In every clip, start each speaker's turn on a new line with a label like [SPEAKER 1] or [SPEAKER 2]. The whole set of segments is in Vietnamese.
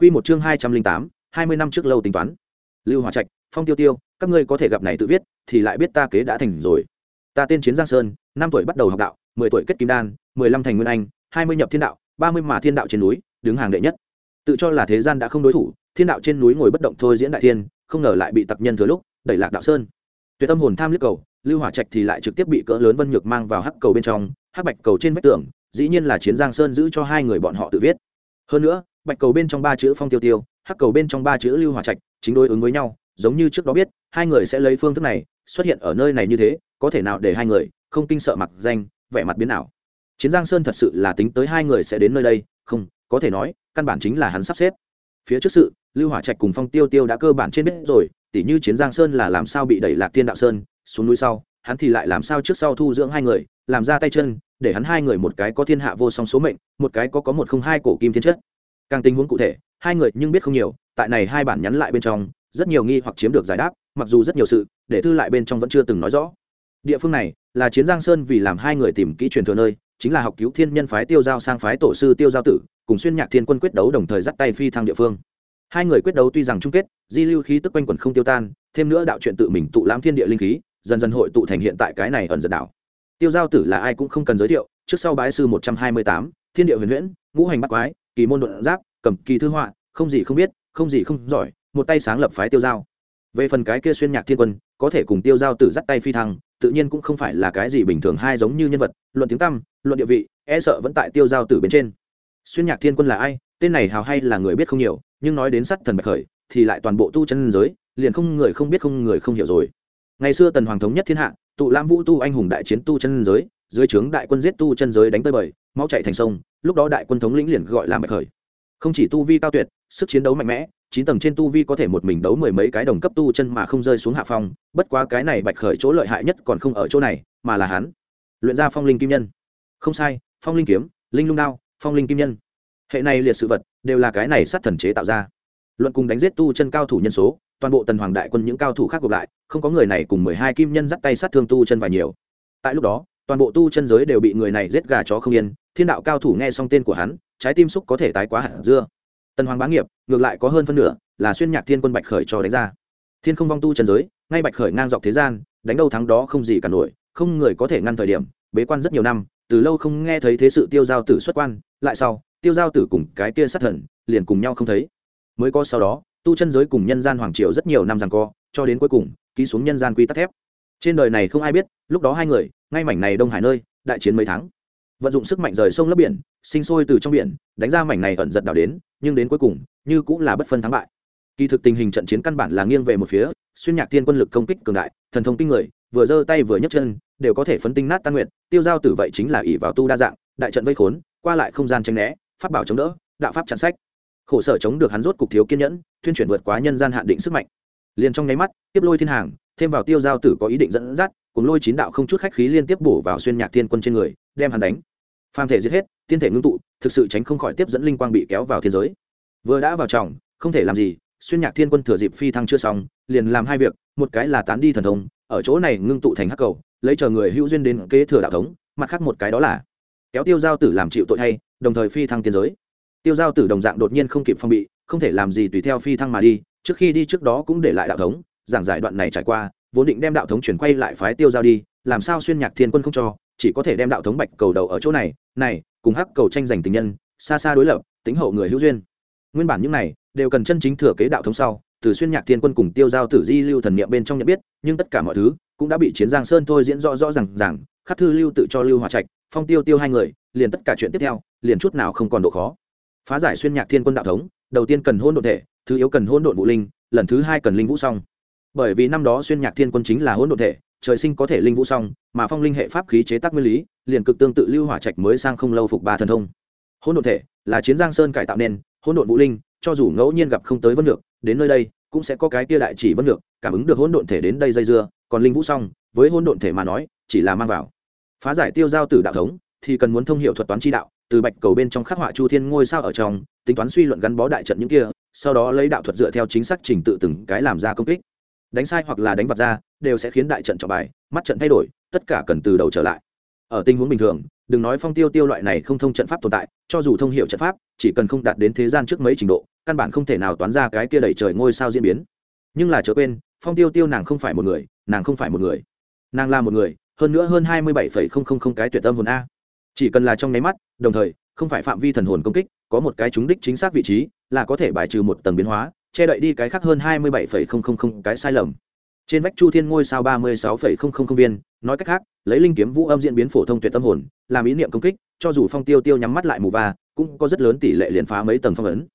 [SPEAKER 1] Quy một chương hai trăm linh tám, hai mươi năm trước lâu tính toán. Lưu hòa trạch, phong tiêu tiêu, các ngươi có thể gặp này tự viết, thì lại biết ta kế đã thành rồi. Ta tên chiến giang sơn, năm tuổi bắt đầu học đạo, mười tuổi kết kim đan, mười lăm thành nguyên anh, hai mươi nhập thiên đạo, ba mươi mà thiên đạo trên núi, đứng hàng đệ nhất. Tự cho là thế gian đã không đối thủ, thiên đạo trên núi ngồi bất động thôi diễn đại thiên, không ngờ lại bị tặc nhân thừa lúc, đẩy lạc đạo sơn. Tuyệt tâm hồn tham liếc cầu, lưu hỏa trạch thì lại trực tiếp bị cỡ lớn vân nhược mang vào hắc cầu bên trong, hắc bạch cầu trên vách tường, dĩ nhiên là chiến giang sơn giữ cho hai người bọn họ tự viết. Hơn nữa bạch cầu bên trong ba chữ phong tiêu tiêu, hắc cầu bên trong ba chữ lưu hỏa trạch chính đối ứng với nhau, giống như trước đó biết, hai người sẽ lấy phương thức này xuất hiện ở nơi này như thế, có thể nào để hai người không kinh sợ mặc danh, vẻ mặt biến nào chiến giang sơn thật sự là tính tới hai người sẽ đến nơi đây, không, có thể nói, căn bản chính là hắn sắp xếp. Phía trước sự, lưu hỏa trạch cùng phong tiêu tiêu đã cơ bản trên biết rồi, tỉ như chiến giang sơn là làm sao bị đẩy lạc thiên đạo sơn, xuống núi sau, hắn thì lại làm sao trước sau thu dưỡng hai người, làm ra tay chân, để hắn hai người một cái có thiên hạ vô song số mệnh, một cái có có một không hai cổ kim thiên chất càng tình huống cụ thể, hai người nhưng biết không nhiều, tại này hai bản nhắn lại bên trong, rất nhiều nghi hoặc chiếm được giải đáp, mặc dù rất nhiều sự, để thư lại bên trong vẫn chưa từng nói rõ. Địa phương này, là chiến giang sơn vì làm hai người tìm kỹ truyền thừa nơi, chính là học cứu thiên nhân phái tiêu giao sang phái tổ sư tiêu giao tử, cùng xuyên nhạc thiên quân quyết đấu đồng thời dắt tay phi thăng địa phương. Hai người quyết đấu tuy rằng chung kết, di lưu khí tức quanh quẩn không tiêu tan, thêm nữa đạo chuyện tự mình tụ lãm thiên địa linh khí, dần dần hội tụ thành hiện tại cái này ẩn dần đảo. Tiêu giao tử là ai cũng không cần giới thiệu, trước sau bái sư một trăm hai mươi tám, thiên địa huyền huyễn, ngũ hành bắt quái kỳ môn luận giáp, cầm kỳ thư họa, không gì không biết, không gì không giỏi, một tay sáng lập phái tiêu giao. Về phần cái kia xuyên nhạc thiên quân, có thể cùng tiêu giao tử dắt tay phi thăng, tự nhiên cũng không phải là cái gì bình thường hai giống như nhân vật, luận tiếng tăm, luận địa vị e sợ vẫn tại tiêu giao tử bên trên. Xuyên nhạc thiên quân là ai? Tên này hào hay là người biết không nhiều, nhưng nói đến sắt thần bạch khởi, thì lại toàn bộ tu chân giới, liền không người không biết không người không hiểu rồi. Ngày xưa tần hoàng thống nhất thiên hạ, tụ lam vũ tu anh hùng đại chiến tu chân giới dưới trướng đại quân giết tu chân giới đánh tới bời, máu chạy thành sông, lúc đó đại quân thống lĩnh liền gọi là bạch khởi. Không chỉ tu vi cao tuyệt, sức chiến đấu mạnh mẽ, chín tầng trên tu vi có thể một mình đấu mười mấy cái đồng cấp tu chân mà không rơi xuống hạ phong, bất quá cái này bạch khởi chỗ lợi hại nhất còn không ở chỗ này, mà là hắn. Luyện ra phong linh kim nhân. Không sai, phong linh kiếm, linh lung đao, phong linh kim nhân. Hệ này liệt sự vật, đều là cái này sát thần chế tạo ra. Luận cùng đánh giết tu chân cao thủ nhân số, toàn bộ tần hoàng đại quân những cao thủ khác gộp lại, không có người này cùng mười hai kim nhân dắt tay sát thương tu chân vài nhiều. Tại lúc đó toàn bộ tu chân giới đều bị người này giết gà chó không yên, thiên đạo cao thủ nghe xong tên của hắn, trái tim xúc có thể tái quá hạt dưa. Tần hoàng bá nghiệp, ngược lại có hơn phân nửa là xuyên nhạc thiên quân bạch khởi cho đánh ra. Thiên không vong tu chân giới, ngay bạch khởi ngang dọc thế gian, đánh đâu thắng đó không gì cả nổi, không người có thể ngăn thời điểm, bế quan rất nhiều năm, từ lâu không nghe thấy thế sự tiêu giao tử xuất quan, lại sau, tiêu giao tử cùng cái kia sát thần, liền cùng nhau không thấy. Mới có sau đó, tu chân giới cùng nhân gian hoàng triều rất nhiều năm rằng co, cho đến cuối cùng, ký xuống nhân gian quy tắc thép trên đời này không ai biết, lúc đó hai người, ngay mảnh này đông hải nơi, đại chiến mấy tháng. Vận dụng sức mạnh rời sông lấp biển, sinh sôi từ trong biển, đánh ra mảnh này ẩn giật đảo đến, nhưng đến cuối cùng, như cũng là bất phân thắng bại. Kỳ thực tình hình trận chiến căn bản là nghiêng về một phía, xuyên nhạc thiên quân lực công kích cường đại, thần thông kinh người, vừa giơ tay vừa nhấc chân, đều có thể phấn tinh nát tan nguyện tiêu giao tử vậy chính là ỷ vào tu đa dạng, đại trận vây khốn, qua lại không gian tranh né, pháp bảo chống đỡ, đạo pháp chặn sách. Khổ sở chống được hắn rốt cục thiếu kiên nhẫn, thuyên chuyển vượt quá nhân gian hạn định sức mạnh. Liền trong nháy mắt, tiếp lôi thiên hàng thêm vào tiêu giao tử có ý định dẫn dắt, cùng lôi chín đạo không chút khách khí liên tiếp bổ vào xuyên nhạc thiên quân trên người, đem hắn đánh. Phàm thể giết hết, tiên thể ngưng tụ, thực sự tránh không khỏi tiếp dẫn linh quang bị kéo vào thiên giới. Vừa đã vào trọng không thể làm gì, xuyên nhạc thiên quân thừa dịp phi thăng chưa xong, liền làm hai việc, một cái là tán đi thần thông, ở chỗ này ngưng tụ thành hắc cầu, lấy chờ người hữu duyên đến kế thừa đạo thống, mặt khác một cái đó là kéo tiêu giao tử làm chịu tội thay, đồng thời phi thăng tiên giới. Tiêu giao tử đồng dạng đột nhiên không kịp phong bị, không thể làm gì tùy theo phi thăng mà đi, trước khi đi trước đó cũng để lại đạo thống giảng giải đoạn này trải qua, vốn định đem đạo thống chuyển quay lại phái tiêu giao đi, làm sao xuyên nhạc thiên quân không cho, chỉ có thể đem đạo thống bạch cầu đầu ở chỗ này này, cùng hắc cầu tranh giành tình nhân, xa xa đối lập, tính hậu người hữu duyên. Nguyên bản những này, đều cần chân chính thừa kế đạo thống sau, từ xuyên nhạc thiên quân cùng tiêu giao tử di lưu thần niệm bên trong nhận biết, nhưng tất cả mọi thứ, cũng đã bị chiến giang sơn thôi diễn rõ rõ rằng rằng khắc thư lưu tự cho lưu hòa trạch, phong tiêu tiêu hai người, liền tất cả chuyện tiếp theo, liền chút nào không còn độ khó. Phá giải xuyên nhạc thiên quân đạo thống, đầu tiên cần hôn độn thể, thứ yếu cần hôn độn vũ linh, lần thứ hai cần linh vũ song bởi vì năm đó xuyên nhạc thiên quân chính là hỗn độn thể, trời sinh có thể linh vũ song, mà phong linh hệ pháp khí chế tác nguyên lý, liền cực tương tự lưu hỏa trạch mới sang không lâu phục ba thần thông. Hỗn độn thể là chiến giang sơn cải tạo nên, hỗn độn vũ linh, cho dù ngẫu nhiên gặp không tới vân được đến nơi đây cũng sẽ có cái kia đại chỉ vân được cảm ứng được hỗn độn thể đến đây dây dưa, còn linh vũ song, với hỗn độn thể mà nói, chỉ là mang vào. Phá giải tiêu giao tử đạo thống, thì cần muốn thông hiệu thuật toán chi đạo, từ bạch cầu bên trong khắc họa chu thiên ngôi sao ở trong, tính toán suy luận gắn bó đại trận những kia, sau đó lấy đạo thuật dựa theo chính xác trình tự từng cái làm ra công kích đánh sai hoặc là đánh vặt ra, đều sẽ khiến đại trận trọng bài, mắt trận thay đổi, tất cả cần từ đầu trở lại. Ở tình huống bình thường, đừng nói phong tiêu tiêu loại này không thông trận pháp tồn tại, cho dù thông hiệu trận pháp, chỉ cần không đạt đến thế gian trước mấy trình độ, căn bản không thể nào toán ra cái kia đẩy trời ngôi sao diễn biến. Nhưng là chớ quên, phong tiêu tiêu nàng không phải một người, nàng không phải một người. Nàng là một người, hơn nữa hơn hai mươi bảy phẩy không không không cái tuyệt tâm hồn a. Chỉ cần là trong nháy mắt, đồng thời, không phải phạm vi thần hồn công kích, có một cái trúng đích chính xác vị trí, là có thể bài trừ một tầng biến hóa che đậy đi cái khác hơn hai mươi bảy phẩy không không không cái sai lầm. Trên vách chu thiên ngôi sao ba mươi sáu phẩy không không không viên, nói cách khác, lấy linh kiếm vũ âm diễn biến phổ thông tuyệt tâm hồn, làm ý niệm công kích, cho dù phong tiêu tiêu nhắm mắt lại mù va, cũng có rất lớn tỷ lệ liền phá mấy tầng phong ấn.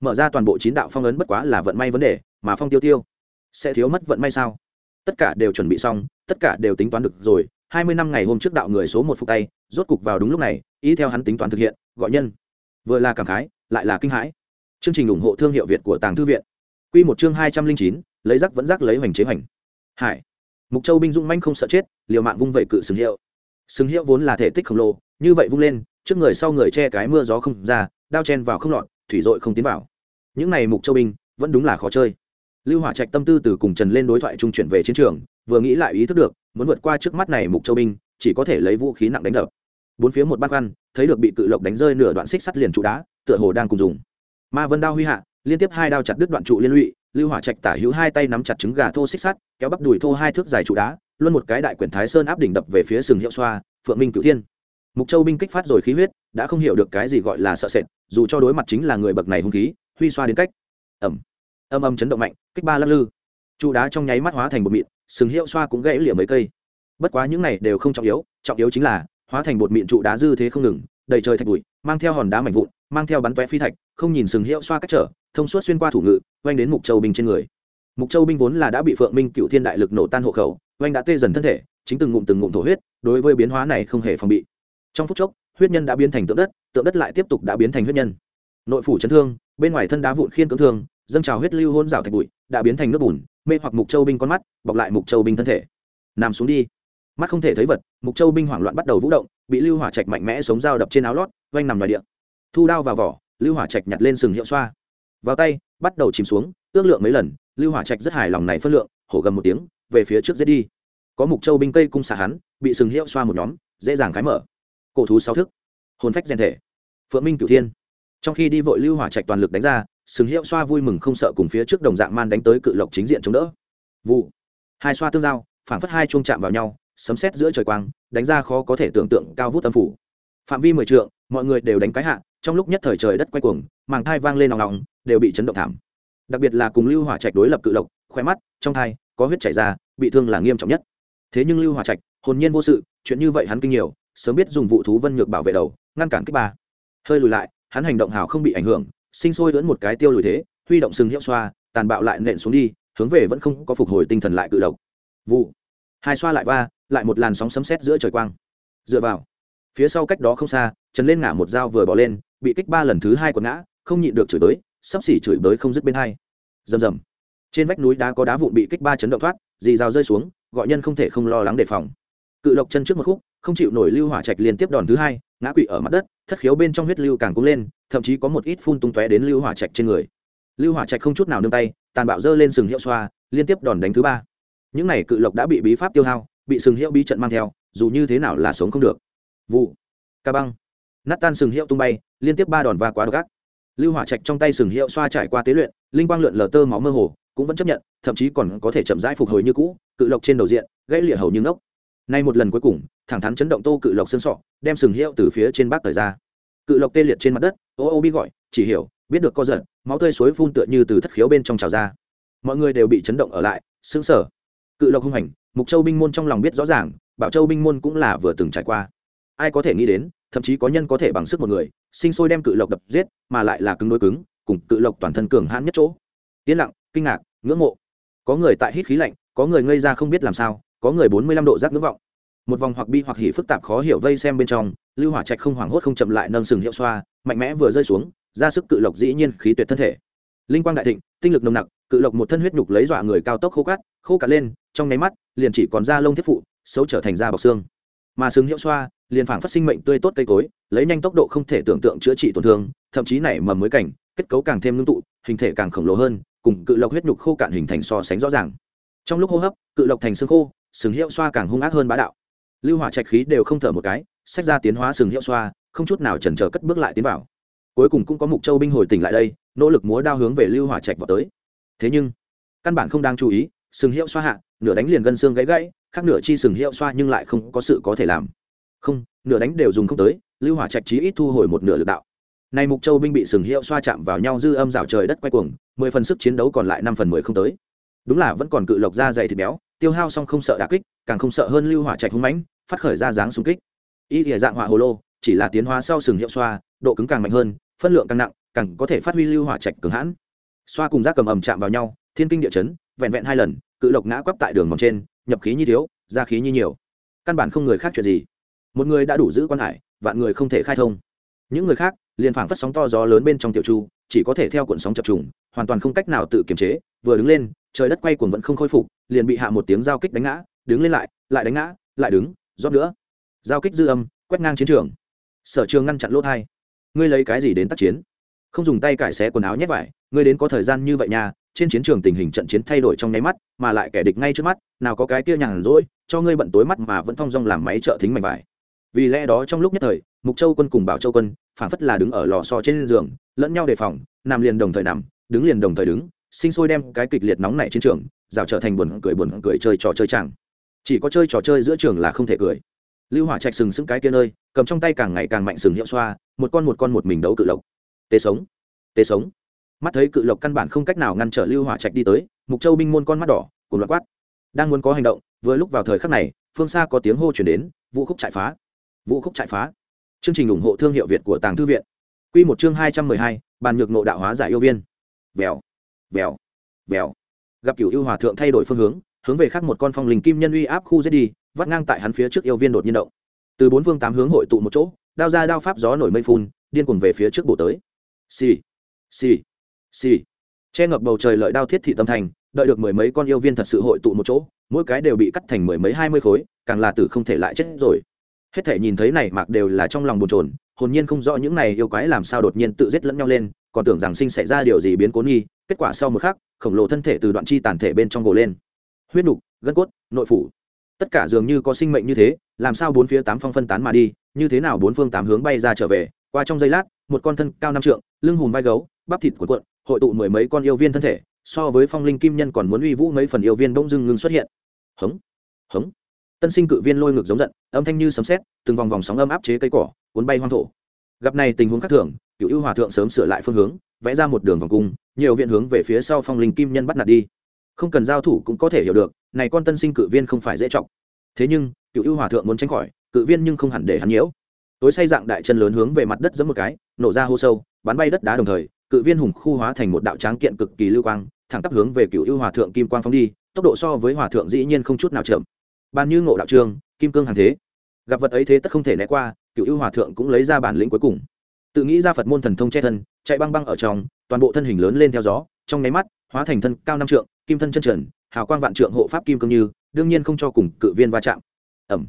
[SPEAKER 1] Mở ra toàn bộ chín đạo phong ấn bất quá là vận may vấn đề, mà phong tiêu tiêu sẽ thiếu mất vận may sao? Tất cả đều chuẩn bị xong, tất cả đều tính toán được rồi, hai mươi năm ngày hôm trước đạo người số một phục tay, rốt cục vào đúng lúc này ý theo hắn tính toán thực hiện, gọi nhân. Vừa là cảm khái, lại là kinh hãi chương trình ủng hộ thương hiệu việt của tàng thư viện. Quy một chương hai trăm linh chín, lấy rắc vẫn rắc lấy hoành chế hoành. Hải. Mục châu binh dũng manh không sợ chết, liều mạng vung vẩy cự sừng hiệu. Sừng hiệu vốn là thể tích khổng lồ, như vậy vung lên, trước người sau người che cái mưa gió không ra, đao chen vào không lọt, thủy dội không tiến vào. Những này mục châu binh, vẫn đúng là khó chơi. Lưu hỏa trạch tâm tư từ cùng trần lên đối thoại trung chuyển về chiến trường, vừa nghĩ lại ý thức được, muốn vượt qua trước mắt này mục châu binh, chỉ có thể lấy vũ khí nặng đánh đập. Bốn phía một bát văn thấy được bị cự lộc đánh rơi nửa đoạn xích sắt liền trụ đá, tựa hồ đang cùng dùng ma vân đao huy hạ, liên tiếp hai đao chặt đứt đoạn trụ liên lụy, lưu hỏa trạch tả hữu hai tay nắm chặt trứng gà thô xích sắt, kéo bắp đùi thô hai thước dài trụ đá, luôn một cái đại quyển thái sơn áp đỉnh đập về phía sừng hiệu xoa, phượng minh cửu thiên. Mục châu binh kích phát rồi khí huyết, đã không hiểu được cái gì gọi là sợ sệt, dù cho đối mặt chính là người bậc này hung khí, huy xoa đến cách. Ẩm âm âm chấn động mạnh, kích ba lắc lư. Trụ đá trong nháy mắt hóa thành bột mịn, sừng hiệu xoa cũng gãy lịa mấy cây. Bất quá những này đều không trọng yếu trọng yếu chính là, hóa thành bột mịn trụ đá dư thế không ngừng, đầy trời thạch bụi, mang theo hòn đá mảnh vụn mang theo bắn tóe phi thạch, không nhìn sừng hiệu xoa cách trở, thông suốt xuyên qua thủ ngự oanh đến mục châu binh trên người. Mục châu binh vốn là đã bị phượng minh cựu thiên đại lực nổ tan hộ khẩu oanh đã tê dần thân thể, chính từng ngụm từng ngụm thổ huyết, đối với biến hóa này không hề phòng bị. Trong phút chốc, huyết nhân đã biến thành tượng đất tượng đất lại tiếp tục đã biến thành huyết nhân. Nội phủ chấn thương, bên ngoài thân đá vụn khiên cưỡng thương, dâng trào huyết lưu hôn rào thạch bụi, đã biến thành nước bùn, mê hoặc mục châu binh con mắt, bọc lại mục châu binh thân thể. Nằm xuống đi. Mắt không thể thấy vật, mục châu binh hoảng loạn bắt đầu vũ động, bị lưu hỏa trạch mạnh mẽ sống dao đập trên áo lót oanh nằm ngoài điện thu đao vào vỏ, lưu hỏa trạch nhặt lên sừng hiệu xoa. Vào tay, bắt đầu chìm xuống, ước lượng mấy lần, lưu hỏa trạch rất hài lòng này phân lượng, hổ gầm một tiếng, về phía trước giết đi. Có mục châu binh cây cung xả hắn, bị sừng hiệu xoa một nhóm, dễ dàng khái mở. Cổ thú sáu thức, hồn phách rèn thể. Phượng minh cửu thiên. Trong khi đi vội lưu hỏa trạch toàn lực đánh ra, sừng hiệu xoa vui mừng không sợ cùng phía trước đồng dạng man đánh tới cự lộc chính diện chống đỡ. Vụ. Hai xoa tương giao, phảng phất hai chuông chạm vào nhau, sấm sét giữa trời quang, đánh ra khó có thể tưởng tượng cao vút âm phủ. Phạm vi mười trượng, mọi người đều đánh cái hạ trong lúc nhất thời trời đất quay cuồng, màng thai vang lên nòng nòng, đều bị chấn động thảm. Đặc biệt là cùng lưu hỏa trạch đối lập cự lộc khoe mắt, trong thai, có huyết chảy ra, bị thương là nghiêm trọng nhất. Thế nhưng lưu hỏa trạch, hồn nhiên vô sự, chuyện như vậy hắn kinh nhiều, sớm biết dùng vụ thú vân nhược bảo vệ đầu, ngăn cản kích ba. Hơi lùi lại, hắn hành động hào không bị ảnh hưởng, sinh sôi lẫn một cái tiêu lùi thế, huy động sừng hiệu xoa, tàn bạo lại nện xuống đi, hướng về vẫn không có phục hồi tinh thần lại cự lộc. Vụ. Hai xoa lại va, lại một làn sóng sấm sét giữa trời quang. Dựa vào. Phía sau cách đó không xa, trần lên ngả một dao vừa bỏ lên bị kích ba lần thứ hai quật ngã, không nhịn được chửi bới, sắp xỉ chửi bới không dứt bên hai. Rầm rầm. Trên vách núi đá có đá vụn bị kích ba chấn động thoát, dì rào rơi xuống, gọi nhân không thể không lo lắng đề phòng. Cự lộc chân trước một khúc, không chịu nổi lưu hỏa trạch liên tiếp đòn thứ hai, ngã quỵ ở mặt đất, thất khiếu bên trong huyết lưu càng cúng lên, thậm chí có một ít phun tung tóe đến lưu hỏa trạch trên người. Lưu hỏa trạch không chút nào nương tay, tàn bạo dơ lên sừng hiệu xoa, liên tiếp đòn đánh thứ ba. Những này cự lộc đã bị bí pháp tiêu hao, bị sừng hiệu bí trận mang theo, dù như thế nào là sống không được. Vụ. Ca băng nát tan sừng hiệu tung bay liên tiếp ba đòn va quá độc gác, lưu hỏa trạch trong tay sừng hiệu xoa trải qua tế luyện linh quang lượn lờ tơ máu mơ hồ cũng vẫn chấp nhận thậm chí còn có thể chậm rãi phục hồi như cũ cự lộc trên đầu diện gãy lịa hầu như ngốc. Nay một lần cuối cùng thẳng thắn chấn động tô cự lộc xương sọ đem sừng hiệu từ phía trên bác thời ra. Cự lộc tê liệt trên mặt đất ô ô bi gọi chỉ hiểu biết được co giận, máu tươi suối phun tựa như từ thất khiếu bên trong trào ra. Mọi người đều bị chấn động ở lại xứng sở cự lộc hung hành mục châu binh môn trong lòng biết rõ ràng bảo châu binh môn cũng là vừa từng trải qua. Ai có thể nghĩ đến thậm chí có nhân có thể bằng sức một người, sinh sôi đem cự lộc đập giết, mà lại là cứng đối cứng, cùng cự lộc toàn thân cường hãn nhất chỗ. Yên lặng, kinh ngạc, ngưỡng mộ. Có người tại hít khí lạnh, có người ngây ra không biết làm sao, có người bốn mươi lăm độ giác ngưỡng vọng. Một vòng hoặc bi hoặc hỉ phức tạp khó hiểu vây xem bên trong, lưu hỏa trạch không hoảng hốt không chậm lại nâng sừng hiệu xoa, mạnh mẽ vừa rơi xuống, ra sức cự lộc dĩ nhiên khí tuyệt thân thể. Linh quang đại thịnh, tinh lực nồng nặc, cự lộc một thân huyết nhục lấy dọa người cao tốc khô cát khô cát lên, trong nháy mắt, liền chỉ còn da lông thiết phụ, xấu trở thành da bọc xương. Mà sừng hiệu xoa liền phảng phát sinh mệnh tươi tốt cây cối, lấy nhanh tốc độ không thể tưởng tượng chữa trị tổn thương, thậm chí nảy mầm mới cảnh, kết cấu càng thêm ngưng tụ, hình thể càng khổng lồ hơn, cùng cự lộc huyết nhục khô cạn hình thành so sánh rõ ràng. Trong lúc hô hấp, cự lộc thành xương khô, sừng hiệu xoa càng hung ác hơn bá đạo. Lưu hỏa trạch khí đều không thở một cái sách ra tiến hóa sừng hiệu xoa, không chút nào chần chờ cất bước lại tiến vào. Cuối cùng cũng có mục châu binh hồi tỉnh lại đây, nỗ lực múa đao hướng về lưu hỏa trạch vào tới. Thế nhưng, căn bản không đang chú ý, sừng hiệu xoa hạ, nửa đánh liền gân xương gãy gãy, khác nửa chi sừng hiệu xoa nhưng lại không có sự có thể làm không, nửa đánh đều dùng không tới, lưu hỏa trạch trí ít thu hồi một nửa lực đạo. Này mục châu binh bị sừng hiệu xoa chạm vào nhau dư âm rào trời đất quay cuồng, mười phần sức chiến đấu còn lại năm phần mười không tới. Đúng là vẫn còn cự lộc ra dày thịt béo, tiêu hao xong không sợ đả kích, càng không sợ hơn lưu hỏa trạch hung mãnh, phát khởi ra dáng xung kích. Y thìa dạng hỏa hồ lô, chỉ là tiến hóa sau sừng hiệu xoa, độ cứng càng mạnh hơn, phân lượng càng nặng, càng có thể phát huy lưu hỏa trạch cường hãn. Xoa cùng giác cầm ầm chạm vào nhau, thiên kinh địa chấn, vẹn vẹn hai lần, cự lộc ngã quắp tại đường mỏng trên, nhập khí như thiếu, ra khí như nhiều. Căn bản không người khác chuyện gì một người đã đủ giữ quan hải, vạn người không thể khai thông. Những người khác, liền phảng phất sóng to gió lớn bên trong tiểu chu, chỉ có thể theo cuộn sóng chập trùng, hoàn toàn không cách nào tự kiềm chế, vừa đứng lên, trời đất quay cuồng vẫn không khôi phục, liền bị hạ một tiếng giao kích đánh ngã, đứng lên lại lại đánh ngã, lại đứng, rót nữa. Giao kích dư âm, quét ngang chiến trường. Sở trường ngăn chặn lỗ thai. Ngươi lấy cái gì đến tác chiến? Không dùng tay cải xé quần áo nhét vải, ngươi đến có thời gian như vậy nha, trên chiến trường tình hình trận chiến thay đổi trong nháy mắt, mà lại kẻ địch ngay trước mắt, nào có cái kia nhàn rỗi, cho ngươi bận tối mắt mà vẫn thong dong làm máy trợ thính mảnh vải vì lẽ đó trong lúc nhất thời, mục châu quân cùng bảo châu quân phản phất là đứng ở lò so trên giường, lẫn nhau đề phòng, nằm liền đồng thời nằm, đứng liền đồng thời đứng, sinh sôi đem cái kịch liệt nóng này trên trường, rào trở thành buồn cười buồn cười chơi trò chơi chẳng. Chỉ có chơi trò chơi giữa trường là không thể cười. Lưu hỏa trạch sừng sững cái kia nơi, cầm trong tay càng ngày càng mạnh sừng hiệu xoa, một con một con một mình đấu cự lộc. Tê sống tê sống. Mắt thấy cự lộc căn bản không cách nào ngăn trở lưu hỏa trạch đi tới, mục châu binh môn con mắt đỏ cùng loạt quát. Đang muốn có hành động, vừa lúc vào thời khắc này, phương xa có tiếng hô chuyển đến, vũ khúc trại phá vũ khúc trại phá. Chương trình ủng hộ thương hiệu việt của tàng thư viện. Q một chương hai trăm mười hai, bàn nhược nộ đạo hóa giải yêu viên. Vèo vèo vèo. Gặp cửu yêu hòa thượng thay đổi phương hướng hướng về khác một con phong linh kim nhân uy áp khu giết đi, vắt ngang tại hắn phía trước yêu viên đột nhiên động. Từ bốn phương tám hướng hội tụ một chỗ, đao ra đao pháp gió nổi mây phun, điên cuồng về phía trước bổ tới. Xì xì xì. Che ngập bầu trời lợi đao thiết thị tâm thành, đợi được mười mấy con yêu viên thật sự hội tụ một chỗ, mỗi cái đều bị cắt thành mười mấy hai mươi khối, càng là tử không thể lại chết rồi hết thể nhìn thấy này mạc đều là trong lòng bồn chồn, hồn nhiên không rõ những này yêu quái làm sao đột nhiên tự giết lẫn nhau lên, còn tưởng rằng sinh xảy ra điều gì biến cố nghi, kết quả sau một khắc, khổng lồ thân thể từ đoạn chi tàn thể bên trong gồ lên. Huyết nục, gân cốt, nội phủ. Tất cả dường như có sinh mệnh như thế, làm sao bốn phía tám phong phân tán mà đi, như thế nào bốn phương tám hướng bay ra trở về, qua trong giây lát, một con thân cao năm trượng, lưng hùm vai gấu, bắp thịt của cuộn, hội tụ mười mấy con yêu viên thân thể, so với phong linh kim nhân còn muốn uy vũ mấy phần yêu viên bỗng dưng ngưng xuất hiện. Hống hống tân sinh cự viên lôi ngược giống giận, âm thanh như sấm sét, từng vòng vòng sóng âm áp chế cây cỏ, cuốn bay hoang thổ. Gặp này tình huống khác thường, cựu ưu hòa thượng sớm sửa lại phương hướng, vẽ ra một đường vòng cung, nhiều viện hướng về phía sau phong linh kim nhân bắt nạt đi. Không cần giao thủ cũng có thể hiểu được, này con tân sinh cự viên không phải dễ trọng thế nhưng, cựu ưu hòa thượng muốn tránh khỏi, cự viên nhưng không hẳn để hắn nhiễu. Tối say dạng đại chân lớn hướng về mặt đất giẫm một cái, nổ ra hô sâu, bắn bay đất đá đồng thời, cự viên hùng khu hóa thành một đạo tráng kiện cực kỳ lưu quang, thẳng tắp hướng về cựu ưu hòa thượng kim quang phóng đi, tốc độ so với hòa thượng dĩ nhiên không chút nào chậm bàn như ngộ đạo trường, kim cương hàng thế. Gặp vật ấy thế tất không thể né qua cựu ưu hòa thượng cũng lấy ra bản lĩnh cuối cùng. Tự nghĩ ra phật môn thần thông che thân, chạy băng băng ở trong, toàn bộ thân hình lớn lên theo gió, trong nháy mắt, hóa thành thân cao năm trượng, kim thân chân trần, hào quang vạn trượng hộ pháp kim cương như, đương nhiên không cho cùng cự viên va chạm. Ẩm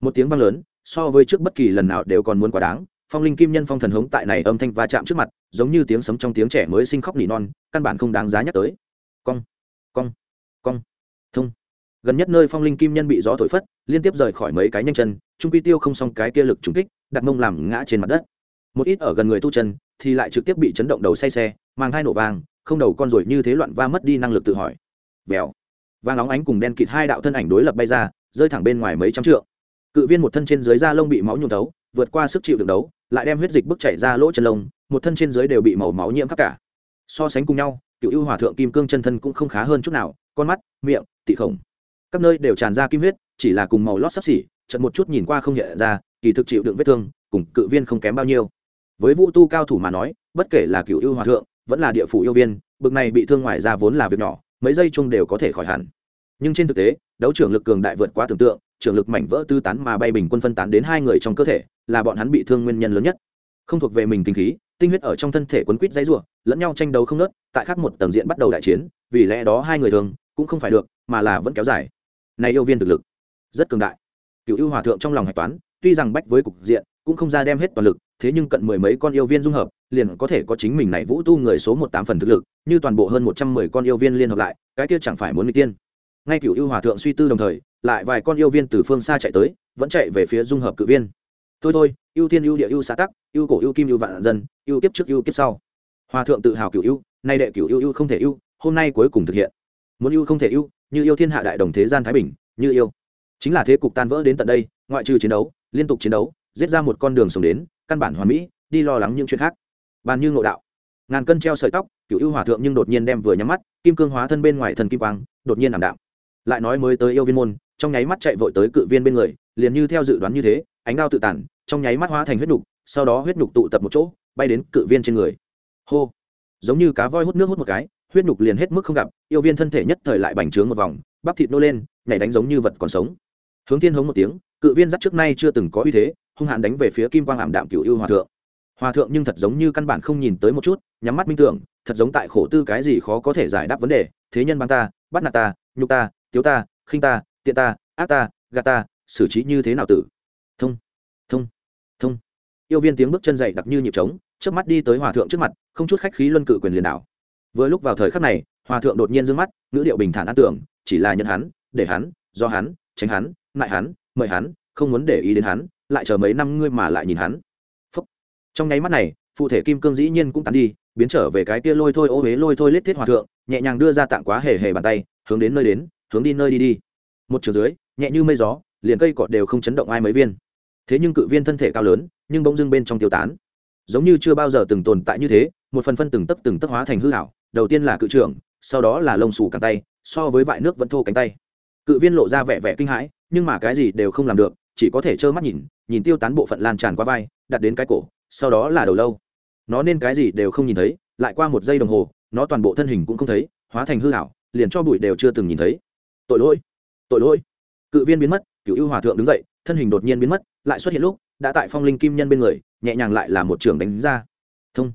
[SPEAKER 1] một tiếng vang lớn, so với trước bất kỳ lần nào đều còn muốn quá đáng, phong linh kim nhân phong thần hống tại này âm thanh va chạm trước mặt, giống như tiếng sấm trong tiếng trẻ mới sinh khóc nỉ non, căn bản không đáng giá nhắc tới. Cong cong cong, thông gần nhất nơi phong linh kim nhân bị gió thổi phất, liên tiếp rời khỏi mấy cái nhanh chân, trung quy tiêu không xong cái kia lực trúng kích, đặt mông làm ngã trên mặt đất. Một ít ở gần người tu chân, thì lại trực tiếp bị chấn động đầu say xe mang hai nổ vàng không đầu con rồi như thế loạn va mất đi năng lực tự hỏi. Vèo. Vàng óng ánh cùng đen kịt hai đạo thân ảnh đối lập bay ra, rơi thẳng bên ngoài mấy trăm trượng. Cự viên một thân trên dưới da lông bị máu nhuộm thấu, vượt qua sức chịu đựng đấu, lại đem huyết dịch bức chảy ra lỗ chân lông, một thân trên dưới đều bị màu máu nhiễm khắp cả. So sánh cùng nhau, cựu ưu hòa thượng kim cương chân thân cũng không khá hơn chút nào, con mắt, miệng, tị khổng các nơi đều tràn ra kim huyết, chỉ là cùng màu lót sắp xỉ trận một chút nhìn qua không hiện ra, kỳ thực chịu đựng vết thương, cùng cự viên không kém bao nhiêu. Với vũ tu cao thủ mà nói, bất kể là cựu ưu hòa thượng, vẫn là địa phủ yêu viên, bực này bị thương ngoài ra vốn là việc nhỏ, mấy giây chung đều có thể khỏi hẳn. Nhưng trên thực tế, đấu trưởng lực cường đại vượt quá tưởng tượng, trưởng lực mảnh vỡ tư tán mà bay bình quân phân tán đến hai người trong cơ thể, là bọn hắn bị thương nguyên nhân lớn nhất. Không thuộc về mình kinh khí, tinh huyết ở trong thân thể quấn quýt dãy rủa, lẫn nhau tranh đấu không nớt tại khác một tầng diện bắt đầu đại chiến, vì lẽ đó hai người thường, cũng không phải được, mà là vẫn kéo dài này yêu viên thực lực, rất cường đại. Cựu ưu hòa thượng trong lòng hạch toán, tuy rằng bách với cục diện, cũng không ra đem hết toàn lực, thế nhưng cận mười mấy con yêu viên dung hợp, liền có thể có chính mình này vũ tu người số một tám phần thực lực, như toàn bộ hơn một trăm mười con yêu viên liên hợp lại, cái kia chẳng phải muốn người tiên. Ngay cựu ưu hòa thượng suy tư đồng thời, lại vài con yêu viên từ phương xa chạy tới, vẫn chạy về phía dung hợp cự viên. Thôi thôi, ưu tiên ưu địa, ưu xã tắc, ưu cổ, ưu kim, ưu vạn dân, ưu kiếp trước, ưu kiếp sau. Hòa thượng tự hào cửu ưu, nay đệ cửu ưu ưu không thể ưu, hôm nay cuối cùng thực hiện. Muốn ưu không thể ưu như yêu thiên hạ đại đồng thế gian thái bình, như yêu. Chính là thế cục tan vỡ đến tận đây, ngoại trừ chiến đấu, liên tục chiến đấu, giết ra một con đường sống đến, căn bản hoàn mỹ, đi lo lắng những chuyện khác. Bàn như ngộ đạo. Ngàn cân treo sợi tóc, cựu ưu hòa thượng nhưng đột nhiên đem vừa nhắm mắt, kim cương hóa thân bên ngoài thần kim quang, đột nhiên ảm đạm. Lại nói mới tới yêu viên môn, trong nháy mắt chạy vội tới cự viên bên người, liền như theo dự đoán như thế, ánh đao tự tản, trong nháy mắt hóa thành huyết nhục sau đó huyết nhục tụ tập một chỗ, bay đến cự viên trên người. Hô. Giống như cá voi hút nước hút một cái huyết nhục liền hết mức không gặp, yêu viên thân thể nhất thời lại bành trướng một vòng, bắp thịt nô lên, nhảy đánh giống như vật còn sống. Hướng thiên hống một tiếng, cự viên dắt trước nay chưa từng có uy thế, hung hãn đánh về phía kim quang ảm đạm cựu ưu hòa thượng. Hòa thượng nhưng thật giống như căn bản không nhìn tới một chút, nhắm mắt minh tưởng, thật giống tại khổ tư cái gì khó có thể giải đáp vấn đề, thế nhân băng ta, bắt nạt ta, nhục ta, tiếu ta, khinh ta, tiện ta, ác ta, gạt ta, xử trí như thế nào tử? Thông thông thông. Yêu viên tiếng bước chân dậy đặc như nhịp trống trước mắt đi tới hòa thượng trước mặt, không chút khách khí luân cự quyền liền đảo vừa lúc vào thời khắc này, hòa thượng đột nhiên d ư ơ n g mắt, ngữ điệu bình thản an tưởng, chỉ là nhận hắn, để hắn, do hắn, tránh hắn, ngại hắn, mời hắn, không muốn để ý đến hắn, lại chờ mấy năm ngươi mà lại nhìn hắn. Phúc. trong nháy mắt này, phụ thể kim cương dĩ nhiên cũng tán đi, biến trở về cái kia lôi thôi ô huế lôi thôi lết thiết hòa thượng, nhẹ nhàng đưa ra tạng quá hề hề bàn tay, hướng đến nơi đến, hướng đi nơi đi đi. Một chiều dưới, nhẹ như mây gió, liền cây cọt đều không chấn động ai mấy viên. Thế nhưng cự viên thân thể cao lớn, nhưng bỗng dưng bên trong tiêu tán. Giống như chưa bao giờ từng tồn tại như thế, một phần phân từng tấc từng tấc hóa thành hư hảo đầu tiên là cự trưởng, sau đó là lông xù cẳng tay, so với vại nước vẫn thô cánh tay. Cự viên lộ ra vẻ vẻ kinh hãi, nhưng mà cái gì đều không làm được, chỉ có thể trơ mắt nhìn nhìn tiêu tán bộ phận lan tràn qua vai, đặt đến cái cổ, sau đó là đầu lâu. Nó nên cái gì đều không nhìn thấy, lại qua một giây đồng hồ, nó toàn bộ thân hình cũng không thấy, hóa thành hư hảo liền cho bụi đều chưa từng nhìn thấy. Tội lỗi tội lỗi. Cự viên biến mất, cựu ưu hòa thượng đứng dậy, thân hình đột nhiên biến mất, lại xuất hiện lúc, đã tại phong linh kim nhân bên người, nhẹ nhàng lại là một trường đánh ra. Thông.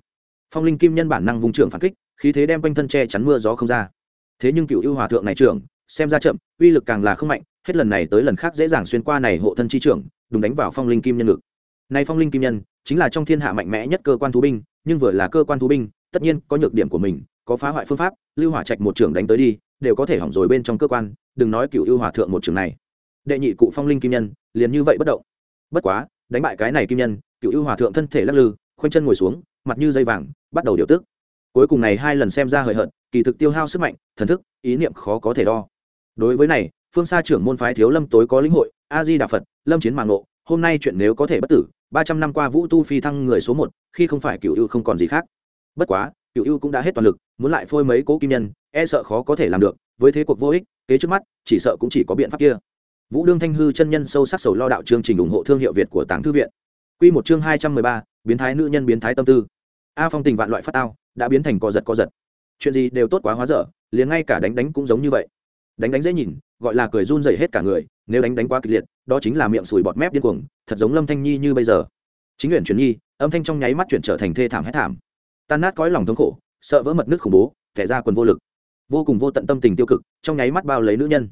[SPEAKER 1] Phong linh kim nhân bản năng vùng trưởng phản kích khí thế đem quanh thân che chắn mưa gió không ra. Thế nhưng cựu ưu hòa thượng này trưởng, xem ra chậm, uy lực càng là không mạnh, hết lần này tới lần khác dễ dàng xuyên qua này hộ thân chi trưởng đúng đánh vào phong linh kim nhân ngực. Này phong linh kim nhân, chính là trong thiên hạ mạnh mẽ nhất cơ quan thú binh, nhưng vừa là cơ quan thú binh, tất nhiên có nhược điểm của mình, có phá hoại phương pháp, lưu hỏa trạch một trưởng đánh tới đi, đều có thể hỏng rồi bên trong cơ quan, đừng nói cựu ưu hòa thượng một trường này. Đệ nhị cụ phong linh kim nhân, liền như vậy bất động. Bất quá, đánh bại cái này kim nhân, cựu ưu hòa thượng thân thể lắc lư, khoanh chân ngồi xuống, mặt như dây vàng, bắt đầu điều tức cuối cùng này hai lần xem ra hời hợt, kỳ thực tiêu hao sức mạnh, thần thức, ý niệm khó có thể đo. Đối với này, phương xa trưởng môn phái thiếu lâm tối có lĩnh hội, a di đà phật, lâm chiến mạng Ngộ, hôm nay chuyện nếu có thể bất tử, ba trăm năm qua vũ tu phi thăng người số một, khi không phải cựu ưu không còn gì khác. Bất quá cựu ưu cũng đã hết toàn lực, muốn lại phôi mấy cố kim nhân e sợ khó có thể làm được, với thế cuộc vô ích, kế trước mắt, chỉ sợ cũng chỉ có biện pháp kia. Vũ đương thanh hư chân nhân sâu sắc sầu lo đạo chương trình ủng hộ thương hiệu việt của tàng thư viện. Q một chương hai trăm mười ba, biến thái nữ nhân biến thái tâm tư. A phong tình vạn loại phát tao đã biến thành co giật co giật. Chuyện gì đều tốt quá hóa dở, liền ngay cả đánh đánh cũng giống như vậy. Đánh đánh dễ nhìn, gọi là cười run dày hết cả người, nếu đánh đánh quá kịch liệt, đó chính là miệng sùi bọt mép điên cuồng, thật giống lâm thanh nhi như bây giờ. Chính nguyện chuyển nhi, âm thanh trong nháy mắt chuyển trở thành thê thảm hết thảm. Tan nát cõi lòng thống khổ, sợ vỡ mật nước khủng bố kẻ ra quần vô lực. Vô cùng vô tận tâm tình tiêu cực, trong nháy mắt bao lấy nữ nhân.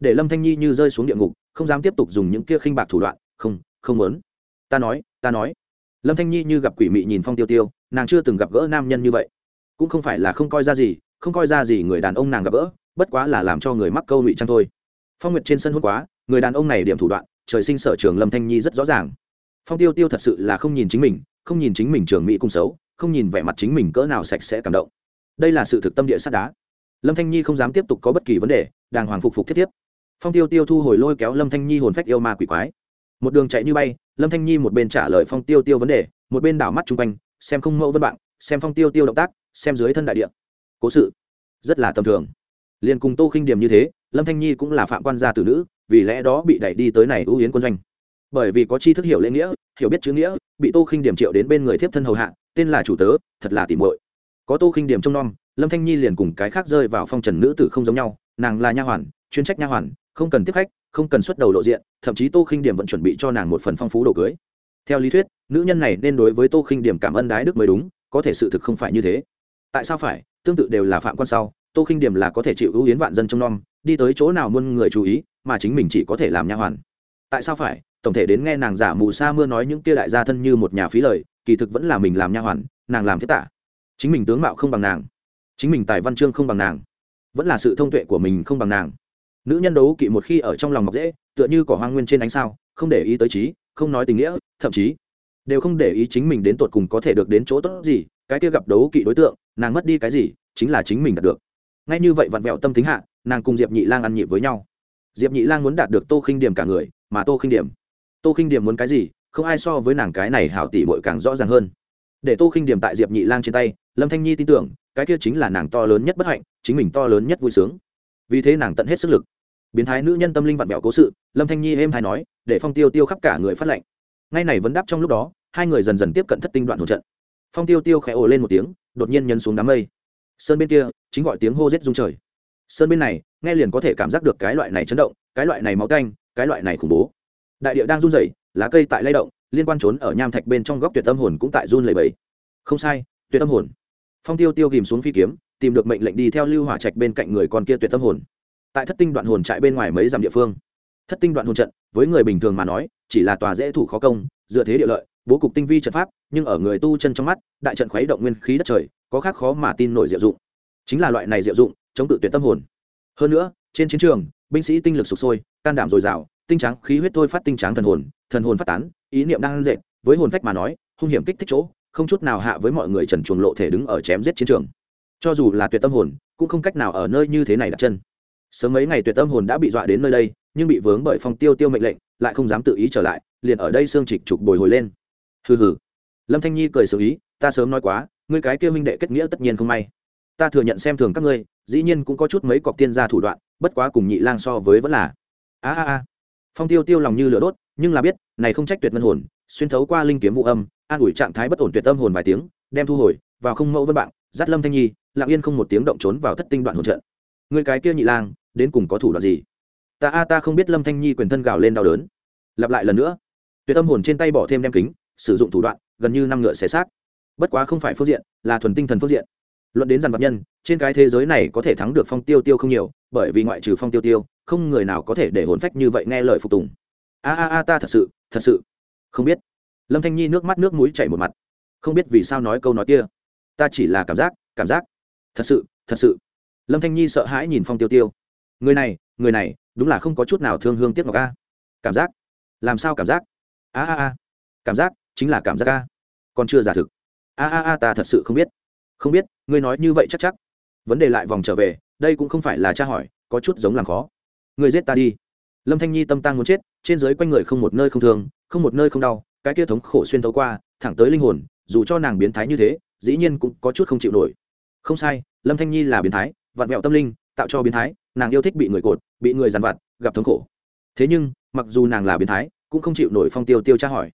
[SPEAKER 1] Để lâm thanh nhi như rơi xuống địa ngục, không dám tiếp tục dùng những kia khinh bạc thủ đoạn, không không muốn. Ta nói ta nói. Lâm thanh nhi như gặp quỷ mị nhìn phong tiêu tiêu nàng chưa từng gặp gỡ nam nhân như vậy. Cũng không phải là không coi ra gì, không coi ra gì người đàn ông nàng gặp gỡ, bất quá là làm cho người mắc câu ngụy trang thôi. Phong nguyệt trên sân hôn quá, người đàn ông này điểm thủ đoạn, trời sinh sở trường lâm thanh nhi rất rõ ràng. Phong tiêu tiêu thật sự là không nhìn chính mình, không nhìn chính mình trường mỹ cung xấu, không nhìn vẻ mặt chính mình cỡ nào sạch sẽ cảm động. Đây là sự thực tâm địa sắt đá. Lâm thanh nhi không dám tiếp tục có bất kỳ vấn đề, đàng hoàng phục phục thiết tiếp phong tiêu tiêu thu hồi lôi kéo lâm thanh nhi hồn phách yêu ma quỷ quái. Một đường chạy như bay, lâm thanh nhi một bên trả lời phong tiêu tiêu vấn đề, một bên đảo mắt chung quanh xem không mẫu vân bạn, xem phong tiêu tiêu động tác, xem dưới thân đại địa. Cố sự, rất là tầm thường. Liền cùng tô khinh điểm như thế, lâm thanh nhi cũng là phạm quan gia tử nữ, vì lẽ đó bị đẩy đi tới này ưu yến quân doanh. Bởi vì có chi thức hiểu lễ nghĩa, hiểu biết chữ nghĩa, bị tô khinh điểm triệu đến bên người thiếp thân hầu hạ, tên là chủ tớ, thật là tìm muội. Có tô khinh điểm trông nom, lâm thanh nhi liền cùng cái khác rơi vào phong trần nữ tử không giống nhau, nàng là nha hoàn, chuyên trách nha hoàn, không cần tiếp khách, không cần xuất đầu lộ diện, thậm chí tô khinh điểm vẫn chuẩn bị cho nàng một phần phong phú đồ cưới theo lý thuyết nữ nhân này nên đối với tô khinh điểm cảm ơn đái đức mới đúng có thể sự thực không phải như thế. Tại sao phải? Tương tự đều là phạm quan sau tô khinh điểm là có thể chịu ưu yến vạn dân trong non, đi tới chỗ nào muôn người chú ý mà chính mình chỉ có thể làm nha hoàn. Tại sao phải? Tổng thể đến nghe nàng giả mù sa mưa nói những kia đại gia thân như một nhà phí lời kỳ thực vẫn là mình làm nha hoàn nàng làm thiết tả. Chính mình tướng mạo không bằng nàng. Chính mình tài văn chương không bằng nàng. Vẫn là sự thông tuệ của mình không bằng nàng. Nữ nhân đấu kỵ một khi ở trong lòng mọc dễ tựa như cỏ hoang nguyên trên ánh sao không để ý tới trí không nói tình nghĩa, thậm chí đều không để ý chính mình đến tột cùng có thể được đến chỗ tốt gì, cái kia gặp đấu kỵ đối tượng, nàng mất đi cái gì, chính là chính mình đạt được. Ngay như vậy vặn vẹo tâm tính hạ, nàng cùng diệp nhị lang ăn nhịp với nhau. Diệp nhị lang muốn đạt được tô khinh điểm cả người, mà tô khinh điểm, tô khinh điểm muốn cái gì, không ai so với nàng cái này hảo tỷ bội càng rõ ràng hơn. Để tô khinh điểm tại diệp nhị lang trên tay, lâm thanh nhi tin tưởng, cái kia chính là nàng to lớn nhất bất hạnh, chính mình to lớn nhất vui sướng. Vì thế nàng tận hết sức lực biến thái nữ nhân tâm linh vặn vẹo cố sự, lâm thanh nhi êm hay nói, để phong tiêu tiêu khắp cả người phát lệnh. Ngay này vấn đáp trong lúc đó, hai người dần dần tiếp cận thất tinh đoạn hỗ trận. Phong tiêu tiêu khẽ ồ lên một tiếng, đột nhiên nhấn xuống đám mây. Sơn bên kia, chính gọi tiếng hô rết rung trời. Sơn bên này, nghe liền có thể cảm giác được cái loại này chấn động, cái loại này máu canh, cái loại này khủng bố. Đại địa đang run rẩy, lá cây tại lay động, liên quan trốn ở nham thạch bên trong góc tuyệt tâm hồn cũng tại run lẩy bẩy. Không sai, tuyệt tâm hồn. Phong tiêu tiêu ghìm xuống phi kiếm, tìm được mệnh lệnh đi theo lưu hỏa trạch bên cạnh người con kia tuyệt tâm hồn tại thất tinh đoạn hồn trại bên ngoài mấy dặm địa phương. Thất tinh đoạn hồn trận, với người bình thường mà nói, chỉ là tòa dễ thủ khó công, dựa thế địa lợi, bố cục tinh vi trận pháp, nhưng ở người tu chân trong mắt, đại trận khuấy động nguyên khí đất trời, có khác khó mà tin nổi diệu dụng. Chính là loại này diệu dụng, chống tự tuyệt tâm hồn. Hơn nữa, trên chiến trường, binh sĩ tinh lực sụp sôi, can đảm dồi dào, tinh trắng khí huyết thôi phát tinh trắng thần hồn thần hồn phát tán, ý niệm đang dệt, với hồn phách mà nói, hung hiểm kích thích chỗ, không chút nào hạ với mọi người trần chuồng lộ thể đứng ở chém giết chiến trường. Cho dù là tuyệt tâm hồn, cũng không cách nào ở nơi như thế này đặt chân sớm mấy ngày tuyệt tâm hồn đã bị dọa đến nơi đây, nhưng bị vướng bởi phong tiêu tiêu mệnh lệnh, lại không dám tự ý trở lại, liền ở đây xương trịch trục bồi hồi lên. Hừ hừ. Lâm thanh nhi cười xử ý, ta sớm nói quá, ngươi cái kia minh đệ kết nghĩa tất nhiên không may. Ta thừa nhận xem thường các ngươi, dĩ nhiên cũng có chút mấy cọc tiên gia thủ đoạn, bất quá cùng nhị lang so với vẫn là. A a a. Phong tiêu tiêu lòng như lửa đốt, nhưng là biết, này không trách tuyệt ngân hồn, xuyên thấu qua linh kiếm vụ âm, an ủi trạng thái bất ổn tuyệt tâm hồn vài tiếng, đem thu hồi, vào không mẫu vân bạn dắt lâm thanh nhi, lặng yên không một tiếng động trốn vào thất tinh đoạn hồn trận người cái kia nhị lang, đến cùng có thủ đoạn gì? Ta a, ta không biết lâm thanh nhi quyền thân gào lên đau đớn. Lặp lại lần nữa. Tuyệt tâm hồn trên tay bỏ thêm đem kính, sử dụng thủ đoạn, gần như năm ngựa xé xác. Bất quá không phải phương diện, là thuần tinh thần phương diện. Luận đến dàn vật nhân, trên cái thế giới này có thể thắng được phong tiêu tiêu không nhiều, bởi vì ngoại trừ phong tiêu tiêu, không người nào có thể để hồn phách như vậy nghe lời phục tùng. A a a, ta thật sự thật sự không biết. Lâm thanh nhi nước mắt nước mũi chảy một mặt. Không biết vì sao nói câu nói kia. Ta chỉ là cảm giác cảm giác. Thật sự thật sự lâm thanh nhi sợ hãi nhìn phong tiêu tiêu. Người này người này, đúng là không có chút nào thương hương tiếc ngọc a. Cảm giác? Làm sao cảm giác? A a a. Cảm giác chính là cảm giác a. Còn chưa giả thực. A a a, ta thật sự không biết. Không biết, ngươi nói như vậy chắc chắc. Vấn đề lại vòng trở về, đây cũng không phải là tra hỏi, có chút giống làm khó. Ngươi giết ta đi. Lâm thanh nhi tâm tăng muốn chết, trên giới quanh người không một nơi không thương, không một nơi không đau, cái kia thống khổ xuyên thấu qua, thẳng tới linh hồn, dù cho nàng biến thái như thế, dĩ nhiên cũng có chút không chịu nổi. Không sai, lâm thanh nhi là biến thái vặn vẹo tâm linh, tạo cho biến thái, nàng yêu thích bị người cột, bị người dằn vặt, gặp thống khổ. Thế nhưng, mặc dù nàng là biến thái, cũng không chịu nổi phong tiêu tiêu tra hỏi.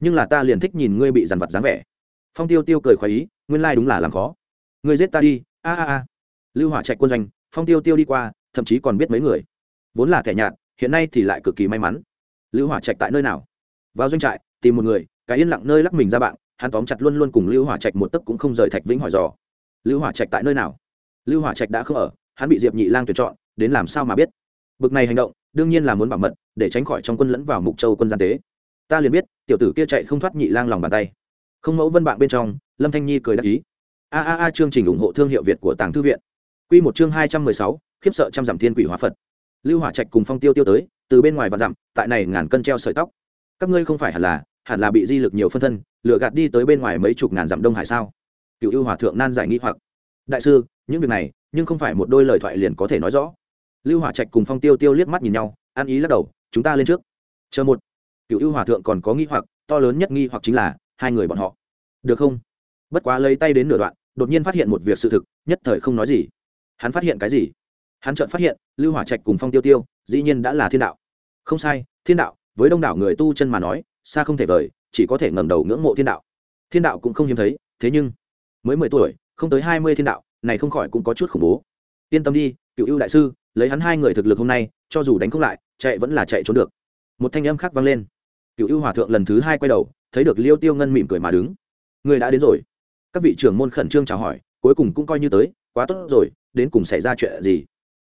[SPEAKER 1] Nhưng là ta liền thích nhìn ngươi bị dằn vặt dáng vẻ. Phong tiêu tiêu cười khoái ý, nguyên lai đúng là làm khó. Ngươi giết ta đi, a a a. Lưu hỏa trạch quân doanh, phong tiêu tiêu đi qua, thậm chí còn biết mấy người. Vốn là kẻ nhạt, hiện nay thì lại cực kỳ may mắn. Lưu hỏa trạch tại nơi nào? Vào doanh trại, tìm một người, cái yên lặng nơi lắc mình ra bạn, hắn tóm chặt luôn luôn cùng lưu hỏa trạch một tấc cũng không rời thạch vĩnh hỏi dò. Lưu hỏa trạch tại nơi nào? Lưu hỏa trạch đã không ở, hắn bị diệp nhị lang tuyển chọn, đến làm sao mà biết? Bực này hành động, đương nhiên là muốn bảo mật, để tránh khỏi trong quân lẫn vào mục châu quân gian tế. Ta liền biết, tiểu tử kia chạy không thoát nhị lang lòng bàn tay. Không mẫu vân bạn bên trong, lâm thanh nhi cười đáp ý. A a a, chương trình ủng hộ thương hiệu việt của tàng thư viện. Q một chương hai trăm mười sáu, khiếp sợ trăm dặm thiên quỷ hóa phật. Lưu hỏa trạch cùng phong tiêu tiêu tới, từ bên ngoài và dặm, tại này ngàn cân treo sợi tóc. Các ngươi không phải hẳn là hẳn là bị di lực nhiều phân thân lựa gạt đi tới bên ngoài mấy chục ngàn dặm đông hải sao? Cựu ưu hòa thượng nan giải nghĩ hoặc. Đại sư những việc này, nhưng không phải một đôi lời thoại liền có thể nói rõ. Lưu hỏa trạch cùng phong tiêu tiêu liếc mắt nhìn nhau, ăn ý lắc đầu, chúng ta lên trước. Chờ một. Cựu ưu hòa thượng còn có nghi hoặc, to lớn nhất nghi hoặc chính là, hai người bọn họ. Được không? Bất quá lấy tay đến nửa đoạn, đột nhiên phát hiện một việc sự thực, nhất thời không nói gì. Hắn phát hiện cái gì? Hắn chợt phát hiện, lưu hỏa trạch cùng phong tiêu tiêu, dĩ nhiên đã là thiên đạo. Không sai, thiên đạo, với đông đảo người tu chân mà nói, xa không thể vời, chỉ có thể ngẩng đầu ngưỡng mộ thiên đạo. Thiên đạo cũng không hiếm thấy, thế nhưng, mới mười tuổi, không tới hai mươi thiên đạo này không khỏi cũng có chút khủng bố. Yên tâm đi, cựu ưu đại sư, lấy hắn hai người thực lực hôm nay, cho dù đánh không lại, chạy vẫn là chạy trốn được. Một thanh âm khác vang lên. Cựu ưu hòa thượng lần thứ hai quay đầu, thấy được liêu tiêu ngân mỉm cười mà đứng. Người đã đến rồi. Các vị trưởng môn khẩn trương chào hỏi, cuối cùng cũng coi như tới, quá tốt rồi, đến cùng xảy ra chuyện gì?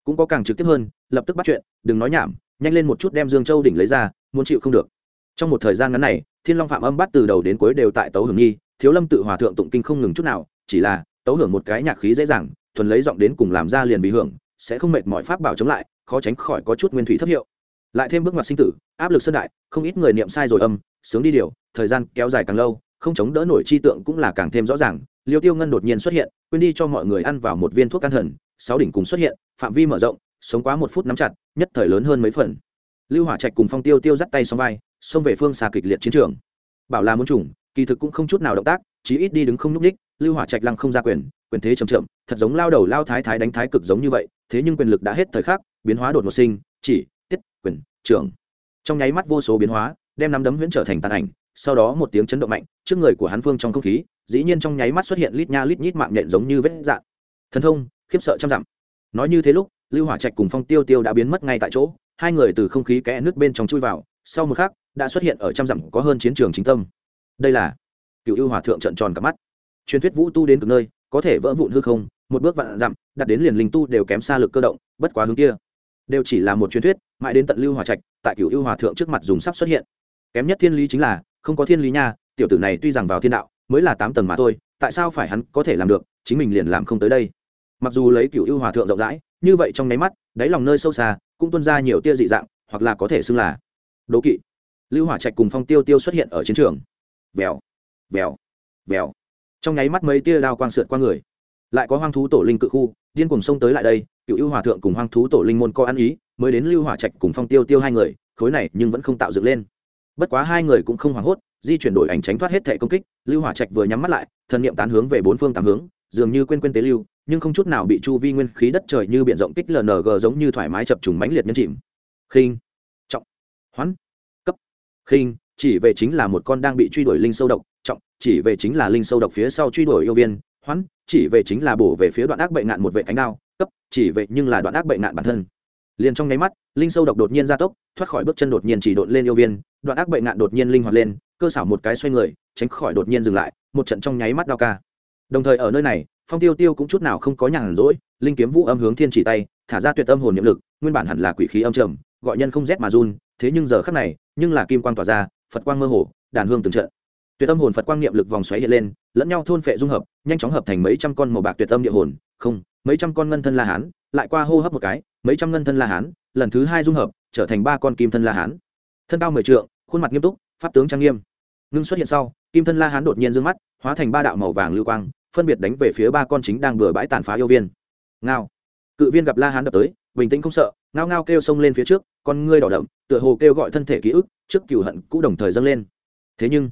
[SPEAKER 1] Cũng có càng trực tiếp hơn, lập tức bắt chuyện, đừng nói nhảm, nhanh lên một chút đem dương châu đỉnh lấy ra, muốn chịu không được. Trong một thời gian ngắn này, thiên long phạm âm bắt từ đầu đến cuối đều tại tấu hưởng nhi thiếu lâm tự hòa thượng tụng kinh không ngừng chút nào, chỉ là tấu hưởng một cái nhạc khí dễ dàng, thuần lấy giọng đến cùng làm ra liền bị hưởng, sẽ không mệt mọi pháp bảo chống lại, khó tránh khỏi có chút nguyên thủy thấp hiệu. Lại thêm bước ngoặt sinh tử, áp lực sơn đại, không ít người niệm sai rồi âm, sướng đi điều, thời gian kéo dài càng lâu, không chống đỡ nổi chi tượng cũng là càng thêm rõ ràng. Liêu tiêu ngân đột nhiên xuất hiện, quên đi cho mọi người ăn vào một viên thuốc can thần, sáu đỉnh cùng xuất hiện, phạm vi mở rộng, sống quá một phút nắm chặt, nhất thời lớn hơn mấy phần. Lưu hỏa trạch cùng phong tiêu tiêu dắt tay xong vai, xông về phương xa kịch liệt chiến trường. Bảo là muốn chủng kỳ thực cũng không chút nào động tác, chí ít đi đứng không nhúc ních lưu hỏa trạch lăng không ra quyền quyền thế chậm chậm, thật giống lao đầu lao thái thái đánh thái cực giống như vậy, thế nhưng quyền lực đã hết thời khắc, biến hóa đột ngột sinh, chỉ, tiết, quyền, trưởng. Trong nháy mắt vô số biến hóa, đem nắm đấm huyễn trở thành tàn ảnh, sau đó một tiếng chấn động mạnh, trước người của hắn phương trong không khí, dĩ nhiên trong nháy mắt xuất hiện lít nha lít nhít mạng nhện giống như vết dạn thần thông, khiếp sợ trăm dặm. Nói như thế lúc, lưu hỏa trạch cùng phong tiêu tiêu đã biến mất ngay tại chỗ, hai người từ không khí kẽ nước bên trong chui vào, sau một khắc, đã xuất hiện ở trăm dặm có hơn chiến trường chính tâm. Đây là cựu ưu hòa thượng trận tròn cả mắt truyền thuyết vũ tu đến cực nơi, có thể vỡ vụn hư không, một bước vạn dặm, đặt đến liền linh tu đều kém xa lực cơ động, bất quá hướng kia. Đều chỉ là một truyền thuyết, mãi đến tận lưu hòa trạch, tại cựu ưu hòa thượng trước mặt dùng sắp xuất hiện. Kém nhất thiên lý chính là, không có thiên lý nha, tiểu tử này tuy rằng vào thiên đạo, mới là tám tầng mà thôi, tại sao phải hắn có thể làm được, chính mình liền làm không tới đây. Mặc dù lấy cựu ưu hòa thượng rộng rãi, như vậy trong nháy mắt, đáy lòng nơi sâu xa, cũng tuân ra nhiều tia dị dạng, hoặc là có thể xưng là đố kỵ. Lưu hỏa trạch cùng phong tiêu tiêu xuất hiện ở chiến trường. Vèo vèo vèo trong nháy mắt mấy tia đao quang sượt qua người. Lại có hoang thú tổ linh cự khu, điên cùng xông tới lại đây, cựu ưu hòa thượng cùng hoang thú tổ linh môn co ăn ý, mới đến lưu hỏa trạch cùng phong tiêu tiêu hai người, khối này nhưng vẫn không tạo dựng lên. Bất quá hai người cũng không hoảng hốt, di chuyển đổi ảnh tránh thoát hết thể công kích, lưu hỏa trạch vừa nhắm mắt lại, thần niệm tán hướng về bốn phương tám hướng, dường như quên quên tế lưu, nhưng không chút nào bị chu vi nguyên khí đất trời như biển rộng kích lng giống như thoải mái chập trùng mãnh liệt nhân chìm. Khinh. Trọng. Hoãn cấp. Khinh, chỉ về chính là một con đang bị truy đuổi linh sâu độc, trọng chỉ về chính là linh sâu độc phía sau truy đuổi yêu viên, hoãn, chỉ về chính là bổ về phía đoạn ác bệnh nạn một vệ ánh đao, cấp, chỉ về nhưng là đoạn ác bệnh nạn bản thân. Liền trong nháy mắt, linh sâu độc đột nhiên gia tốc, thoát khỏi bước chân đột nhiên chỉ đột lên yêu viên, đoạn ác bệnh nạn đột nhiên linh hoạt lên, cơ xảo một cái xoay người, tránh khỏi đột nhiên dừng lại, một trận trong nháy mắt đao ca. Đồng thời ở nơi này, phong tiêu tiêu cũng chút nào không có nhàn rỗi, linh kiếm vũ âm hướng thiên chỉ tay, thả ra tuyệt âm hồn niệm lực, nguyên bản hẳn là quỷ khí âm trầm, gọi nhân không rét mà run, thế nhưng giờ khắc này, nhưng là kim quang tỏa ra, phật quang mơ hồ, đàn hương từng trận tuyệt âm hồn phật quang niệm lực vòng xoáy hiện lên, lẫn nhau thôn phệ dung hợp, nhanh chóng hợp thành mấy trăm con màu bạc tuyệt âm địa hồn. Không, mấy trăm con ngân thân la hán, lại qua hô hấp một cái, mấy trăm ngân thân la hán, lần thứ hai dung hợp, trở thành ba con kim thân la hán. Thân cao mười trượng, khuôn mặt nghiêm túc, pháp tướng trang nghiêm. Ngưng xuất hiện sau, kim thân la hán đột nhiên d ư ơ n g mắt, hóa thành ba đạo màu vàng lưu quang, phân biệt đánh về phía ba con chính đang bừa bãi tàn phá yêu viên. Ngao. Cự viên gặp la hán đập tới, bình tĩnh không sợ, ngao ngao kêu xông lên phía trước, con ngươi đỏ đậm, tựa hồ kêu gọi thân thể ký ức, trước cửu hận cũ đồng thời dâng lên. Thế nhưng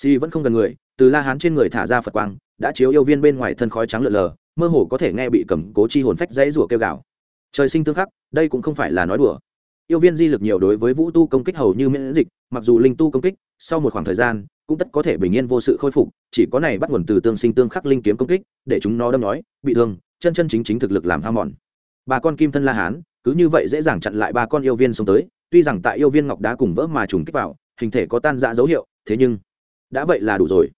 [SPEAKER 1] si vẫn không gần người, từ la hán trên người thả ra phật quang, đã chiếu yêu viên bên ngoài thân khói trắng lợn lờ, mơ hồ có thể nghe bị cầm cố chi hồn phách dãy rủa kêu gào. Trời sinh tương khắc, đây cũng không phải là nói đùa. Yêu viên di lực nhiều đối với vũ tu công kích hầu như miễn dịch, mặc dù linh tu công kích, sau một khoảng thời gian, cũng tất có thể bình yên vô sự khôi phục, chỉ có này bắt nguồn từ tương sinh tương khắc linh kiếm công kích, để chúng nó đâm nói, bị thương, chân chân chính chính thực lực làm ham mòn. Ba con kim thân la hán, cứ như vậy dễ dàng chặn lại ba con yêu viên xông tới, tuy rằng tại yêu viên ngọc đá cùng vỡ mà trùng kích vào, hình thể có tan dã dấu hiệu, thế nhưng đã vậy là đủ rồi.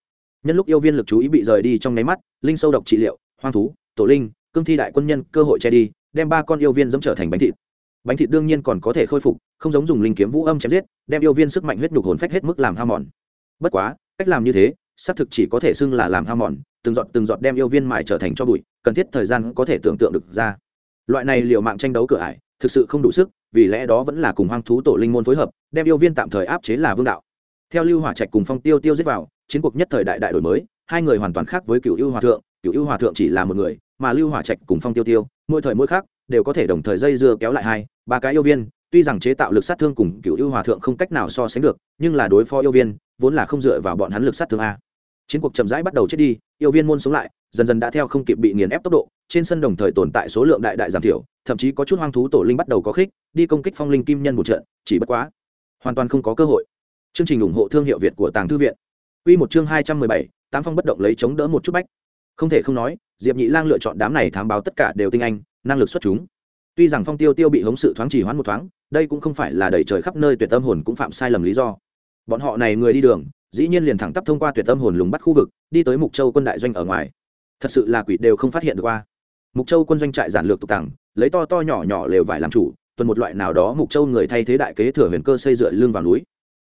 [SPEAKER 1] Nhân lúc yêu viên lực chú ý bị rời đi trong nháy mắt, linh sâu độc trị liệu, hoang thú, tổ linh, cương thi đại quân nhân cơ hội che đi, đem ba con yêu viên dẫm trở thành bánh thịt. Bánh thịt đương nhiên còn có thể khôi phục, không giống dùng linh kiếm vũ âm chém giết, đem yêu viên sức mạnh huyết nhục hồn phách hết mức làm hao mòn. Bất quá, cách làm như thế, xác thực chỉ có thể xưng là làm hao mòn, từng giọt từng giọt đem yêu viên mài trở thành cho bụi, cần thiết thời gian có thể tưởng tượng được ra. Loại này liều mạng tranh đấu cửa ải, thực sự không đủ sức, vì lẽ đó vẫn là cùng hoang thú tổ linh môn phối hợp, đem yêu viên tạm thời áp chế là vương đạo theo lưu hỏa trạch cùng phong tiêu tiêu giết vào, chiến cuộc nhất thời đại đại đổi mới, hai người hoàn toàn khác với cựu ưu hòa thượng cựu ưu hòa thượng chỉ là một người, mà lưu hỏa trạch cùng phong tiêu tiêu, mỗi thời mỗi khác, đều có thể đồng thời dây dưa kéo lại hai, ba cái yêu viên, tuy rằng chế tạo lực sát thương cùng cựu ưu hòa thượng không cách nào so sánh được, nhưng là đối phó yêu viên, vốn là không dựa vào bọn hắn lực sát thương a. Chiến cuộc chậm rãi bắt đầu chết đi, yêu viên môn sống lại, dần dần đã theo không kịp bị nghiền ép tốc độ, trên sân đồng thời tồn tại số lượng đại đại giảm thiểu, thậm chí có chút hoang thú tổ linh bắt đầu có khích, đi công kích phong linh kim nhân một trận, chỉ bất quá, hoàn toàn không có cơ hội chương trình ủng hộ thương hiệu việt của tàng thư viện. Quy một chương hai trăm mười bảy, tám phong bất động lấy chống đỡ một chút bách. Không thể không nói diệp nhị lang lựa chọn đám này thám báo tất cả đều tinh anh năng lực xuất chúng. Tuy rằng phong tiêu tiêu bị hống sự thoáng chỉ hoãn một thoáng đây cũng không phải là đẩy trời khắp nơi tuyệt tâm hồn cũng phạm sai lầm lý do. Bọn họ này người đi đường dĩ nhiên liền thẳng tắp thông qua tuyệt tâm hồn lùng bắt khu vực đi tới mục châu quân đại doanh ở ngoài. Thật sự là quỷ đều không phát hiện được qua. Mục châu quân doanh trại giản lược tục tàng lấy to to nhỏ nhỏ lều vải làm chủ tuần một loại nào đó mục châu người thay thế đại kế thừa huyền cơ xây dựa lưng vào núi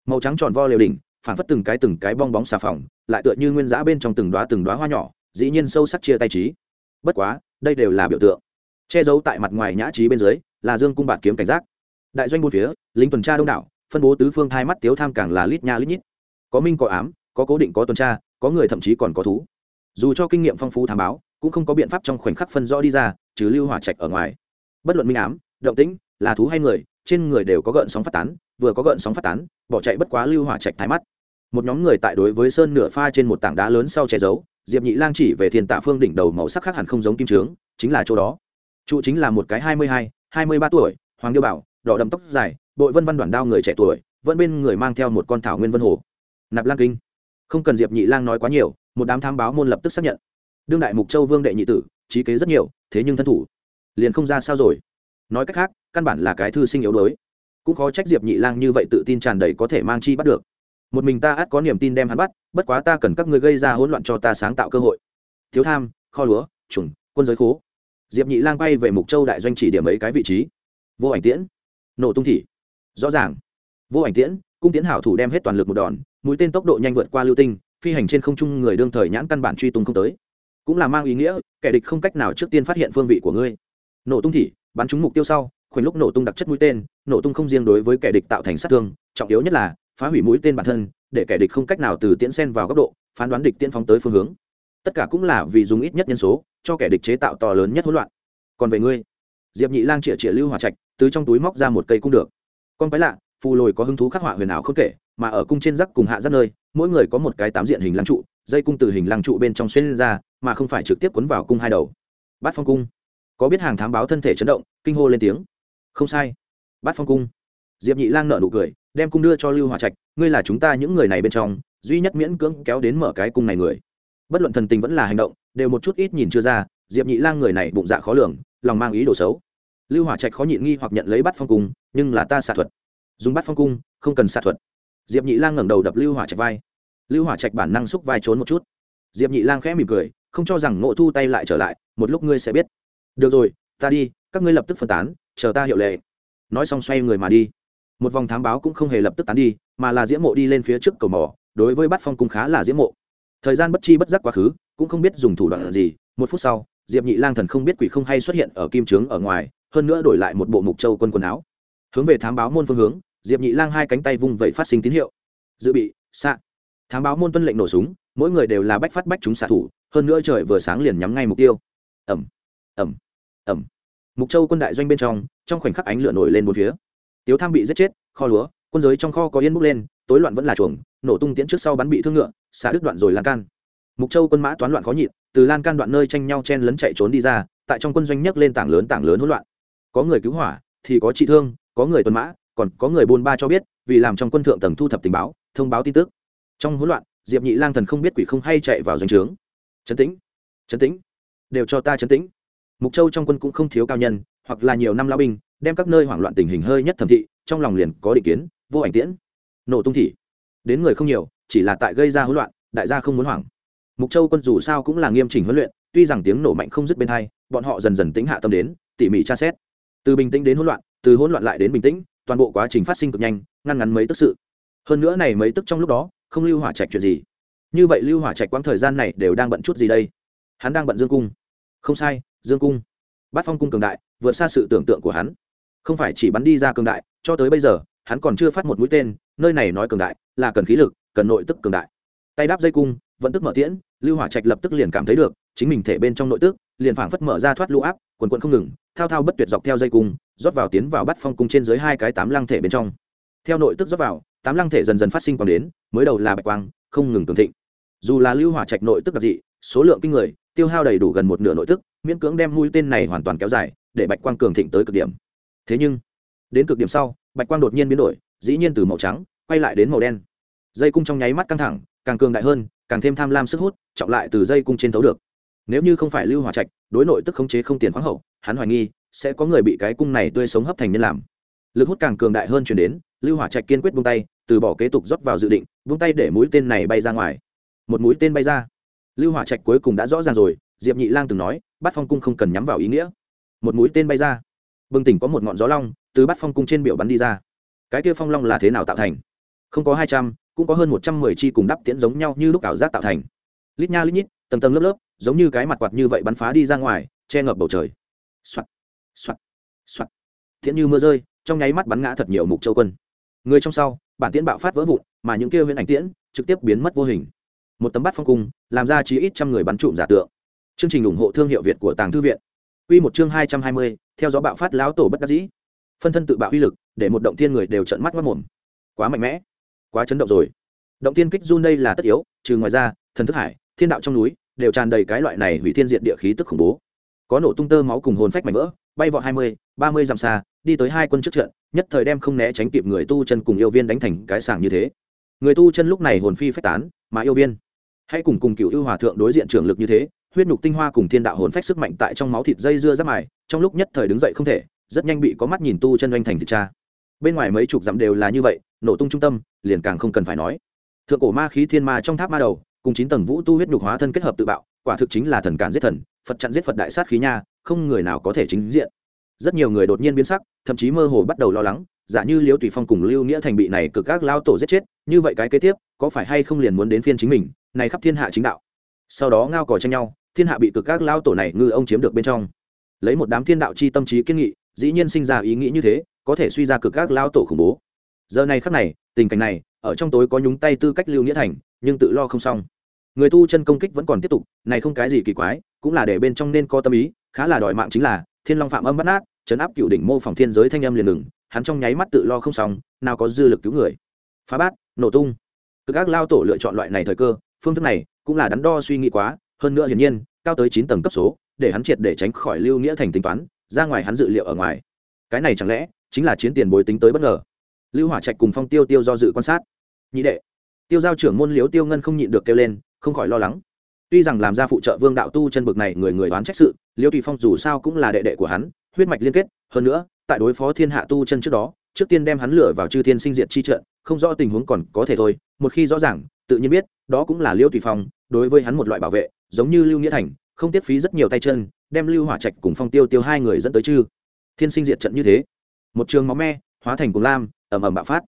[SPEAKER 1] màu trắng tròn vo lều đỉnh phản phất từng cái từng cái bong bóng xà phòng, lại tựa như nguyên giã bên trong từng đoá từng đoá hoa nhỏ, dĩ nhiên sâu sắc chia tay trí. Bất quá, đây đều là biểu tượng. Che giấu tại mặt ngoài nhã trí bên dưới, là dương cung bạt kiếm cảnh giác. Đại doanh bốn phía, lính tuần tra đông đảo, phân bố tứ phương thai mắt tiếu tham càng là lít nha lít nhít. Có minh, có ám, có cố định, có tuần tra, có người thậm chí còn có thú. Dù cho kinh nghiệm phong phú thám báo, cũng không có biện pháp trong khoảnh khắc phân rõ đi ra, trừ lưu hỏa trạch ở ngoài. Bất luận minh ám, động tĩnh, là thú hay người, trên người đều có gợn sóng phát tán vừa có gợn sóng phát tán, bỏ chạy bất quá lưu hỏa trạch thái mắt. Một nhóm người tại đối với sơn nửa pha trên một tảng đá lớn sau che giấu, diệp nhị lang chỉ về thiên tạ phương đỉnh đầu màu sắc khác hẳn không giống kim trướng, chính là chỗ đó. Trụ chính là một cái hai mươi hai hai mươi ba tuổi, hoàng điêu bảo, đỏ đậm tóc dài, bội vân văn đoàn đao người trẻ tuổi, vẫn bên người mang theo một con thảo nguyên vân hồ. Nạp lang kinh. Không cần diệp nhị lang nói quá nhiều, một đám tham báo môn lập tức xác nhận. Đương đại mục châu vương đệ nhị tử, trí kế rất nhiều, thế nhưng thân thủ, liền không ra sao rồi. Nói cách khác, căn bản là cái thư sinh yếu đuối cũng khó trách diệp nhị lang như vậy tự tin tràn đầy có thể mang chi bắt được. Một mình ta ắt có niềm tin đem hắn bắt, bất quá ta cần các ngươi gây ra hỗn loạn cho ta sáng tạo cơ hội. Thiếu tham, kho lúa, trùng, quân giới khố. Diệp nhị lang bay về mục châu đại doanh chỉ điểm ấy cái vị trí. Vô ảnh tiễn, nổ tung thị. Rõ ràng. Vô ảnh tiễn, cung tiễn hảo thủ đem hết toàn lực một đòn, mũi tên tốc độ nhanh vượt qua lưu tinh, phi hành trên không trung người đương thời nhãn căn bản truy tung không tới. Cũng là mang ý nghĩa, kẻ địch không cách nào trước tiên phát hiện phương vị của ngươi. Nổ tung thị, bắn trúng mục tiêu sau khoảnh lúc nổ tung đặc chất mũi tên, nổ tung không riêng đối với kẻ địch tạo thành sát thương, trọng yếu nhất là phá hủy mũi tên bản thân, để kẻ địch không cách nào từ tiễn sen vào góc độ, phán đoán địch tiễn phóng tới phương hướng. Tất cả cũng là vì dùng ít nhất nhân số, cho kẻ địch chế tạo to lớn nhất hỗn loạn. Còn về ngươi, diệp nhị lang chĩa chĩa lưu hỏa trạch, từ trong túi móc ra một cây cung được. Con quái lạ, phù lồi có hứng thú khắc họa huyền ảo không kể, mà ở cung trên rắc cùng hạ rắc nơi, mỗi người có một cái tám diện hình lăng trụ, dây cung từ hình lăng trụ bên trong xuyên lên ra, mà không phải trực tiếp quấn vào cung hai đầu. Bát phong cung. Có biết hàng thám báo thân thể chấn động, kinh hô lên tiếng không sai. Bát phong cung. Diệp nhị lang nợ nụ cười, đem cung đưa cho lưu hòa trạch, ngươi là chúng ta những người này bên trong, duy nhất miễn cưỡng kéo đến mở cái cung này người. Bất luận thần tình vẫn là hành động, đều một chút ít nhìn chưa ra, diệp nhị lang người này bụng dạ khó lường, lòng mang ý đồ xấu. Lưu hỏa trạch khó nhịn nghi hoặc nhận lấy bắt phong cung, nhưng là ta xạ thuật. Dùng bắt phong cung, không cần xạ thuật. Diệp nhị lang ngẩng đầu đập lưu hỏa trạch vai. Lưu hỏa trạch bản năng xúc vai trốn một chút. Diệp nhị lang khẽ mỉm cười, không cho rằng ngộ thu tay lại trở lại, một lúc ngươi sẽ biết. Được rồi, ta đi, các ngươi lập tức phân tán chờ ta hiệu lệ. Nói xong xoay người mà đi. Một vòng thám báo cũng không hề lập tức tán đi, mà là diễm mộ đi lên phía trước cầu mỏ, đối với bát phong cung khá là diễm mộ. Thời gian bất chi bất giác quá khứ, cũng không biết dùng thủ đoạn gì, một phút sau, diệp nhị lang thần không biết quỷ không hay xuất hiện ở kim trướng ở ngoài, hơn nữa đổi lại một bộ mục châu quân quần áo. Hướng về thám báo môn phương hướng, diệp nhị lang hai cánh tay vung vẩy phát sinh tín hiệu. Dự bị, xạ. Thám báo môn tuân lệnh nổ súng, mỗi người đều là bách phát bách chúng xạ thủ, hơn nữa trời vừa sáng liền nhắm ngay mục tiêu. Ẩm ẩm ẩm mục châu quân đại doanh bên trong trong khoảnh khắc ánh lửa nổi lên một phía. Tiếu tham bị giết chết, kho lúa, quân giới trong kho có yên bốc lên, tối loạn vẫn là chuồng, nổ tung tiễn trước sau bắn bị thương ngựa, xả đứt đoạn rồi lan can. Mục châu quân mã toán loạn khó nhịn, từ lan can đoạn nơi tranh nhau chen lấn chạy trốn đi ra, tại trong quân doanh nhấc lên tảng lớn tảng lớn hỗn loạn. Có người cứu hỏa, thì có trị thương, có người tuần mã, còn có người buôn ba cho biết, vì làm trong quân thượng tầng thu thập tình báo, thông báo tin tức. Trong hỗn loạn, diệp nhị lang thần không biết quỷ không hay chạy vào doanh trướng. Chấn tĩnh chấn tĩnh, đều cho ta chấn tĩnh mục châu trong quân cũng không thiếu cao nhân, hoặc là nhiều năm lao binh, đem các nơi hoảng loạn tình hình hơi nhất thẩm thị, trong lòng liền có định kiến, vô ảnh tiễn. Nổ tung thị. Đến người không nhiều, chỉ là tại gây ra hỗn loạn, đại gia không muốn hoảng. Mục châu quân dù sao cũng là nghiêm chỉnh huấn luyện, tuy rằng tiếng nổ mạnh không dứt bên hai bọn họ dần dần tính hạ tâm đến, tỉ mỉ tra xét. Từ bình tĩnh đến hỗn loạn, từ hỗn loạn lại đến bình tĩnh, toàn bộ quá trình phát sinh cực nhanh, ngăn ngắn mấy tức sự. Hơn nữa này mấy tức trong lúc đó, không lưu hỏa trạch chuyện gì. Như vậy lưu hỏa trạch quãng thời gian này đều đang bận chút gì đây? Hắn đang bận dương cung. Không sai dương cung. Bát phong cung cường đại, vượt xa sự tưởng tượng của hắn. Không phải chỉ bắn đi ra cường đại, cho tới bây giờ, hắn còn chưa phát một mũi tên, nơi này nói cường đại, là cần khí lực, cần nội tức cường đại. Tay đáp dây cung, vẫn tức mở tiễn, lưu hỏa trạch lập tức liền cảm thấy được, chính mình thể bên trong nội tức, liền phảng phất mở ra thoát lũ áp, quần quần không ngừng, thao thao bất tuyệt dọc theo dây cung, rót vào tiến vào bắt phong cung trên dưới hai cái tám lăng thể bên trong. Theo nội tức rót vào, tám lăng thể dần dần phát sinh quang đến, mới đầu là bạch quang, không ngừng cường thịnh. Dù là lưu hỏa trạch nội tức đặc dị, số lượng kinh người tiêu hao đầy đủ gần một nửa nội tức, miễn cưỡng đem mũi tên này hoàn toàn kéo dài, để bạch quang cường thịnh tới cực điểm. Thế nhưng, đến cực điểm sau, bạch quang đột nhiên biến đổi, dĩ nhiên từ màu trắng, quay lại đến màu đen. Dây cung trong nháy mắt căng thẳng, càng cường đại hơn, càng thêm tham lam sức hút, trọng lại từ dây cung trên thấu được. Nếu như không phải lưu hòa trạch, đối nội tức khống chế không tiền khoáng hậu, hắn hoài nghi, sẽ có người bị cái cung này tươi sống hấp thành nhân làm. Lực hút càng cường đại hơn chuyển đến, lưu hỏa trạch kiên quyết buông tay, từ bỏ kế tục rót vào dự định, buông tay để mũi tên này bay ra ngoài. Một mũi tên bay ra lưu hỏa trạch cuối cùng đã rõ ràng rồi, diệp nhị lang từng nói bắt phong cung không cần nhắm vào ý nghĩa. Một mũi tên bay ra. Bừng tỉnh có một ngọn gió long, từ bắt phong cung trên biểu bắn đi ra. Cái kia phong long là thế nào tạo thành? Không có hai trăm, cũng có hơn một trăm mười chi cùng đắp tiễn giống nhau như lúc ảo giác tạo thành. Lít nha lít nhít, tầng tầng lớp lớp, giống như cái mặt quạt như vậy bắn phá đi ra ngoài, che ngập bầu trời. Soạt soạt soạt. Tiễn như mưa rơi, trong nháy mắt bắn ngã thật nhiều mục châu quân. Người trong sau, bản tiễn bạo phát vỡ vụn, mà những kia huyễn ảnh tiễn trực tiếp biến mất vô hình một tấm bắt phong cung, làm ra chí ít trăm người bắn trụm giả tượng. Chương trình ủng hộ thương hiệu việt của tàng thư viện. Quy một chương hai trăm hai mươi, theo gió bạo phát lão tổ bất đắc dĩ. Phân thân tự bạo uy lực, để một động thiên người đều trợn mắt mất mồm quá mạnh mẽ, quá chấn động rồi. Động thiên kích run đây là tất yếu, trừ ngoài ra, thần thức hải, thiên đạo trong núi, đều tràn đầy cái loại này hủy thiên diện địa khí tức khủng bố. Có nổ tung tơ máu cùng hồn phách mảnh vỡ, bay vọt hai mươi, ba mươi dặm xa, đi tới hai quân trước trận, nhất thời đem không né tránh kịp người tu chân cùng yêu viên đánh thành cái sàng như thế. Người tu chân lúc này hồn phi phách tán, mà yêu viên hãy cùng cùng cựu ưu hòa thượng đối diện trưởng lực như thế, huyết nhục tinh hoa cùng thiên đạo hồn phách sức mạnh tại trong máu thịt dây dưa giáp mài, trong lúc nhất thời đứng dậy không thể, rất nhanh bị có mắt nhìn tu chân doanh thành thịt cha. Bên ngoài mấy chục dặm đều là như vậy, nổ tung trung tâm, liền càng không cần phải nói. Thượng cổ ma khí thiên ma trong tháp ma đầu, cùng chín tầng vũ tu huyết nhục hóa thân kết hợp tự bạo, quả thực chính là thần cản giết thần, phật chặn giết phật đại sát khí nha, không người nào có thể chính diện. Rất nhiều người đột nhiên biến sắc, thậm chí mơ hồ bắt đầu lo lắng, giả như liêu tùy phong cùng lưu nghĩa thành bị này cực các lao tổ giết chết, như vậy cái kế tiếp, có phải hay không liền muốn đến phiên chính mình? Này khắp thiên hạ chính đạo. Sau đó ngao cò tranh nhau, thiên hạ bị cực các lao tổ này ngư ông chiếm được bên trong. Lấy một đám thiên đạo chi tâm trí kiên nghị, dĩ nhiên sinh ra ý nghĩ như thế, có thể suy ra cực các lao tổ khủng bố. Giờ này khắc này, tình cảnh này, ở trong tối có nhúng tay tư cách lưu nghĩa thành, nhưng tự lo không xong. Người tu chân công kích vẫn còn tiếp tục, này không cái gì kỳ quái, cũng là để bên trong nên có tâm ý, khá là đòi mạng chính là, thiên long phạm âm bắt nát chấn áp cựu đỉnh mô phòng thiên giới thanh âm liền ngừng, hắn trong nháy mắt tự lo không xong, nào có dư lực cứu người. Phá bát, nổ tung. Cực các lao tổ lựa chọn loại này thời cơ phương thức này cũng là đắn đo suy nghĩ quá, hơn nữa hiển nhiên, cao tới chín tầng cấp số, để hắn triệt để tránh khỏi lưu nghĩa thành tính toán, ra ngoài hắn dự liệu ở ngoài. Cái này chẳng lẽ chính là chiến tiền bối tính tới bất ngờ? Lưu hỏa trạch cùng phong tiêu tiêu do dự quan sát. Nhị đệ, tiêu giao trưởng môn liếu tiêu ngân không nhịn được kêu lên, không khỏi lo lắng. Tuy rằng làm ra phụ trợ vương đạo tu chân bực này người người đoán trách sự liêu tùy phong dù sao cũng là đệ đệ của hắn, huyết mạch liên kết, hơn nữa, tại đối phó thiên hạ tu chân trước đó trước tiên đem hắn lửa vào chư thiên sinh diệt chi trận, không rõ tình huống còn có thể thôi, một khi rõ ràng, tự nhiên biết, đó cũng là liêu tùy phong, đối với hắn một loại bảo vệ, giống như lưu nghĩa thành, không tiết phí rất nhiều tay chân, đem lưu hỏa trạch cùng phong tiêu tiêu hai người dẫn tới chư thiên sinh diệt trận như thế. Một trường máu me, hóa thành cùng lam, ầm ầm bạo phát.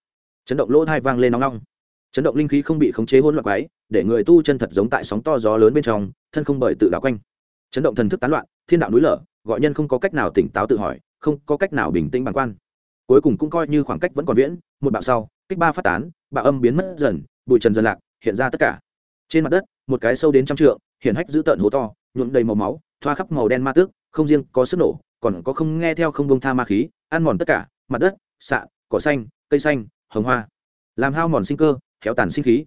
[SPEAKER 1] Chấn động lỗ thai vang lên nóng nóng chấn động linh khí không bị khống chế hỗn loạn quái, để người tu chân thật giống tại sóng to gió lớn bên trong, thân không bởi tự đảo quanh. Chấn động thần thức tán loạn, thiên đạo núi lở, gọi nhân không có cách nào tỉnh táo tự hỏi, không có cách nào bình tĩnh bằng quan cuối cùng cũng coi như khoảng cách vẫn còn viễn, một bạo sau, kích ba phát tán, bạo âm biến mất dần, bụi trần dần lạc, hiện ra tất cả. Trên mặt đất, một cái sâu đến trăm trượng hiện hách giữ tợn hố to, nhuộm đầy màu máu, thoa khắp màu đen ma tước, không riêng có sức nổ, còn có không nghe theo không bông tha ma khí, ăn mòn tất cả, mặt đất xạ cỏ xanh, cây xanh, hồng hoa. Làm hao mòn sinh cơ kéo tàn sinh khí.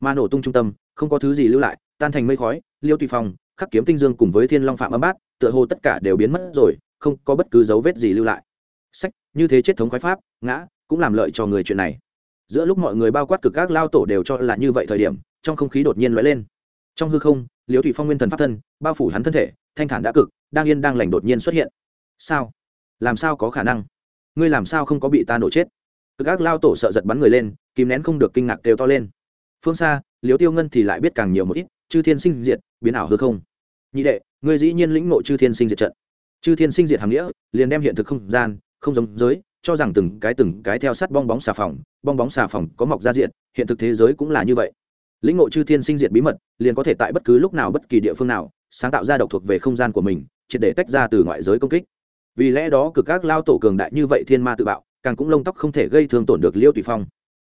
[SPEAKER 1] Ma nổ tung trung tâm, không có thứ gì lưu lại, tan thành mây khói, liêu tùy phong, khắc kiếm tinh dương cùng với thiên long phạm âm bát, tựa hồ tất cả đều biến mất rồi, không có bất cứ dấu vết gì lưu lại. Sách như thế chết thống khoái pháp, ngã, cũng làm lợi cho người chuyện này. Giữa lúc mọi người bao quát cực các lao tổ đều cho là như vậy thời điểm, trong không khí đột nhiên lóe lên. Trong hư không, Liễu thủy phong nguyên thần pháp thân, bao phủ hắn thân thể, thanh thản đã cực, đang yên đang lành đột nhiên xuất hiện. Sao? Làm sao có khả năng? Ngươi làm sao không có bị ta nổ chết? Cực các lao tổ sợ giật bắn người lên, kìm nén không được kinh ngạc đều to lên. Phương xa, Liễu tiêu ngân thì lại biết càng nhiều một ít, chư thiên sinh diệt, biến ảo hư không. Nhị đệ, ngươi dĩ nhiên lĩnh ngộ chư thiên sinh diệt trận. Chư thiên sinh diệt hàm nghĩa, liền đem hiện thực không gian không giống giới, cho rằng từng cái từng cái theo sát bong bóng xà phòng, bong bóng xà phòng có mọc ra diện, hiện thực thế giới cũng là như vậy. Lĩnh ngộ chư thiên sinh diệt bí mật, liền có thể tại bất cứ lúc nào bất kỳ địa phương nào, sáng tạo ra độc thuộc về không gian của mình, triệt để tách ra từ ngoại giới công kích. Vì lẽ đó, cực các lao tổ cường đại như vậy thiên ma tự bạo, càng cũng lông tóc không thể gây thương tổn được liêu tùy phong.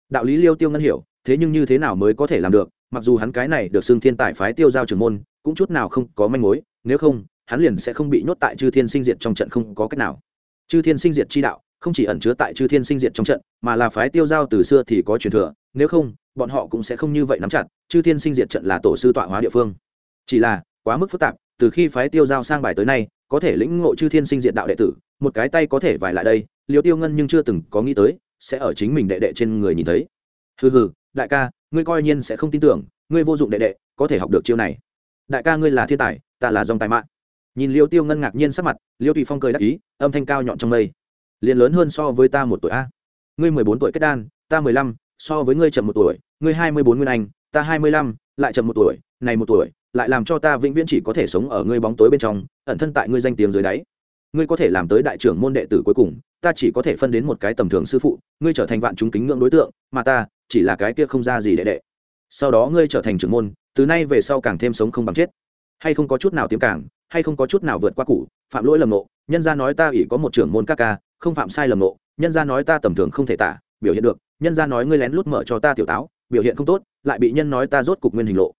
[SPEAKER 1] Đạo lý liêu tiêu ngân hiểu, thế nhưng như thế nào mới có thể làm được, mặc dù hắn cái này được xưng thiên tài phái tiêu giao trường môn, cũng chút nào không có manh mối, nếu không, hắn liền sẽ không bị nhốt tại chư thiên sinh diệt trong trận không có cách nào chư thiên sinh diệt chi đạo, không chỉ ẩn chứa tại chư thiên sinh diệt trong trận, mà là phái tiêu giao từ xưa thì có truyền thừa, nếu không, bọn họ cũng sẽ không như vậy nắm chặt, chư thiên sinh diệt trận là tổ sư tọa hóa địa phương. Chỉ là, quá mức phức tạp, từ khi phái tiêu giao sang bài tới nay, có thể lĩnh ngộ chư thiên sinh diệt đạo đệ tử, một cái tay có thể vải lại đây liều tiêu ngân nhưng chưa từng có nghĩ tới, sẽ ở chính mình đệ đệ trên người nhìn thấy. Hừ hừ, đại ca, ngươi coi nhiên sẽ không tin tưởng, ngươi vô dụng đệ đệ, có thể học được chiêu này. Đại ca ngươi là thiên tài, ta là dòng tài mạng nhìn liêu tiêu ngân ngạc nhiên sắc mặt, liêu tùy phong cười đắc ý, âm thanh cao nhọn trong mây. Liền lớn hơn so với ta một tuổi a. Ngươi mười bốn tuổi kết đan, ta mười lăm, so với ngươi chậm một tuổi, ngươi hai mươi bốn nguyên anh, ta hai mươi lăm, lại chậm một tuổi, này một tuổi, lại làm cho ta vĩnh viễn chỉ có thể sống ở ngươi bóng tối bên trong, ẩn thân tại ngươi danh tiếng dưới đáy. Ngươi có thể làm tới đại trưởng môn đệ tử cuối cùng, ta chỉ có thể phân đến một cái tầm thường sư phụ, ngươi trở thành vạn chúng kính ngưỡng đối tượng, mà ta chỉ là cái kia không ra gì đệ đệ. Sau đó ngươi trở thành trưởng môn, từ nay về sau càng thêm sống không bằng chết. Hay không có chút nào tiêm cảng hay không có chút nào vượt qua cũ phạm lỗi lầm nộ nhân gia nói ta ỷ có một trưởng môn ca ca, không phạm sai lầm nộ nhân gia nói ta tầm thường không thể tả, biểu hiện được, nhân gia nói ngươi lén lút mở cho ta tiểu táo, biểu hiện không tốt, lại bị nhân nói ta rốt cục nguyên hình lộ.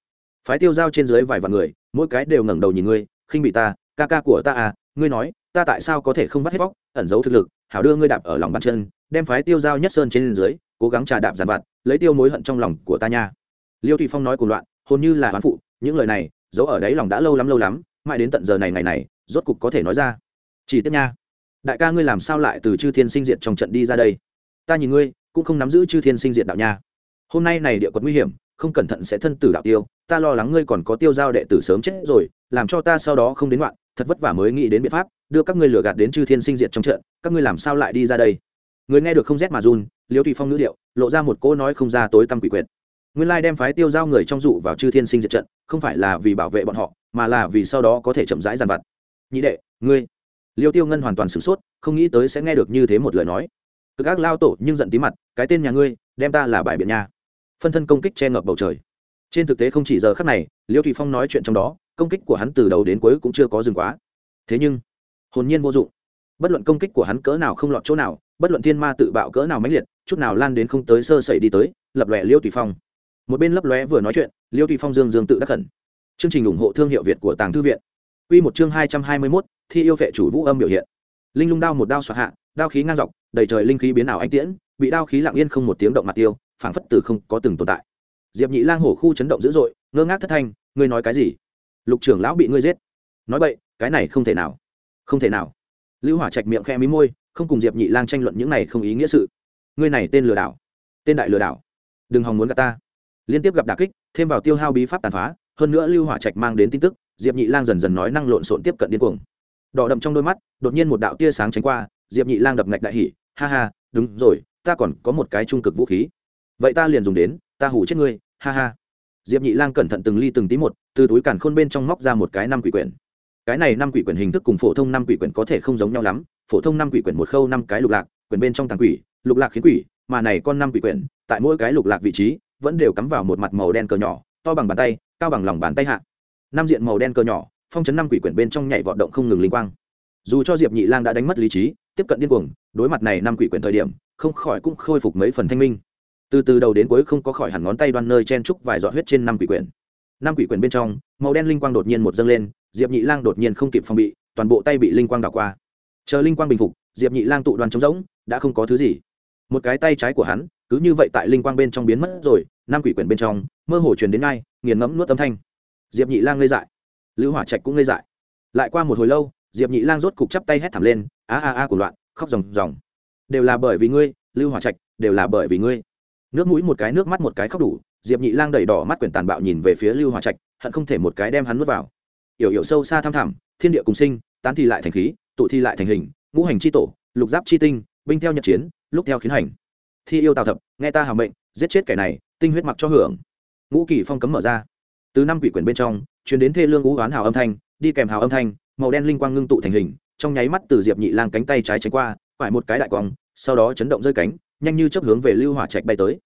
[SPEAKER 1] Phái tiêu giao trên dưới vài vạn người, mỗi cái đều ngẩng đầu nhìn ngươi, khinh bị ta, ca ca của ta à ngươi nói, ta tại sao có thể không vắt hết vóc ẩn giấu thực lực, hảo đưa ngươi đạp ở lòng bàn chân, đem phái tiêu giao nhất sơn trên dưới, cố gắng trà đạp giàn vặt, lấy tiêu mối hận trong lòng của ta nha. Liêu thụy phong nói cùng loạn, hồn như là hoán phụ, những lời này, giấu ở đáy lòng đã lâu lắm lâu lắm mãi đến tận giờ này ngày này, rốt cục có thể nói ra. Chỉ tiếp nha. Đại ca ngươi làm sao lại từ chư thiên sinh diệt trong trận đi ra đây? Ta nhìn ngươi, cũng không nắm giữ chư thiên sinh diệt đạo nha. Hôm nay này địa quật nguy hiểm, không cẩn thận sẽ thân tử đạo tiêu. Ta lo lắng ngươi còn có tiêu giao đệ tử sớm chết rồi, làm cho ta sau đó không đến đoạn thật vất vả mới nghĩ đến biện pháp, đưa các ngươi lừa gạt đến chư thiên sinh diệt trong trận. Các ngươi làm sao lại đi ra đây? Người nghe được không rét mà run, liêu tùy phong ngữ điệu, lộ ra một cô nói không ra tối tăm quỷ quyệt nguyên lai đem phái tiêu giao người trong dụ vào chư thiên sinh diệt trận, không phải là vì bảo vệ bọn họ, mà là vì sau đó có thể chậm rãi giàn vặt. Nhị đệ, ngươi. Liêu tiêu ngân hoàn toàn sửng sốt, không nghĩ tới sẽ nghe được như thế một lời nói. Cực ác lao tổ nhưng giận tí mặt, cái tên nhà ngươi, đem ta là bài biện nha. Phân thân công kích che ngập bầu trời. Trên thực tế không chỉ giờ khắc này, liêu thủy phong nói chuyện trong đó, công kích của hắn từ đầu đến cuối cũng chưa có dừng quá. Thế nhưng, hồn nhiên vô dụng. Bất luận công kích của hắn cỡ nào không lọt chỗ nào, bất luận thiên ma tự bạo cỡ nào mãnh liệt, chút nào lan đến không tới sơ sẩy đi tới, lập lòe liêu thủy phong một bên lấp lóe vừa nói chuyện liêu tùy phong dương dương tự đắc khẩn chương trình ủng hộ thương hiệu việt của tàng thư viện Quy một chương hai trăm hai mươi 221, thi yêu vệ chủ vũ âm biểu hiện. Linh lung đao một đao xoạc hạ, đao khí ngang dọc, đầy trời linh khí biến ảo anh tiễn, bị đao khí lặng yên không một tiếng động mặt tiêu, phảng phất từ không có từng tồn tại. Diệp Nhị Lang hổ khu chấn động dữ dội, ngơ ngác thất thanh, ngươi nói cái gì? Lục trưởng lão bị ngươi giết. Nói bậy, cái này không thể nào. Không thể nào. Lưu Hỏa Trạch miệng khẽ mí môi, không cùng Diệp Nhị Lang tranh luận những này không ý nghĩa sự. Ngươi này tên lừa đảo, tên đại lừa đảo. Đừng hòng muốn gạt ta. Liên tiếp gặp đả kích, thêm vào tiêu hao bí pháp tàn phá, hơn nữa Lưu Hỏa Trạch mang đến tin tức, diệp nhị lang dần dần nói năng lộn xộn tiếp cận điên cuồng. Đỏ đậm trong đôi mắt đột nhiên một đạo tia sáng tránh qua diệp nhị lang đập ngạch đại hỉ ha ha đúng rồi ta còn có một cái trung cực vũ khí. Vậy ta liền dùng đến ta hủ chết ngươi ha ha. Diệp nhị lang cẩn thận từng ly từng tí một từ túi càn khôn bên trong móc ra một cái năm quỷ quyển. Cái này năm quỷ quyển hình thức cùng phổ thông năm quỷ quyển có thể không giống nhau lắm phổ thông năm quỷ quyển một khâu năm cái lục lạc quyển bên trong tàng quỷ lục lạc khiến quỷ mà này con năm quỷ quyển tại mỗi cái lục lạc vị trí vẫn đều cắm vào một mặt màu đen cờ nhỏ, to bằng bàn tay, cao bằng lòng bàn tay hạ. Năm diện màu đen cờ nhỏ, phong chấn năm quỷ quyển bên trong nhảy vọt động không ngừng linh quang. Dù cho diệp nhị lang đã đánh mất lý trí, tiếp cận điên cuồng, đối mặt này năm quỷ quyển thời điểm, không khỏi cũng khôi phục mấy phần thanh minh. Từ từ đầu đến cuối không có khỏi hẳn ngón tay đoan nơi chen trúc vài giọt huyết trên năm quỷ quyển. Năm quỷ quyển bên trong, màu đen linh quang đột nhiên một dâng lên, diệp nhị lang đột nhiên không kịp phòng bị, toàn bộ tay bị linh quang đảo qua. Chờ linh quang bình phục, diệp nhị lang tụ đoàn trống rỗng, đã không có thứ gì. Một cái tay trái của hắn cứ như vậy tại linh quang bên trong biến mất rồi năm quỷ quyển bên trong, mơ hồ truyền đến ngay, nghiền ngẫm nuốt âm thanh. Diệp nhị lang ngây dại. Lưu hỏa trạch cũng ngây dại. Lại qua một hồi lâu, diệp nhị lang rốt cục chắp tay hét thảm lên, a a a của loạn, khóc ròng ròng. Đều là bởi vì ngươi, lưu hỏa trạch, đều là bởi vì ngươi. Nước mũi một cái, nước mắt một cái khóc đủ, diệp nhị lang đẩy đỏ mắt quyển tàn bạo nhìn về phía lưu hỏa trạch, hận không thể một cái đem hắn nuốt vào. Yểu yểu sâu xa thăm thẳm, thiên địa cùng sinh, tán thì lại thành khí, tụ thi lại thành hình, ngũ hành chi tổ, lục giáp chi tinh, binh theo nhật chiến, lúc theo khiến hành thi yêu tào thập, nghe ta hào mệnh, giết chết kẻ này, tinh huyết mặc cho hưởng. Ngũ kỳ phong cấm mở ra. Từ năm quỷ quyển bên trong chuyển đến thê lương ngũ oán hào âm thanh, đi kèm hào âm thanh, màu đen linh quang ngưng tụ thành hình, trong nháy mắt từ diệp nhị lang cánh tay trái tránh qua phải một cái đại quang, sau đó chấn động rơi cánh, nhanh như chấp hướng về lưu hỏa trạch bay tới.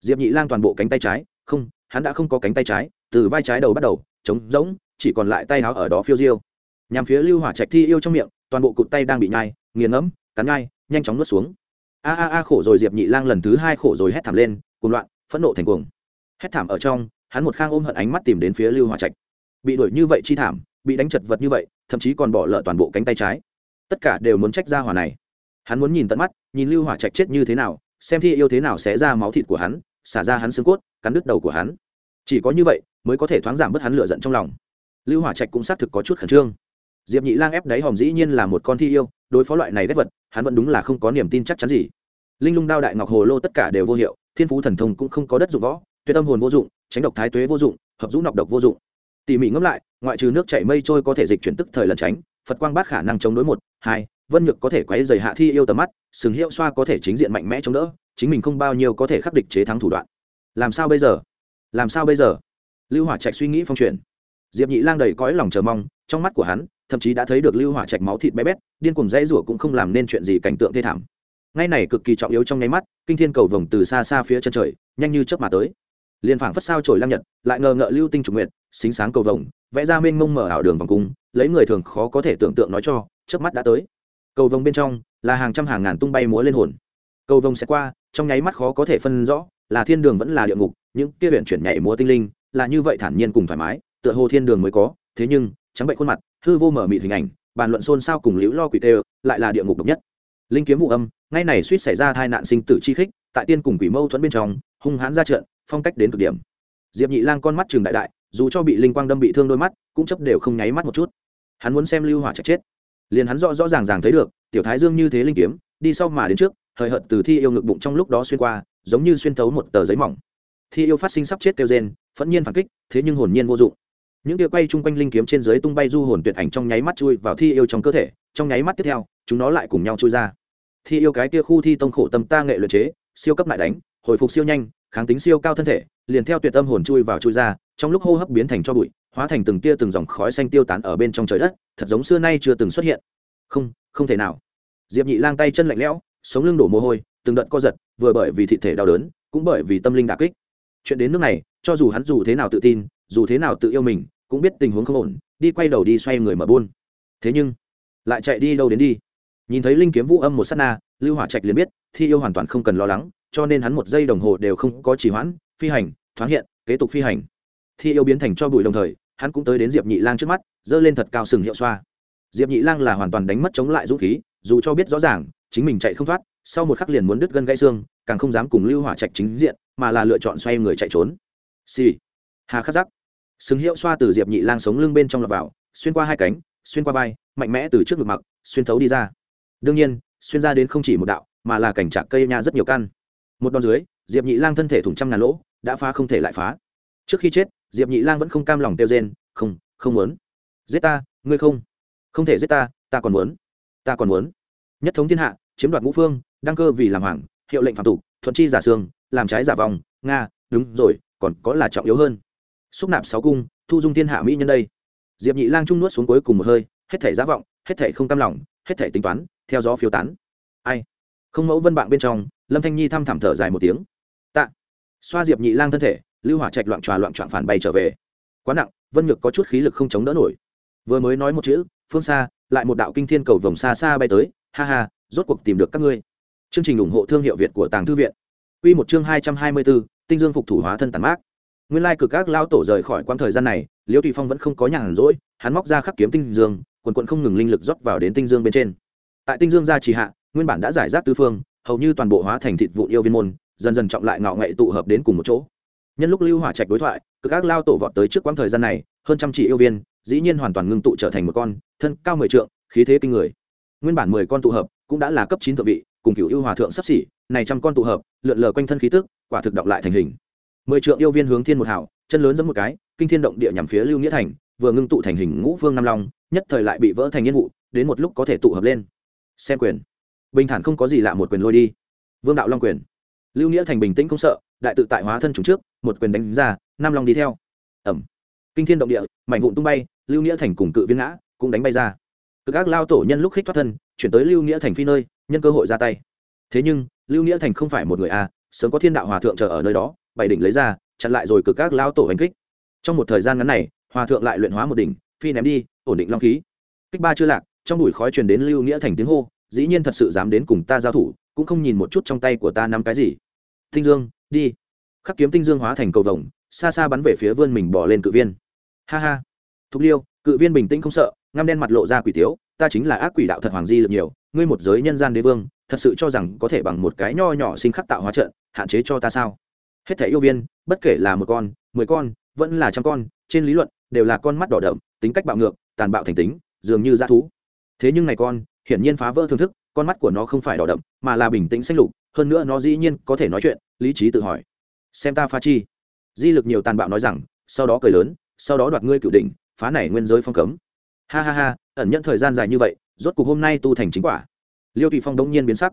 [SPEAKER 1] Diệp nhị lang toàn bộ cánh tay trái, không, hắn đã không có cánh tay trái, từ vai trái đầu bắt đầu, trống rỗng, chỉ còn lại tay áo ở đó phiêu diêu. Nhằm phía lưu hỏa trạch thi yêu trong miệng, toàn bộ cụt tay đang bị nhai, nghiền ngẫm, cắn nhai, nhanh chóng nuốt xuống a a a khổ rồi diệp nhị lang lần thứ hai khổ rồi hét thảm lên, cuồng loạn, phẫn nộ thành cuồng. Hét thảm ở trong, hắn một khang ôm hận ánh mắt tìm đến phía lưu hòa trạch. Bị đuổi như vậy chi thảm, bị đánh chật vật như vậy, thậm chí còn bỏ lỡ toàn bộ cánh tay trái. Tất cả đều muốn trách ra hỏa này. Hắn muốn nhìn tận mắt, nhìn lưu hỏa trạch chết như thế nào, xem thi yêu thế nào sẽ ra máu thịt của hắn, xả ra hắn xương cốt, cắn đứt đầu của hắn. Chỉ có như vậy mới có thể thoáng giảm bớt hắn lửa giận trong lòng. Lưu hỏa trạch cũng xác thực có chút khẩn trương. Diệp nhị lang ép đáy hòm dĩ nhiên là một con thi yêu đối phó loại này ghét vật, hắn vẫn đúng là không có niềm tin chắc chắn gì. Linh lung đao đại ngọc hồ lô tất cả đều vô hiệu, thiên phú thần thông cũng không có đất dụng võ, tuyệt tâm hồn vô dụng, tránh độc thái tuế vô dụng, hợp dũ nọc độc vô dụng. Tỉ mỉ ngẫm lại, ngoại trừ nước chảy mây trôi có thể dịch chuyển tức thời lần tránh, phật quang bát khả năng chống đối một, hai, vân nhược có thể quấy dày hạ thi yêu tầm mắt, sừng hiệu xoa có thể chính diện mạnh mẽ chống đỡ, chính mình không bao nhiêu có thể khắc địch chế thắng thủ đoạn. Làm sao bây giờ? Làm sao bây giờ? Lưu hỏa trạch suy nghĩ phong truyền diệp nhị lang đầy cõi lòng chờ mong, trong mắt của hắn thậm chí đã thấy được lưu hỏa trạch máu thịt bé bét, điên cuồng dãy rủa cũng không làm nên chuyện gì cảnh tượng thê thảm. Ngay này cực kỳ trọng yếu trong nháy mắt, kinh thiên cầu vồng từ xa xa phía chân trời, nhanh như chớp mà tới. Liền phảng phất sao trổi lam nhật, lại ngờ ngợ lưu tinh trùng nguyện xính sáng cầu vồng, vẽ ra mênh mông mở ảo đường vòng cung, lấy người thường khó có thể tưởng tượng nói cho, chớp mắt đã tới. Cầu vồng bên trong, là hàng trăm hàng ngàn tung bay múa lên hồn. Cầu vồng sẽ qua, trong nháy mắt khó có thể phân rõ, là thiên đường vẫn là địa ngục, những kia huyện chuyển nhảy múa tinh linh, là như vậy thản nhiên cùng thoải mái, tựa hồ thiên đường mới có, thế nhưng trắng bệnh khuôn mặt, hư vô mở mịt hình ảnh, bàn luận xôn xao cùng liễu lo quỷ tê lại là địa ngục độc nhất. Linh kiếm vụ âm, ngay này suýt xảy ra tai nạn sinh tử chi khích, tại tiên cùng quỷ mâu thuẫn bên trong, hung hãn ra trận, phong cách đến cực điểm. Diệp nhị lang con mắt trường đại đại, dù cho bị linh quang đâm bị thương đôi mắt, cũng chấp đều không nháy mắt một chút. Hắn muốn xem lưu hỏa trạch chết. Liền hắn rõ rõ ràng ràng thấy được, tiểu thái dương như thế linh kiếm, đi sau mà đến trước, hời hợt từ thi yêu ngực bụng trong lúc đó xuyên qua, giống như xuyên thấu một tờ giấy mỏng. Thi yêu phát sinh sắp chết kêu rên, phẫn nhiên phản kích, thế nhưng hồn nhiên vô dụng những tia quay chung quanh linh kiếm trên dưới tung bay du hồn tuyệt ảnh trong nháy mắt chui vào thi yêu trong cơ thể, trong nháy mắt tiếp theo, chúng nó lại cùng nhau chui ra. Thi yêu cái tia khu thi tông khổ tâm ta nghệ luyện chế, siêu cấp lại đánh, hồi phục siêu nhanh, kháng tính siêu cao thân thể, liền theo tuyệt tâm hồn chui vào chui ra, trong lúc hô hấp biến thành cho bụi, hóa thành từng tia từng dòng khói xanh tiêu tán ở bên trong trời đất, thật giống xưa nay chưa từng xuất hiện. Không không thể nào. Diệp nhị lang tay chân lạnh lẽo, sống lưng đổ mồ hôi, từng đợt co giật, vừa bởi vì thị thể đau đớn, cũng bởi vì tâm linh đà kích. Chuyện đến nước này, cho dù hắn dù thế nào tự tin, dù thế nào tự yêu mình cũng biết tình huống không ổn, đi quay đầu đi xoay người mở buôn. Thế nhưng, lại chạy đi đâu đến đi? Nhìn thấy linh kiếm vũ âm một s á t na, lưu hỏa trạch liền biết, thi yêu hoàn toàn không cần lo lắng, cho nên hắn một giây đồng hồ đều không có trì hoãn, phi hành, thoáng hiện, kế tục phi hành. Thi yêu biến thành cho bụi đồng thời, hắn cũng tới đến diệp nhị lang trước mắt, giơ lên thật cao sừng hiệu xoa. Diệp nhị lang là hoàn toàn đánh mất chống lại dũng khí, dù cho biết rõ ràng, chính mình chạy không thoát, sau một khắc liền muốn đứt gân gãy xương, càng không dám cùng lưu hỏa trạch chính diện, mà là lựa chọn xoay người chạy trốn. Xì、sì. hà khắc giác sừng hiệu xoa từ diệp nhị lang sống lưng bên trong lọt vào, xuyên qua hai cánh, xuyên qua vai, mạnh mẽ từ trước ngực mặc, xuyên thấu đi ra. Đương nhiên, xuyên ra đến không chỉ một đạo, mà là cảnh trạc cây nha rất nhiều căn. Một đòn dưới, diệp nhị lang thân thể thủng trăm ngàn lỗ, đã phá không thể lại phá. Trước khi chết, diệp nhị lang vẫn không cam lòng tiêu rên, không không muốn. Giết ta, ngươi không. Không thể giết ta ta còn muốn. Ta còn muốn. Nhất thống thiên hạ, chiếm đoạt ngũ phương, đăng cơ vì làm hoàng, hiệu lệnh phạm tục, thuận chi giả sương làm trái giả vòng, nga, đúng rồi, còn có là trọng yếu hơn xúc nạp sáu cung, thu dung thiên hạ mỹ nhân đây. Diệp nhị lang trung nuốt xuống cuối cùng một hơi, hết thể giá vọng, hết thể không cam lòng, hết thể tính toán, theo gió phiêu tán. Ai? Không mẫu vân bạn bên trong, lâm thanh nhi thăm thảm thở dài một tiếng. Tạ. Xoa diệp nhị lang thân thể, lưu hỏa trạch loạn tròa loạn trọn phản bay trở về. Quá nặng, vân nhược có chút khí lực không chống đỡ nổi. Vừa mới nói một chữ, phương xa, lại một đạo kinh thiên cầu vồng xa xa bay tới. Ha ha, rốt cuộc tìm được các ngươi. Chương trình ủng hộ thương hiệu việt của tàng thư viện. Quy một chương hai trăm hai mươi bốn tinh dương phục thủ hóa thân tàn mát nguyên lai cực các lao tổ rời khỏi quãng thời gian này, liễu tùy phong vẫn không có nhàn rỗi, hắn móc ra khắc kiếm tinh dương, quần quận không ngừng linh lực rót vào đến tinh dương bên trên. Tại tinh dương gia trì hạ, nguyên bản đã giải rác tư phương, hầu như toàn bộ hóa thành thịt vụ yêu viên môn, dần dần trọng lại ngạo nghệ tụ hợp đến cùng một chỗ. Nhân lúc lưu hỏa trạch đối thoại, cực các lao tổ vọt tới trước quãng thời gian này, hơn trăm chỉ yêu viên, dĩ nhiên hoàn toàn ngưng tụ trở thành một con, thân cao mười trượng, khí thế kinh người. Nguyên bản mười con tụ hợp, cũng đã là cấp chín thượng vị, cùng cựu yêu hòa thượng sắp xỉ, này trăm con tụ hợp, lượn lờ quanh thân khí tức, quả thực động lại thành hình mười trượng yêu viên hướng thiên một hảo chân lớn giống một cái kinh thiên động địa nhằm phía lưu nghĩa thành vừa ngưng tụ thành hình ngũ phương nam long nhất thời lại bị vỡ thành nhiên vụ đến một lúc có thể tụ hợp lên. Xem quyền. Bình thản không có gì lạ một quyền lôi đi. Vương đạo long quyền. Lưu nghĩa thành bình tĩnh không sợ đại tự tại hóa thân chúng trước một quyền đánh ra nam long đi theo. Ẩm. Kinh thiên động địa mảnh vụn tung bay lưu nghĩa thành cùng cự viên ngã cũng đánh bay ra. Cực ác lao tổ nhân lúc khích thoát thân chuyển tới lưu nghĩa thành phi nơi nhân cơ hội ra tay. Thế nhưng lưu nghĩa thành không phải một người a à, sớm có thiên đạo hòa thượng chờ ở nơi đó bảy đỉnh lấy ra, chặn lại rồi cực các lao tổ hành kích. Trong một thời gian ngắn này, hòa thượng lại luyện hóa một đỉnh, phi ném đi, ổn định long khí. Kích ba chưa lạc, trong bụi khói truyền đến lưu nghĩa thành tiếng hô, dĩ nhiên thật sự dám đến cùng ta giao thủ, cũng không nhìn một chút trong tay của ta nắm cái gì. Tinh dương, đi. Khắc kiếm tinh dương hóa thành cầu vồng, xa xa bắn về phía vươn mình bỏ lên cự viên. Ha ha. Thục liêu, cự viên bình tĩnh không sợ, ngăm đen mặt lộ ra quỷ tiếu, ta chính là ác quỷ đạo thật hoàng di lực nhiều, ngươi một giới nhân gian đế vương, thật sự cho rằng có thể bằng một cái nho nhỏ sinh khắc tạo hóa trận, hạn chế cho ta sao? Hết thể yêu viên, bất kể là một con, mười con, vẫn là trăm con, trên lý luận đều là con mắt đỏ đậm, tính cách bạo ngược, tàn bạo thành tính, dường như dã thú. Thế nhưng này con, hiển nhiên phá vỡ thưởng thức, con mắt của nó không phải đỏ đậm, mà là bình tĩnh xanh lục, hơn nữa nó dĩ nhiên có thể nói chuyện, lý trí tự hỏi. Xem ta phá chi. Di lực nhiều tàn bạo nói rằng, sau đó cười lớn, sau đó đoạt ngươi cựu đỉnh, phá này nguyên giới phong cấm. Ha ha ha, ẩn nhận thời gian dài như vậy, rốt cuộc hôm nay tu thành chính quả. Liêu tùy phong đông nhiên biến sắc.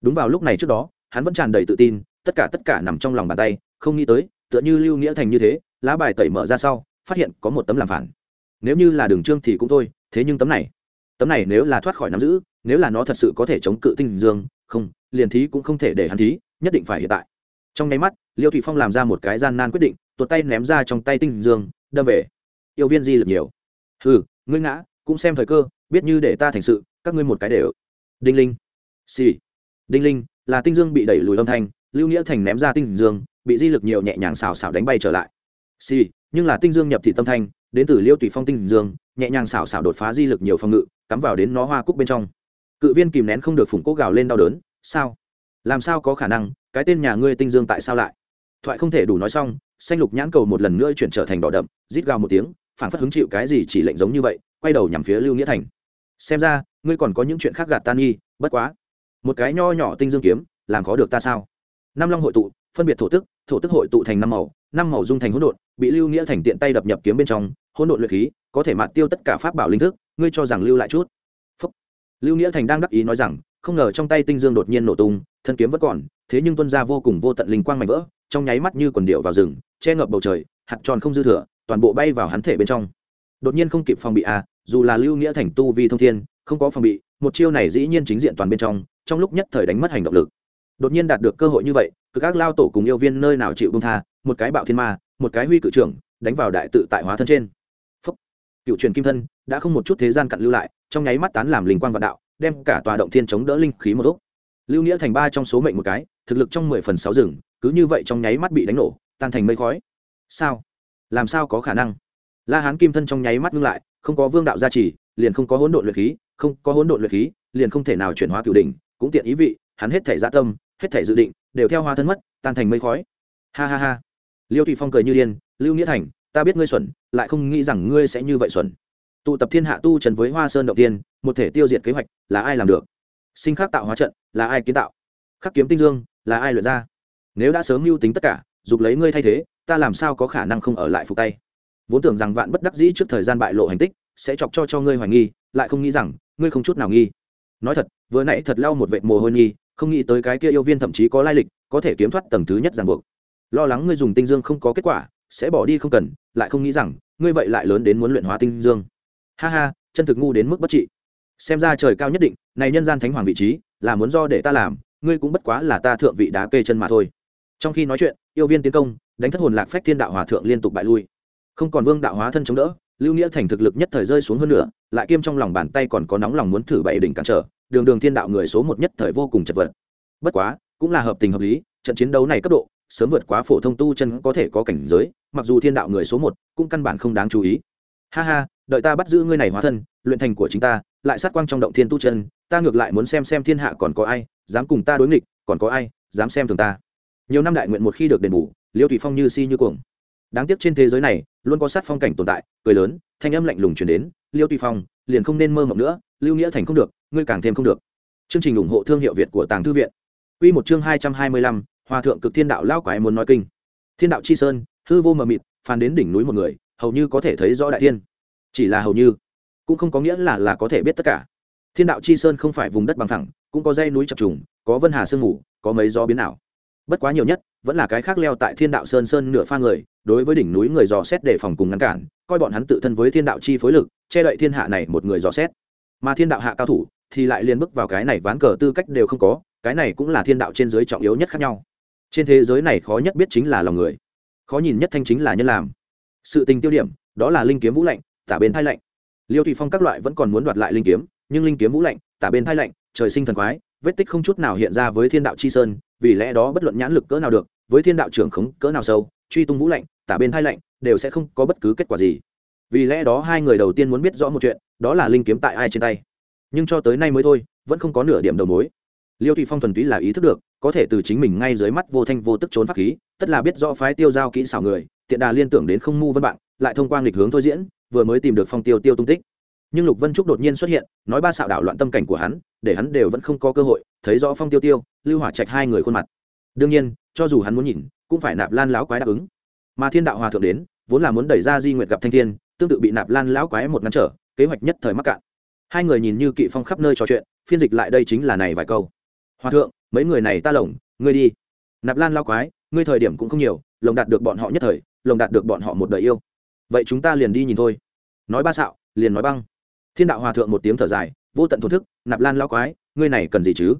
[SPEAKER 1] Đúng vào lúc này trước đó, hắn vẫn tràn đầy tự tin tất cả tất cả nằm trong lòng bàn tay, không nghĩ tới, tựa như lưu nghĩa thành như thế, lá bài tẩy mở ra sau, phát hiện có một tấm làm phản. Nếu như là đường trương thì cũng thôi, thế nhưng tấm này tấm này nếu là thoát khỏi nắm giữ, nếu là nó thật sự có thể chống cự tinh dương, không, liền thí cũng không thể để hắn thí, nhất định phải hiện tại. Trong nháy mắt, liêu thủy phong làm ra một cái gian nan quyết định, tuột tay ném ra trong tay tinh dương, đâm về. Yêu viên di lực nhiều. Ừ ngươi ngã, cũng xem thời cơ, biết như để ta thành sự, các ngươi một cái đều. Đinh linh. Xì、sì. đinh linh, là tinh dương bị đẩy lùi âm thanh lưu nghĩa thành ném ra tinh dương bị di lực nhiều nhẹ nhàng xào xào đánh bay trở lại. Xì、sì, nhưng là tinh dương nhập thị tâm thanh đến từ liêu tùy phong tinh dương nhẹ nhàng xào xào đột phá di lực nhiều phòng ngự cắm vào đến nó hoa cúc bên trong. Cự viên kìm nén không được phủng cố gào lên đau đớn sao? Làm sao có khả năng? Cái tên nhà ngươi tinh dương tại sao lại? Thoại không thể đủ nói xong xanh lục nhãn cầu một lần nữa chuyển trở thành đỏ đậm rít gào một tiếng phản phất hứng chịu cái gì chỉ lệnh giống như vậy quay đầu nhằm phía lưu nghĩa thành. Xem ra ngươi còn có những chuyện khác gạt tan nghi bất quá. Một cái nho nhỏ tinh dương kiếm làm khó được ta sao? Năm long hội tụ, phân biệt thổ tức thổ tức hội tụ thành năm màu năm màu dung thành hỗn độn, bị lưu nghĩa thành tiện tay đập nhập kiếm bên trong, hỗn độn luyện khí, có thể mạt tiêu tất cả pháp bảo linh thức, ngươi cho rằng lưu lại chút. Phúc. lưu nghĩa thành đang đắc ý nói rằng, không ngờ trong tay tinh dương đột nhiên nổ tung, thân kiếm vẫn còn, thế nhưng tuân ra vô cùng vô tận linh quang mạnh vỡ, trong nháy mắt như quần điệu vào rừng, che ngập bầu trời, hạt tròn không dư thừa, toàn bộ bay vào hắn thể bên trong. Đột nhiên không kịp phòng bị à dù là lưu nghĩa thành tu vi thông thiên, không có phòng bị, một chiêu này dĩ nhiên chính diện toàn bên trong trong lúc nhất thời đánh mất hành động lực đột nhiên đạt được cơ hội như vậy cực các lao tổ cùng yêu viên nơi nào chịu bông tha, một cái bạo thiên ma, một cái huy cự trưởng, đánh vào đại tự tại hóa thân trên. Phúc. cựu truyền kim thân, đã không một chút thế gian cặn lưu lại, trong nháy mắt tán làm linh quang vạn đạo, đem cả tòa động thiên chống đỡ linh khí một lúc. Lưu nghĩa thành ba trong số mệnh một cái, thực lực trong mười phần sáu rừng, cứ như vậy trong nháy mắt bị đánh nổ, tan thành mây khói. Sao? Làm sao có khả năng? La hán kim thân trong nháy mắt ngưng lại, không có vương đạo gia trì, liền không có hỗn độn luyện khí, không có hỗn độn luyện khí, liền không thể nào chuyển hóa cửu đỉnh, cũng tiện ý vị, hắn hết thể dạ tâm hết thể dự định, đều theo hoa thân mất, tan thành mây khói. Ha ha ha. Liêu thụy phong cười như điên, lưu nghĩa thành, ta biết ngươi xuẩn, lại không nghĩ rằng ngươi sẽ như vậy xuẩn. Tụ tập thiên hạ tu trần với hoa sơn động tiên một thể tiêu diệt kế hoạch, là ai làm được? Sinh khắc tạo hóa trận, là ai kiến tạo? Khắc kiếm tinh dương, là ai luyện ra? Nếu đã sớm mưu tính tất cả, dục lấy ngươi thay thế, ta làm sao có khả năng không ở lại phục tay? Vốn tưởng rằng vạn bất đắc dĩ trước thời gian bại lộ hành tích, sẽ chọc cho cho ngươi hoài nghi, lại không nghĩ rằng, ngươi không chút nào nghi. Nói thật, vừa nãy thật lau một vệ mồ hôi nghi không nghĩ tới cái kia yêu viên thậm chí có lai lịch, có thể kiếm thoát tầng thứ nhất ràng buộc. Lo lắng ngươi dùng tinh dương không có kết quả, sẽ bỏ đi không cần, lại không nghĩ rằng, ngươi vậy lại lớn đến muốn luyện hóa tinh dương. Ha ha, chân thực ngu đến mức bất trị. Xem ra trời cao nhất định, này nhân gian thánh hoàng vị trí, là muốn do để ta làm, ngươi cũng bất quá là ta thượng vị đá kê chân mà thôi. Trong khi nói chuyện, yêu viên tiến công, đánh thất hồn lạc phách thiên đạo hòa thượng liên tục bại lui. Không còn vương đạo hóa thân chống đỡ, lưu nghĩa thành thực lực nhất thời rơi xuống hơn nữa lại kiêm trong lòng bàn tay còn có nóng lòng muốn thử bảy đỉnh cản trở đường đường thiên đạo người số một nhất thời vô cùng chật vật. Bất quá, cũng là hợp tình hợp lý, trận chiến đấu này cấp độ, sớm vượt quá phổ thông tu chân có thể có cảnh giới, mặc dù thiên đạo người số một cũng căn bản không đáng chú ý. Ha ha, đợi ta bắt giữ ngươi này hóa thân, luyện thành của chính ta, lại sát quang trong động thiên tu chân, ta ngược lại muốn xem xem thiên hạ còn có ai, dám cùng ta đối nghịch, còn có ai, dám xem thường ta. Nhiều năm đại nguyện một khi được đền bù, liêu thủy phong như si như cuồng. Đáng tiếc trên thế giới này, luôn có sát phong cảnh tồn tại, cười lớn, thanh âm lạnh lùng chuyển đến, liêu tùy phong, liền không nên mơ mộng nữa, lưu nghĩa thành không được ngươi càng thêm không được. Chương trình ủng hộ thương hiệu việt của tàng thư viện. Quy một chương hai trăm hai mươi lăm, hòa thượng cực thiên đạo lao quái muốn nói kinh. Thiên đạo chi sơn, hư vô mờ mịt, phàn đến đỉnh núi một người, hầu như có thể thấy rõ đại thiên. Chỉ là hầu như, cũng không có nghĩa là là có thể biết tất cả. Thiên đạo chi sơn không phải vùng đất bằng thẳng cũng có dây núi chập trùng, có vân hà sương mù, có mấy gió biến ảo. Bất quá nhiều nhất, vẫn là cái khác leo tại thiên đạo sơn sơn nửa pha người, đối với đỉnh núi người dò xét để phòng cùng ngăn cản, coi bọn hắn tự thân với thiên đạo chi phối lực, che đậy thiên hạ này một người dò xét. Mà thiên đạo hạ cao thủ thì lại liên bước vào cái này ván cờ tư cách đều không có, cái này cũng là thiên đạo trên giới trọng yếu nhất khác nhau. Trên thế giới này khó nhất biết chính là lòng người, khó nhìn nhất thanh chính là nhân làm. Sự tình tiêu điểm, đó là linh kiếm vũ lạnh, tả bên thai lạnh. Liêu thủy phong các loại vẫn còn muốn đoạt lại linh kiếm, nhưng linh kiếm vũ lạnh, tả bên thai lạnh, trời sinh thần quái, vết tích không chút nào hiện ra với thiên đạo chi sơn, vì lẽ đó bất luận nhãn lực cỡ nào được, với thiên đạo trưởng khống cỡ nào sâu, truy tung vũ lạnh, tả bên thai lạnh, đều sẽ không có bất cứ kết quả gì. Vì lẽ đó hai người đầu tiên muốn biết rõ một chuyện, đó là linh kiếm tại ai trên tay nhưng cho tới nay mới thôi, vẫn không có nửa điểm đầu mối. Liêu thị phong thuần túy là ý thức được, có thể từ chính mình ngay dưới mắt vô thanh vô tức trốn pháp khí, tất là biết rõ phái tiêu giao kỹ xảo người, tiện đà liên tưởng đến không mu vân bạn, lại thông qua nghịch hướng thôi diễn, vừa mới tìm được phong tiêu tiêu tung tích. Nhưng lục vân trúc đột nhiên xuất hiện, nói ba xạo đảo loạn tâm cảnh của hắn, để hắn đều vẫn không có cơ hội, thấy rõ phong tiêu tiêu, lưu hỏa trạch hai người khuôn mặt. Đương nhiên, cho dù hắn muốn nhìn, cũng phải nạp lan lão quái đáp ứng. Mà thiên đạo hòa thượng đến, vốn là muốn đẩy ra di nguyệt gặp thanh thiên, tương tự bị nạp lan lão quái một ngăn trở, kế hoạch nhất thời mắc cạn hai người nhìn như kỵ phong khắp nơi trò chuyện, phiên dịch lại đây chính là này vài câu. Hòa thượng, mấy người này ta lồng, ngươi đi. Nạp lan lão quái, ngươi thời điểm cũng không nhiều, lồng đạt được bọn họ nhất thời, lồng đạt được bọn họ một đời yêu. Vậy chúng ta liền đi nhìn thôi. Nói ba xạo, liền nói băng. Thiên đạo hòa thượng một tiếng thở dài, vô tận thổn thức, nạp lan lão quái, ngươi này cần gì chứ?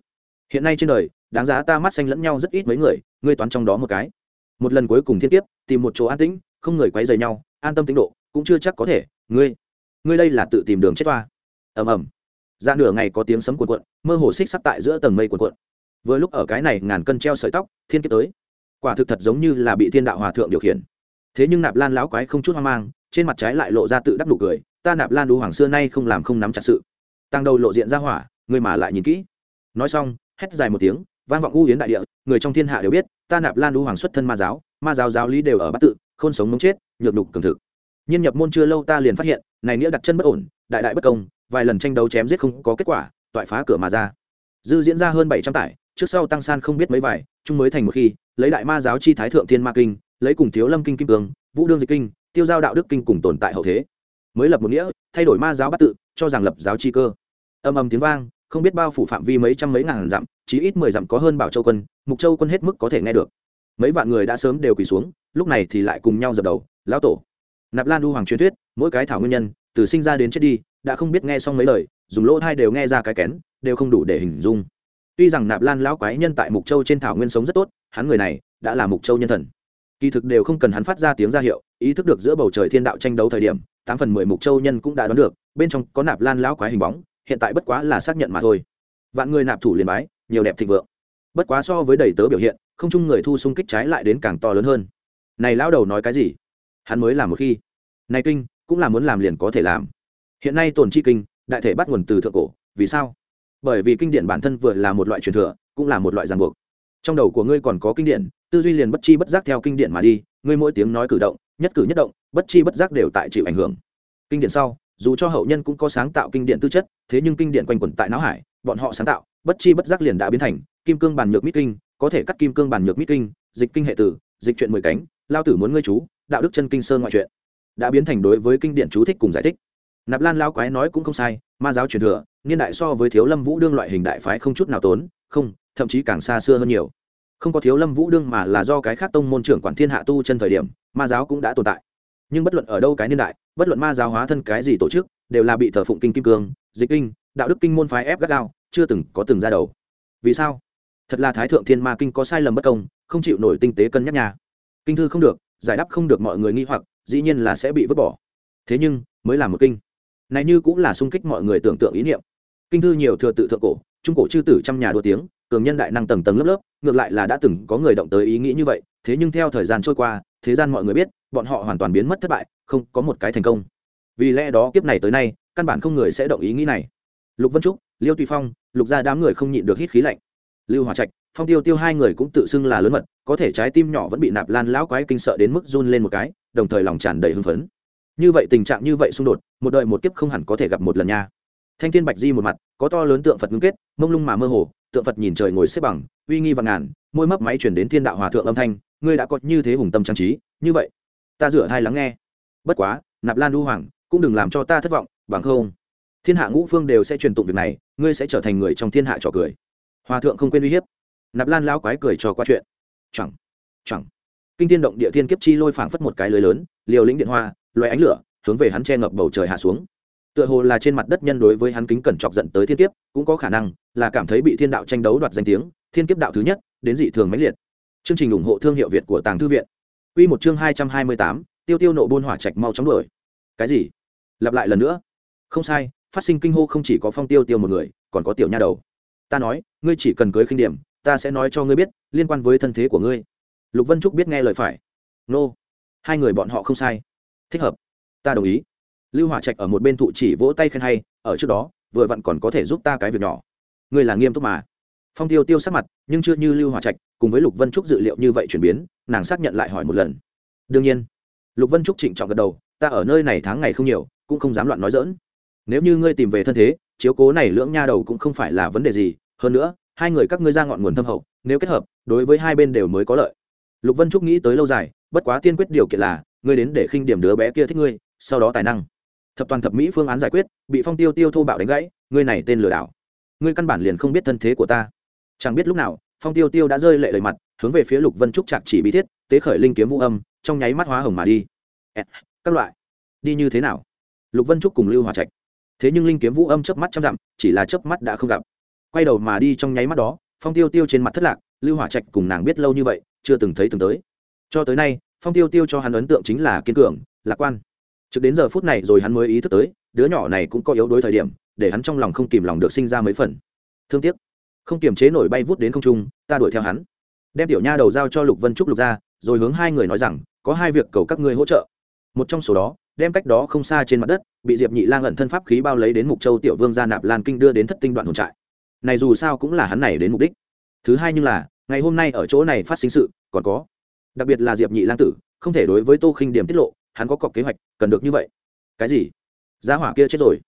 [SPEAKER 1] Hiện nay trên đời, đáng giá ta mắt xanh lẫn nhau rất ít mấy người, ngươi toán trong đó một cái. Một lần cuối cùng thiên tiếp tìm một chỗ an tĩnh, không người quấy rầy nhau, an tâm tĩnh độ, cũng chưa chắc có thể. Ngươi ngươi đây là tự tìm đường chết toa ầm ầm. Ra nửa ngày có tiếng sấm cuộn cuộn, mơ hồ xích sắc tại giữa tầng mây cuộn cuộn. Vừa lúc ở cái này ngàn cân treo sợi tóc, thiên kiếp tới. Quả thực thật giống như là bị thiên đạo hòa thượng điều khiển. Thế nhưng nạp lan lão quái không chút hoang mang, trên mặt trái lại lộ ra tự đắc nụ cười, ta nạp lan đu hoàng xưa nay không làm không nắm chặt sự. Tăng đầu lộ diện ra hỏa, người mà lại nhìn kỹ. Nói xong, hét dài một tiếng, vang vọng u yến đại địa, người trong thiên hạ đều biết, ta nạp lan đu hoàng xuất thân ma giáo ma giáo giáo lý đều ở bát tự, khôn sống mống chết, nhược đục cường thực. Nhiên nhập môn chưa lâu ta liền phát hiện, này nghĩa đặt chân bất ổn, đại đại bất công vài lần tranh đấu chém giết không có kết quả, toại phá cửa mà ra. Dư diễn ra hơn bảy trăm tải, trước sau tăng san không biết mấy vải chung mới thành một khi, lấy đại ma giáo chi thái thượng thiên ma kinh, lấy cùng thiếu lâm kinh kim cương, vũ đương dịch kinh, tiêu giao đạo đức kinh cùng tồn tại hậu thế. Mới lập một nghĩa, thay đổi ma giáo bắt tự, cho rằng lập giáo chi cơ. Âm âm tiếng vang, không biết bao phủ phạm vi mấy trăm mấy ngàn dặm chỉ ít mười dặm có hơn bảo châu quân, mục châu quân hết mức có thể nghe được. Mấy vạn người đã sớm đều quỳ xuống, lúc này thì lại cùng nhau dập đầu, lão tổ. Nạp lan đu hoàng truyền thuyết, mỗi cái thảo nguyên nhân từ sinh ra đến chết đi, đã không biết nghe xong mấy lời, dùng lỗ thai đều nghe ra cái kén, đều không đủ để hình dung. Tuy rằng nạp lan lão quái nhân tại mục châu trên thảo nguyên sống rất tốt, hắn người này đã là mục châu nhân thần. Kỳ thực đều không cần hắn phát ra tiếng ra hiệu, ý thức được giữa bầu trời thiên đạo tranh đấu thời điểm, tám phần mười mục châu nhân cũng đã đoán được, bên trong có nạp lan lão quái hình bóng, hiện tại bất quá là xác nhận mà thôi. Vạn người nạp thủ liền bái, nhiều đẹp thịnh vượng. Bất quá so với đầy tớ biểu hiện, không chung người thu xung kích trái lại đến càng to lớn hơn. Này lão đầu nói cái gì? Hắn mới là một khi. Này kinh cũng là muốn làm liền có thể làm. Hiện nay tồn chi kinh, đại thể bắt nguồn từ thượng cổ. Vì sao? Bởi vì kinh điển bản thân vừa là một loại truyền thừa, cũng là một loại ràng buộc. Trong đầu của ngươi còn có kinh điển, tư duy liền bất chi bất giác theo kinh điển mà đi, ngươi mỗi tiếng nói cử động, nhất cử nhất động, bất chi bất giác đều tại chịu ảnh hưởng. Kinh điển sau, dù cho hậu nhân cũng có sáng tạo kinh điển tư chất, thế nhưng kinh điển quanh quẩn tại não hải, bọn họ sáng tạo, bất chi bất giác liền đã biến thành kim cương bản nhược mít kinh, có thể cắt kim cương bản nhược mít kinh, dịch kinh hệ tử, dịch chuyện mười cánh, lao tử muốn ngươi chú, đạo đức chân kinh sơn ngoại truyện đã biến thành đối với kinh điển chú thích cùng giải thích. Nạp lan lao quái nói cũng không sai, ma giáo truyền thừa, niên đại so với thiếu lâm vũ đương loại hình đại phái không chút nào tốn, không, thậm chí càng xa xưa hơn nhiều. Không có thiếu lâm vũ đương mà là do cái khác tông môn trưởng quản thiên hạ tu chân thời điểm, ma giáo cũng đã tồn tại. Nhưng bất luận ở đâu cái niên đại, bất luận ma giáo hóa thân cái gì tổ chức, đều là bị thờ phụng kinh kim cương, dịch kinh, đạo đức kinh môn phái ép gắt gao, chưa từng có từng ra đầu. Vì sao? Thật là thái thượng thiên ma kinh có sai lầm bất công, không chịu nổi tinh tế cân nhắc nhà kinh thư không được, giải đáp không được mọi người nghi hoặc dĩ nhiên là sẽ bị vứt bỏ. Thế nhưng, mới là một kinh. Này như cũng là sung kích mọi người tưởng tượng ý niệm. Kinh thư nhiều thừa tự thượng cổ, trung cổ chư tử trăm nhà đua tiếng, cường nhân đại năng tầng tầng lớp lớp, ngược lại là đã từng có người động tới ý nghĩ như vậy, thế nhưng theo thời gian trôi qua, thế gian mọi người biết, bọn họ hoàn toàn biến mất thất bại, không có một cái thành công. Vì lẽ đó kiếp này tới nay, căn bản không người sẽ động ý nghĩ này. Lục vân trúc, liêu tùy phong, lục ra đám người không nhịn được hít khí lạnh. Lưu hòa trạch phong tiêu tiêu hai người cũng tự xưng là lớn mật, có thể trái tim nhỏ vẫn bị nạp lan lão quái kinh sợ đến mức run lên một cái, đồng thời lòng tràn đầy hưng phấn. Như vậy tình trạng như vậy xung đột, một đời một kiếp không hẳn có thể gặp một lần nha. Thanh thiên bạch di một mặt, có to lớn tượng phật ngưng kết, mông lung mà mơ hồ, tượng phật nhìn trời ngồi xếp bằng, uy nghi và ngàn, môi mấp máy chuyển đến thiên đạo hòa thượng âm thanh, ngươi đã có như thế hùng tâm trang trí, như vậy, ta rửa thai lắng nghe. Bất quá, nạp lan đu hoàng, cũng đừng làm cho ta thất vọng, bằng không, thiên hạ ngũ phương đều sẽ truyền tụng việc này, ngươi sẽ trở thành người trong thiên hạ trò cười. Hòa thượng không quên uy hiếp nạp lan lao quái cười cho qua chuyện. Chẳng chẳng. Kinh thiên động địa thiên kiếp chi lôi phảng phất một cái lưới lớn, liều lĩnh điện hoa loại ánh lửa, hướng về hắn che ngập bầu trời hạ xuống. Tựa hồ là trên mặt đất nhân đối với hắn kính cẩn chọc giận tới thiên kiếp, cũng có khả năng là cảm thấy bị thiên đạo tranh đấu đoạt danh tiếng, thiên kiếp đạo thứ nhất, đến dị thường mãnh liệt. Chương trình ủng hộ thương hiệu việt của tàng thư viện. Quy một chương hai trăm hai mươi tám, tiêu tiêu nộ buôn hỏa trạch mau chóng đuổi. Cái gì? Lặp lại lần nữa. Không sai, phát sinh kinh hô không chỉ có phong tiêu tiêu một người, còn có tiểu nha đầu. Ta nói, ngươi chỉ cần cưới khinh điểm ta sẽ nói cho ngươi biết, liên quan với thân thế của ngươi. Lục vân trúc biết nghe lời phải. Nô. Hai người bọn họ không sai. Thích hợp. Ta đồng ý. Lưu hỏa trạch ở một bên thụ chỉ vỗ tay khen hay, ở trước đó, vừa vặn còn có thể giúp ta cái việc nhỏ. Ngươi là nghiêm túc mà. Phong tiêu tiêu sắc mặt, nhưng chưa như lưu hỏa trạch, cùng với lục vân trúc dự liệu như vậy chuyển biến, nàng xác nhận lại hỏi một lần. Đương nhiên. Lục vân trúc trịnh trọng gật đầu, ta ở nơi này tháng ngày không nhiều, cũng không dám loạn nói dỡn nếu như ngươi tìm về thân thế, chiếu cố này lưỡng nha đầu cũng không phải là vấn đề gì, hơn nữa hai người các ngươi ra ngọn nguồn thâm hậu, nếu kết hợp, đối với hai bên đều mới có lợi. Lục vân trúc nghĩ tới lâu dài, bất quá tiên quyết điều kiện là, ngươi đến để khinh điểm đứa bé kia thích ngươi, sau đó tài năng. Thập toàn thập mỹ phương án giải quyết, bị phong tiêu tiêu thô bạo đánh gãy, ngươi này tên lừa đảo. Ngươi căn bản liền không biết thân thế của ta. Chẳng biết lúc nào, phong tiêu tiêu đã rơi lệ lời mặt, hướng về phía lục vân trúc chạc chỉ bí thiết, tế khởi linh kiếm vũ âm, trong nháy mắt hóa hồng mà đi. Các loại. Đi như thế nào? Lục vân trúc cùng lưu hòa trạch. Thế nhưng linh kiếm vũ âm chớp mắt trăm dặm, chỉ là chớp mắt đã không gặp quay đầu mà đi trong nháy mắt đó, phong tiêu tiêu trên mặt thất lạc, lưu hỏa trạch cùng nàng biết lâu như vậy, chưa từng thấy từng tới. Cho tới nay, phong tiêu tiêu cho hắn ấn tượng chính là kiên cường, lạc quan. Trực đến giờ phút này rồi hắn mới ý thức tới, đứa nhỏ này cũng có yếu đuối thời điểm, để hắn trong lòng không kìm lòng được sinh ra mấy phần. Thương tiếc. Không kiềm chế nổi bay vút đến không trung, ta đuổi theo hắn. Đem tiểu nha đầu giao cho lục vân trúc lục ra, rồi hướng hai người nói rằng, có hai việc cầu các ngươi hỗ trợ. Một trong số đó, đem cách đó không xa trên mặt đất, bị diệp nhị lang ẩn thân pháp khí bao lấy đến mục châu tiểu vương gia nạp lan kinh đưa đến thất tinh đoạn hồn trại này dù sao cũng là hắn này đến mục đích. Thứ hai nhưng là, ngày hôm nay ở chỗ này phát sinh sự, còn có. Đặc biệt là diệp nhị lang tử, không thể đối với tô khinh điểm tiết lộ, hắn có cọc kế hoạch, cần được như vậy. Cái gì? Giá hỏa kia chết rồi.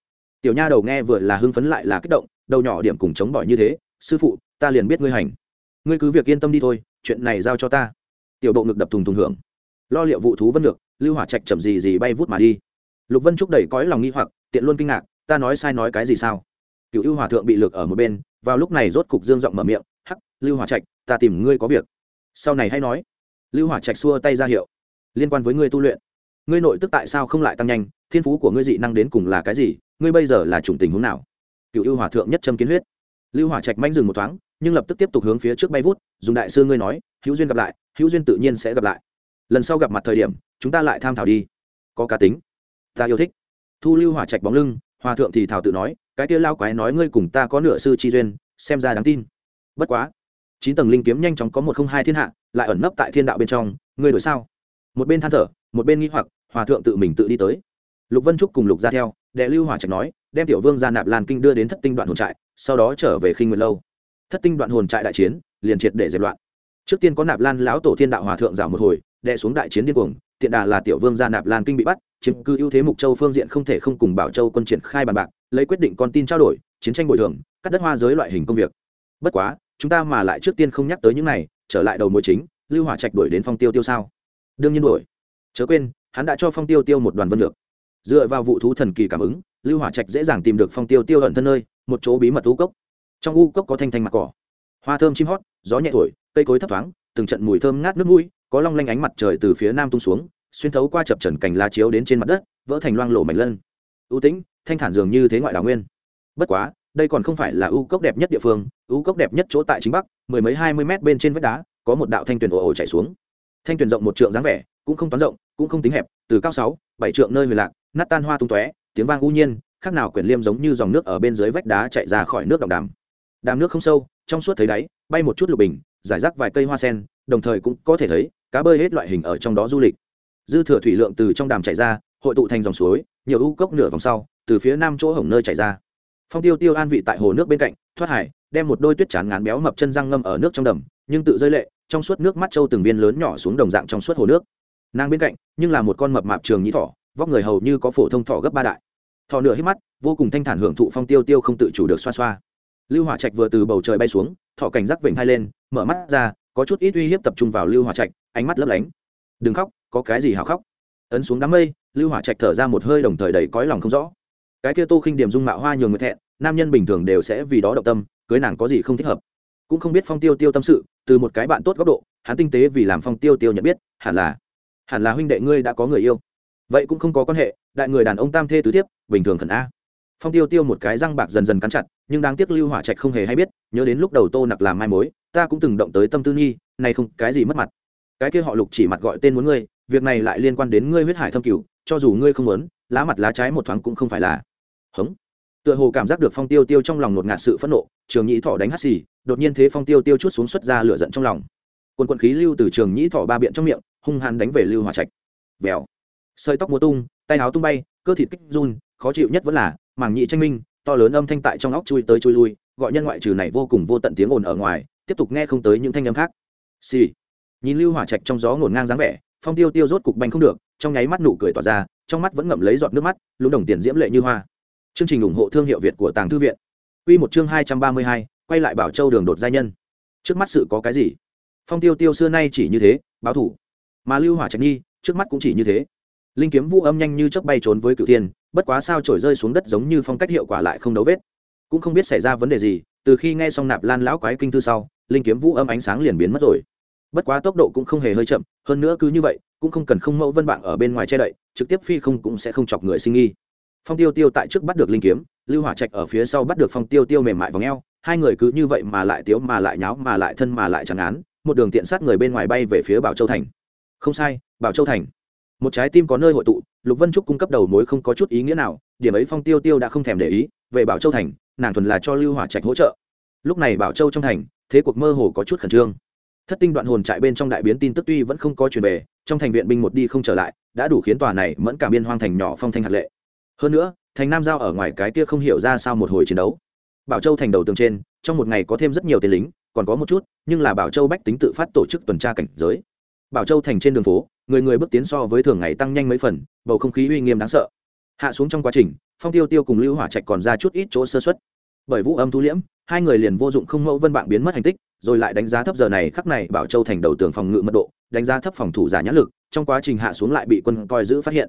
[SPEAKER 1] Tiểu nha đầu nghe vừa là hưng phấn lại là kích động, đầu nhỏ điểm cùng chống bỏi như thế, sư phụ, ta liền biết ngươi hành. Ngươi cứ việc yên tâm đi thôi, chuyện này giao cho ta. Tiểu độ ngực đập thùng thùng hưởng. Lo liệu vụ thú vân ngược lưu hỏa trạch chậm gì gì bay vút mà đi. Lục vân trúc đầy cõi lòng nghi hoặc, tiện luôn kinh ngạc, ta nói sai nói cái gì sao? Cựu ưu hòa thượng bị lực ở một bên, vào lúc này rốt cục dương giọng mở miệng, hắc, lưu hòa trạch, ta tìm ngươi có việc. Sau này hay nói. Lưu hòa trạch xua tay ra hiệu. Liên quan với ngươi tu luyện, ngươi nội tức tại sao không lại tăng nhanh? Thiên phú của ngươi dị năng đến cùng là cái gì? Ngươi bây giờ là chủng tình huống nào? Cựu ưu hòa thượng nhất châm kiến huyết. Lưu hòa trạch manh dừng một thoáng, nhưng lập tức tiếp tục hướng phía trước bay vút, dùng đại sư ngươi nói, hữu duyên gặp lại, hữu duyên tự nhiên sẽ gặp lại. Lần sau gặp mặt thời điểm, chúng ta lại tham thảo đi. Có cá tính, ta yêu thích. Thu lưu hỏa trạch bóng lưng, hòa thượng thì thảo tự nói cái kia lao quái nói ngươi cùng ta có nửa sư chi duyên, xem ra đáng tin. Bất quá, chín tầng linh kiếm nhanh chóng có một không hai thiên hạ, lại ẩn nấp tại thiên đạo bên trong, ngươi đổi sao? Một bên than thở, một bên nghĩ hoặc, hòa thượng tự mình tự đi tới. Lục vân trúc cùng lục ra theo, đệ lưu hòa trạch nói, đem tiểu vương ra nạp lan kinh đưa đến thất tinh đoạn hồn trại, sau đó trở về khinh nguyệt lâu. Thất tinh đoạn hồn trại đại chiến, liền triệt để dẹp loạn. Trước tiên có nạp lan lão tổ thiên đạo hòa thượng rào một hồi, đệ xuống đại chiến điên cuồng, tiện đà là tiểu vương gia nạp lan kinh bị bắt, chiếm cư ưu thế mục châu phương diện không thể không cùng bảo châu quân triển khai bàn bạc lấy quyết định con tin trao đổi, chiến tranh bồi thường, cắt đất hoa giới loại hình công việc. Bất quá, chúng ta mà lại trước tiên không nhắc tới những này, trở lại đầu mối chính, lưu hỏa trạch đuổi đến phong tiêu tiêu sao? Đương nhiên đuổi. Chớ quên, hắn đã cho phong tiêu tiêu một đoàn vân lược. dựa vào vụ thú thần kỳ cảm ứng, lưu hỏa trạch dễ dàng tìm được phong tiêu tiêu ẩn thân nơi, một chỗ bí mật u cốc. Trong u cốc có thanh thanh mặt cỏ. Hoa thơm chim hót, gió nhẹ thổi, cây cối thấp thoáng, từng trận mùi thơm ngát nước mũi, có long lanh ánh mặt trời từ phía nam tung xuống, xuyên thấu qua chập trần cành lá chiếu đến trên mặt đất, vỡ thành loang lổ mảnh lân. Ưu tĩnh thanh thản dường như thế ngoại đào nguyên. Bất quá, đây còn không phải là ưu cốc đẹp nhất địa phương, ưu cốc đẹp nhất chỗ tại chính bắc, mười mấy hai mươi mét bên trên vách đá, có một đạo thanh tuyền ồ ồ chảy xuống. Thanh tuyền rộng một trượng dáng vẻ, cũng không toán rộng, cũng không tính hẹp, từ cao sáu, bảy trượng nơi người lạc, nát tan hoa tung tóe, tiếng vang u nhiên, khác nào quyển liêm giống như dòng nước ở bên dưới vách đá chạy ra khỏi nước đọng đàm đàm nước không sâu, trong suốt thấy đáy, bay một chút lục bình giải rác vài cây hoa sen, đồng thời cũng có thể thấy, cá bơi hết loại hình ở trong đó du lịch. Dư thừa thủy lượng từ trong đàm chảy ra, hội tụ thành dòng suối, nhiều u cốc nửa vòng sau từ phía nam chỗ hổng nơi chảy ra. Phong tiêu tiêu an vị tại hồ nước bên cạnh, thoát hải, đem một đôi tuyết chán ngán béo mập chân răng ngâm ở nước trong đầm, nhưng tự rơi lệ, trong suốt nước mắt trâu từng viên lớn nhỏ xuống đồng dạng trong suốt hồ nước. Nàng bên cạnh, nhưng là một con mập mạp trường nhĩ thỏ, vóc người hầu như có phổ thông thỏ gấp ba đại. Thỏ nửa hít mắt, vô cùng thanh thản hưởng thụ phong tiêu tiêu không tự chủ được xoa xoa. Lưu hỏa trạch vừa từ bầu trời bay xuống, thỏ cảnh giác vịnh hai lên, mở mắt ra, có chút ít uy hiếp tập trung vào lưu hỏa trạch, ánh mắt lấp lánh. Đừng khóc, có cái gì hào khóc? Ấn xuống đám mây, lưu hỏa trạch thở ra một hơi đồng thời đầy cõi lòng không rõ cái kia tô khinh điểm dung mạo hoa nhường người thẹn, nam nhân bình thường đều sẽ vì đó động tâm, cưới nàng có gì không thích hợp. Cũng không biết phong tiêu tiêu tâm sự, từ một cái bạn tốt góc độ, hắn tinh tế vì làm phong tiêu tiêu nhận biết, hẳn là hẳn là huynh đệ ngươi đã có người yêu. Vậy cũng không có quan hệ, đại người đàn ông tam thê tứ thiếp, bình thường khẩn a. Phong tiêu tiêu một cái răng bạc dần dần cắn chặt, nhưng đáng tiếc lưu hỏa trạch không hề hay biết, nhớ đến lúc đầu tô nặc làm mai mối, ta cũng từng động tới tâm tư nghi, này không, cái gì mất mặt. Cái kia họ lục chỉ mặt gọi tên muốn ngươi, việc này lại liên quan đến ngươi huyết hải thâm cửu, cho dù ngươi không muốn, lá mặt lá trái một thoáng cũng không phải là hống. Tựa hồ cảm giác được phong tiêu tiêu trong lòng ngột ngạt sự phẫn nộ, trường nhĩ thọ đánh hắt xì, đột nhiên thế phong tiêu tiêu chút xuống xuất ra lửa giận trong lòng. Quân quận khí lưu từ trường nhĩ thọ ba biện trong miệng, hung hăng đánh về lưu hỏa trạch. Vèo. Sợi tóc múa tung, tay áo tung bay, cơ thịt kích run, khó chịu nhất vẫn là, màng nhị tranh minh, to lớn âm thanh tại trong óc chui tới chui lui, gọi nhân ngoại trừ này vô cùng vô tận tiếng ồn ở ngoài, tiếp tục nghe không tới những thanh âm khác. Xì. Nhìn lưu hỏa trạch trong gió ngổn ngang dáng vẻ, phong tiêu tiêu rốt cục banh không được, trong nháy mắt nụ cười tỏa ra, trong mắt vẫn ngậm lấy giọt nước mắt lũ đồng tiền diễm lệ như hoa chương trình ủng hộ thương hiệu việt của tàng thư viện. Quy một chương hai trăm ba mươi hai, quay lại bảo châu đường đột gia nhân. Trước mắt sự có cái gì? Phong tiêu tiêu xưa nay chỉ như thế báo thủ. Mà lưu hỏa trạch nhi trước mắt cũng chỉ như thế. Linh kiếm vũ âm nhanh như chớp bay trốn với cửu thiên bất quá sao trổi rơi xuống đất giống như phong cách hiệu quả lại không đấu vết. Cũng không biết xảy ra vấn đề gì từ khi nghe xong nạp lan lão quái kinh thư sau linh kiếm vũ âm ánh sáng liền biến mất rồi. Bất quá tốc độ cũng không hề hơi chậm hơn nữa cứ như vậy cũng không cần không mẫu vân bạn ở bên ngoài che đậy trực tiếp phi không cũng sẽ không chọc người sinh nghi phong tiêu tiêu tại trước bắt được linh kiếm, lưu hỏa trạch ở phía sau bắt được phong tiêu tiêu mềm mại v ò n g e o hai người cứ như vậy mà lại tiếu mà lại nháo mà lại thân mà lại chẳng án một đường tiện sát người bên ngoài bay về phía bảo châu thành. Không sai, bảo châu thành. Một trái tim có nơi hội tụ, lục vân trúc cung cấp đầu mối không có chút ý nghĩa nào, điểm ấy phong tiêu tiêu đã không thèm để ý, về bảo châu thành, nàng thuần là cho lưu hỏa trạch hỗ trợ. Lúc này bảo châu trong thành, thế cuộc mơ hồ có chút khẩn trương. Thất tinh đoạn hồn trại bên trong đại biến tin tức tuy vẫn không có truyền về, trong thành viện binh một đi không trở lại, đã đủ khiến tòa này mẫn cả biên hoang thành nhỏ phong thanh hạt lệ hơn nữa, thành nam giao ở ngoài cái kia không hiểu ra sao một hồi chiến đấu. Bảo châu thành đầu tường trên, trong một ngày có thêm rất nhiều tên lính, còn có một chút, nhưng là bảo châu bách tính tự phát tổ chức tuần tra cảnh giới. Bảo châu thành trên đường phố, người người bước tiến so với thường ngày tăng nhanh mấy phần, bầu không khí uy nghiêm đáng sợ. Hạ xuống trong quá trình, phong tiêu tiêu cùng lưu hỏa trạch còn ra chút ít chỗ sơ xuất bởi vũ âm thu liễm, hai người liền vô dụng không mẫu vân bạn biến mất hành tích, rồi lại đánh giá thấp giờ này khắc này bảo châu thành đầu tường phòng ngự mật độ, đánh giá thấp phòng thủ giả nhãn lực, trong quá trình hạ xuống lại bị quân coi giữ phát hiện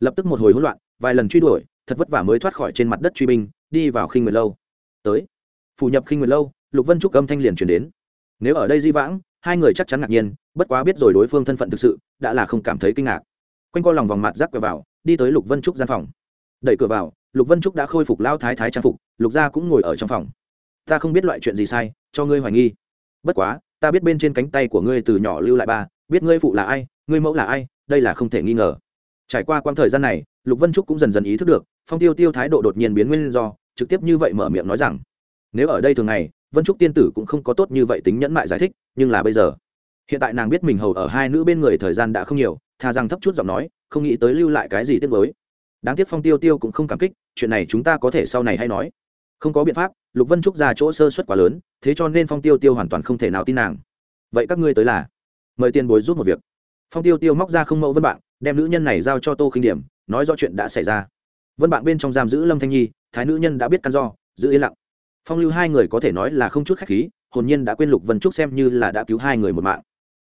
[SPEAKER 1] lập tức một hồi hỗn loạn, vài lần truy đuổi, thật vất vả mới thoát khỏi trên mặt đất truy binh, đi vào khinh nguyệt lâu. Tới, phủ nhập khinh nguyệt lâu, lục vân trúc âm thanh liền chuyển đến. Nếu ở đây di vãng, hai người chắc chắn ngạc nhiên, bất quá biết rồi đối phương thân phận thực sự, đã là không cảm thấy kinh ngạc. Quanh co lòng vòng mặt rác quẹo vào, đi tới lục vân trúc gian phòng. Đẩy cửa vào, lục vân trúc đã khôi phục lao thái thái trang phục, lục gia cũng ngồi ở trong phòng. Ta không biết loại chuyện gì sai, cho ngươi hoài nghi. Bất quá, ta biết bên trên cánh tay của ngươi từ nhỏ lưu lại ba, biết ngươi phụ là ai, ngươi mẫu là ai, đây là không thể nghi ngờ trải qua quãng thời gian này, lục vân trúc cũng dần dần ý thức được, phong tiêu tiêu thái độ đột nhiên biến nguyên do, trực tiếp như vậy mở miệng nói rằng, nếu ở đây thường ngày, vân trúc tiên tử cũng không có tốt như vậy tính nhẫn mại giải thích, nhưng là bây giờ, hiện tại nàng biết mình hầu ở hai nữ bên người thời gian đã không nhiều, thà rằng thấp chút giọng nói, không nghĩ tới lưu lại cái gì tiếc mới đáng tiếc phong tiêu tiêu cũng không cảm kích, chuyện này chúng ta có thể sau này hay nói. Không có biện pháp, lục vân trúc ra chỗ sơ suất quá lớn, thế cho nên phong tiêu tiêu hoàn toàn không thể nào tin nàng. Vậy các ngươi tới là? Mời tiền bối giúp một việc phong tiêu tiêu móc ra không mẫu vân bạn đem nữ nhân này giao cho tô khinh điểm, nói rõ chuyện đã xảy ra. Vân bạn bên trong giam giữ lâm thanh nhi, thái nữ nhân đã biết căn do, giữ yên lặng. Phong lưu hai người có thể nói là không chút khách khí, hồn nhiên đã quên lục vân trúc xem như là đã cứu hai người một mạng.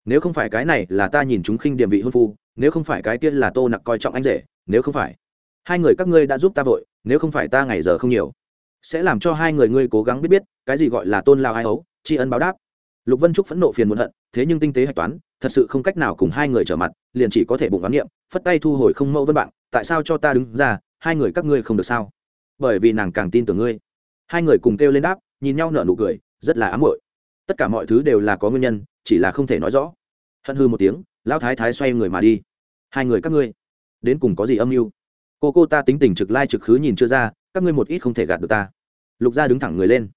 [SPEAKER 1] Nếu không phải cái này là ta nhìn chúng khinh điểm vị hôn phu, nếu không phải cái kia là tô nặc coi trọng anh rể, nếu không phải. Hai người các ngươi đã giúp ta vội, nếu không phải ta ngày giờ không nhiều. Sẽ làm cho hai người ngươi cố gắng biết biết, cái gì gọi là tôn lao ai ấu tri ân báo đáp lục vân trúc phẫn nộ phiền muộn hận, thế nhưng tinh tế hạch toán, thật sự không cách nào cùng hai người trở mặt, liền chỉ có thể bụng oán niệm, phất tay thu hồi không mẫu vân bạn tại sao cho ta đứng ra, hai người các ngươi không được sao? Bởi vì nàng càng tin tưởng ngươi. Hai người cùng kêu lên đáp, nhìn nhau nở nụ cười, rất là ám hội tất cả mọi thứ đều là có nguyên nhân, chỉ là không thể nói rõ. Hận hư một tiếng, lão thái thái xoay người mà đi. Hai người các ngươi, đến cùng có gì âm mưu? Cô cô ta tính tình trực lai trực khứ nhìn chưa ra, các ngươi một ít không thể gạt được ta. Lục gia đứng thẳng người lên.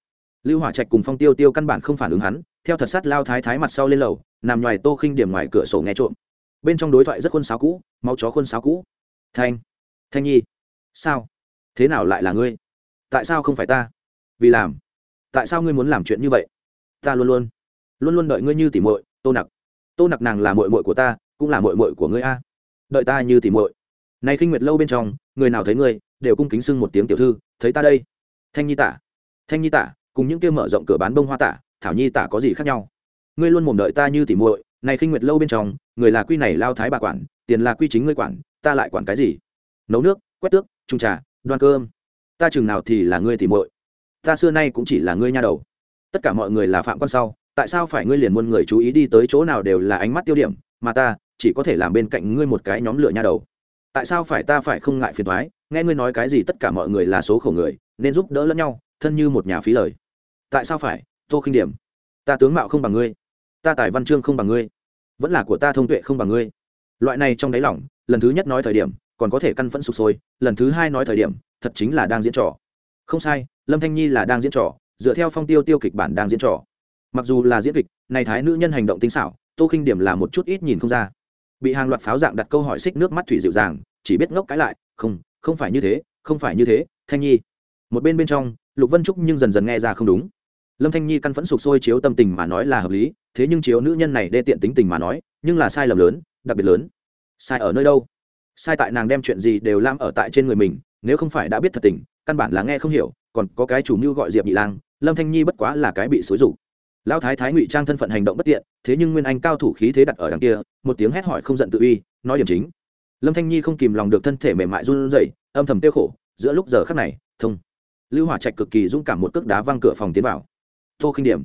[SPEAKER 1] Lưu hỏa trạch cùng phong tiêu tiêu căn bản không phản ứng hắn theo thật sát lao thái thái mặt sau lên lầu, nằm ngoài tô khinh điểm ngoài cửa sổ nghe trộm. Bên trong đối thoại rất khuôn sáo cũ, máu chó khuôn sáo cũ. Thanh thanh nhi, sao? Thế nào lại là ngươi? Tại sao không phải ta? Vì làm. Tại sao ngươi muốn làm chuyện như vậy? Ta luôn luôn luôn luôn đợi ngươi như tỉ muội, tô nặc. Tô nặc nàng là muội muội của ta, cũng là muội muội của ngươi a. Đợi ta như tỉ muội. Nay khinh nguyệt lâu bên trong, người nào thấy ngươi, đều cung kính sưng một tiếng tiểu thư, thấy ta đây. Thanh nhi tả, thanh nhi tả, cùng những kia mở rộng cửa bán bông hoa tả thảo nhi tả có gì khác nhau? Ngươi luôn mồm đợi ta như tỉ muội, này khinh nguyệt lâu bên trong, người là quy này lao thái bà quản, tiền là quy chính ngươi quản, ta lại quản cái gì? Nấu nước, quét tước, trung trà, đoan cơm. Ta chừng nào thì là ngươi tỉ muội. Ta xưa nay cũng chỉ là ngươi nha đầu. Tất cả mọi người là phạm quan sau, tại sao phải ngươi liền muôn người chú ý đi tới chỗ nào đều là ánh mắt tiêu điểm, mà ta chỉ có thể làm bên cạnh ngươi một cái nhóm lửa nha đầu. Tại sao phải ta phải không ngại phiền thoái nghe ngươi nói cái gì tất cả mọi người là số khổ người, nên giúp đỡ lẫn nhau, thân như một nhà phí lời. Tại sao phải? Tô khinh điểm. Ta tướng mạo không bằng ngươi. Ta tài văn chương không bằng ngươi. Vẫn là của ta thông tuệ không bằng ngươi. Loại này trong đáy lỏng lần thứ nhất nói thời điểm, còn có thể căn phẫn sụp sôi, lần thứ hai nói thời điểm, thật chính là đang diễn trò. Không sai, lâm thanh nhi là đang diễn trò, dựa theo phong tiêu tiêu kịch bản đang diễn trò. Mặc dù là diễn kịch, này thái nữ nhân hành động tinh xảo, tô khinh điểm là một chút ít nhìn không ra. Bị hàng loạt pháo dạng đặt câu hỏi xích nước mắt thủy dịu dàng, chỉ biết ngốc cãi lại, không không phải như thế, không phải như thế, thanh nhi. Một bên bên trong, lục vân trúc nhưng dần dần nghe ra không đúng lâm thanh nhi căn phẫn sụp sôi chiếu tâm tình mà nói là hợp lý, thế nhưng chiếu nữ nhân này đê tiện tính tình mà nói, nhưng là sai lầm lớn, đặc biệt lớn. Sai ở nơi đâu? Sai tại nàng đem chuyện gì đều lam ở tại trên người mình, nếu không phải đã biết thật tình, căn bản là nghe không hiểu, còn có cái chủ mưu gọi diệp nhị lang, lâm thanh nhi bất quá là cái bị xối rủ lão thái thái ngụy trang thân phận hành động bất tiện, thế nhưng nguyên anh cao thủ khí thế đặt ở đằng kia, một tiếng hét hỏi không giận tự uy, nói điểm chính. Lâm thanh nhi không kìm lòng được thân thể mềm mại run rẩy, âm thầm tiêu khổ, giữa lúc giờ khắc này, thông. Lưu hỏa trạch cực kỳ dũng cảm một cước đá văng cửa phòng tiến vào tô khinh điểm.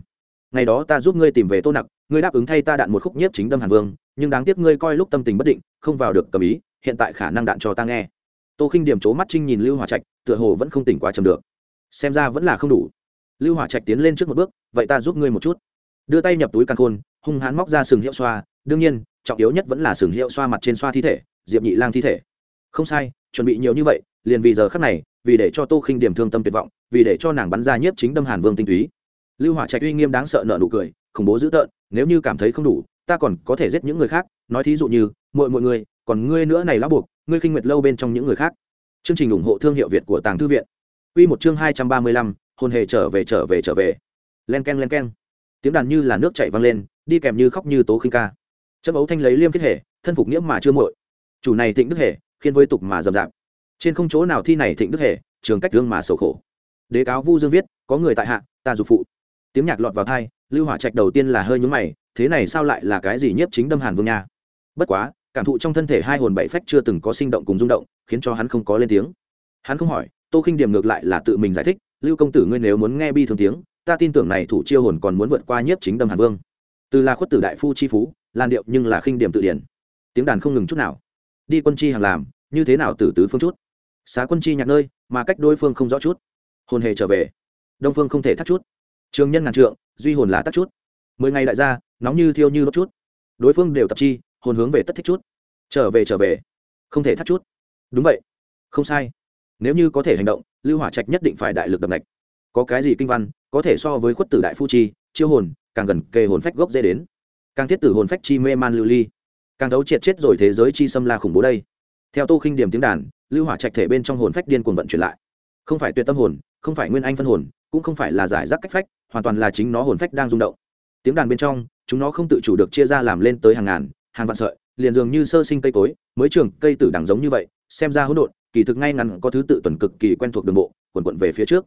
[SPEAKER 1] Ngày đó ta giúp ngươi tìm về tô nặc, ngươi đáp ứng thay ta đạn một khúc nhiếp chính đâm hàn vương, nhưng đáng tiếc ngươi coi lúc tâm tình bất định, không vào được cầm ý, hiện tại khả năng đạn cho ta nghe. Tô khinh điểm c mắt trinh nhìn lưu hòa trạch, tựa hồ vẫn không tỉnh quá chầm được. Xem ra vẫn là không đủ. Lưu hòa trạch tiến lên trước một bước, vậy ta giúp ngươi một chút. Đưa tay nhập túi căn khôn, hung hãn móc ra sừng hiệu xoa, đương nhiên, trọng yếu nhất vẫn là sừng hiệu xoa mặt trên xoa thi thể, diệp nhị lang thi thể. Không sai, chuẩn bị nhiều như vậy, liền vì giờ khắc này, vì để cho tô khinh điểm thương tâm tuyệt vọng, vì để cho nàng bắn ra nhiếp chính đâm hàn vương tinh túy lưu hỏa trạch uy nghiêm đáng sợ nợ nụ cười, khủng bố dữ tợn, nếu như cảm thấy không đủ, ta còn có thể giết những người khác, nói thí dụ như mọi mọi người còn ngươi nữa này lão buộc, ngươi khinh nguyệt lâu bên trong những người khác. Chương trình ủng hộ thương hiệu việt của tàng thư viện. Quy một chương hai trăm ba mươi lăm hồn hề trở về trở về trở về. Len keng len keng. Tiếng đàn như là nước chảy vang lên, đi kèm như khóc như tố khinh ca. Chấp ấu thanh lấy liêm kết hệ thân phục nghĩa mà chưa muội. Chủ này thịnh đức hệ khiến với tục mà dầm dạp trên không chỗ nào thi này thịnh đức hệ trường cách thương mà sầu khổ. Đế cáo vu dương viết, có người tại hạ, ta dục phụ tiếng nhạc lọt vào thai lưu hỏa trạch đầu tiên là hơi nhúng mày, thế này sao lại là cái gì nhiếp chính đâm hàn vương nha? Bất quá, cảm thụ trong thân thể hai hồn bảy phách chưa từng có sinh động cùng rung động, khiến cho hắn không có lên tiếng. Hắn không hỏi, tô khinh điểm ngược lại là tự mình giải thích, lưu công tử ngươi nếu muốn nghe bi thường tiếng, ta tin tưởng này thủ chiêu hồn còn muốn vượt qua nhiếp chính đâm hàn vương. Từ là khuất tử đại phu chi phú, lan điệu nhưng là khinh điểm tự điển. Tiếng đàn không ngừng chút nào. Đi quân chi hàng làm, như thế nào tử tứ phương chút? Xá quân chi nhạc nơi, mà cách đối phương không rõ chút. Hồn hề trở về. Đông phương không thể thắt chút trường nhân ngàn trượng, duy hồn là tắt chút. Mười ngày đại gia, nóng như thiêu như đốt chút. Đối phương đều tập chi, hồn hướng về tất thích chút. Trở về trở về. Không thể thắt chút. Đúng vậy. Không sai. Nếu như có thể hành động, lưu hỏa trạch nhất định phải đại lực đập ngạch. Có cái gì kinh văn, có thể so với khuất tử đại phu chi, chiêu hồn, càng gần kề hồn phách gốc dễ đến. Càng thiết tử hồn phách chi mê man lưu ly. Càng thấu triệt chết rồi thế giới chi xâm la khủng bố đây. Theo tô khinh điểm tiếng đàn, lưu hỏa trạch thể bên trong hồn phách điên cuồng vận chuyển lại. Không phải tuyệt tâm hồn, không phải nguyên anh phân hồn cũng không phải là giải rác cách phách, hoàn toàn là chính nó hồn phách đang rung động. Tiếng đàn bên trong, chúng nó không tự chủ được chia ra làm lên tới hàng ngàn, hàng vạn sợi, liền dường như sơ sinh cây cối, mới trường cây tử đẳng giống như vậy, xem ra hỗn độn, kỳ thực ngay ngắn có thứ tự tuần cực kỳ quen thuộc đường bộ, quần quận về phía trước.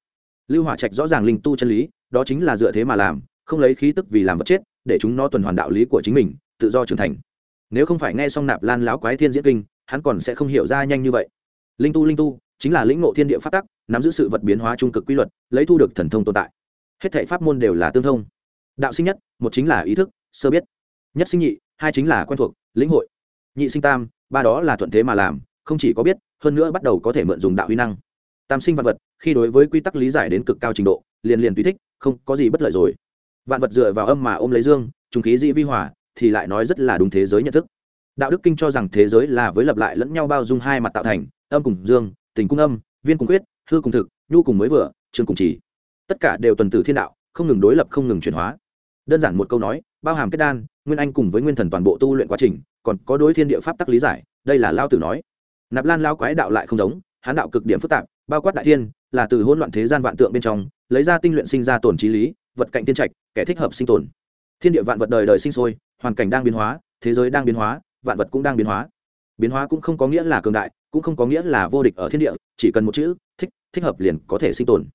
[SPEAKER 1] Lưu hỏa trạch rõ ràng linh tu chân lý, đó chính là dựa thế mà làm, không lấy khí tức vì làm vật chết, để chúng nó tuần hoàn đạo lý của chính mình, tự do trưởng thành. Nếu không phải nghe xong nạp lan láo quái thiên diễn kinh, hắn còn sẽ không hiểu ra nhanh như vậy. Linh tu linh tu, chính là lĩnh ngộ thiên địa phát tắc nắm giữ sự vật biến hóa trung cực quy luật, lấy thu được thần thông tồn tại. Hết thảy pháp môn đều là tương thông. Đạo sinh nhất, một chính là ý thức, sơ biết. Nhất sinh nhị, hai chính là quen thuộc, lĩnh hội. Nhị sinh tam, ba đó là thuận thế mà làm, không chỉ có biết, hơn nữa bắt đầu có thể mượn dùng đạo huy năng. Tam sinh vạn vật, khi đối với quy tắc lý giải đến cực cao trình độ, liền liền tùy thích, không có gì bất lợi rồi. Vạn vật dựa vào âm mà ôm lấy dương, trùng khí dị vi hòa, thì lại nói rất là đúng thế giới nhận thức. Đạo đức kinh cho rằng thế giới là với lập lại lẫn nhau bao dung hai mặt tạo thành, âm cùng dương, tình cung âm, viên cùng quyết hư cùng thực, nhu cùng mới vừa trương cùng chỉ. Tất cả đều tuần tử thiên đạo, không ngừng đối lập, không ngừng chuyển hóa. Đơn giản một câu nói, bao hàm kết đan, nguyên anh cùng với nguyên thần toàn bộ tu luyện quá trình, còn có đối thiên địa pháp tắc lý giải, đây là lao tử nói. Nạp lan lao quái đạo lại không giống, hán đạo cực điểm phức tạp, bao quát đại thiên, là từ hỗn loạn thế gian vạn tượng bên trong, lấy ra tinh luyện sinh ra tổn trí lý, vật cạnh tiên trạch, kẻ thích hợp sinh tồn. Thiên địa vạn vật đời đời sinh sôi, hoàn cảnh đang biến hóa, thế giới đang biến hóa, vạn vật cũng đang biến hóa. Biến hóa cũng không có nghĩa là cường đại cũng không có nghĩa là vô địch ở thiên địa, chỉ cần một chữ, thích thích hợp liền có thể sinh tồn.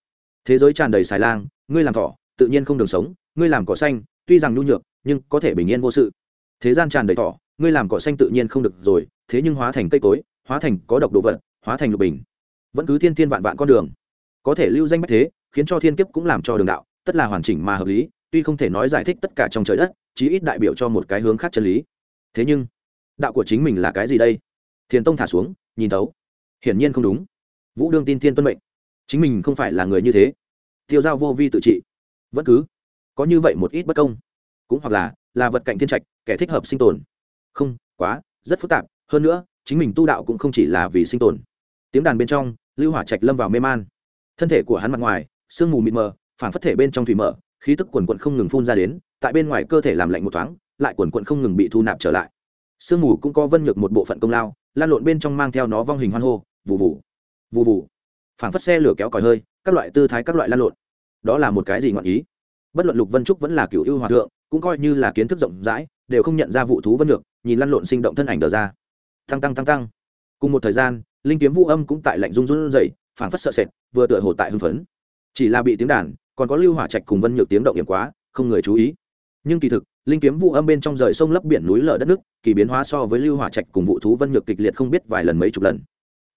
[SPEAKER 1] Thế giới tràn đầy xài lang, ngươi làm thỏ, tự nhiên không đường sống, ngươi làm cỏ xanh, tuy rằng nhu nhược, nhưng có thể bình yên vô sự. Thế gian tràn đầy thỏ, ngươi làm cỏ xanh tự nhiên không được rồi, thế nhưng hóa thành cây cối, hóa thành có độc đồ vật, hóa thành lục bình. Vẫn cứ thiên thiên vạn vạn con đường. Có thể lưu danh bách thế, khiến cho thiên kiếp cũng làm cho đường đạo, tất là hoàn chỉnh mà hợp lý, tuy không thể nói giải thích tất cả trong trời đất, chí ít đại biểu cho một cái hướng khác chân lý. Thế nhưng, đạo của chính mình là cái gì đây? Thiền tông thả xuống nhìn tấu, hiển nhiên không đúng. Vũ đương tin thiên tuân mệnh. Chính mình không phải là người như thế. Tiêu giao vô vi tự trị. Vẫn cứ. Có như vậy một ít bất công. Cũng hoặc là là vật cạnh thiên trạch kẻ thích hợp sinh tồn. Không quá rất phức tạp. Hơn nữa chính mình tu đạo cũng không chỉ là vì sinh tồn. Tiếng đàn bên trong lưu hỏa trạch lâm vào mê man. Thân thể của hắn mặt ngoài sương mù mịt mờ phản phất thể bên trong thủy mở khí tức quần quận không ngừng phun ra đến tại bên ngoài cơ thể làm lạnh một thoáng lại quần quận không ngừng bị thu nạp trở lại sương mù cũng có vân nhược một bộ phận công lao, lan lộn bên trong mang theo nó vong hình hoan hô vụ vụ vụ vụ phảng phất xe lửa kéo còi hơi, các loại tư thái, các loại lan lộn. Đó là một cái gì ngọn ý? Bất luận lục vân trúc vẫn là cựu ưu hòa thượng, cũng coi như là kiến thức rộng rãi, đều không nhận ra vụ thú vân nhược, nhìn lăn lộn sinh động thân ảnh đờ ra. Tăng tăng tăng tăng. Cùng một thời gian, linh kiếm vũ âm cũng tại lạnh run run dậy phảng phất sợ sệt, vừa tựa hồ tại hưng phấn. Chỉ là bị tiếng đàn, còn có lưu hỏa trạch cùng vân nhược tiếng động hiểm quá, không người chú ý. Nhưng kỳ thực linh kiếm vũ âm bên trong rời sông lấp biển núi lở đất nước, kỳ biến hóa so với lưu hỏa trạch cùng vụ thú vân nhược kịch liệt không biết vài lần mấy chục lần.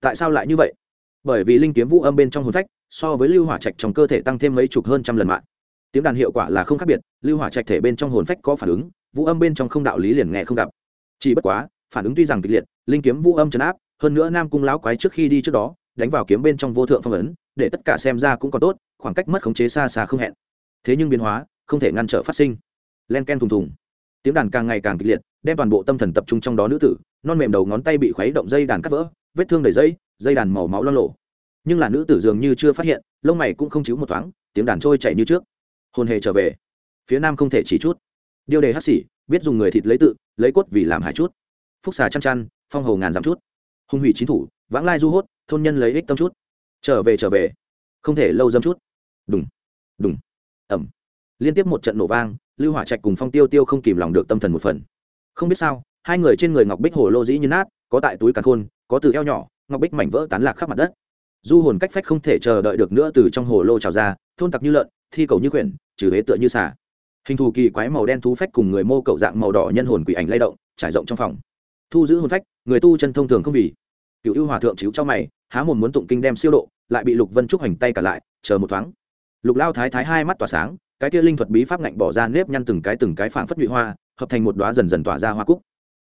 [SPEAKER 1] Tại sao lại như vậy? Bởi vì linh kiếm vũ âm bên trong hồn phách, so với lưu hỏa trạch trong cơ thể tăng thêm mấy chục hơn trăm lần mạng. Tiếng đàn hiệu quả là không khác biệt, lưu hỏa trạch thể bên trong hồn phách có phản ứng vũ âm bên trong không đạo lý liền nghe không gặp. Chỉ bất quá, phản ứng tuy rằng kịch liệt, linh kiếm vũ âm chấn áp, hơn nữa nam cung lão quái trước khi đi trước đó, đánh vào kiếm bên trong vô thượng phong ấn, để tất cả xem ra cũng còn tốt, khoảng cách mất khống chế xa xa không hẹn. Thế nhưng biến hóa, không thể ngăn trở phát sinh len ken thùng thùng. Tiếng đàn càng ngày càng kịch liệt, đem toàn bộ tâm thần tập trung trong đó nữ tử, non mềm đầu ngón tay bị khuấy động dây đàn cắt vỡ, vết thương đầy dây dây đàn màu máu lo lộ nhưng là nữ tử dường như chưa phát hiện, lông mày cũng không chịu một thoáng, tiếng đàn trôi chảy như trước. Hồn hề trở về. Phía nam không thể chỉ chút. Điêu đề hắc xỉ biết dùng người thịt lấy tự, lấy cốt vì làm hải chút. Phúc xà chăn chăn, phong hầu ngàn dặm chút. Hung hủy chín thủ, vãng lai du hốt, thôn nhân lấy ích tâm chút. Trở về trở về. Không thể lâu dâm chút. Đúng đúng ẩm. Liên tiếp một trận nổ vang lưu hỏa trạch cùng phong tiêu tiêu không kìm lòng được tâm thần một phần. Không biết sao, hai người trên người ngọc bích hồ lô dĩ như nát, có tại túi càn khôn, có từ eo nhỏ, ngọc bích mảnh vỡ tán lạc khắp mặt đất. Du hồn cách phách không thể chờ đợi được nữa từ trong hồ lô trào ra, thôn tặc như lợn, thi cầu như quyển trừ huế tựa như xả hình thù kỳ quái màu đen thú phách cùng người mô cậu dạng màu đỏ nhân hồn quỷ ảnh lay động, trải rộng trong phòng. Thu giữ hồn phách, người tu chân thông thường không vì. Cựu ưu hòa thượng chiếu cho mày, há mồm muốn tụng kinh đem siêu độ, lại bị lục vân trúc hành tay cả lại, chờ một thoáng. Lục lao thái thái hai mắt tỏa sáng cái kia linh thuật bí pháp ngạnh bỏ ra nếp nhăn từng cái từng cái phảng phất nhụy hoa hợp thành một đóa dần dần tỏa ra hoa cúc.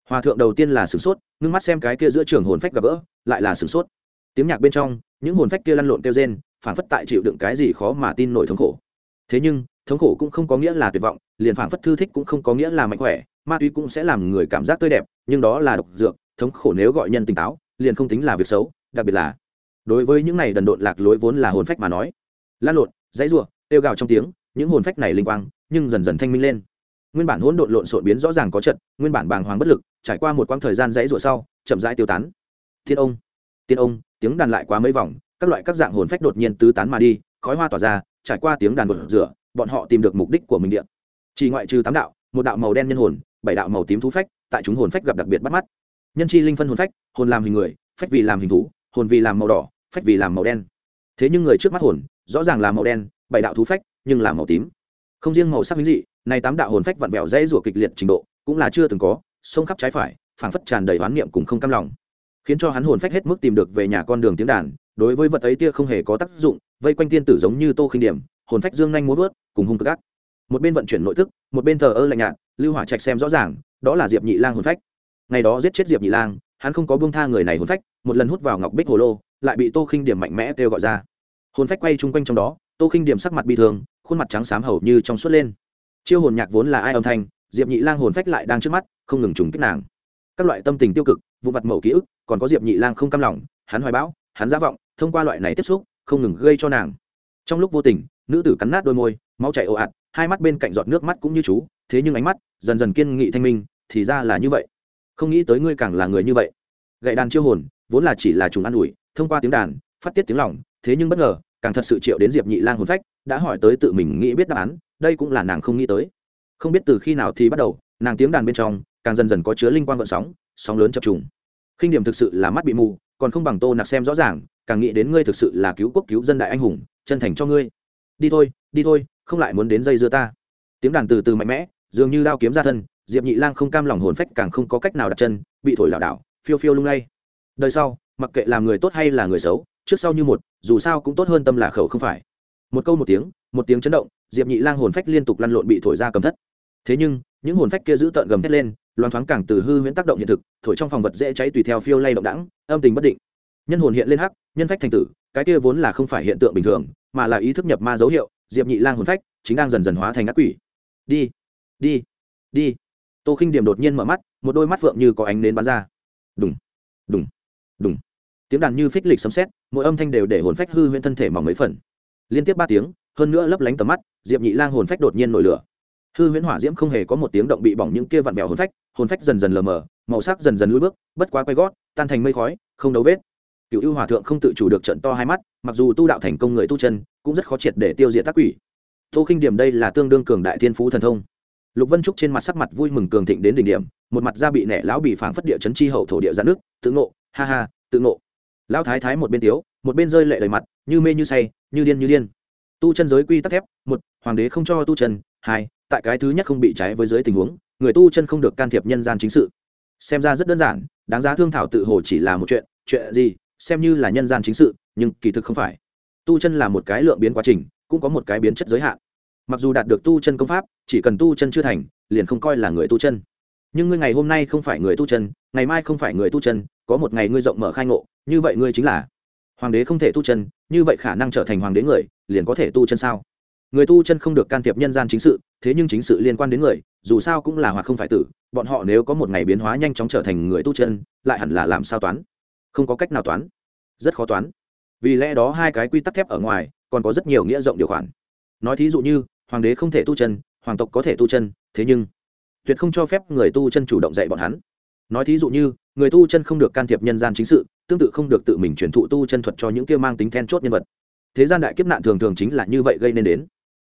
[SPEAKER 1] Hòa thượng đầu tiên là sửng sốt ngưng mắt xem cái kia giữa trường hồn phách gặp gỡ lại là sửng sốt. Tiếng nhạc bên trong những hồn phách kia lăn lộn kêu rên phảng phất tại chịu đựng cái gì khó mà tin nổi thống khổ. Thế nhưng thống khổ cũng không có nghĩa là tuyệt vọng liền phảng phất thư thích cũng không có nghĩa là mạnh khỏe ma túy cũng sẽ làm người cảm giác tươi đẹp nhưng đó là độc dược thống khổ nếu gọi nhân tỉnh táo liền không tính là việc xấu đặc biệt là đối với những này đần độn lạc lối vốn là hồn phách mà nói. Lan lộn dãy rủa, tiêu gào trong tiếng những hồn phách này linh quang, nhưng dần dần thanh minh lên. Nguyên bản hỗn độn lộn xộn biến rõ ràng có trận, nguyên bản bàng hoàng bất lực, trải qua một quãng thời gian dãy ruộng sau, chậm rãi tiêu tán. Thiên ông tiên ông, tiếng đàn lại quá mấy vòng, các loại các dạng hồn phách đột nhiên tứ tán mà đi, khói hoa tỏa ra, trải qua tiếng đàn bột rửa, bọn họ tìm được mục đích của mình điện chỉ ngoại trừ tám đạo, một đạo màu đen nhân hồn, bảy đạo màu tím thú phách, tại chúng hồn phách gặp đặc biệt bắt mắt. Nhân chi linh phân hồn phách, hồn làm hình người, phách vì làm hình thú, hồn vì làm màu đỏ, phách vì làm màu đen. Thế nhưng người trước mắt hồn, rõ ràng là màu đen, bảy đạo thú phách nhưng là màu tím. Không riêng màu sắc minh dị, này tám đạo hồn phách vặn vẹo dãy rủa kịch liệt trình độ, cũng là chưa từng có, sông khắp trái phải, phảng phất tràn đầy oán niệm cùng không cam lòng. Khiến cho hắn hồn phách hết mức tìm được về nhà con đường tiếng đàn, đối với vật ấy tia không hề có tác dụng, vây quanh tiên tử giống như tô khinh điểm, hồn phách dương nhanh muốn vớt, cùng hung cực ác. Một bên vận chuyển nội tức một bên thờ ơ lạnh nhạt, lưu hỏa trạch xem rõ ràng, đó là diệp nhị lang hồn phách. Ngày đó giết chết diệp nhị lang, hắn không có buông tha người này hồn phách, một lần hút vào ngọc bích hồ lô, lại bị tô khinh điểm mạnh mẽ kêu gọi ra. Hồn phách quay chung quanh trong đó, tô khinh điểm sắc mặt bi thường khuôn mặt trắng xám hầu như trong suốt lên. Chiêu hồn nhạc vốn là ai âm thanh, diệp nhị lang hồn phách lại đang trước mắt, không ngừng trùng kích nàng. Các loại tâm tình tiêu cực, vụ mặt mẫu ký ức, còn có diệp nhị lang không cam lòng, hắn hoài bão, hắn giả vọng, thông qua loại này tiếp xúc, không ngừng gây cho nàng. Trong lúc vô tình, nữ tử cắn nát đôi môi, máu chảy ồ ạt, hai mắt bên cạnh giọt nước mắt cũng như chú, thế nhưng ánh mắt dần dần kiên nghị thanh minh, thì ra là như vậy. Không nghĩ tới ngươi càng là người như vậy. Gậy đàn chiêu hồn, vốn là chỉ là trùng an ủi, thông qua tiếng đàn, phát tiết tiếng lòng, thế nhưng bất ngờ, càng thật sự triệu đến diệp nhị lang hồn phách đã hỏi tới tự mình nghĩ biết đáp án, đây cũng là nàng không nghĩ tới. Không biết từ khi nào thì bắt đầu, nàng tiếng đàn bên trong càng dần dần có chứa linh quang gợn sóng sóng lớn chập trùng. Khinh điểm thực sự là mắt bị mù, còn không bằng tô nặc xem rõ ràng, càng nghĩ đến ngươi thực sự là cứu quốc cứu dân đại anh hùng, chân thành cho ngươi. Đi thôi đi thôi, không lại muốn đến dây dưa ta. Tiếng đàn từ từ mạnh mẽ, dường như đao kiếm ra thân, diệp nhị lang không cam lòng hồn phách càng không có cách nào đặt chân, bị thổi lảo đảo, phiêu phiêu lung lay. Đời sau, mặc kệ làm người tốt hay là người xấu, trước sau như một, dù sao cũng tốt hơn tâm là khẩu không phải một câu một tiếng một tiếng chấn động diệp nhị lang hồn phách liên tục lăn lộn bị thổi ra cầm thất. Thế nhưng những hồn phách kia giữ tợn gầm thét lên loan thoáng càng từ hư huyễn tác động hiện thực thổi trong phòng vật dễ cháy tùy theo phiêu lay động đẳng âm tình bất định. Nhân hồn hiện lên hắc nhân phách thành tử cái kia vốn là không phải hiện tượng bình thường mà là ý thức nhập ma dấu hiệu diệp nhị lang hồn phách chính đang dần dần hóa thành ác quỷ. Đi đi đi. Tô khinh điểm đột nhiên mở mắt một đôi mắt phượng như có ánh nến bắn ra. Đùng đùng đùng. Tiếng đàn như phích lịch sấm sét, mỗi âm thanh đều để hồn phách hư huyễn thân thể mỏng mấy phần liên tiếp ba tiếng, hơn nữa lấp lánh tầm mắt, diệp nhị lang hồn phách đột nhiên nổi lửa. Hư huyễn hỏa diễm không hề có một tiếng động bị bỏng những kia vặn vẹo hồn phách hồn phách dần dần lờ mờ, màu sắc dần dần lùi bước, bất quá quay gót, tan thành mây khói, không đấu vết. Cựu ưu hòa thượng không tự chủ được trận to hai mắt, mặc dù tu đạo thành công người tu chân, cũng rất khó triệt để tiêu diệt tác quỷ. Tô khinh điểm đây là tương đương cường đại thiên phú thần thông. Lục vân trúc trên mặt sắc mặt vui mừng cường thịnh đến đỉnh điểm, một mặt da bị nẻ lão bị phảng phất địa chấn chi hậu thổ địa giãn nước, tự ngộ, ha ha, tự ngộ lão thái thái một bên tiếu, một bên rơi lệ đầy mặt, như mê như say, như điên như điên. Tu chân giới quy tắc thép, một, hoàng đế không cho tu chân, hai, tại cái thứ nhất không bị trái với giới tình huống, người tu chân không được can thiệp nhân gian chính sự. Xem ra rất đơn giản, đáng giá thương thảo tự hồ chỉ là một chuyện chuyện gì, xem như là nhân gian chính sự, nhưng kỳ thực không phải. Tu chân là một cái lượng biến quá trình, cũng có một cái biến chất giới hạn. Mặc dù đạt được tu chân công pháp, chỉ cần tu chân chưa thành, liền không coi là người tu chân. Nhưng ngươi ngày hôm nay không phải người tu chân, ngày mai không phải người tu chân, có một ngày ngươi rộng mở khai ngộ như vậy ngươi chính là hoàng đế không thể tu chân, như vậy khả năng trở thành hoàng đế người, liền có thể tu chân sao? Người tu chân không được can thiệp nhân gian chính sự, thế nhưng chính sự liên quan đến người, dù sao cũng là hoặc không phải tử, bọn họ nếu có một ngày biến hóa nhanh chóng trở thành người tu chân, lại hẳn là làm sao toán? Không có cách nào toán. Rất khó toán. Vì lẽ đó hai cái quy tắc thép ở ngoài, còn có rất nhiều nghĩa rộng điều khoản. Nói thí dụ như, hoàng đế không thể tu chân, hoàng tộc có thể tu chân, thế nhưng tuyệt không cho phép người tu chân chủ động dạy bọn hắn. Nói thí dụ như người tu chân không được can thiệp nhân gian chính sự, tương tự không được tự mình truyền thụ tu chân thuật cho những kia mang tính then chốt nhân vật. Thế gian đại kiếp nạn thường thường chính là như vậy gây nên đến.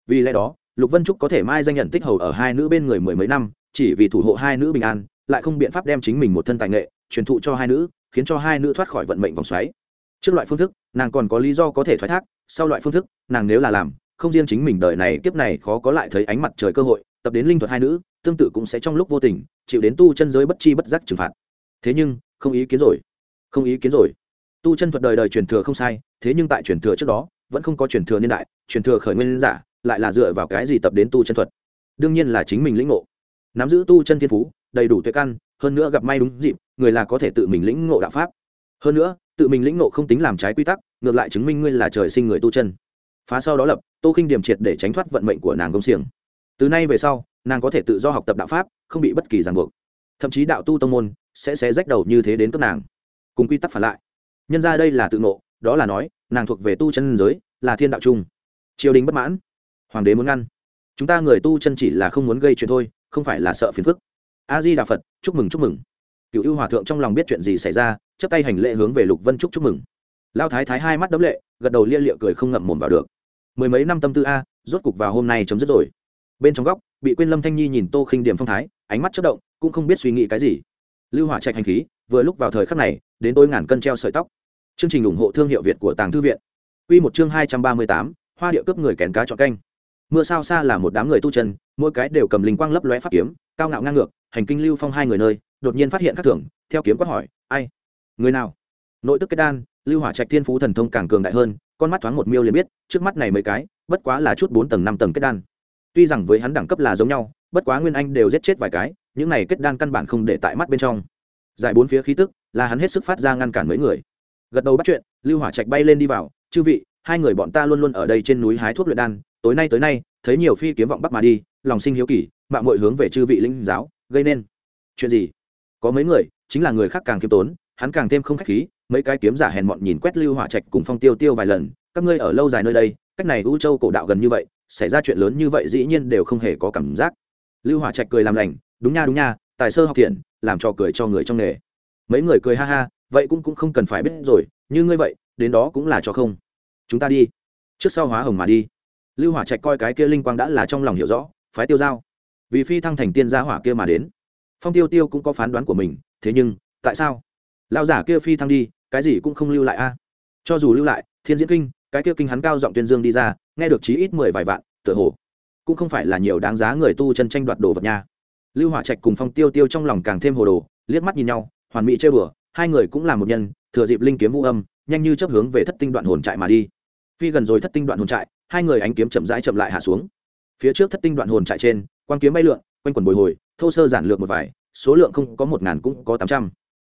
[SPEAKER 1] Vì lẽ đó, lục vân trúc có thể mai danh nhận tích hầu ở hai nữ bên người mười mấy năm, chỉ vì thủ hộ hai nữ bình an, lại không biện pháp đem chính mình một thân tài nghệ truyền thụ cho hai nữ, khiến cho hai nữ thoát khỏi vận mệnh vòng xoáy. Trước loại phương thức, nàng còn có lý do có thể thoái thác, sau loại phương thức, nàng nếu là làm, không riêng chính mình đời này kiếp này khó có lại thấy ánh mặt trời cơ hội, tập đến linh thuật hai nữ, tương tự cũng sẽ trong lúc vô tình, chịu đến tu chân giới bất chi bất giác trừng phạt thế nhưng, không ý kiến rồi. Không ý kiến rồi. Tu chân thuật đời đời truyền thừa không sai, thế nhưng tại truyền thừa trước đó, vẫn không có truyền thừa niên đại, truyền thừa khởi nguyên giả, lại là dựa vào cái gì tập đến tu chân thuật? Đương nhiên là chính mình lĩnh ngộ. Nắm giữ tu chân thiên phú, đầy đủ tuệ căn, hơn nữa gặp may đúng dịp, người là có thể tự mình lĩnh ngộ đạo pháp. Hơn nữa, tự mình lĩnh ngộ không tính làm trái quy tắc, ngược lại chứng minh ngươi là trời sinh người tu chân. Phá sau đó lập, tô khinh điểm triệt để tránh thoát vận mệnh của nàng công xiềng. Từ nay về sau, nàng có thể tự do học tập đạo pháp, không bị bất kỳ ràng buộc thậm chí đạo tu tông môn sẽ xé rách đầu như thế đến cấp nàng. Cùng quy tắc phản lại. Nhân ra đây là tự ngộ, đó là nói, nàng thuộc về tu chân giới, là thiên đạo chung triều đình bất mãn. Hoàng đế muốn ngăn. Chúng ta người tu chân chỉ là không muốn gây chuyện thôi, không phải là sợ phiền phức. A di đà phật, chúc mừng chúc mừng. Cựu ưu hòa thượng trong lòng biết chuyện gì xảy ra chấp tay hành lễ hướng về lục vân trúc chúc mừng. Lao thái thái hai mắt đấm lệ, gật đầu lia liệu cười không ngậm mồm vào được. Mười mấy năm tâm tư a, rốt cục vào hôm nay chấm dứt rồi. Bên trong góc, bị quên lâm thanh nhi nhìn tô khinh điểm phong thái ánh mắt chất động, cũng không biết suy nghĩ cái gì. Lưu hỏa trạch hành khí, vừa lúc vào thời khắc này, đến tôi ngàn cân treo sợi tóc. Chương trình ủng hộ thương hiệu việt của tàng thư viện. Quy một chương hai trăm ba mươi tám, hoa điệu cướp người kén cá chọn canh. Mưa sao xa là một đám người tu chân, mỗi cái đều cầm linh quang lấp lóe pháp kiếm, cao ngạo ngang ngược, hành kinh lưu phong hai người nơi, đột nhiên phát hiện các thưởng, theo kiếm quát hỏi, ai? Người nào? Nội tức kết đan, lưu hỏa trạch thiên phú thần thông càng cường đại hơn, con mắt thoáng một miêu liền biết, trước mắt này mấy cái, bất quá là chút bốn tầng năm tầng kết đan. Tuy rằng với hắn đẳng cấp là giống nhau bất quá nguyên anh đều giết chết vài cái, những này kết đan căn bản không để tại mắt bên trong. Giải bốn phía khí tức, là hắn hết sức phát ra ngăn cản mấy người. Gật đầu bắt chuyện, lưu hỏa trạch bay lên đi vào, chư vị, hai người bọn ta luôn luôn ở đây trên núi hái thuốc luyện đan, tối nay tới nay, thấy nhiều phi kiếm vọng bắc mà đi, lòng sinh hiếu kỳ mạng mọi hướng về chư vị linh giáo, gây nên. Chuyện gì? Có mấy người, chính là người khác càng kiêm tốn, hắn càng thêm không khách khí, mấy cái kiếm giả hèn mọn nhìn quét lưu hỏa trạch cùng phong tiêu tiêu vài lần, các ngươi ở lâu dài nơi đây, cách này u châu cổ đạo gần như vậy, xảy ra chuyện lớn như vậy dĩ nhiên đều không hề có cảm giác lưu hỏa trạch cười làm lành, đúng nha đúng nha, tài sơ học thiện, làm cho cười cho người trong nghề. Mấy người cười ha ha, vậy cũng cũng không cần phải biết rồi, như ngươi vậy, đến đó cũng là cho không. Chúng ta đi, trước sau hóa hồng mà đi. Lưu hỏa trạch coi cái kia linh quang đã là trong lòng hiểu rõ, phái tiêu giao. Vì phi thăng thành tiên gia hỏa kia mà đến. Phong tiêu tiêu cũng có phán đoán của mình, thế nhưng, tại sao? Lao giả kia phi thăng đi, cái gì cũng không lưu lại a. Cho dù lưu lại, thiên diễn kinh, cái kia kinh hắn cao giọng tuyên dương đi ra, nghe được chí ít mười vài vạn, tựa hồ cũng không phải là nhiều đáng giá người tu chân tranh đoạt đồ vật nha. Lưu hỏa trạch cùng phong tiêu tiêu trong lòng càng thêm hồ đồ, liếc mắt nhìn nhau, hoàn mỹ chơi bừa, hai người cũng là một nhân, thừa dịp linh kiếm vũ âm, nhanh như chấp hướng về thất tinh đoạn hồn trại mà đi. Phi gần rồi thất tinh đoạn hồn trại, hai người ánh kiếm chậm rãi chậm lại hạ xuống. Phía trước thất tinh đoạn hồn trại trên quan kiếm bay lượn, quanh quần bồi hồi, thô sơ giản lược một vài, số lượng không có một ngàn cũng có tám trăm.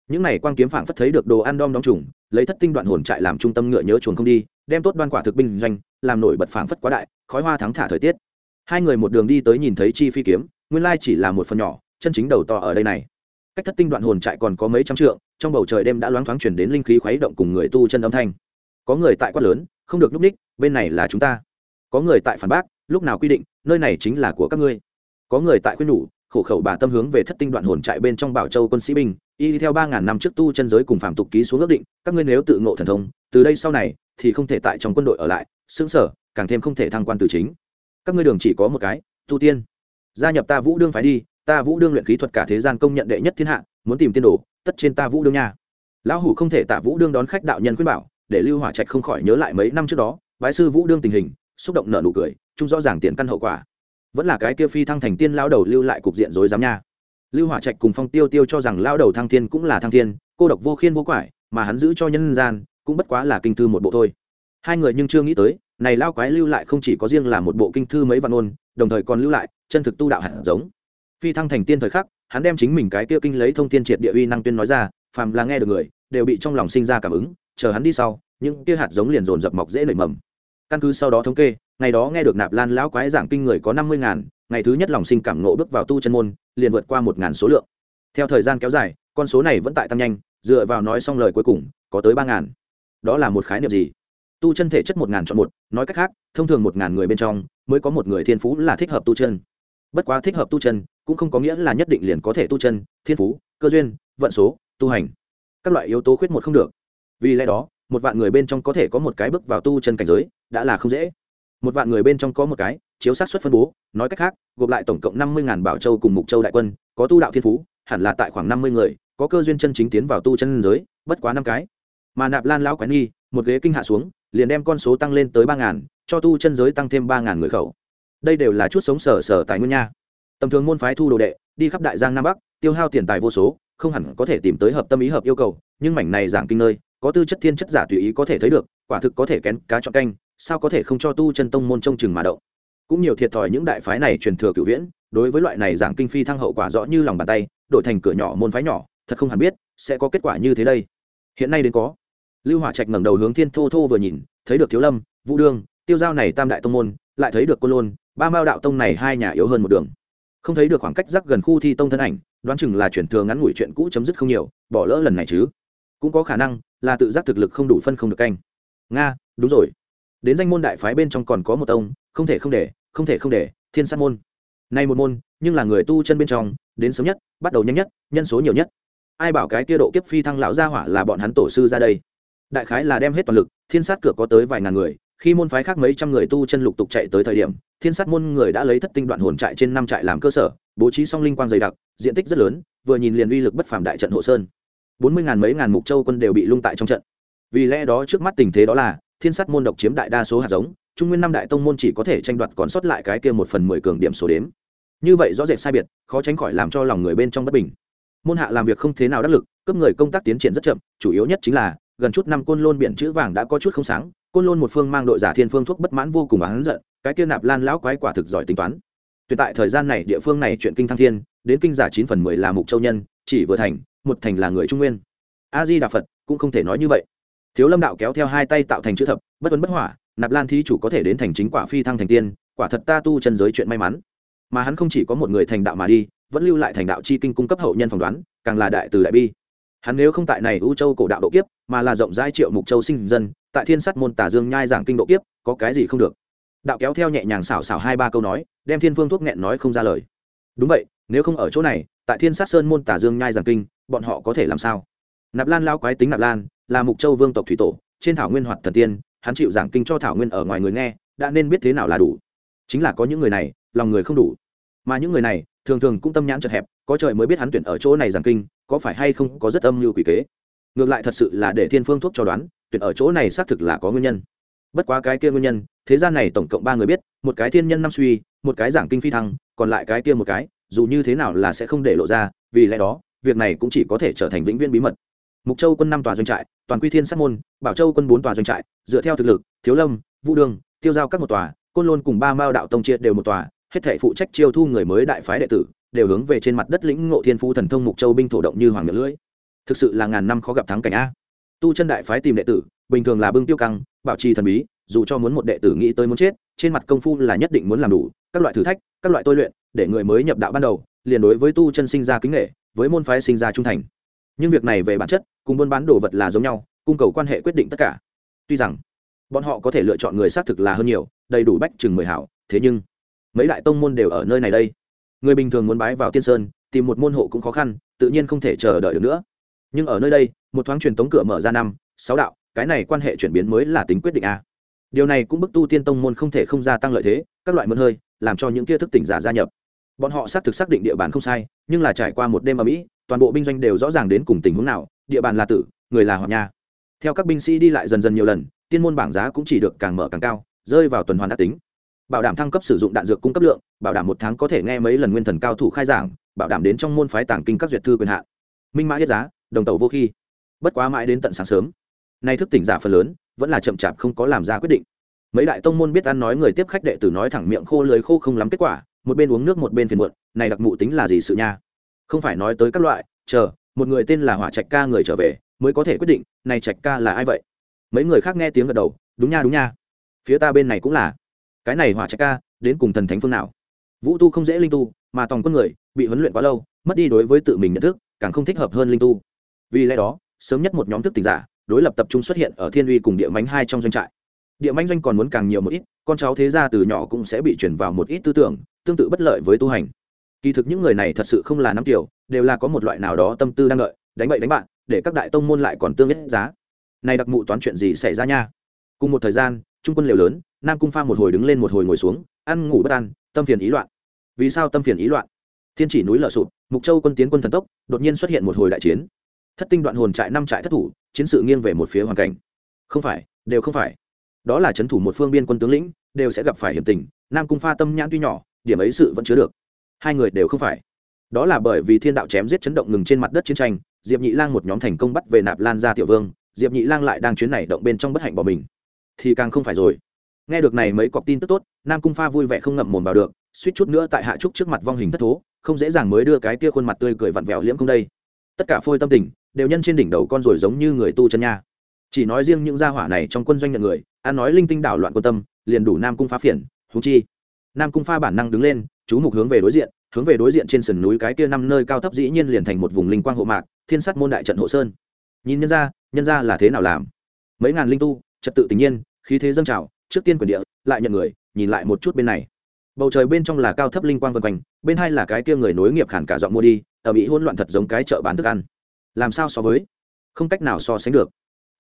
[SPEAKER 1] Những này quang kiếm phảng phất thấy được đồ ăn đom đóm trùng, lấy thất tinh đoạn hồn trại làm trung tâm ngựa nhớ chuồng không đi, đem tốt đoan quả thực binh doanh, làm nổi bật phảng phất quá đại, khói hoa thắng thả thời tiết hai người một đường đi tới nhìn thấy chi phi kiếm, nguyên lai chỉ là một phần nhỏ, chân chính đầu to ở đây này. Cách thất tinh đoạn hồn trại còn có mấy trăm trượng, trong bầu trời đêm đã loáng thoáng chuyển đến linh khí khuấy động cùng người tu chân âm thanh. Có người tại quát lớn, không được núp ních, bên này là chúng ta. Có người tại phản bác, lúc nào quy định, nơi này chính là của các ngươi. Có người tại khuyên nhủ, khổ khẩu bà tâm hướng về thất tinh đoạn hồn trại bên trong bảo châu quân sĩ binh, y theo ba ngàn năm trước tu chân giới cùng phạm tục ký xuống ước định, các ngươi nếu tự ngộ thần thông, từ đây sau này thì không thể tại trong quân đội ở lại xứng sở càng thêm không thể thăng quan từ chính các ngươi đường chỉ có một cái, tu tiên. Gia nhập ta vũ đương phải đi, ta vũ đương luyện khí thuật cả thế gian công nhận đệ nhất thiên hạ, muốn tìm tiên đồ, tất trên ta vũ đương nha. Lão hủ không thể tạ vũ đương đón khách đạo nhân khuyên bảo, để lưu hỏa trạch không khỏi nhớ lại mấy năm trước đó, bái sư vũ đương tình hình, xúc động nợ nụ cười, chung rõ ràng tiền căn hậu quả. Vẫn là cái kia phi thăng thành tiên lao đầu lưu lại cục diện rối rắm nha. Lưu hỏa trạch cùng phong tiêu tiêu cho rằng lao đầu thăng thiên cũng là thăng thiên, cô độc vô khiên vô quải, mà hắn giữ cho nhân gian, cũng bất quá là kinh thư một bộ thôi. Hai người nhưng chưa nghĩ tới này lao quái lưu lại không chỉ có riêng là một bộ kinh thư mấy văn ôn đồng thời còn lưu lại chân thực tu đạo hạt giống. Phi thăng thành tiên thời khắc, hắn đem chính mình cái kia kinh lấy thông tiên triệt địa uy năng tuyên nói ra, phàm là nghe được người, đều bị trong lòng sinh ra cảm ứng, chờ hắn đi sau, những kia hạt giống liền dồn dập mọc dễ nảy mầm. Căn cứ sau đó thống kê, ngày đó nghe được nạp lan lão quái giảng kinh người có năm mươi ngàn, ngày thứ nhất lòng sinh cảm ngộ bước vào tu chân môn, liền vượt qua một ngàn số lượng. Theo thời gian kéo dài, con số này vẫn tại tăng nhanh, dựa vào nói xong lời cuối cùng, có tới ba ngàn. Đó là một khái niệm gì? Tu chân thể chất một ngàn chọn một, nói cách khác, thông thường một ngàn người bên trong, mới có một người thiên phú là thích hợp tu chân. Bất quá thích hợp tu chân, cũng không có nghĩa là nhất định liền có thể tu chân, thiên phú, cơ duyên, vận số, tu hành. Các loại yếu tố khuyết một không được. Vì lẽ đó, một vạn người bên trong có thể có một cái bước vào tu chân cảnh giới, đã là không dễ. Một vạn người bên trong có một cái, chiếu sát xuất phân bố, nói cách khác, gộp lại tổng cộng năm mươi ngàn bảo châu cùng mục châu đại quân, có tu đạo thiên phú, hẳn là tại khoảng năm mươi người, có cơ duyên chân chính tiến vào tu chân giới, bất quá năm cái. Mà nạp lan lão quái nghi một ghế kinh hạ xuống, liền đem con số tăng lên tới ba ngàn, cho tu chân giới tăng thêm ba ngàn người khẩu. Đây đều là chút sống sở sở tại nguyên nha. Tầm thường môn phái thu đồ đệ, đi khắp đại giang nam bắc, tiêu hao tiền tài vô số, không hẳn có thể tìm tới hợp tâm ý hợp yêu cầu, nhưng mảnh này giảng kinh nơi, có tư chất thiên chất giả tùy ý có thể thấy được, quả thực có thể kén cá chọn canh, sao có thể không cho tu chân tông môn trông chừng mà động. Cũng nhiều thiệt thòi những đại phái này truyền thừa cửu viễn, đối với loại này giảng kinh phi thăng hậu quả rõ như lòng bàn tay, đổi thành cửa nhỏ môn phái nhỏ, thật không hẳn biết sẽ có kết quả như thế đây. Hiện nay đến có lưu hỏa trạch ngẩng đầu hướng thiên thô thô vừa nhìn, thấy được thiếu lâm, vũ đương, tiêu giao này tam đại tông môn, lại thấy được côn lôn, ba mao đạo tông này hai nhà yếu hơn một đường. Không thấy được khoảng cách rắc gần khu thi tông thân ảnh, đoán chừng là chuyển thừa ngắn ngủi chuyện cũ chấm dứt không nhiều, bỏ lỡ lần này chứ. Cũng có khả năng là tự giác thực lực không đủ phân không được canh. Nga, đúng rồi. Đến danh môn đại phái bên trong còn có một tông, không thể không để, không thể không để, thiên sát môn. Nay một môn, nhưng là người tu chân bên trong, đến sớm nhất, bắt đầu nhanh nhất, nhân số nhiều nhất. Ai bảo cái kia độ kiếp phi thăng lão gia hỏa là bọn hắn tổ sư ra đây? Đại khái là đem hết toàn lực, thiên sát cửa có tới vài ngàn người, khi môn phái khác mấy trăm người tu chân lục tục chạy tới thời điểm, thiên sát môn người đã lấy thất tinh đoạn hồn trại trên năm trại làm cơ sở, bố trí song linh quang dày đặc, diện tích rất lớn, vừa nhìn liền uy lực bất phàm đại trận hộ sơn. Bốn mươi ngàn mấy ngàn mục châu quân đều bị lung tại trong trận. Vì lẽ đó trước mắt tình thế đó là, thiên sát môn độc chiếm đại đa số hạt giống, trung nguyên năm đại tông môn chỉ có thể tranh đoạt còn sót lại cái kia một phần mười cường điểm số đếm. Như vậy rõ rệt sai biệt, khó tránh khỏi làm cho lòng người bên trong bất bình. Môn hạ làm việc không thế nào đắc lực cấp người công tác tiến triển rất chậm, chủ yếu nhất chính là gần chút năm côn lôn biển chữ vàng đã có chút không sáng, côn lôn một phương mang đội giả thiên phương thuốc bất mãn vô cùng oán giận, cái kia nạp lan lão quái quả thực giỏi tính toán. Tuyệt tại thời gian này địa phương này chuyện kinh thăng thiên, đến kinh giả chín phần mười là mục châu nhân, chỉ vừa thành, một thành là người trung nguyên. A di đà phật cũng không thể nói như vậy. Thiếu lâm đạo kéo theo hai tay tạo thành chữ thập, bất vấn bất hỏa, nạp lan thí chủ có thể đến thành chính quả phi thăng thành tiên, quả thật ta tu chân giới chuyện may mắn. Mà hắn không chỉ có một người thành đạo mà đi, vẫn lưu lại thành đạo chi kinh cung cấp hậu nhân phỏng đoán, càng là đại từ đại bi hắn nếu không tại này u châu cổ đạo độ kiếp, mà là rộng rãi triệu mục châu sinh dân, tại thiên sắt môn tả dương nhai giảng kinh độ kiếp, có cái gì không được? Đạo kéo theo nhẹ nhàng xảo xảo hai ba câu nói, đem thiên phương thuốc nghẹn nói không ra lời. Đúng vậy, nếu không ở chỗ này, tại thiên sát sơn môn tả dương nhai giảng kinh, bọn họ có thể làm sao? Nạp lan lao quái tính nạp lan, là mục châu vương tộc thủy tổ, trên thảo nguyên hoạt thần tiên, hắn chịu giảng kinh cho thảo nguyên ở ngoài người nghe, đã nên biết thế nào là đủ. Chính là có những người này, lòng người không đủ. Mà những người này, thường thường cũng tâm nhãn chật hẹp, có trời mới biết hắn tuyển ở chỗ này giảng kinh có phải hay không có rất âm mưu quỷ kế? Ngược lại thật sự là để thiên phương thuốc cho đoán, tuyệt ở chỗ này xác thực là có nguyên nhân. Bất quá cái kia nguyên nhân, thế gian này tổng cộng ba người biết, một cái thiên nhân năm suy, một cái giảng kinh phi thăng, còn lại cái kia một cái, dù như thế nào là sẽ không để lộ ra, vì lẽ đó, việc này cũng chỉ có thể trở thành vĩnh viễn bí mật. Mục châu quân năm tòa doanh trại, toàn quy thiên sát môn, bảo châu quân bốn tòa doanh trại, dựa theo thực lực, thiếu lâm, vũ đường, tiêu giao các một tòa, côn lôn cùng ba mao đạo tông chia đều một tòa, hết thể phụ trách chiêu thu người mới đại phái đệ tử đều hướng về trên mặt đất lĩnh ngộ thiên phú thần thông mục châu binh thổ động như hoàng miệng lưỡi. Thực sự là ngàn năm khó gặp thắng cảnh a. Tu chân đại phái tìm đệ tử, bình thường là bưng tiêu căng, bảo trì thần bí, dù cho muốn một đệ tử nghĩ tới muốn chết, trên mặt công phu là nhất định muốn làm đủ các loại thử thách, các loại tôi luyện, để người mới nhập đạo ban đầu, liền đối với tu chân sinh ra kính nghệ với môn phái sinh ra trung thành. Nhưng việc này về bản chất, cùng buôn bán đồ vật là giống nhau, cung cầu quan hệ quyết định tất cả. Tuy rằng, bọn họ có thể lựa chọn người xác thực là hơn nhiều, đầy đủ bách chừng mười hảo, thế nhưng, mấy đại tông môn đều ở nơi này đây người bình thường muốn bái vào tiên sơn, tìm một môn hộ cũng khó khăn, tự nhiên không thể chờ đợi được nữa. Nhưng ở nơi đây, một thoáng truyền tống cửa mở ra năm, sáu đạo, cái này quan hệ chuyển biến mới là tính quyết định a. Điều này cũng bức tu tiên tông môn không thể không gia tăng lợi thế, các loại mơn hơi, làm cho những kia thức tỉnh giả gia nhập. Bọn họ xác thực xác định địa bàn không sai, nhưng là trải qua một đêm ở mỹ toàn bộ binh doanh đều rõ ràng đến cùng tình huống nào, địa bàn là tử, người là họ nha. Theo các binh sĩ đi lại dần dần nhiều lần, tiên môn bảng giá cũng chỉ được càng mở càng cao, rơi vào tuần hoàn đã tính bảo đảm thăng cấp sử dụng đạn dược cung cấp lượng, bảo đảm một tháng có thể nghe mấy lần nguyên thần cao thủ khai giảng, bảo đảm đến trong môn phái tàng kinh các duyệt thư quyền hạn. Minh mã yết giá, đồng tàu vô khi. Bất quá mãi đến tận sáng sớm. Nay thức tỉnh giả phần lớn, vẫn là chậm chạp không có làm ra quyết định. Mấy đại tông môn biết ăn nói người tiếp khách đệ tử nói thẳng miệng khô lưới khô không lắm kết quả, một bên uống nước một bên phiền muộn, này đặc mụ tính là gì sự nha? Không phải nói tới các loại, chờ, một người tên là hỏa trạch ca người trở về, mới có thể quyết định, này trạch ca là ai vậy? Mấy người khác nghe tiếng gật đầu, đúng nha đúng nha. Phía ta bên này cũng là cái này hỏa trạch ca đến cùng thần thánh phương nào? Vũ tu không dễ linh tu mà toàn quân người bị huấn luyện quá lâu mất đi đối với tự mình nhận thức càng không thích hợp hơn linh tu. Vì lẽ đó sớm nhất một nhóm thức tỉnh giả đối lập tập trung xuất hiện ở thiên uy cùng địa mánh hai trong doanh trại. Địa mánh doanh còn muốn càng nhiều một ít con cháu thế gia từ nhỏ cũng sẽ bị chuyển vào một ít tư tưởng tương tự bất lợi với tu hành. Kỳ thực những người này thật sự không là năm kiểu đều là có một loại nào đó tâm tư đang lợi, đánh bậy đánh bạn để các đại tông môn lại còn tương nhất giá. Này đặc mụ toán chuyện gì xảy ra nha? Cùng một thời gian trung quân liều lớn, nam cung pha một hồi đứng lên một hồi ngồi xuống, ăn ngủ bất an, tâm phiền ý loạn. Vì sao tâm phiền ý loạn? Thiên chỉ núi lở sụp, mục châu quân tiến quân thần tốc, đột nhiên xuất hiện một hồi đại chiến. Thất tinh đoạn hồn trại năm trại thất thủ, chiến sự nghiêng về một phía hoàn cảnh. Không phải, đều không phải. Đó là trấn thủ một phương biên quân tướng lĩnh, đều sẽ gặp phải hiểm tình, nam cung pha tâm nhãn tuy nhỏ, điểm ấy sự vẫn chứa được. Hai người đều không phải. Đó là bởi vì thiên đạo chém giết chấn động ngừng trên mặt đất chiến tranh, diệp nhị lang một nhóm thành công bắt về nạp lan ra tiểu vương, diệp nhị lang lại đang chuyến này động bên trong bất hạnh bỏ mình thì càng không phải rồi. Nghe được này mấy cọc tin tức tốt, nam cung pha vui vẻ không ngậm mồm vào được, suýt chút nữa tại hạ trúc trước mặt vong hình thất thố, không dễ dàng mới đưa cái kia khuôn mặt tươi cười vặn vẹo liễm không đây. Tất cả phôi tâm tình, đều nhân trên đỉnh đầu con rồi giống như người tu chân nha. Chỉ nói riêng những gia hỏa này trong quân doanh nhận người an nói linh tinh đảo loạn quân tâm, liền đủ nam cung phá phiền húng chi. Nam cung pha bản năng đứng lên, chú mục hướng về đối diện, hướng về đối diện trên sườn núi cái kia năm nơi cao thấp dĩ nhiên liền thành một vùng linh quang hộ mạc, thiên sắt môn đại trận hộ sơn. Nhìn nhân ra nhân ra là thế nào làm? Mấy ngàn linh tu, trật tự tình nhiên khí thế dâng trào, trước tiên quyền địa, lại nhận người, nhìn lại một chút bên này. Bầu trời bên trong là cao thấp linh quang vân quanh, bên hai là cái kia người nối nghiệp khản cả dọn mua đi, ở mỹ hỗn loạn thật giống cái chợ bán thức ăn. Làm sao so với? Không cách nào so sánh được.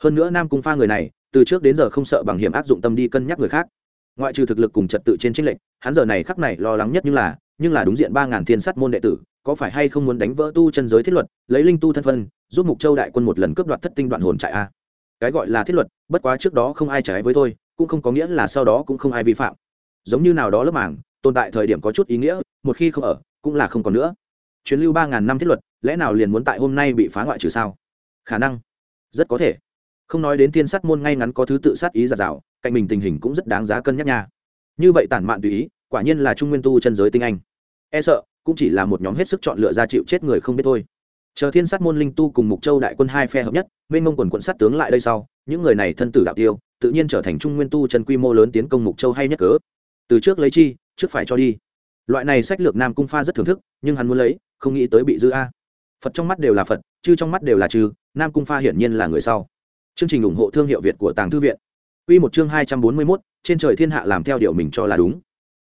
[SPEAKER 1] Hơn nữa nam cung pha người này, từ trước đến giờ không sợ bằng hiểm áp dụng tâm đi cân nhắc người khác. Ngoại trừ thực lực cùng trật tự trên tranh lệnh hắn giờ này khắc này lo lắng nhất nhưng là nhưng là đúng diện ba ngàn thiên sắt môn đệ tử, có phải hay không muốn đánh vỡ tu chân giới thiết luật, lấy linh tu thân phân, giúp mục châu đại quân một lần cướp đoạt thất tinh đoạn hồn trại a? Cái gọi là thiết luật, bất quá trước đó không ai trái với thôi, cũng không có nghĩa là sau đó cũng không ai vi phạm. Giống như nào đó lớp mảng, tồn tại thời điểm có chút ý nghĩa, một khi không ở, cũng là không còn nữa. Chuyến lưu ba ngàn năm thiết luật, lẽ nào liền muốn tại hôm nay bị phá ngoại trừ sao? Khả năng. Rất có thể. Không nói đến thiên sát môn ngay ngắn có thứ tự sát ý giạt rào cạnh mình tình hình cũng rất đáng giá cân nhắc nha. Như vậy tản mạn tùy ý, quả nhiên là trung nguyên tu chân giới tinh anh. E sợ, cũng chỉ là một nhóm hết sức chọn lựa ra chịu chết người không biết thôi chờ thiên sát môn linh tu cùng mục châu đại quân hai phe hợp nhất mênh mông quần quận sát tướng lại đây sau những người này thân tử đạo tiêu tự nhiên trở thành trung nguyên tu chân quy mô lớn tiến công mục châu hay nhất cớ. Từ trước lấy chi trước phải cho đi. Loại này sách lược nam cung pha rất thưởng thức nhưng hắn muốn lấy không nghĩ tới bị dư a. Phật trong mắt đều là phật chư trong mắt đều là chư nam cung pha hiển nhiên là người sau. Chương trình ủng hộ thương hiệu việt của tàng thư viện. Quy một chương hai trăm bốn mươi 241, trên trời thiên hạ làm theo điều mình cho là đúng.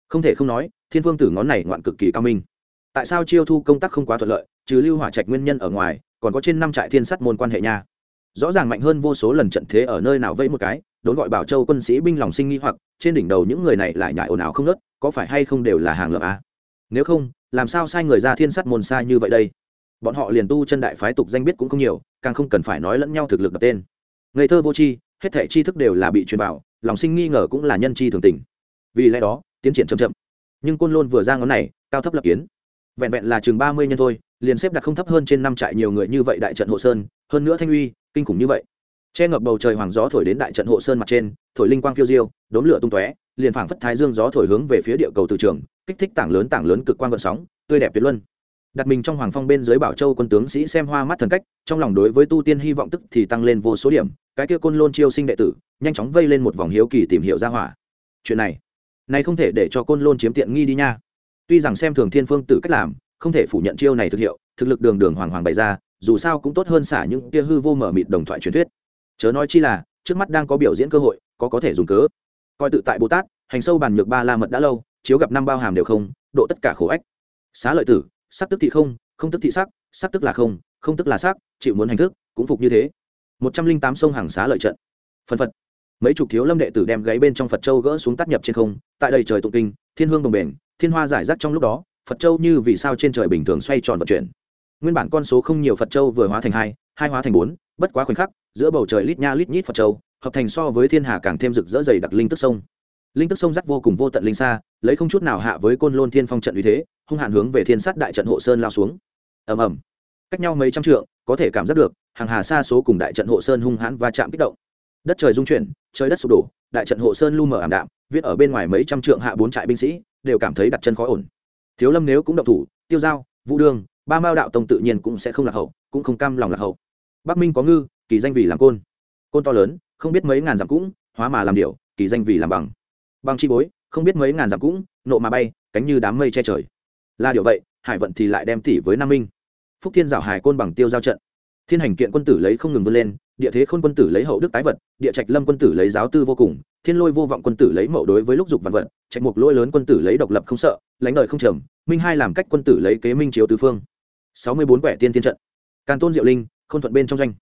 [SPEAKER 1] Không thể không nói thiên phương tử ngón này ngoạn cực kỳ cao minh. Tại sao chiêu thu công tác không quá thuận lợi trừ lưu hỏa trạch nguyên nhân ở ngoài, còn có trên năm trại thiên sắt môn quan hệ nha. Rõ ràng mạnh hơn vô số lần trận thế ở nơi nào vây một cái, đốn gọi bảo châu quân sĩ binh lòng sinh nghi hoặc, trên đỉnh đầu những người này lại nhại ồn ào không nớt có phải hay không đều là hàng lợm à? nếu không, làm sao sai người ra thiên sắt môn sai như vậy đây? Bọn họ liền tu chân đại phái tục danh biết cũng không nhiều, càng không cần phải nói lẫn nhau thực lực đặt tên. Ngây thơ vô tri, hết thể tri thức đều là bị truyền vào, lòng sinh nghi ngờ cũng là nhân chi thường tình. Vì lẽ đó, tiến triển chậm chậm. Nhưng côn lôn vừa ra ngón này, cao thấp lập kiến vẹn vẹn là chừng ba mươi nhân thôi, liền xếp đặt không thấp hơn trên năm trại nhiều người như vậy đại trận hộ sơn, hơn nữa thanh uy, kinh khủng như vậy. Che ngập bầu trời hoàng gió thổi đến đại trận hộ sơn mặt trên, thổi linh quang phiêu diêu đốn lửa tung tóe, liền phảng phất thái dương gió thổi hướng về phía địa cầu từ trường, kích thích tảng lớn tảng lớn cực quang gợn sóng, tươi đẹp tuyệt luân. Đặt mình trong hoàng phong bên dưới bảo châu quân tướng sĩ xem hoa mắt thần cách, trong lòng đối với tu tiên hy vọng tức thì tăng lên vô số điểm, cái kia côn lôn chiêu sinh đệ tử, nhanh chóng vây lên một vòng hiếu kỳ tìm hiểu ra hỏa. Chuyện này này không thể để cho côn lôn chiếm tiện nghi đi nha tuy rằng xem thường thiên phương tử cách làm, không thể phủ nhận chiêu này thực hiệu, thực lực đường đường hoàng hoàng bày ra, dù sao cũng tốt hơn xả những kia hư vô mở mịt đồng thoại truyền thuyết. Chớ nói chi là, trước mắt đang có biểu diễn cơ hội, có có thể dùng cớ. Coi tự tại bồ tát, hành sâu bàn nhược ba la mật đã lâu, chiếu gặp năm bao hàm đều không, độ tất cả khổ ách. Xá lợi tử, sắc tức thị không không tức thị sắc sắc tức là không không tức là sắc, chịu muốn hành thức, cũng phục như thế. Một trăm linh tám sông hàng xá lợi trận. Phân phật mấy chục thiếu lâm đệ tử đem gáy bên trong phật châu gỡ xuống tắt nhập trên không, tại đây trời tụng kinh, thiên hương đồng bền thiên hoa giải rác trong lúc đó, phật châu như vì sao trên trời bình thường xoay tròn vận chuyển. Nguyên bản con số không nhiều phật châu vừa hóa thành hai hai hóa thành bốn, bất quá khoảnh khắc, giữa bầu trời lít nha lít nhít phật châu, hợp thành so với thiên hà càng thêm rực rỡ dày đặc linh tức sông. Linh tức sông rắc vô cùng vô tận linh xa lấy không chút nào hạ với côn lôn thiên phong trận uy thế, hung hạn hướng về thiên sát đại trận hộ sơn lao xuống. Ầm ầm. Cách nhau mấy trăm trượng, có thể cảm giác được, hàng hà xa số cùng đại trận hộ sơn hung hãn và chạm kích động đất trời dung chuyển, trời đất sụp đổ, đại trận hộ sơn lu mờ ảm đạm, viết ở bên ngoài mấy trăm trượng hạ bốn trại binh sĩ, đều cảm thấy đặt chân khó ổn. Thiếu lâm nếu cũng động thủ, tiêu giao, vũ đương ba mao đạo tông tự nhiên cũng sẽ không lạc hậu, cũng không cam lòng lạc hậu. Bắc minh có ngư, kỳ danh vì làm côn. Côn to lớn, không biết mấy ngàn dặm cũng, hóa mà làm điều kỳ danh vì làm bằng. Bằng chi bối, không biết mấy ngàn dặm cũng, nộ mà bay, cánh như đám mây che trời. Là điều vậy, hải vận thì lại đem tỷ với nam minh. Phúc thiên rào hải côn bằng tiêu giao trận. Thiên hành kiện quân tử lấy không ngừng vươn lên địa thế khôn quân tử lấy hậu đức tái vật, địa trạch lâm quân tử lấy giáo tư vô cùng, thiên lôi vô vọng quân tử lấy mậu đối với lúc dục vạn vật, trạch mục lỗi lớn quân tử lấy độc lập không sợ, lãnh đời không trầm, minh hai làm cách quân tử lấy kế minh chiếu tứ phương. Sáu mươi bốn quẻ tiên tiên trận. Càn tôn diệu linh, khôn thuận bên trong doanh.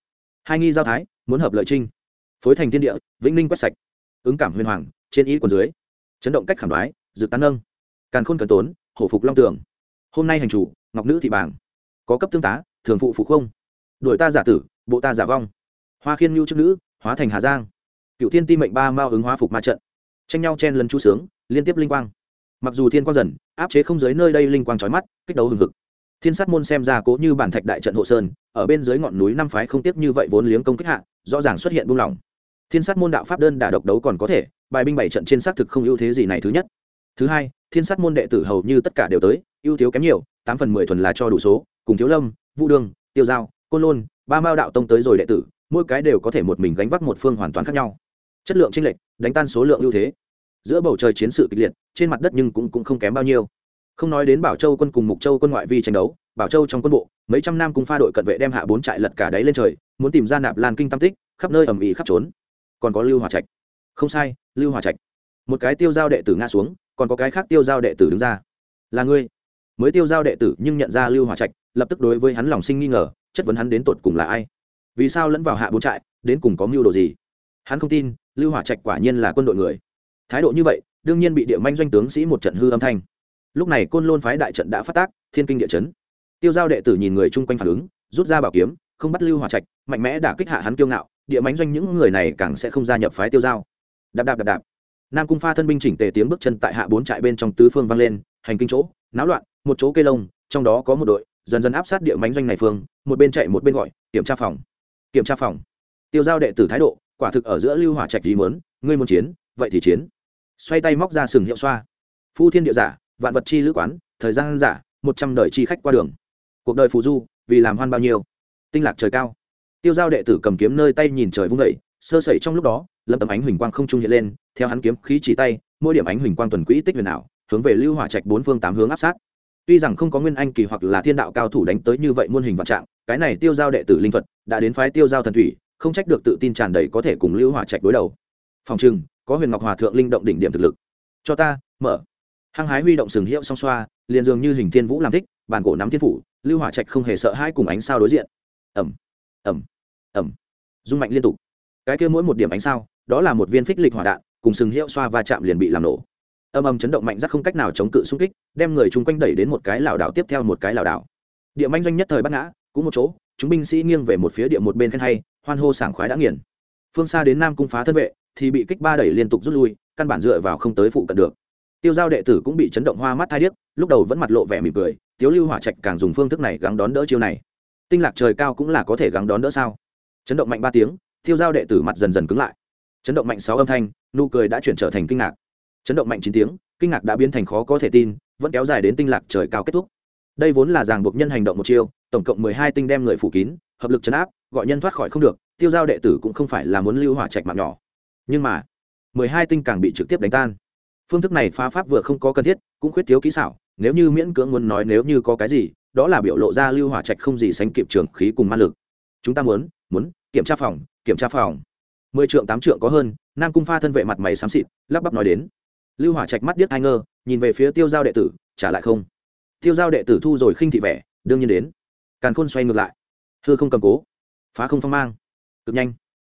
[SPEAKER 1] Hai nghi giao thái, muốn hợp lợi trinh. Phối thành thiên địa, vĩnh ninh quét sạch. Ứng cảm huyền hoàng, trên ý quần dưới. Chấn động cách khảm đoái, dự tán nâng. Càn khôn cần tốn, hổ phục long tường. Hôm nay hành chủ, ngọc nữ thị bảng. Có cấp tương tá, thường phụ phụ không. Đuổi ta giả tử, bộ ta giả vong hoa khiên nhu chức nữ, hóa thành hà giang. Cựu thiên ti mệnh ba mao ứng hóa phục ma trận. Tranh nhau chen lần chu sướng, liên tiếp linh quang. Mặc dù thiên quang dần, áp chế không giới nơi đây linh quang trói mắt, kích đấu hừng hực. Thiên sát môn xem ra cố như bản thạch đại trận hộ sơn, ở bên dưới ngọn núi năm phái không tiếp như vậy vốn liếng công kích hạ, rõ ràng xuất hiện buông lỏng. Thiên sát môn đạo pháp đơn đả độc đấu còn có thể, bài binh bảy trận trên xác thực không ưu thế gì này thứ nhất. Thứ hai, thiên sát môn đệ tử hầu như tất cả đều tới, ưu thiếu kém nhiều, tám phần mười thuần là cho đủ số, cùng thiếu lâm, vũ đường tiêu giao, côn lôn, ba mao đạo tông tới rồi đệ tử mỗi cái đều có thể một mình gánh vác một phương hoàn toàn khác nhau. Chất lượng chênh lệch đánh tan số lượng ưu thế. Giữa bầu trời chiến sự kịch liệt trên mặt đất nhưng cũng, cũng không kém bao nhiêu. Không nói đến bảo châu quân cùng mục châu quân ngoại vi tranh đấu bảo châu trong quân bộ mấy trăm nam cùng pha đội cận vệ đem hạ bốn trại lật cả đáy lên trời muốn tìm ra nạp lan kinh tam tích khắp nơi ầm ĩ khắp trốn. Còn có lưu hòa trạch. Không sai lưu hòa trạch. Một cái tiêu giao đệ tử ngã xuống còn có cái khác tiêu giao đệ tử đứng ra. Là ngươi. Mới tiêu giao đệ tử nhưng nhận ra lưu hòa trạch lập tức đối với hắn lòng sinh nghi ngờ chất vấn hắn đến tột cùng là ai vì sao lẫn vào hạ bốn trại, đến cùng có mưu đồ gì? Hắn không tin, lưu hỏa trạch quả nhiên là quân đội người. Thái độ như vậy, đương nhiên bị địa manh doanh tướng sĩ một trận hư âm thanh. Lúc này côn lôn phái đại trận đã phát tác, thiên kinh địa chấn. Tiêu giao đệ tử nhìn người chung quanh phản ứng, rút ra bảo kiếm, không bắt lưu hỏa trạch, mạnh mẽ đả kích hạ hắn kiêu ngạo, địa mánh doanh những người này càng sẽ không gia nhập phái tiêu giao. Đạp đạp đạp đạp. Nam cung pha thân binh chỉnh tề tiếng bước chân tại hạ bốn trại bên trong tứ phương vang lên, hành kinh chỗ, náo loạn, một chỗ cây lông, trong đó có một đội, dần dần áp sát địa mánh doanh này phương, một bên chạy một bên gọi, kiểm tra phòng kiểm tra phòng. Tiêu giao đệ tử thái độ, quả thực ở giữa lưu hỏa trạch ý mớn ngươi muốn chiến, vậy thì chiến. Xoay tay móc ra sừng hiệu xoa. Phu thiên địa giả, vạn vật chi lữ quán, thời gian giả, một trăm đời chi khách qua đường. Cuộc đời phù du, vì làm hoan bao nhiêu? Tinh lạc trời cao. Tiêu giao đệ tử cầm kiếm nơi tay nhìn trời vung vẩy sơ sẩy trong lúc đó lâm tấm ánh huỳnh quang không trung hiện lên, theo hắn kiếm khí chỉ tay, mỗi điểm ánh huỳnh quang tuần quỹ tích huyền ảo, hướng về lưu hỏa trạch bốn phương tám hướng áp sát. Tuy rằng không có nguyên anh kỳ hoặc là thiên đạo cao thủ đánh tới như vậy muôn hình vạn trạng cái này tiêu giao đệ tử linh thuật đã đến phái tiêu giao thần thủy, không trách được tự tin tràn đầy có thể cùng lưu hỏa trạch đối đầu. Phòng trừng, có huyền ngọc hòa thượng linh động đỉnh điểm thực lực. Cho ta, mở. Hăng hái huy động sừng hiệu song xoa, liền dường như hình thiên vũ làm thích bàn cổ nắm thiên phủ, lưu hỏa trạch không hề sợ hai cùng ánh sao đối diện. Ẩm ẩm ẩm dung mạnh liên tục. Cái kia mỗi một điểm ánh sao, đó là một viên phích lịch hỏa đạn, cùng sừng hiệu xoa va chạm liền bị làm nổ. Âm âm chấn động mạnh rất không cách nào chống cự xung kích, đem người chung quanh đẩy đến một cái lảo đảo tiếp theo một cái lảo đảo. Địa manh doanh nhất thời bắt ngã cũng một chỗ, chúng binh sĩ nghiêng về một phía địa một bên khen hay, hoan hô sảng khoái đã nghiền. Phương xa đến nam cung phá thân vệ, thì bị kích ba đẩy liên tục rút lui, căn bản dựa vào không tới phụ cận được. Tiêu giao đệ tử cũng bị chấn động hoa mắt thai điếc, lúc đầu vẫn mặt lộ vẻ mỉm cười, tiếu lưu hỏa trạch càng dùng phương thức này gắng đón đỡ chiêu này. Tinh lạc trời cao cũng là có thể gắng đón đỡ sao? Chấn động mạnh ba tiếng, tiêu giao đệ tử mặt dần dần cứng lại. Chấn động mạnh sáu âm thanh, nụ cười đã chuyển trở thành kinh ngạc. Chấn động mạnh chín tiếng, kinh ngạc đã biến thành khó có thể tin, vẫn kéo dài đến tinh lạc trời cao kết thúc. Đây vốn là ràng buộc nhân hành động một chiêu tổng cộng mười hai tinh đem người phủ kín, hợp lực chấn áp, gọi nhân thoát khỏi không được, tiêu giao đệ tử cũng không phải là muốn lưu hỏa trạch mạng nhỏ. Nhưng mà, mười hai tinh càng bị trực tiếp đánh tan. Phương thức này phá pháp vừa không có cần thiết, cũng khuyết thiếu kỹ xảo, nếu như miễn cưỡng muốn nói nếu như có cái gì, đó là biểu lộ ra lưu hỏa trạch không gì sánh kịp trường khí cùng ma lực. Chúng ta muốn muốn, kiểm tra phòng, kiểm tra phòng. Mười trượng tám trượng có hơn, nam cung pha thân vệ mặt mày xám xịt, lắp bắp nói đến. Lưu hỏa trạch mắt điếc ai ngơ, nhìn về phía tiêu giao đệ tử, trả lại không. Tiêu giao đệ tử thu rồi khinh thị vẻ, đương nhiên đến càn khôn xoay ngược lại. Hư không cầm cố, phá không phong mang. Cực nhanh.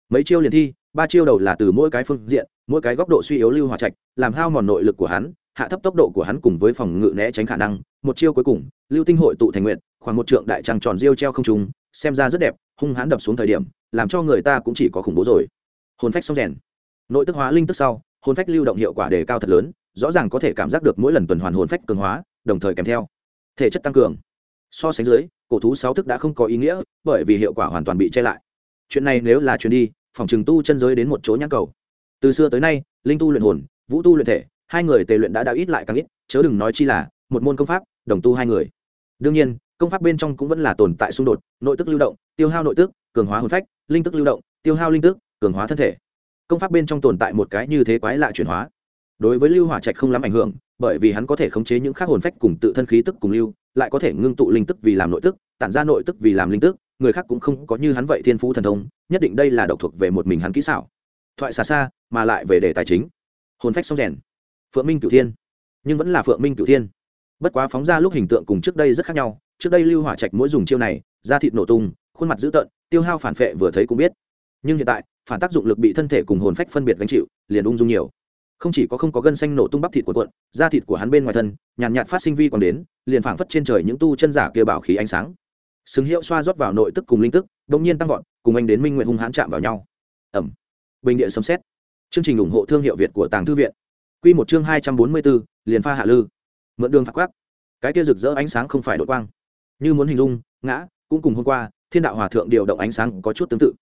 [SPEAKER 1] Mấy chiêu liền thi, ba chiêu đầu là từ mỗi cái phương diện, mỗi cái góc độ suy yếu lưu hòa trạch, làm hao mòn nội lực của hắn, hạ thấp tốc độ của hắn cùng với phòng ngự né tránh khả năng. Một chiêu cuối cùng, lưu tinh hội tụ thành nguyện khoảng một trượng đại trăng tròn riêu treo không trùng xem ra rất đẹp, hung hãn đập xuống thời điểm, làm cho người ta cũng chỉ có khủng bố rồi. Hồn phách xong rèn. Nội tức hóa linh tức sau, hồn phách lưu động hiệu quả đề cao thật lớn, rõ ràng có thể cảm giác được mỗi lần tuần hoàn hồn phách cường hóa, đồng thời kèm theo. Thể chất tăng cường so sánh dưới, cổ thú sáu thức đã không có ý nghĩa, bởi vì hiệu quả hoàn toàn bị che lại. Chuyện này nếu là chuyện đi, phòng trừng tu chân giới đến một chỗ nhãn cầu. Từ xưa tới nay, linh tu luyện hồn, vũ tu luyện thể, hai người tề luyện đã đã ít lại càng ít, chớ đừng nói chi là, một môn công pháp, đồng tu hai người. Đương nhiên, công pháp bên trong cũng vẫn là tồn tại xung đột, nội tức lưu động, tiêu hao nội tức, cường hóa hồn phách, linh tức lưu động, tiêu hao linh tức, cường hóa thân thể. Công pháp bên trong tồn tại một cái như thế quái lạ chuyển hóa. Đối với lưu hỏa trạch không lắm ảnh hưởng, bởi vì hắn có thể khống chế những khác hồn phách cùng tự thân khí tức cùng lưu lại có thể ngưng tụ linh tức vì làm nội tức, tản ra nội tức vì làm linh tức, người khác cũng không có như hắn vậy thiên phú thần thông, nhất định đây là độc thuộc về một mình hắn kỹ xảo. Thoại xa xa, mà lại về đề tài chính. Hồn phách song rèn. Phượng minh cửu thiên. Nhưng vẫn là phượng minh cửu thiên. Bất quá phóng ra lúc hình tượng cùng trước đây rất khác nhau, trước đây lưu hỏa trạch mỗi dùng chiêu này, da thịt nổ tung, khuôn mặt dữ tợn, tiêu hao phản phệ vừa thấy cũng biết. Nhưng hiện tại, phản tác dụng lực bị thân thể cùng hồn phách phân biệt gánh chịu, liền ung dung nhiều không chỉ có không có gân xanh nổ tung bắp thịt của cuộn da thịt của hắn bên ngoài thân nhàn nhạt, nhạt phát sinh vi còn đến liền phảng phất trên trời những tu chân giả kia bảo khí ánh sáng. Xứng hiệu xoa rót vào nội tức cùng linh tức đông nhiên tăng vọt cùng anh đến minh nguyện hung hãn chạm vào nhau. Ẩm. Bình địa sấm xét chương trình ủng hộ thương hiệu việt của tàng thư viện. Q một chương hai trăm bốn mươi bốn liền pha hạ lư. Mượn đường phạt quát cái kia rực rỡ ánh sáng không phải đội quang. Như muốn hình dung ngã cũng cùng hôm qua thiên đạo hòa thượng điều động ánh sáng có chút tương tự.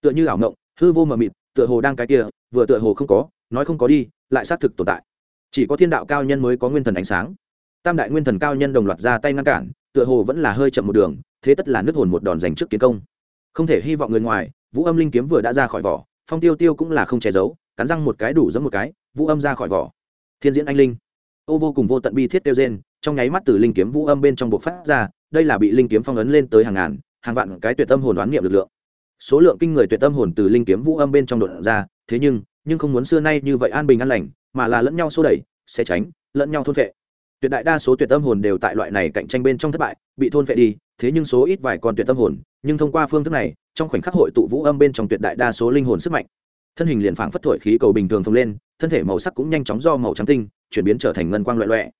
[SPEAKER 1] Tựa như ảo ngộng hư vô mờ mịt tựa hồ đang cái kia vừa tựa hồ không có nói không có đi, lại xác thực tồn tại. Chỉ có thiên đạo cao nhân mới có nguyên thần ánh sáng. Tam đại nguyên thần cao nhân đồng loạt ra tay ngăn cản, tựa hồ vẫn là hơi chậm một đường, thế tất là nước hồn một đòn dành trước kiến công. Không thể hy vọng người ngoài, vũ âm linh kiếm vừa đã ra khỏi vỏ, phong tiêu tiêu cũng là không che giấu, cắn răng một cái đủ giống một cái, vũ âm ra khỏi vỏ. Thiên diễn anh linh. Ô vô cùng vô tận bi thiết tiêu gen trong nháy mắt từ linh kiếm vũ âm bên trong buộc phát ra, đây là bị linh kiếm phong ấn lên tới hàng ngàn, hàng vạn cái tuyệt tâm hồn đoán nghiệm lực lượng. Số lượng kinh người tuyệt tâm hồn từ linh kiếm vũ âm bên trong đột ra, thế nhưng nhưng không muốn xưa nay như vậy an bình an lành mà là lẫn nhau xô đẩy sẽ tránh lẫn nhau thôn vệ tuyệt đại đa số tuyệt tâm hồn đều tại loại này cạnh tranh bên trong thất bại bị thôn vệ đi thế nhưng số ít vài con tuyệt tâm hồn nhưng thông qua phương thức này trong khoảnh khắc hội tụ vũ âm bên trong tuyệt đại đa số linh hồn sức mạnh. Thân hình liền phảng phất thổi khí cầu bình thường phồng lên thân thể màu sắc cũng nhanh chóng do màu trắng tinh chuyển biến trở thành ngân quang loại loẹ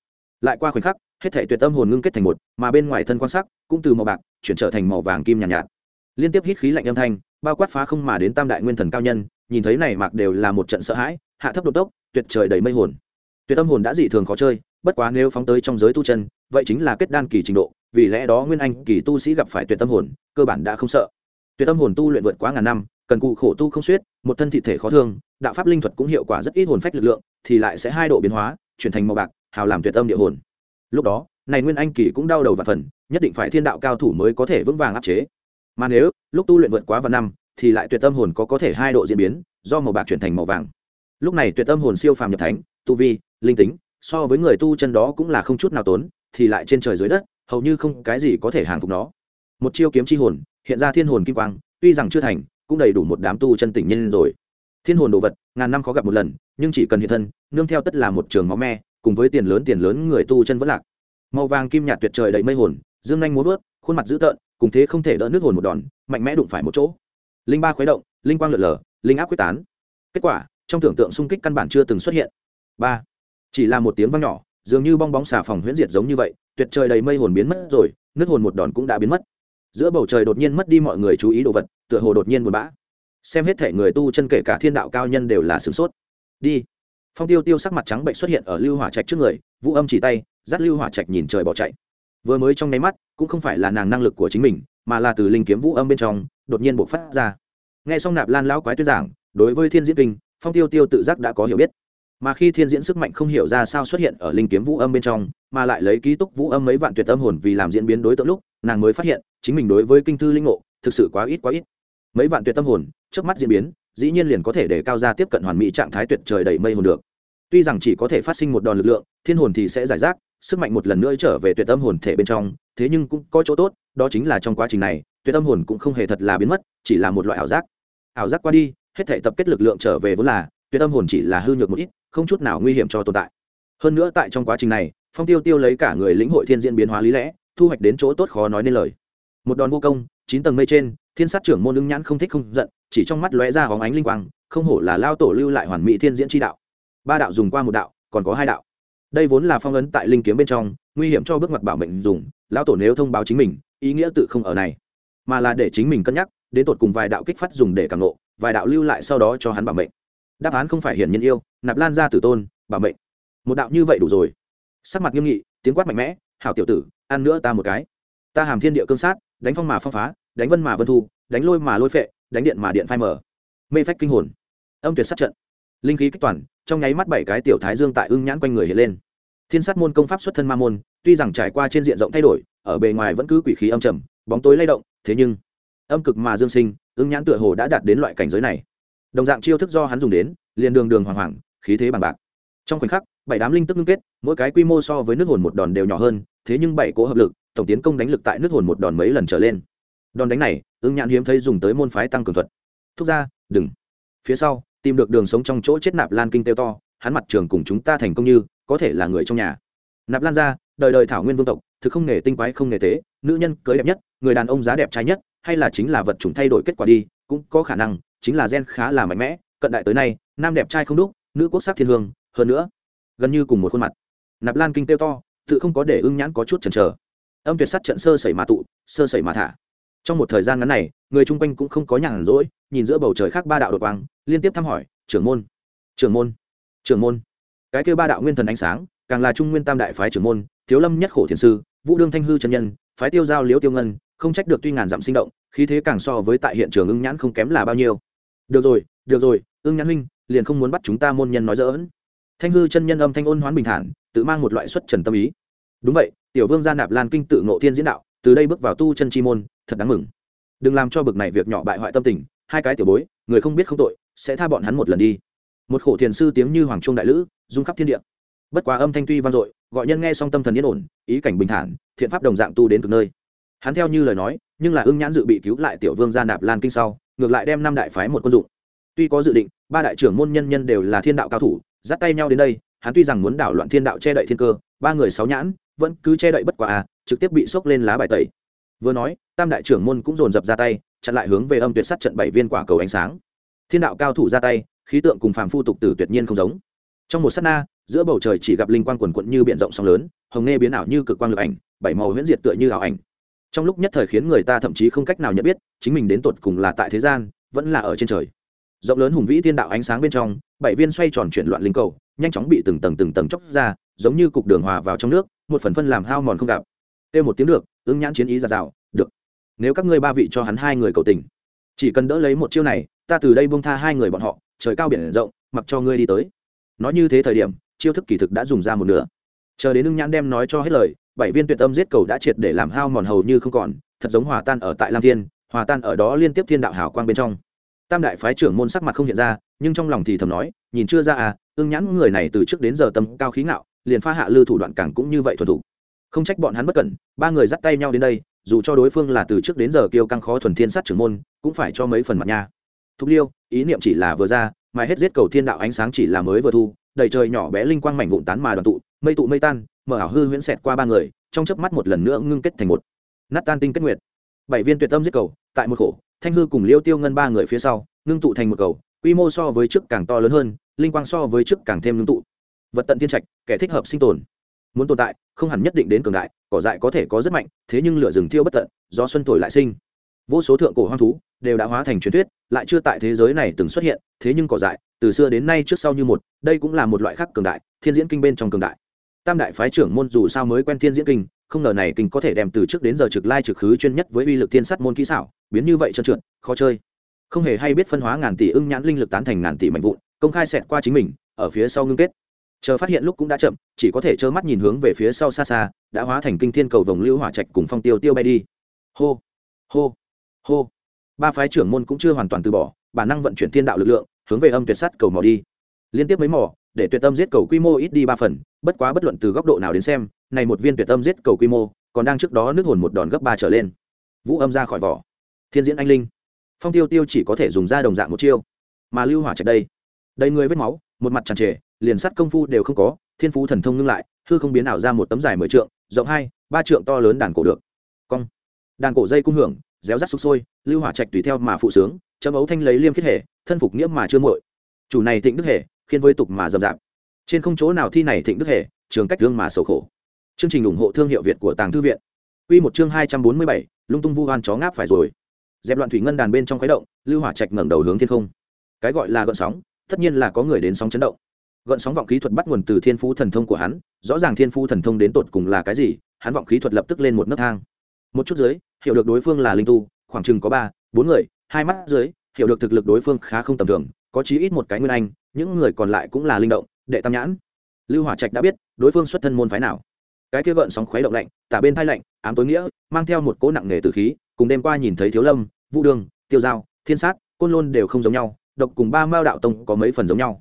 [SPEAKER 1] lại qua khoảnh khắc hết thể tuyệt tâm hồn ngưng kết thành một mà bên ngoài thân quan sắc cũng từ màu bạc chuyển trở thành màu vàng kim nhàn nhạt, nhạt. Liên tiếp hít khí lạnh âm thanh bao quát phá không mà đến tam đại nguyên thần cao nhân nhìn thấy này mạc đều là một trận sợ hãi, hạ thấp độ tốc, tuyệt trời đầy mây hồn. Tuyệt tâm hồn đã dị thường khó chơi, bất quá nếu phóng tới trong giới tu chân, vậy chính là kết đan kỳ trình độ, vì lẽ đó nguyên anh kỳ tu sĩ gặp phải tuyệt tâm hồn, cơ bản đã không sợ. Tuyệt tâm hồn tu luyện vượt quá ngàn năm, cần cụ khổ tu không suyết, một thân thị thể khó thương, đạo pháp linh thuật cũng hiệu quả rất ít hồn phách lực lượng, thì lại sẽ hai độ biến hóa, chuyển thành màu bạc, hào làm tuyệt tâm địa hồn. Lúc đó, này nguyên anh kỳ cũng đau đầu và phần nhất định phải thiên đạo cao thủ mới có thể vững vàng áp chế. Mà nếu, lúc tu luyện vượt quá vạn năm thì lại tuyệt tâm hồn có có thể hai độ diễn biến, do màu bạc chuyển thành màu vàng. Lúc này tuyệt tâm hồn siêu phàm nhập thánh, tu vi, linh tính, so với người tu chân đó cũng là không chút nào tốn, thì lại trên trời dưới đất, hầu như không cái gì có thể hàng phục nó. Một chiêu kiếm chi hồn, hiện ra thiên hồn kim quang, tuy rằng chưa thành, cũng đầy đủ một đám tu chân tỉnh nhân rồi. Thiên hồn đồ vật, ngàn năm khó gặp một lần, nhưng chỉ cần hiện thân, nương theo tất là một trường máu me, cùng với tiền lớn tiền lớn người tu chân vẫn lạc. Màu vàng kim nhạt tuyệt trời đầy mây hồn, dương nhanh muốn vớt, khuôn mặt dữ tợn, cùng thế không thể đỡ nước hồn một đòn, mạnh mẽ đụng phải một chỗ linh ba khuấy động, linh quang lượn lờ, linh áp quyết tán. Kết quả, trong tưởng tượng xung kích căn bản chưa từng xuất hiện. Ba. Chỉ là một tiếng vang nhỏ, dường như bong bóng xà phòng huyễn diệt giống như vậy, tuyệt trời đầy mây hồn biến mất rồi, nước hồn một đòn cũng đã biến mất. Giữa bầu trời đột nhiên mất đi mọi người chú ý đồ vật, tựa hồ đột nhiên buồn bã. Xem hết thể người tu chân kể cả thiên đạo cao nhân đều là sửng sốt. Đi. Phong tiêu tiêu sắc mặt trắng bệnh xuất hiện ở lưu hỏa trạch trước người, vũ âm chỉ tay, dắt lưu hỏa trạch nhìn trời bỏ chạy. Vừa mới trong nháy mắt, cũng không phải là nàng năng lực của chính mình, mà là từ linh kiếm vũ âm bên trong đột nhiên bộc phát ra. Nghe xong nạp lan lão quái tuyết giảng, đối với thiên diễn kinh, phong tiêu tiêu tự giác đã có hiểu biết. Mà khi thiên diễn sức mạnh không hiểu ra sao xuất hiện ở linh kiếm vũ âm bên trong, mà lại lấy ký túc vũ âm mấy vạn tuyệt âm hồn vì làm diễn biến đối tượng lúc, nàng mới phát hiện, chính mình đối với kinh thư linh ngộ, thực sự quá ít quá ít. Mấy vạn tuyệt tâm hồn trước mắt diễn biến, dĩ nhiên liền có thể để cao ra tiếp cận hoàn mỹ trạng thái tuyệt trời đầy mây hồn được. Tuy rằng chỉ có thể phát sinh một đòn lực lượng, thiên hồn thì sẽ giải rác, sức mạnh một lần nữa trở về tuyệt tâm hồn thể bên trong, thế nhưng cũng có chỗ tốt, đó chính là trong quá trình này tuyệt tâm hồn cũng không hề thật là biến mất, chỉ là một loại ảo giác. Ảo giác qua đi, hết thể tập kết lực lượng trở về vốn là, tuyệt tâm hồn chỉ là hư nhược một ít, không chút nào nguy hiểm cho tồn tại. Hơn nữa tại trong quá trình này, phong tiêu tiêu lấy cả người lĩnh hội thiên diễn biến hóa lý lẽ, thu hoạch đến chỗ tốt khó nói nên lời. Một đòn vô công, chín tầng mây trên, thiên sát trưởng môn ứng nhãn không thích không giận, chỉ trong mắt lóe ra hóng ánh linh quang, không hổ là lao tổ lưu lại hoàn mỹ thiên diễn tri đạo. Ba đạo dùng qua một đạo, còn có hai đạo. Đây vốn là phong ấn tại linh kiếm bên trong, nguy hiểm cho bước mặt bảo mệnh dùng, lao tổ nếu thông báo chính mình, ý nghĩa tự không ở này mà là để chính mình cân nhắc, đến tột cùng vài đạo kích phát dùng để càng lộ vài đạo lưu lại sau đó cho hắn bảo mệnh. Đáp án không phải hiển nhiên yêu, nạp lan ra tử tôn, bảo mệnh. Một đạo như vậy đủ rồi. Sắc mặt nghiêm nghị, tiếng quát mạnh mẽ, hảo tiểu tử, ăn nữa ta một cái. Ta hàm thiên địa cương sát, đánh phong mà phong phá, đánh vân mà vân thu, đánh lôi mà lôi phệ, đánh điện mà điện phai mở mê phách kinh hồn. Âm tuyệt sát trận. Linh khí kích toàn, trong nháy mắt bảy cái tiểu thái dương tại ưng nhãn quanh người hiện lên. Thiên sát môn công pháp xuất thân ma môn, tuy rằng trải qua trên diện rộng thay đổi, ở bề ngoài vẫn cứ quỷ khí âm trầm bóng tối lay động, thế nhưng, âm cực mà dương sinh, ứng nhãn tựa hồ đã đạt đến loại cảnh giới này. Đồng dạng chiêu thức do hắn dùng đến, liền đường đường hoàng hoàng, khí thế bằng bạc. Trong khoảnh khắc, bảy đám linh tức ngưng kết, mỗi cái quy mô so với nước hồn một đòn đều nhỏ hơn, thế nhưng bảy cỗ hợp lực, tổng tiến công đánh lực tại nước hồn một đòn mấy lần trở lên. Đòn đánh này, ứng nhãn hiếm thấy dùng tới môn phái tăng cường thuật. Thúc ra, đừng. Phía sau, tìm được đường sống trong chỗ chết nạp lan kinh tiêu to, hắn mặt trường cùng chúng ta thành công như, có thể là người trong nhà. Nạp lan ra, đời đời thảo nguyên vương tộc, thực không nghề tinh quái không nghề tế, nữ nhân cưới đẹp nhất người đàn ông giá đẹp trai nhất, hay là chính là vật chủng thay đổi kết quả đi, cũng có khả năng, chính là gen khá là mạnh mẽ, cận đại tới nay, nam đẹp trai không đúc, nữ quốc sắc thiên hương, hơn nữa, gần như cùng một khuôn mặt. Nạp lan kinh tiêu to, tự không có để ưng nhãn có chút chần chờ. Âm tuyệt sắt trận sơ sẩy mà tụ, sơ sẩy mà thả. Trong một thời gian ngắn này, người chung quanh cũng không có nhàn rỗi, nhìn giữa bầu trời khác ba đạo đột quang, liên tiếp thăm hỏi, trưởng môn trưởng môn trưởng môn. Cái kêu ba đạo nguyên thần ánh sáng, càng là trung nguyên tam đại phái trưởng môn, thiếu lâm nhất khổ thiền sư, vũ đương thanh hư chân nhân, phái tiêu giao liễu tiêu ngân không trách được tuy ngàn dặm sinh động, khí thế càng so với tại hiện trường ưng nhãn không kém là bao nhiêu. Được rồi được rồi, ưng nhãn huynh, liền không muốn bắt chúng ta môn nhân nói dỡn thanh hư chân nhân âm thanh ôn hoán bình thản, tự mang một loại xuất trần tâm ý. Đúng vậy, tiểu vương gia nạp lan kinh tự ngộ thiên diễn đạo, từ đây bước vào tu chân chi môn, thật đáng mừng. Đừng làm cho bực này việc nhỏ bại hoại tâm tình, hai cái tiểu bối, người không biết không tội, sẽ tha bọn hắn một lần đi. Một khổ thiền sư tiếng như hoàng trung đại lữ dung khắp thiên địa. Bất quá âm thanh tuy vang dội, gọi nhân nghe xong tâm thần yên ổn, ý cảnh bình thản, thiện pháp đồng dạng tu đến cực nơi hắn theo như lời nói, nhưng là ưng nhãn dự bị cứu lại tiểu vương gia nạp lan kinh sau, ngược lại đem năm đại phái một quân dụng. Tuy có dự định, ba đại trưởng môn nhân nhân đều là thiên đạo cao thủ, dắt tay nhau đến đây, hắn tuy rằng muốn đảo loạn thiên đạo che đậy thiên cơ, ba người sáu nhãn, vẫn cứ che đậy bất quả à trực tiếp bị sốc lên lá bài tẩy. Vừa nói, tam đại trưởng môn cũng dồn dập ra tay, chặn lại hướng về âm tuyệt sắt trận bảy viên quả cầu ánh sáng. Thiên đạo cao thủ ra tay, khí tượng cùng phàm phu tục tử tuyệt nhiên không giống. Trong một sát na, giữa bầu trời chỉ gặp linh quang quần quận như biển rộng sóng lớn, hồng nghe biến ảo như cực quang lực ảnh, bảy màu huyễn diệt tựa như ảo ảnh trong lúc nhất thời khiến người ta thậm chí không cách nào nhận biết, chính mình đến tột cùng là tại thế gian, vẫn là ở trên trời. Rộng lớn hùng vĩ thiên đạo ánh sáng bên trong, bảy viên xoay tròn chuyển loạn linh cầu, nhanh chóng bị từng tầng từng tầng chóc ra, giống như cục đường hòa vào trong nước, một phần phân làm hao mòn không gặp. Têu một tiếng được, ứng nhãn chiến ý ra rào, được. Nếu các ngươi ba vị cho hắn hai người cầu tình, chỉ cần đỡ lấy một chiêu này, ta từ đây buông tha hai người bọn họ, trời cao biển rộng, mặc cho ngươi đi tới. Nói như thế thời điểm, chiêu thức kỳ thực đã dùng ra một nửa. Chờ đến ứng nhãn đem nói cho hết lời bảy viên tuyệt âm giết cầu đã triệt để làm hao mòn hầu như không còn, thật giống hòa tan ở tại lam thiên, hòa tan ở đó liên tiếp thiên đạo hào quang bên trong. Tam đại phái trưởng môn sắc mặt không hiện ra, nhưng trong lòng thì thầm nói, nhìn chưa ra à ương nhãn người này từ trước đến giờ tâm cao khí ngạo, liền pha hạ lư thủ đoạn càng cũng như vậy thuần thủ không trách bọn hắn bất cẩn, ba người dắt tay nhau đến đây, dù cho đối phương là từ trước đến giờ kêu căng khó thuần thiên sát trưởng môn, cũng phải cho mấy phần mặt nha. Thúc liêu, ý niệm chỉ là vừa ra mà hết giết cầu thiên đạo ánh sáng chỉ là mới vừa thu đầy trời nhỏ bé linh quang mảnh vụn tán mà đoàn tụ, mây tụ mây tan mở ảo hư huyễn xẹt qua ba người, trong chớp mắt một lần nữa ngưng kết thành một. Nát tan tinh kết nguyệt. Bảy viên tuyệt tâm giết cầu, tại một khổ, thanh hư cùng liêu tiêu ngân ba người phía sau, ngưng tụ thành một cầu, quy mô so với trước càng to lớn hơn, linh quang so với trước càng thêm ngưng tụ. Vật tận thiên trạch, kẻ thích hợp sinh tồn. Muốn tồn tại, không hẳn nhất định đến cường đại, cỏ dại có thể có rất mạnh, thế nhưng lửa rừng thiêu bất tận do xuân thổi lại sinh. Vô số thượng cổ hoang thú đều đã hóa thành truyền thuyết, lại chưa tại thế giới này từng xuất hiện, thế nhưng cỏ dại, từ xưa đến nay trước sau như một, đây cũng là một loại khác cường đại, thiên diễn kinh bên trong cường đại. Tam đại phái trưởng môn dù sao mới quen thiên diễn kinh, không ngờ này kinh có thể đem từ trước đến giờ trực lai trực khứ chuyên nhất với uy lực thiên sắt môn kỹ xảo, biến như vậy trơn trượt, khó chơi. Không hề hay biết phân hóa ngàn tỷ ưng nhãn linh lực tán thành ngàn tỷ mạnh vụn, công khai xẹt qua chính mình, ở phía sau ngưng kết. Chờ phát hiện lúc cũng đã chậm, chỉ có thể trơ mắt nhìn hướng về phía sau xa xa, đã hóa thành kinh thiên cầu vồng lưu hỏa trạch cùng phong tiêu tiêu bay đi. Hô hô hô ba phái trưởng môn cũng chưa hoàn toàn từ bỏ, bản năng vận chuyển thiên đạo lực lượng, hướng về âm tuyệt sắt cầu mỏ đi. Liên tiếp mấy mỏ để tuyệt tâm giết cầu quy mô ít đi ba phần, bất quá bất luận từ góc độ nào đến xem, này một viên tuyệt tâm giết cầu quy mô, còn đang trước đó nước hồn một đòn gấp ba trở lên. Vũ âm ra khỏi vỏ. Thiên diễn anh linh. Phong tiêu tiêu chỉ có thể dùng ra đồng dạng một chiêu, mà lưu hỏa trạch đây. Đầy người vết máu, một mặt tràn trề, liền sắt công phu đều không có, thiên phú thần thông ngưng lại, hư không biến ảo ra một tấm dài mười trượng, rộng hai, ba trượng to lớn đàn cổ được. Cong. Đàn cổ dây cung hưởng réo rắt sục sôi lưu hỏa trạch tùy theo mà phụ sướng chấm ấu thanh lấy liêm khiết hệ thân phục nghĩa mà chưa muội. Chủ này thịnh đức hệ khiến với tục mà dầm dạp trên không chỗ nào thi này thịnh đức hệ trường cách thương mà sầu khổ. Chương trình ủng hộ thương hiệu việt của tàng thư viện. Quy một chương hai trăm bốn mươi bảy, lung tung vu oan chó ngáp phải rồi. Dẹp loạn thủy ngân đàn bên trong khuấy động lưu hỏa trạch ngẩng đầu hướng thiên không. Cái gọi là gợn sóng tất nhiên là có người đến sóng chấn động. Gợn sóng vọng khí thuật bắt nguồn từ thiên phú thần thông của hắn rõ ràng thiên phú thần thông đến tột cùng là cái gì hắn vọng khí thuật lập tức lên một nấc thang một chút dưới, hiểu được đối phương là linh tu, khoảng chừng có ba, bốn người, hai mắt dưới, hiểu được thực lực đối phương khá không tầm thường, có chí ít một cái nguyên anh, những người còn lại cũng là linh động, đệ tam nhãn. Lưu hỏa trạch đã biết đối phương xuất thân môn phái nào. Cái kia gợn sóng khuấy động lạnh, tả bên thai lạnh, ám tối nghĩa, mang theo một cỗ nặng nề từ khí, cùng đêm qua nhìn thấy thiếu lâm, vũ đường, tiêu giao, thiên sát, côn lôn đều không giống nhau, độc cùng ba mao đạo tông có mấy phần giống nhau.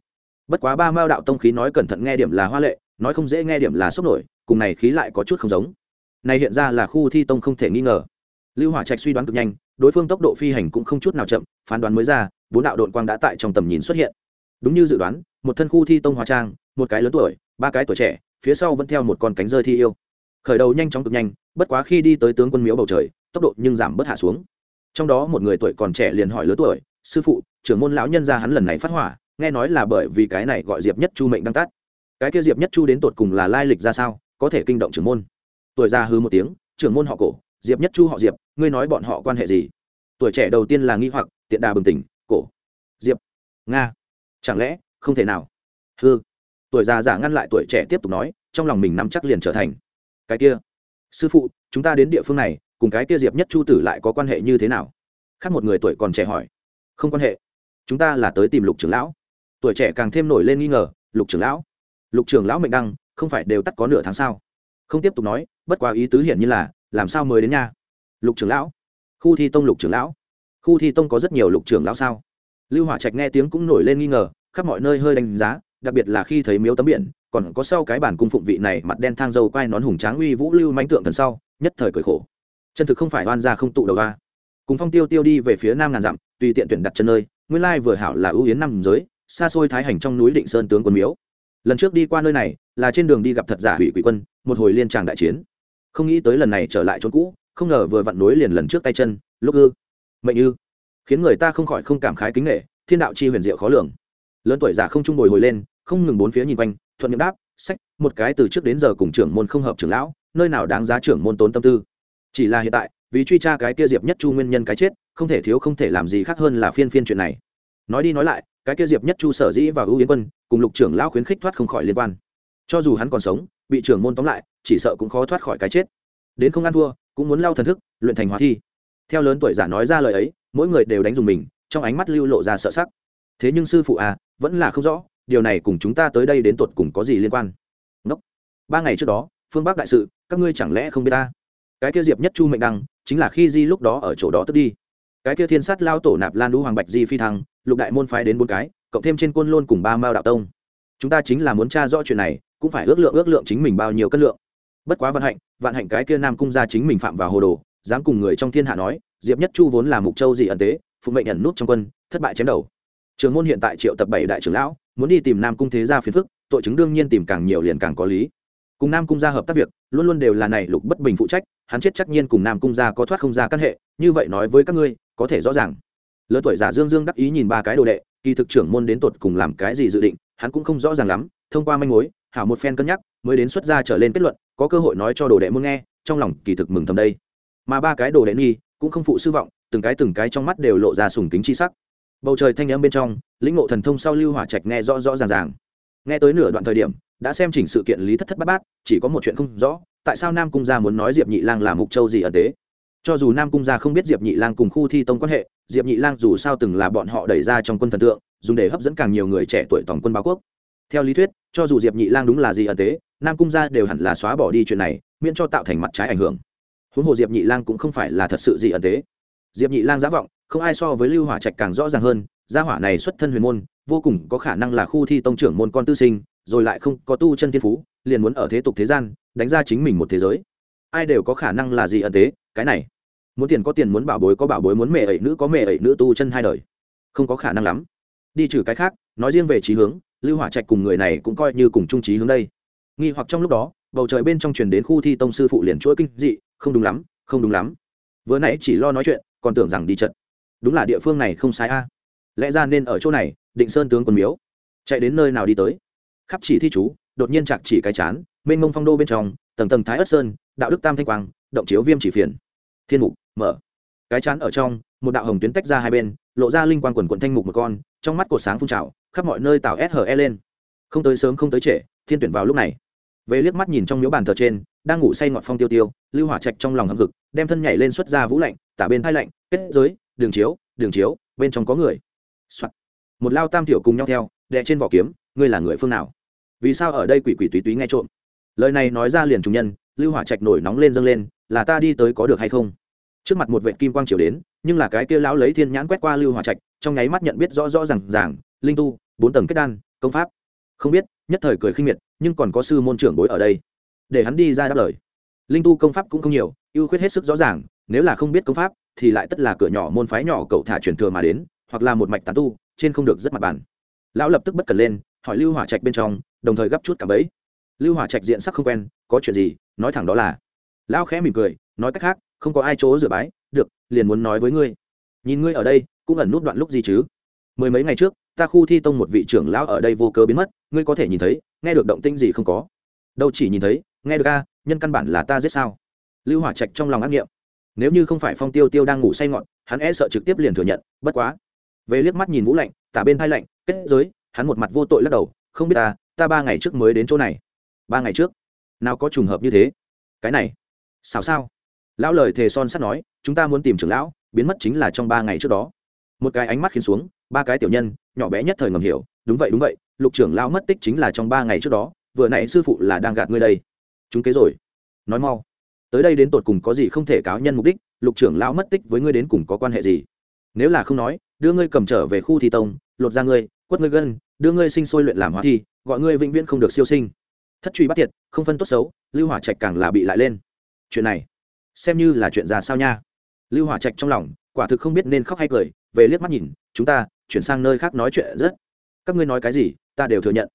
[SPEAKER 1] Bất quá ba mao đạo tông khí nói cẩn thận nghe điểm là hoa lệ, nói không dễ nghe điểm là sốc nổi, cùng này khí lại có chút không giống này hiện ra là khu thi tông không thể nghi ngờ. Lưu hỏa trạch suy đoán cực nhanh, đối phương tốc độ phi hành cũng không chút nào chậm, phán đoán mới ra, bốn đạo đội quang đã tại trong tầm nhìn xuất hiện. Đúng như dự đoán, một thân khu thi tông hóa trang, một cái lớn tuổi, ba cái tuổi trẻ, phía sau vẫn theo một con cánh rơi thi yêu. Khởi đầu nhanh chóng cực nhanh, bất quá khi đi tới tướng quân miếu bầu trời, tốc độ nhưng giảm bớt hạ xuống. Trong đó một người tuổi còn trẻ liền hỏi lứa tuổi, sư phụ, trưởng môn lão nhân ra hắn lần này phát hỏa, nghe nói là bởi vì cái này gọi diệp nhất chu mệnh đăng tát cái kia diệp nhất chu đến tột cùng là lai lịch ra sao, có thể kinh động trưởng môn? Tuổi già hư một tiếng, trưởng môn họ cổ, diệp nhất chu họ diệp, ngươi nói bọn họ quan hệ gì? Tuổi trẻ đầu tiên là nghi hoặc, tiện đà bừng tỉnh, cổ. Diệp. Nga. Chẳng lẽ, không thể nào? Hư. Tuổi già giả ngăn lại tuổi trẻ tiếp tục nói, trong lòng mình nắm chắc liền trở thành. Cái kia. Sư phụ, chúng ta đến địa phương này, cùng cái kia diệp nhất chu tử lại có quan hệ như thế nào? Khác một người tuổi còn trẻ hỏi. Không quan hệ. Chúng ta là tới tìm lục trưởng lão. Tuổi trẻ càng thêm nổi lên nghi ngờ, lục trưởng lão. Lục trưởng lão mệnh đăng, không phải đều tắt có nửa tháng sao? Không tiếp tục nói, bất quá ý tứ hiển như là, làm sao mới đến nhà. lục trưởng lão. Khu thi tông lục trưởng lão. Khu thi tông có rất nhiều lục trưởng lão sao? Lưu hỏa trạch nghe tiếng cũng nổi lên nghi ngờ, khắp mọi nơi hơi đánh giá, đặc biệt là khi thấy miếu tấm biển, còn có sau cái bản cung phụng vị này mặt đen thang dâu quai nón hùng tráng uy vũ lưu mãnh tượng thần sau, nhất thời cười khổ. Chân thực không phải oan ra không tụ đầu ra cùng phong tiêu tiêu đi về phía nam ngàn dặm, tùy tiện tuyển đặt chân nơi, nguyên lai vừa hảo là ưu yến năm giới, xa xôi thái hành trong núi định sơn tướng quân miếu. Lần trước đi qua nơi này, là trên đường đi gặp thật giả hủy quỷ quân một hồi liên tràng đại chiến. Không nghĩ tới lần này trở lại chỗ cũ, không ngờ vừa vặn nối liền lần trước tay chân, lúc ư. Mệnh ư. Khiến người ta không khỏi không cảm khái kính nghệ, thiên đạo chi huyền diệu khó lường. Lớn tuổi già không trung bồi hồi lên, không ngừng bốn phía nhìn quanh, thuận miệng đáp, sách, một cái từ trước đến giờ cùng trưởng môn không hợp trưởng lão, nơi nào đáng giá trưởng môn tốn tâm tư. Chỉ là hiện tại, vì truy tra cái kia diệp nhất chu nguyên nhân cái chết, không thể thiếu không thể làm gì khác hơn là phiên phiên chuyện này. Nói đi nói lại, cái kia diệp nhất chu sở dĩ và ưu yến quân, cùng lục trưởng lão khuyến khích thoát không khỏi liên quan cho dù hắn còn sống, bị trưởng môn tóm lại, chỉ sợ cũng khó thoát khỏi cái chết. Đến không ăn thua, cũng muốn lau thần thức, luyện thành hóa thi. Theo lớn tuổi giả nói ra lời ấy, mỗi người đều đánh dùng mình, trong ánh mắt lưu lộ ra sợ sắc. Thế nhưng sư phụ à vẫn là không rõ, điều này cùng chúng ta tới đây đến tột cùng có gì liên quan. Ngốc. Ba ngày trước đó, phương bắc đại sự, các ngươi chẳng lẽ không biết ta? Cái kia diệp nhất chu mệnh đăng, chính là khi di lúc đó ở chỗ đó tức đi. Cái kia thiên sát lao tổ nạp lan đũ hoàng bạch di phi thăng, lục đại môn phái đến bốn cái, cộng thêm trên côn lôn cùng ba mao đạo tông. Chúng ta chính là muốn tra rõ chuyện này cũng phải ước lượng ước lượng chính mình bao nhiêu cân lượng. Bất quá vận hạnh, vạn hạnh cái kia nam cung ra chính mình phạm vào hồ đồ, dám cùng người trong thiên hạ nói, diệp nhất chu vốn là mục châu dị ẩn tế, phụ mệnh ẩn nút trong quân, thất bại chém đầu. Trường môn hiện tại triệu tập bảy đại trưởng lão, muốn đi tìm nam cung thế gia phiền phức, tội chứng đương nhiên tìm càng nhiều liền càng có lý. Cùng nam cung gia hợp tác việc, luôn luôn đều là này lục bất bình phụ trách, hắn chết chắc nhiên cùng nam cung gia có thoát không ra căn hệ, như vậy nói với các ngươi, có thể rõ ràng. Lớn tuổi giả dương dương đắc ý nhìn ba cái đồ đệ, kỳ thực trưởng môn đến tột cùng làm cái gì dự định, hắn cũng không rõ ràng lắm, thông qua manh mối hảo một phen cân nhắc, mới đến xuất ra trở lên kết luận, có cơ hội nói cho đồ đệ muốn nghe, trong lòng kỳ thực mừng thầm đây. Mà ba cái đồ đệ nghi, cũng không phụ sư vọng, từng cái từng cái trong mắt đều lộ ra sùng kính chi sắc. Bầu trời thanh âm bên trong, lĩnh ngộ thần thông sau lưu hỏa trạch nghe rõ rõ ràng ràng. Nghe tới nửa đoạn thời điểm, đã xem chỉnh sự kiện lý thất thất bát bát, chỉ có một chuyện không rõ, tại sao nam cung gia muốn nói diệp nhị lang là mục châu gì ở tế cho dù nam cung gia không biết diệp nhị lang cùng khu thi tông quan hệ, diệp nhị lang dù sao từng là bọn họ đẩy ra trong quân thần tượng, dùng để hấp dẫn càng nhiều người trẻ tuổi toàn quân báo quốc. Theo lý thuyết cho dù diệp nhị lang đúng là gì ẩn tế, nam cung gia đều hẳn là xóa bỏ đi chuyện này, miễn cho tạo thành mặt trái ảnh hưởng. Huống hồ diệp nhị lang cũng không phải là thật sự gì ẩn tế. Diệp nhị lang giả vọng, không ai so với lưu hỏa trạch càng rõ ràng hơn, gia hỏa này xuất thân huyền môn, vô cùng có khả năng là khu thi tông trưởng môn con tư sinh, rồi lại không có tu chân thiên phú, liền muốn ở thế tục thế gian, đánh ra chính mình một thế giới. Ai đều có khả năng là gì ẩn tế, cái này. Muốn tiền có tiền, muốn bảo bối có bảo bối, muốn mẹ ẩy nữ có mẹ ẩy nữ tu chân hai đời. Không có khả năng lắm. Đi trừ cái khác, nói riêng về trí hướng lưu hỏa trạch cùng người này cũng coi như cùng trung trí hướng đây. Nghi hoặc trong lúc đó, bầu trời bên trong truyền đến khu thi tông sư phụ liền chuỗi kinh dị, không đúng lắm, không đúng lắm. Vừa nãy chỉ lo nói chuyện, còn tưởng rằng đi trận đúng là địa phương này không sai a. Lẽ ra nên ở chỗ này, định sơn tướng quân miếu. Chạy đến nơi nào đi tới? Khắp chỉ thi chú, đột nhiên chạc chỉ cái chán, mênh mông phong đô bên trong, tầng tầng thái ất sơn, đạo đức tam thanh quang, động chiếu viêm chỉ phiền. Thiên mục, mở. Cái chán ở trong, một đạo hồng tuyến tách ra hai bên, lộ ra linh quang quần quận thanh mục một con, trong mắt cột sáng phun trào khắp mọi nơi tạo SHE lên. Không tới sớm không tới trễ, thiên tuyển vào lúc này. Về liếc mắt nhìn trong miếu bàn thờ trên, đang ngủ say ngọt phong tiêu tiêu, lưu hỏa trạch trong lòng hầm hực, đem thân nhảy lên xuất ra vũ lạnh, tả bên hai lạnh, kết giới, đường chiếu đường chiếu, bên trong có người、Soạn. một lao tam tiểu cùng nhau theo, đè trên vỏ kiếm, ngươi là người phương nào? Vì sao ở đây quỷ quỷ túy túy nghe trộm? Lời này nói ra liền trùng nhân, lưu hỏa trạch nổi nóng lên dâng lên, là ta đi tới có được hay không? Trước mặt một vệ kim quang chiếu đến, nhưng là cái kia lão lấy thiên nhãn quét qua lưu hỏa trạch, trong nháy mắt nhận biết rõ rõ ràng ràng linh tu, bốn tầng kết đan, công pháp. Không biết, nhất thời cười khinh miệt, nhưng còn có sư môn trưởng bối ở đây. Để hắn đi ra đáp lời. Linh tu công pháp cũng không nhiều, ưu khuyết hết sức rõ ràng, nếu là không biết công pháp, thì lại tất là cửa nhỏ môn phái nhỏ cậu thả truyền thừa mà đến, hoặc là một mạch tán tu, trên không được rất mặt bàn. Lão lập tức bất cần lên, hỏi lưu hỏa trạch bên trong, đồng thời gấp chút cả bấy lưu hỏa trạch diện sắc không quen, có chuyện gì, nói thẳng đó là. Lão khẽ mỉm cười, nói cách khác, không có ai chỗ rửa bái, được, liền muốn nói với ngươi. Nhìn ngươi ở đây, cũng ẩn nút đoạn lúc gì chứ? Mười mấy ngày trước ta khu thi tông một vị trưởng lão ở đây vô cớ biến mất, ngươi có thể nhìn thấy, nghe được động tĩnh gì không có. Đâu chỉ nhìn thấy, nghe được a, nhân căn bản là ta giết sao? Lưu hỏa trạch trong lòng ác nghiệm. Nếu như không phải phong tiêu tiêu đang ngủ say ngọn, hắn e sợ trực tiếp liền thừa nhận, bất quá. Về liếc mắt nhìn vũ lạnh, tả bên thai lạnh, kết giới, hắn một mặt vô tội lắc đầu, không biết ta ta ba ngày trước mới đến chỗ này. Ba ngày trước? Nào có trùng hợp như thế? Cái này sao sao? Lão lời thề son sắt nói, chúng ta muốn tìm trưởng lão, biến mất chính là trong ba ngày trước đó. Một cái ánh mắt khiến xuống ba cái tiểu nhân nhỏ bé nhất thời ngầm hiểu đúng vậy đúng vậy lục trưởng lão mất tích chính là trong ba ngày trước đó vừa nãy sư phụ là đang gạt ngươi đây. Chúng kế rồi. Nói mau. Tới đây đến tột cùng có gì không thể cáo nhân mục đích lục trưởng lão mất tích với ngươi đến cùng có quan hệ gì? Nếu là không nói đưa ngươi cầm trở về khu thi tông lột ra ngươi quất ngươi gân đưa ngươi sinh sôi luyện làm hóa thi gọi ngươi vĩnh viễn không được siêu sinh. Thất truy bắt thiệt, không phân tốt xấu lưu hỏa trạch càng là bị lại lên. Chuyện này xem như là chuyện ra sao nha. Lưu hỏa trạch trong lòng quả thực không biết nên khóc hay cười về liếc mắt nhìn chúng ta chuyển sang nơi khác nói chuyện rất. Các ngươi nói cái gì, ta đều thừa nhận.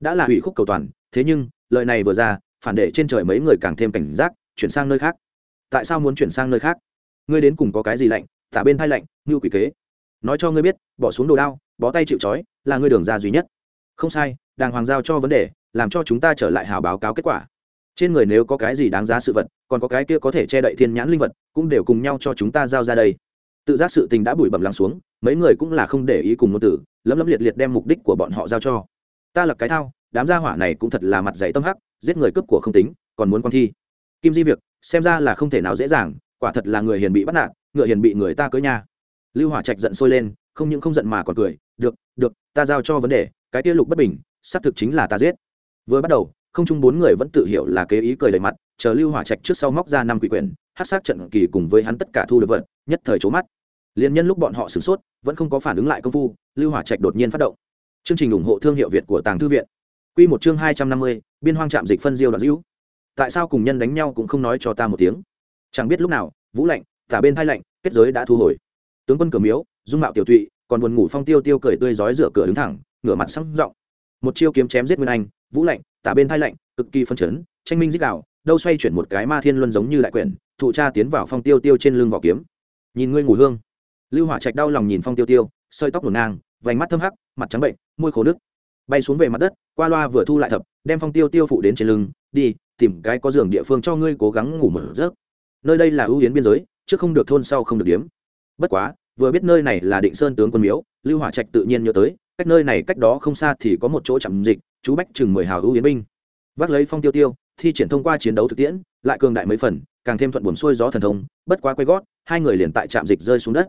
[SPEAKER 1] Đã là hủy khúc cầu toàn, thế nhưng, lời này vừa ra, phản để trên trời mấy người càng thêm cảnh giác, chuyển sang nơi khác. Tại sao muốn chuyển sang nơi khác? Ngươi đến cùng có cái gì lạnh tả bên thai lạnh, như quỷ kế. Nói cho ngươi biết, bỏ xuống đồ đao, bó tay chịu trói, là ngươi đường ra duy nhất. Không sai, đàng hoàng giao cho vấn đề, làm cho chúng ta trở lại hào báo cáo kết quả. Trên người nếu có cái gì đáng giá sự vật, còn có cái kia có thể che đậy thiên nhãn linh vật, cũng đều cùng nhau cho chúng ta giao ra đây tự giác sự tình đã bụi bẩm lắng xuống mấy người cũng là không để ý cùng ngôn tử lấm lấm liệt liệt đem mục đích của bọn họ giao cho. Ta là cái thao đám gia hỏa này cũng thật là mặt dày tâm hắc giết người cướp của không tính còn muốn quan thi. Kim di việc xem ra là không thể nào dễ dàng quả thật là người hiền bị bắt nạt ngựa hiền bị người ta cưới nha. Lưu hỏa trạch giận sôi lên không những không giận mà còn cười được được ta giao cho vấn đề cái tiêu lục bất bình xác thực chính là ta giết. Vừa bắt đầu không chung bốn người vẫn tự hiểu là kế ý cười đầy mặt chờ lưu hỏa trạch trước sau móc ra năm quỷ quyền hát sát trận kỳ cùng với hắn tất cả thu được vật, nhất thời trố mắt liên nhân lúc bọn họ sửng sốt vẫn không có phản ứng lại công phu lưu hỏa trạch đột nhiên phát động. Chương trình ủng hộ thương hiệu việt của tàng thư viện. Quy một chương hai trăm năm mươi biên hoang trạm dịch phân diêu đoạn dữu. tại sao cùng nhân đánh nhau cũng không nói cho ta một tiếng? Chẳng biết lúc nào vũ lạnh tả bên thai lạnh kết giới đã thu hồi. Tướng quân cửa miếu dung mạo tiểu tụy còn buồn ngủ phong tiêu tiêu cười tươi rói rửa cửa đứng thẳng ngửa mặt sắc giọng. Một chiêu kiếm chém giết nguyên anh vũ lạnh tả bên thai lạnh cực kỳ phân chấn tranh minh rít gào, đâu xoay chuyển một cái ma thiên luân giống như đại quyển thụ cha tiến vào phong tiêu tiêu trên lưng vỏ kiếm. Nhìn ngươi ngủ hương lưu hỏa trạch đau lòng nhìn phong tiêu tiêu, sợi tóc ngổn ngang, vành mắt thâm hắc, mặt trắng bệnh, môi khổ nước bay xuống về mặt đất, qua loa vừa thu lại thập, đem phong tiêu tiêu phụ đến trên lưng, đi, tìm cái có giường địa phương cho ngươi cố gắng ngủ mở rớt nơi đây là ưu yến biên giới, trước không được thôn, sau không được điếm. Bất quá, vừa biết nơi này là định sơn tướng quân miếu, lưu hỏa trạch tự nhiên nhớ tới, cách nơi này cách đó không xa thì có một chỗ chạm dịch, chú bách chừng mười hào ưu yến binh. Vác lấy phong tiêu tiêu, thi triển thông qua chiến đấu thực tiễn, lại cường đại mấy phần, càng thêm thuận buồm xuôi gió thần thông, bất quá quay gót, hai người liền tại trạm dịch rơi xuống đất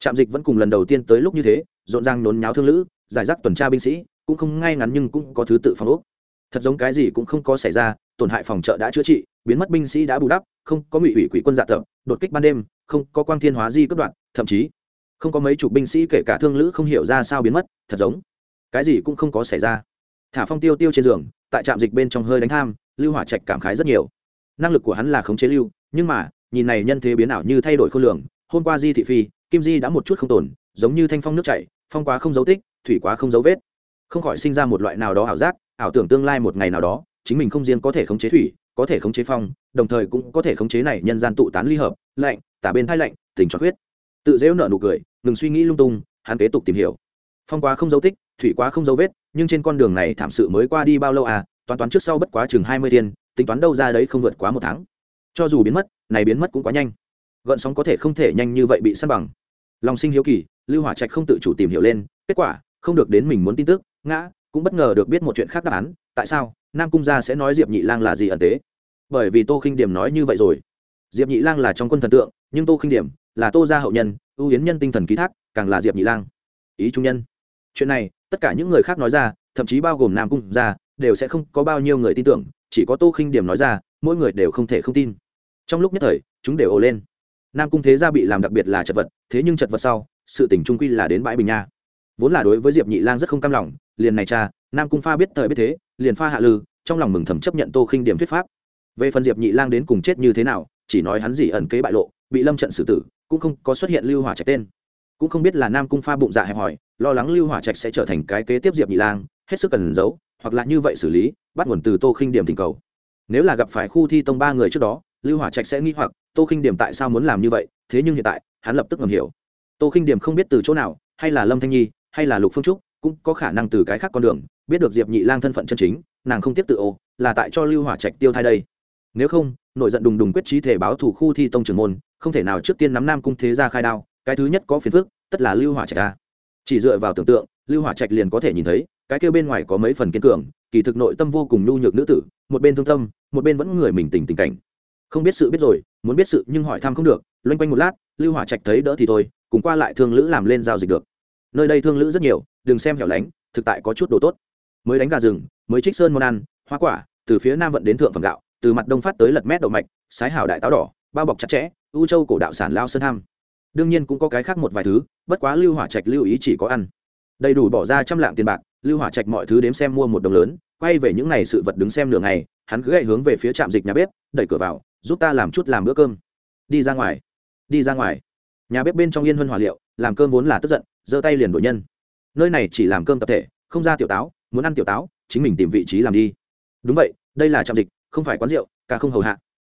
[SPEAKER 1] trạm dịch vẫn cùng lần đầu tiên tới lúc như thế, rộn ràng nôn nháo thương lữ, giải rác tuần tra binh sĩ, cũng không ngay ngắn nhưng cũng có thứ tự phòng ốc. Thật giống cái gì cũng không có xảy ra, tổn hại phòng trợ đã chữa trị, biến mất binh sĩ đã bù đắp, không có ngụy ủy quỷ quân dạ tập, đột kích ban đêm, không có quang thiên hóa di cướp đoạn thậm chí không có mấy chục binh sĩ kể cả thương lữ không hiểu ra sao biến mất, thật giống cái gì cũng không có xảy ra. Thả phong tiêu tiêu trên giường, tại trạm dịch bên trong hơi đánh tham, lưu hỏa trạch cảm khái rất nhiều. Năng lực của hắn là khống chế lưu, nhưng mà, nhìn này nhân thế biến ảo như thay đổi khối lượng hôm qua di thị phi kim di đã một chút không tồn, giống như thanh phong nước chảy, phong quá không dấu tích, thủy quá không dấu vết. Không khỏi sinh ra một loại nào đó ảo giác, ảo tưởng tương lai một ngày nào đó, chính mình không riêng có thể khống chế thủy, có thể khống chế phong, đồng thời cũng có thể khống chế này nhân gian tụ tán ly hợp, lạnh, tả bên thai lạnh, tình cho huyết tự dễu nợ nụ cười, ngừng suy nghĩ lung tung, hắn kế tục tìm hiểu. Phong quá không dấu tích, thủy quá không dấu vết, nhưng trên con đường này thảm sự mới qua đi bao lâu à? Toán toán trước sau bất quá chừng hai mươi tiền tính toán đâu ra đấy không vượt quá một tháng. Cho dù biến mất, này biến mất cũng quá nhanh. Gợn sóng có thể không thể nhanh như vậy bị săn bằng lòng sinh hiếu kỳ, lưu hỏa trạch không tự chủ tìm hiểu lên, kết quả, không được đến mình muốn tin tức, ngã, cũng bất ngờ được biết một chuyện khác đáp án, tại sao, nam cung gia sẽ nói diệp nhị lang là gì ẩn tế bởi vì tô khinh điểm nói như vậy rồi. Diệp nhị lang là trong quân thần tượng, nhưng tô khinh điểm là tô gia hậu nhân, ưu yến nhân tinh thần ký thác, càng là diệp nhị lang. Ý trung nhân. Chuyện này, tất cả những người khác nói ra, thậm chí bao gồm nam cung gia, đều sẽ không có bao nhiêu người tin tưởng, chỉ có tô khinh điểm nói ra, mỗi người đều không thể không tin. Trong lúc nhất thời, chúng đều ồ lên nam cung thế gia bị làm đặc biệt là chật vật, thế nhưng chật vật sau, sự tình trung quy là đến bãi bình nha. Vốn là đối với diệp nhị lang rất không cam lòng, liền này cha, nam cung pha biết thời biết thế, liền pha hạ lư, trong lòng mừng thầm chấp nhận tô khinh điểm thuyết pháp. Về phần diệp nhị lang đến cùng chết như thế nào, chỉ nói hắn gì ẩn kế bại lộ, bị lâm trận xử tử, cũng không có xuất hiện lưu hỏa trạch tên. Cũng không biết là nam cung pha bụng dạ hẹp hòi, lo lắng lưu hỏa trạch sẽ trở thành cái kế tiếp diệp nhị lang, hết sức cần giấu, hoặc là như vậy xử lý, bắt nguồn từ tô khinh điểm thỉnh cầu. Nếu là gặp phải khu thi tông ba người trước đó, lưu hỏa trạch sẽ nghĩ hoặc tô khinh điểm tại sao muốn làm như vậy? Thế nhưng hiện tại, hắn lập tức ngầm hiểu. Tô khinh điểm không biết từ chỗ nào, hay là lâm thanh nhi, hay là lục phương trúc, cũng có khả năng từ cái khác con đường, biết được diệp nhị lang thân phận chân chính, nàng không tiếp tự ô, là tại cho lưu hỏa trạch tiêu thai đây. Nếu không nội giận đùng đùng quyết trí thể báo thủ khu thi tông trưởng môn, không thể nào trước tiên nắm nam cung thế ra khai đao, cái thứ nhất có phiền phức, tất là lưu hỏa trạch a. Chỉ dựa vào tưởng tượng, lưu hỏa trạch liền có thể nhìn thấy, cái kêu bên ngoài có mấy phần kiên cường, kỳ thực nội tâm vô cùng nhu nhược nữ tử, một bên thương tâm, một bên vẫn người mình tình tình cảnh không biết sự biết rồi, muốn biết sự nhưng hỏi thăm không được, loanh quanh một lát, lưu hỏa trạch thấy đỡ thì thôi, cùng qua lại thương lữ làm lên giao dịch được. Nơi đây thương lữ rất nhiều, đừng xem hẻo lánh, thực tại có chút đồ tốt. Mới đánh gà rừng, mới trích sơn món ăn, hoa quả, từ phía nam vận đến thượng phẩm gạo, từ mặt đông phát tới lật mét đậu mạch, sái hảo đại táo đỏ, bao bọc chặt chẽ, ưu châu cổ đạo sản lao sơn ham. đương nhiên cũng có cái khác một vài thứ, bất quá lưu hỏa trạch lưu ý chỉ có ăn. Đầy đủ bỏ ra trăm lạng tiền bạc, lưu hỏa trạch mọi thứ đếm xem mua một đồng lớn, quay về những ngày sự vật đứng xem nửa ngày, hắn cứ gậy hướng về phía trạm dịch nhà bếp, đẩy cửa vào giúp ta làm chút làm bữa cơm. Đi ra ngoài. Đi ra ngoài. Nhà bếp bên trong yên hơn hòa liệu, làm cơm vốn là tức giận, giơ tay liền đổi nhân. Nơi này chỉ làm cơm tập thể, không ra tiểu táo, muốn ăn tiểu táo, chính mình tìm vị trí làm đi. Đúng vậy, đây là trạm dịch, không phải quán rượu ca không hầu hạ.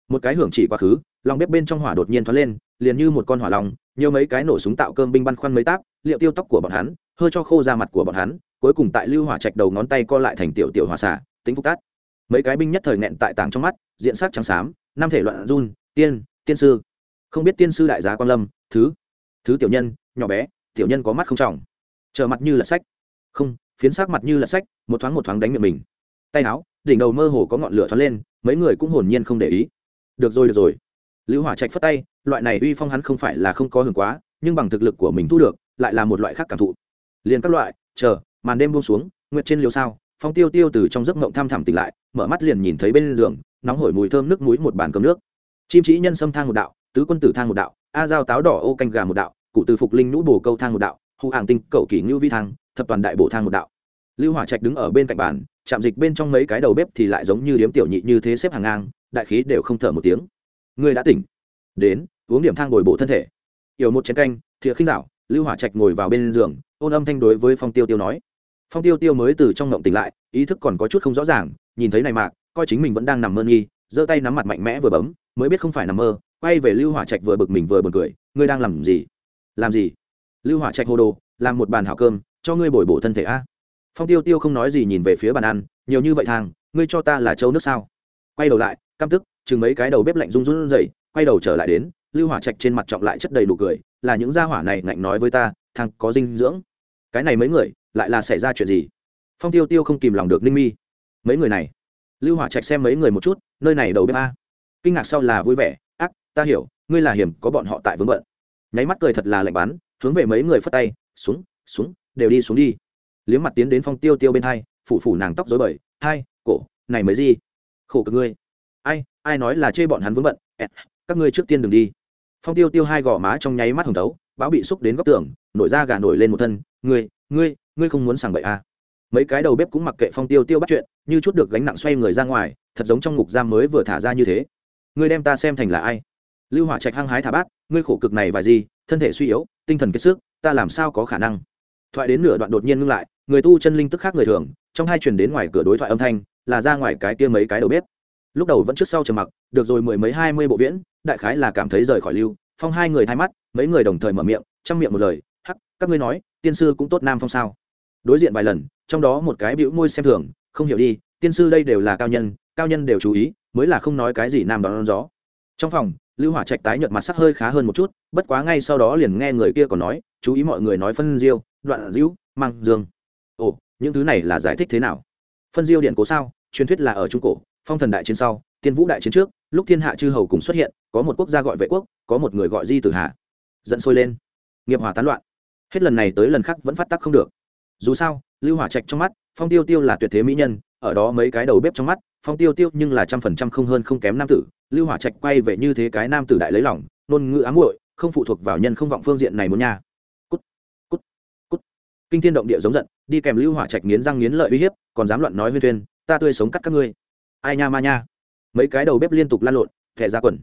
[SPEAKER 1] Một cái hưởng chỉ quá khứ, lòng bếp bên trong hỏa đột nhiên thoát lên, liền như một con hỏa lòng, nhiều mấy cái nổ súng tạo cơm binh băn khoăn mấy táp, liệu tiêu tóc của bọn hắn hơi cho khô ra mặt của bọn hắn, cuối cùng tại lưu hỏa trạch đầu ngón tay co lại thành tiểu tiểu hỏa xả tính phúc cát mấy cái binh nhất thời nghẹn tại tảng trong mắt, diện sắc trắng xám năm thể loạn run, tiên tiên sư. Không biết tiên sư đại giá quan lâm, thứ thứ tiểu nhân, nhỏ bé, tiểu nhân có mắt không trọng. Trở mặt như là sách. Không, phiến sắc mặt như là sách, một thoáng một thoáng đánh miệng mình. Tay áo, đỉnh đầu mơ hồ có ngọn lửa thoáng lên, mấy người cũng hồn nhiên không để ý. Được rồi được rồi. Lưu hỏa trạch phất tay, loại này uy phong hắn không phải là không có hưởng quá, nhưng bằng thực lực của mình thu được, lại là một loại khác cảm thụ. Liền các loại, chờ, màn đêm buông xuống, nguyệt trên liều sao, phong tiêu tiêu từ trong giấc mộng thăm thẳm tỉnh lại, mở mắt liền nhìn thấy bên giường nóng hổi mùi thơm nước muối một bàn cơm nước. Chim chỉ nhân sâm thang một đạo, tứ quân tử thang một đạo, a dao táo đỏ ô canh gà một đạo, cụ từ phục linh nhũ bồ câu thang một đạo hụ hàng tinh cậu kỷ ngưu vi thang, thập toàn đại bổ thang một đạo. Lưu hỏa trạch đứng ở bên cạnh bàn, chạm dịch bên trong mấy cái đầu bếp thì lại giống như điếm tiểu nhị như thế xếp hàng ngang, đại khí đều không thở một tiếng. Người đã tỉnh. Đến, uống điểm thang bồi bổ thân thể. Yểu một chén canh, thìa khinh dạo, lưu hỏa trạch ngồi vào bên giường, ôn âm thanh đối với phong tiêu tiêu nói. Phong tiêu tiêu mới từ trong ngộng tỉnh lại, ý thức còn có chút không rõ ràng, nhìn thấy này mạc coi chính mình vẫn đang nằm mơ nghi, giơ tay nắm mặt mạnh mẽ vừa bấm, mới biết không phải nằm mơ, quay về lưu hỏa trạch vừa bực mình vừa buồn cười, ngươi đang làm gì? Làm gì? Lưu hỏa trạch hô đồ, làm một bàn hảo cơm, cho ngươi bồi bổ thân thể a. Phong tiêu tiêu không nói gì nhìn về phía bàn ăn, nhiều như vậy thang, ngươi cho ta là trâu nước sao? Quay đầu lại, căm tức, chừng mấy cái đầu bếp lạnh run run dậy quay đầu trở lại đến, lưu hỏa trạch trên mặt trọng lại chất đầy đủ cười, là những gia hỏa này ngạnh nói với ta thằng có dinh dưỡng. Cái này mấy người, lại là xảy ra chuyện gì? Phong tiêu tiêu không kìm lòng được ninh mi. Mấy người này lưu hỏa trạch xem mấy người một chút, nơi này đầu bếp a. Kinh ngạc sau là vui vẻ, ác, ta hiểu, ngươi là hiểm, có bọn họ tại vướng bận. Nháy mắt cười thật là lạnh bắn, hướng về mấy người phất tay, xuống xuống, đều đi xuống đi. Liếm mặt tiến đến phong tiêu tiêu bên hai, phủ phủ nàng tóc dối bời, hai, cổ, này mới gì? Khổ cực ngươi. Ai ai nói là chê bọn hắn vướng bận? Các ngươi trước tiên đừng đi. Phong tiêu tiêu hai gò má trong nháy mắt hồng tấu báo bị xúc đến góc tường, nổi da gà nổi lên một thân, ngươi ngươi ngươi không muốn sảng bậy à mấy cái đầu bếp cũng mặc kệ phong tiêu tiêu bắt chuyện, như chút được gánh nặng xoay người ra ngoài, thật giống trong ngục giam mới vừa thả ra như thế. Ngươi đem ta xem thành là ai? Lưu hỏa trạch hăng hái thả bát, ngươi khổ cực này và gì, thân thể suy yếu, tinh thần kiệt sức, ta làm sao có khả năng? Thoại đến nửa đoạn đột nhiên ngưng lại, người tu chân linh tức khác người thường, trong hai truyền đến ngoài cửa đối thoại âm thanh, là ra ngoài cái kia mấy cái đầu bếp. Lúc đầu vẫn trước sau trầm mặc, được rồi mười mấy hai mươi bộ viễn, đại khái là cảm thấy rời khỏi lưu, phong hai người thay mắt, mấy người đồng thời mở miệng chăm miệng một lời, hắc, các ngươi nói, tiên sư cũng tốt nam phong sao? Đối diện vài lần, trong đó một cái bĩu môi xem thường, không hiểu đi, tiên sư đây đều là cao nhân cao nhân đều chú ý, mới là không nói cái gì nam đón gió. Trong phòng, lưu hỏa trạch tái nhợt mặt sắc hơi khá hơn một chút, bất quá ngay sau đó liền nghe người kia còn nói, chú ý mọi người nói phân diêu, đoạn diễu mang dương. Ồ, những thứ này là giải thích thế nào? Phân diêu điện cố sao? Truyền thuyết là ở trung cổ, phong thần đại chiến sau, tiên vũ đại chiến trước, lúc thiên hạ chư hầu cùng xuất hiện, có một quốc gia gọi vệ quốc, có một người gọi di tử hạ. Dẫn sôi lên. Nghiệp hỏa tán loạn. Hết lần này tới lần khác vẫn phát tác không được dù sao, lưu hỏa trạch trong mắt, phong tiêu tiêu là tuyệt thế mỹ nhân, ở đó mấy cái đầu bếp trong mắt, phong tiêu tiêu nhưng là trăm phần trăm không hơn không kém nam tử. Lưu hỏa trạch quay về như thế cái nam tử đại lấy lòng nôn ngữ ám muội, không phụ thuộc vào nhân không vọng phương diện này muốn nha. Cút cút cút. Kinh thiên động địa giống giận, đi kèm lưu hỏa trạch nghiến răng nghiến lợi uy hiếp, còn dám loạn nói huyên thuyên ta tươi sống cắt các ngươi. Ai nha ma nha. Mấy cái đầu bếp liên tục lan lộn, thẻ ra quần.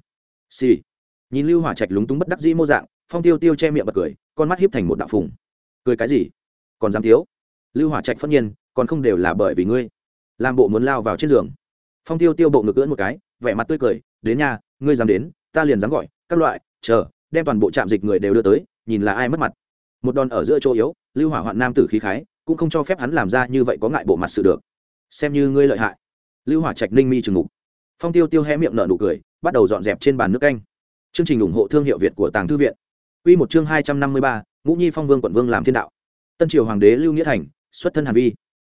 [SPEAKER 1] Xì. Nhìn lưu hỏa trạch lúng túng bất đắc dĩ mô dạng, phong tiêu tiêu che miệng bật cười, con mắt hiếp thành một đạo phùng. Cười cái gì? Còn dám thiếu? Lưu hỏa trạch phất nhiên, còn không đều là bởi vì ngươi. Làm bộ muốn lao vào trên giường. Phong tiêu tiêu bộ ngực ưỡn một cái, vẻ mặt tươi cười, đến nhà ngươi dám đến, ta liền dám gọi, các loại, chờ, đem toàn bộ trạm dịch người đều đưa tới, nhìn là ai mất mặt. Một đòn ở giữa chỗ yếu, lưu hỏa hoạn nam tử khí khái, cũng không cho phép hắn làm ra như vậy có ngại bộ mặt sự được. Xem như ngươi lợi hại. Lưu hỏa trạch ninh mi trừng ngục phong tiêu tiêu hé miệng nở nụ cười, bắt đầu dọn dẹp trên bàn nước canh. Chương trình ủng hộ thương hiệu việt của tàng thư viện. Quy một chương hai trăm năm mươi ba, ngũ nhi phong vương quận vương làm thiên đạo tân triều hoàng đế lưu nghĩa thành, xuất thân hàn vi.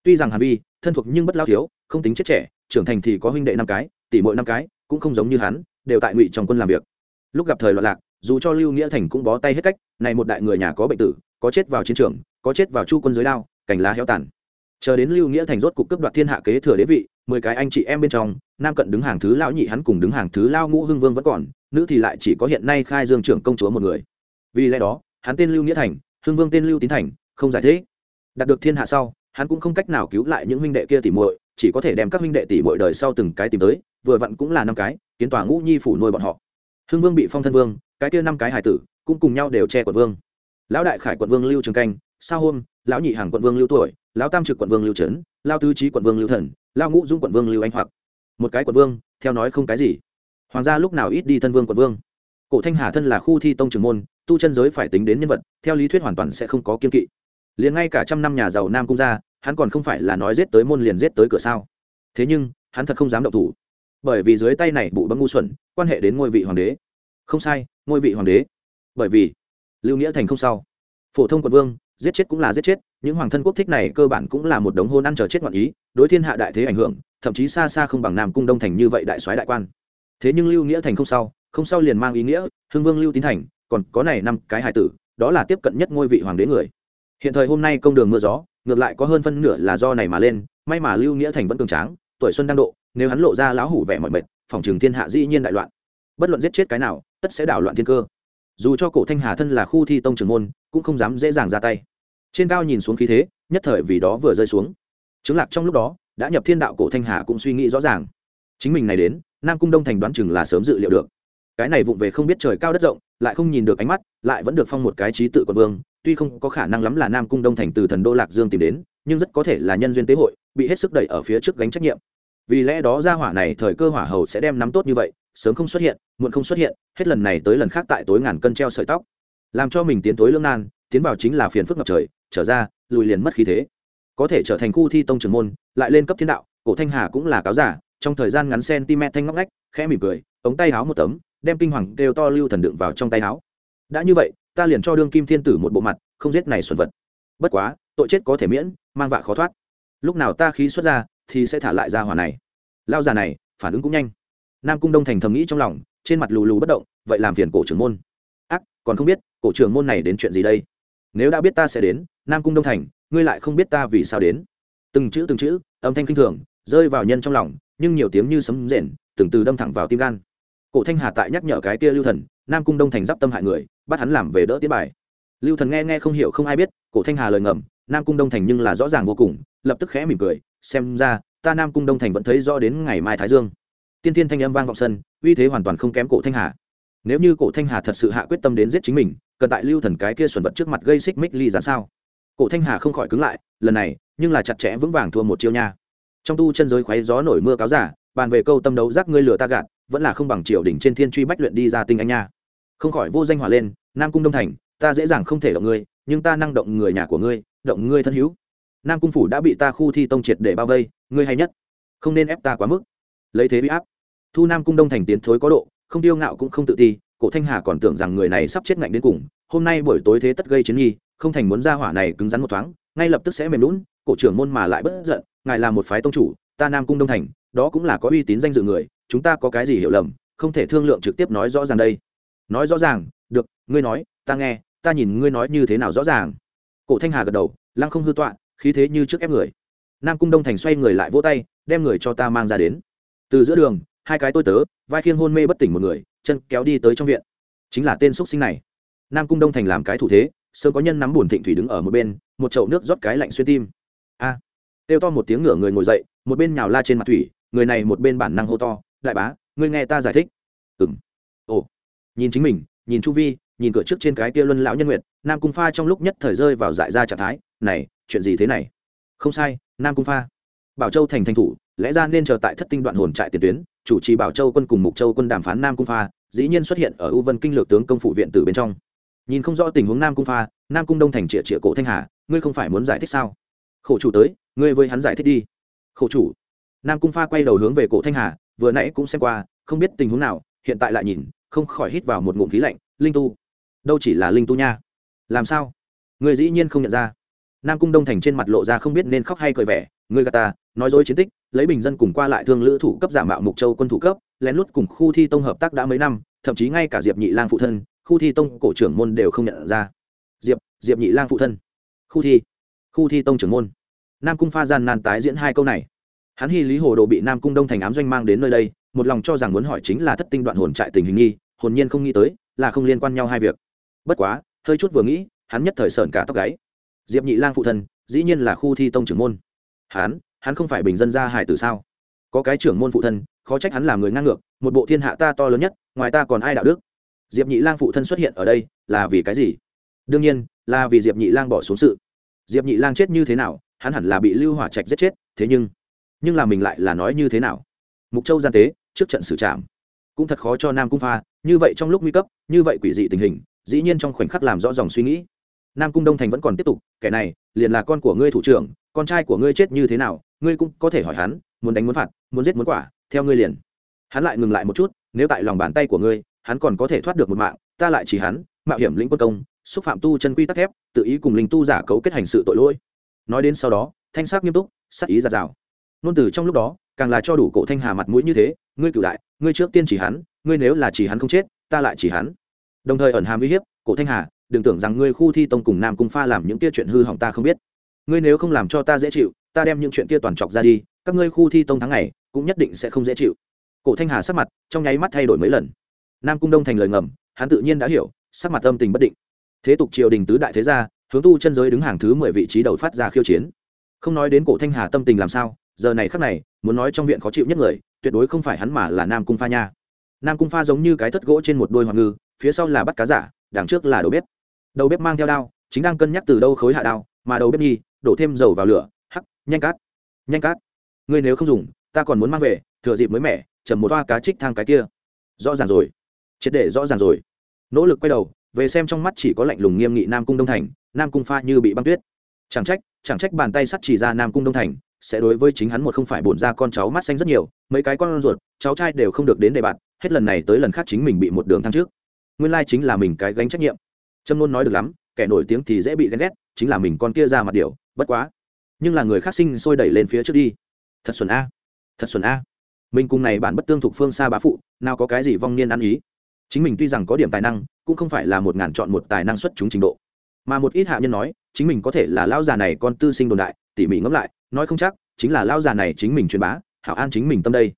[SPEAKER 1] Tuy rằng hàn vi, thân thuộc nhưng bất lao thiếu, không tính chết trẻ, trưởng thành thì có huynh đệ năm cái, tỷ muội năm cái, cũng không giống như hắn, đều tại ngụy trong quân làm việc. Lúc gặp thời loạn lạc, dù cho lưu nghĩa thành cũng bó tay hết cách, này một đại người nhà có bệnh tử, có chết vào chiến trường, có chết vào chu quân dưới đao, cành lá héo tàn. Chờ đến lưu nghĩa thành rốt cục cấp đoạt thiên hạ kế thừa đế vị, mười cái anh chị em bên trong, nam cận đứng hàng thứ, lão nhị hắn cùng đứng hàng thứ lao ngũ hưng vương vẫn còn, nữ thì lại chỉ có hiện nay khai dương trưởng công chúa một người. Vì lẽ đó, hắn tên lưu nghĩa thành, hưng vương tên lưu tín thành không giải thích. Đạt được thiên hạ sau, hắn cũng không cách nào cứu lại những huynh đệ kia tỉ muội, chỉ có thể đem các huynh đệ tỷ muội đời sau từng cái tìm tới, vừa vặn cũng là năm cái, kiến tòa ngũ nhi phủ nuôi bọn họ. Hưng vương bị phong thân vương, cái kia năm cái hải tử cũng cùng nhau đều che quận vương. Lão đại khải quận vương lưu trường canh, sao hôm, lão nhị hàng quận vương lưu tuổi, lão tam trực quận vương lưu trấn lao tứ trí quận vương lưu thần lao ngũ dung quận vương lưu anh hoặc. Một cái quận vương, theo nói không cái gì. Hoàng gia lúc nào ít đi thân vương quận vương. Cổ thanh hà thân là khu thi tông trường môn, tu chân giới phải tính đến nhân vật, theo lý thuyết hoàn toàn sẽ không có kiên kỵ liền ngay cả trăm năm nhà giàu nam cung ra, hắn còn không phải là nói giết tới môn liền giết tới cửa sao? Thế nhưng hắn thật không dám động thủ. Bởi vì dưới tay này bụ bấm ngu xuẩn quan hệ đến ngôi vị hoàng đế. Không sai ngôi vị hoàng đế. Bởi vì lưu nghĩa thành không sao. Phổ thông quận vương giết chết cũng là giết chết những hoàng thân quốc thích này cơ bản cũng là một đống hôn ăn chờ chết ngoạn ý đối thiên hạ đại thế ảnh hưởng thậm chí xa xa không bằng nam cung đông thành như vậy đại soái đại quan. Thế nhưng lưu nghĩa thành không sao không sao liền mang ý nghĩa hưng vương lưu tín thành còn có này năm cái hải tử đó là tiếp cận nhất ngôi vị hoàng đế người hiện thời hôm nay công đường mưa gió, ngược lại có hơn phân nửa là do này mà lên, may mà lưu nghĩa thành vẫn cường tráng, tuổi xuân đang độ, nếu hắn lộ ra lão hủ vẻ mọi mệt, phòng trường thiên hạ dĩ nhiên đại loạn. Bất luận giết chết cái nào, tất sẽ đảo loạn thiên cơ. Dù cho cổ thanh hà thân là khu thi tông trường môn, cũng không dám dễ dàng ra tay. Trên cao nhìn xuống khí thế, nhất thời vì đó vừa rơi xuống. Chứng lạc trong lúc đó, đã nhập thiên đạo cổ thanh hà cũng suy nghĩ rõ ràng. Chính mình này đến, nam cung đông thành đoán chừng là sớm dự liệu được. Cái này vụng về không biết trời cao đất rộng, lại không nhìn được ánh mắt, lại vẫn được phong một cái trí tự quận vương tuy không có khả năng lắm là nam cung đông thành từ thần đô lạc dương tìm đến, nhưng rất có thể là nhân duyên tế hội, bị hết sức đẩy ở phía trước gánh trách nhiệm. Vì lẽ đó ra hỏa này thời cơ hỏa hầu sẽ đem nắm tốt như vậy, sớm không xuất hiện, muộn không xuất hiện, hết lần này tới lần khác tại tối ngàn cân treo sợi tóc. Làm cho mình tiến tối lương nan, tiến vào chính là phiền phức ngập trời, trở ra, lùi liền mất khí thế. Có thể trở thành khu thi tông trường môn, lại lên cấp thiên đạo, cổ thanh hà cũng là cáo giả, trong thời gian ngắn cm thanh ngóc ngách, khẽ mỉm cười, ống tay áo một tấm, đem kinh hoàng đều to lưu thần đựng vào trong tay áo đã như vậy ta liền cho đương kim thiên tử một bộ mặt, không giết này xuân vật. Bất quá, tội chết có thể miễn, mang vạ khó thoát. Lúc nào ta khí xuất ra, thì sẽ thả lại ra hỏa này. Lao già này, phản ứng cũng nhanh. Nam cung đông thành thầm nghĩ trong lòng, trên mặt lù lù bất động, vậy làm phiền cổ trưởng môn. Ác, còn không biết, cổ trưởng môn này đến chuyện gì đây? Nếu đã biết ta sẽ đến, nam cung đông thành, ngươi lại không biết ta vì sao đến. Từng chữ từng chữ, âm thanh kinh thường, rơi vào nhân trong lòng, nhưng nhiều tiếng như sấm rền, từng từ đâm thẳng vào tim gan cổ thanh hà tại nhắc nhở cái kia lưu thần, nam cung đông thành d i p tâm hại người, bắt hắn làm về đỡ tiết bài. Lưu thần nghe nghe không hiểu không ai biết, cổ thanh hà lời ngầm, nam cung đông thành nhưng là rõ ràng vô cùng, lập tức khẽ mỉm cười, xem ra, ta nam cung đông thành vẫn thấy rõ đến ngày mai thái dương. Tiên tiên thanh âm vang vọng sân, uy thế hoàn toàn không kém cổ thanh hà. Nếu như cổ thanh hà thật sự hạ quyết tâm đến giết chính mình, cần tại lưu thần cái kia xuẩn vật trước mặt gây xích mích ly ra sao? Cổ thanh hà không khỏi cứng lại, lần này, nhưng là chặt chẽ vững vàng thua một chiêu nha. Trong tu chân giới khoáy gió nổi mưa cáo giả, bàn về câu tâm đấu giác ngươi lừa ta gạt vẫn là không bằng triều đỉnh trên thiên truy bách luyện đi ra tinh anh nha. Không khỏi vô danh hỏa lên, nam cung đông thành, ta dễ dàng không thể động ngươi, nhưng ta năng động người nhà của ngươi, động ngươi thân hữu. Nam cung phủ đã bị ta khu thi tông triệt để bao vây, ngươi hay nhất. Không nên ép ta quá mức. Lấy thế bị áp. Thu nam cung đông thành tiến thối có độ, không tiêu ngạo cũng không tự ti, cổ thanh hà còn tưởng rằng người này sắp chết ngạnh đến cùng, hôm nay buổi tối thế tất gây chiến nghi, không thành muốn ra hỏa này cứng rắn một thoáng, ngay lập tức sẽ mềm lún, cổ trưởng môn mà lại bất giận, ngài là một phái tông chủ, ta nam cung đông thành, đó cũng là có uy tín danh dự người chúng ta có cái gì hiểu lầm không thể thương lượng trực tiếp nói rõ ràng đây. Nói rõ ràng được ngươi nói ta nghe ta nhìn ngươi nói như thế nào rõ ràng. Cổ thanh hà gật đầu lăng không hư tọa khí thế như trước ép người. Nam cung đông thành xoay người lại vỗ tay đem người cho ta mang ra đến. Từ giữa đường hai cái tôi tớ vai khiêng hôn mê bất tỉnh một người chân kéo đi tới trong viện. Chính là tên xúc sinh này. Nam cung đông thành làm cái thủ thế sớm có nhân nắm bùn thịnh thủy đứng ở một bên một chậu nước rót cái lạnh xuyên tim. A! À, kêu to một tiếng ngửa người ngồi dậy một bên nhào la trên mặt thủy người này một bên bản năng hô to đại bá, ngươi nghe ta giải thích. Ừng ồ. Nhìn chính mình, nhìn chu vi, nhìn cửa trước trên cái kia luân lão nhân nguyệt, nam cung pha trong lúc nhất thời rơi vào dại ra trạng thái, này, chuyện gì thế này? Không sai, nam cung pha. Bảo châu thành thành thủ, lẽ ra nên chờ tại thất tinh đoạn hồn trại tiền tuyến, chủ trì bảo châu quân cùng mục châu quân đàm phán nam cung pha, dĩ nhiên xuất hiện ở u vân kinh lược tướng công phụ viện từ bên trong. Nhìn không rõ tình huống nam cung pha, nam cung đông thành trịa trịa cổ thanh hà, ngươi không phải muốn giải thích sao? Khổ chủ tới, ngươi với hắn giải thích đi. Khổ chủ? Nam cung pha quay đầu hướng về cổ thanh hà vừa nãy cũng xem qua, không biết tình huống nào, hiện tại lại nhìn, không khỏi hít vào một ngụm khí lạnh, linh tu. Đâu chỉ là linh tu nha. Làm sao? Người dĩ nhiên không nhận ra. Nam cung đông thành trên mặt lộ ra không biết nên khóc hay cười vẻ, người gà ta, nói dối chiến tích, lấy bình dân cùng qua lại thương lữ thủ cấp giả mạo mục châu quân thủ cấp, lén lút cùng khu thi tông hợp tác đã mấy năm, thậm chí ngay cả diệp nhị lang phụ thân, khu thi tông cổ trưởng môn đều không nhận ra. Diệp diệp nhị lang phụ thân. Khu thi khu thi tông trưởng môn. Nam cung pha gian nan tái diễn hai câu này hắn hy lý hồ đồ bị nam cung đông thành ám doanh mang đến nơi đây, một lòng cho rằng muốn hỏi chính là thất tinh đoạn hồn trại tình hình nghi, hồn nhiên không nghĩ tới, là không liên quan nhau hai việc. Bất quá, hơi chút vừa nghĩ, hắn nhất thời sợn cả tóc gáy. Diệp nhị lang phụ thân, dĩ nhiên là khu thi tông trưởng môn. Hắn hắn không phải bình dân gia hải tử sao? Có cái trưởng môn phụ thân, khó trách hắn làm người ngang ngược, một bộ thiên hạ ta to lớn nhất, ngoài ta còn ai đạo đức? Diệp nhị lang phụ thân xuất hiện ở đây, là vì cái gì? Đương nhiên, là vì diệp nhị lang bỏ xuống sự. Diệp nhị lang chết như thế nào, hắn hẳn là bị lưu hỏa trạch giết chết, thế nhưng nhưng là mình lại là nói như thế nào? Mục châu gian tế, trước trận xử trảm. Cũng thật khó cho nam cung pha, như vậy trong lúc nguy cấp, như vậy quỷ dị tình hình, dĩ nhiên trong khoảnh khắc làm rõ dòng suy nghĩ. Nam cung đông thành vẫn còn tiếp tục, kẻ này, liền là con của ngươi thủ trưởng, con trai của ngươi chết như thế nào, ngươi cũng có thể hỏi hắn, muốn đánh muốn phạt, muốn giết muốn quả, theo ngươi liền. Hắn lại ngừng lại một chút, nếu tại lòng bàn tay của ngươi, hắn còn có thể thoát được một mạng, ta lại chỉ hắn, mạo hiểm lĩnh quân công, xúc phạm tu chân quy tắc thép, tự ý cùng linh tu giả cấu kết hành sự tội lỗi. Nói đến sau đó, thanh sắc nghiêm túc, sắc ý giạt rào nôn từ trong lúc đó, càng là cho đủ cổ thanh hà mặt mũi như thế, ngươi cựu đại, ngươi trước tiên chỉ hắn, ngươi nếu là chỉ hắn không chết, ta lại chỉ hắn. Đồng thời ẩn hàm uy hiếp, cổ thanh hà, đừng tưởng rằng ngươi khu thi tông cùng nam cung pha làm những kia chuyện hư hỏng ta không biết. Ngươi nếu không làm cho ta dễ chịu, ta đem những chuyện kia toàn trọc ra đi, các ngươi khu thi tông tháng này cũng nhất định sẽ không dễ chịu. Cổ thanh hà sắc mặt trong nháy mắt thay đổi mấy lần. Nam cung đông thành lời ngầm, hắn tự nhiên đã hiểu, sắc mặt âm tình bất định. Thế tục triều đình tứ đại thế gia, hướng tu chân giới đứng hàng thứ mười vị trí đầu phát ra khiêu chiến. Không nói đến cổ thanh hà tâm tình làm sao giờ này khắc này, muốn nói trong viện khó chịu nhất người, tuyệt đối không phải hắn mà là nam cung pha nha. Nam cung pha giống như cái thất gỗ trên một đôi hoàng ngư, phía sau là bắt cá giả, đằng trước là đầu bếp. Đầu bếp mang theo đao, chính đang cân nhắc từ đâu khối hạ đao, mà đầu bếp nhi đổ thêm dầu vào lửa, hắc, nhanh cát nhanh cát. Ngươi nếu không dùng, ta còn muốn mang về, thừa dịp mới mẻ, chầm một toa cá trích thang cái kia. Rõ ràng rồi. Triệt để rõ ràng rồi. Nỗ lực quay đầu, về xem trong mắt chỉ có lạnh lùng nghiêm nghị nam cung đông thành, nam cung pha như bị băng tuyết. Chẳng trách chẳng trách bàn tay sắt chỉ ra nam cung đông thành sẽ đối với chính hắn một không phải bổn ra con cháu mắt xanh rất nhiều, mấy cái con ruột, cháu trai đều không được đến đề bạt, hết lần này tới lần khác chính mình bị một đường thăng trước. Nguyên lai chính là mình cái gánh trách nhiệm. Trâm luôn nói được lắm, kẻ nổi tiếng thì dễ bị ghen ghét, chính là mình con kia ra mặt điều, bất quá. Nhưng là người khác sinh sôi đẩy lên phía trước đi. Thật xuẩn a, thật xuẩn a. Mình cùng này bản bất tương thuộc phương xa bá phụ, nào có cái gì vong niên ăn ý. Chính mình tuy rằng có điểm tài năng, cũng không phải là một ngàn chọn một tài năng xuất chúng trình độ. Mà một ít hạ nhân nói, chính mình có thể là lão già này con tư sinh đồn đại, tỉ mỉ ngẫm lại nói không chắc, chính là lão già này chính mình truyền bá, hảo an chính mình tâm đây.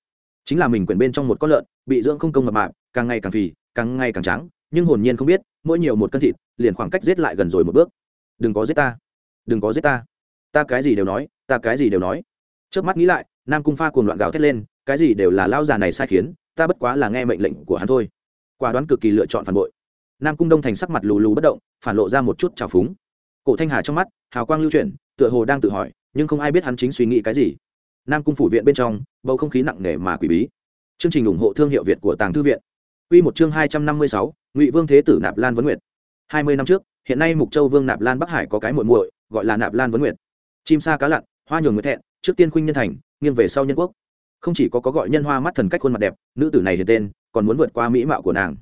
[SPEAKER 1] Chính là mình quyển bên trong một con lợn, bị dưỡng không công mập mạp, càng ngày càng phì, càng ngày càng trắng, nhưng hồn nhiên không biết, mỗi nhiều một cân thịt, liền khoảng cách giết lại gần rồi một bước. Đừng có giết ta. Đừng có giết ta. Ta cái gì đều nói, ta cái gì đều nói. Trước mắt nghĩ lại, nam cung pha cuồng loạn gào thét lên, cái gì đều là lao già này sai khiến, ta bất quá là nghe mệnh lệnh của hắn thôi. Quả đoán cực kỳ lựa chọn phản bội. Nam cung đông thành sắc mặt lù lù bất động, phản lộ ra một chút trào phúng. Cổ thanh hà trong mắt, hào quang lưu chuyển, tựa hồ đang tự hỏi nhưng không ai biết hắn chính suy nghĩ cái gì. Nam cung phủ viện bên trong, bầu không khí nặng nề mà quỷ bí. Chương trình ủng hộ thương hiệu việt của tàng thư viện. Quy một chương hai trăm năm mươi sáu, ngụy vương thế tử nạp lan vấn nguyệt. Hai mươi năm trước, hiện nay mục châu vương nạp lan bắc hải có cái muội muội, gọi là nạp lan vấn nguyệt. Chim sa cá lặn, hoa nhường người thẹn, trước tiên khuynh nhân thành, nghiêng về sau nhân quốc. Không chỉ có có gọi nhân hoa mắt thần cách khuôn mặt đẹp, nữ tử này hiện tên, còn muốn vượt qua mỹ mạo của nàng.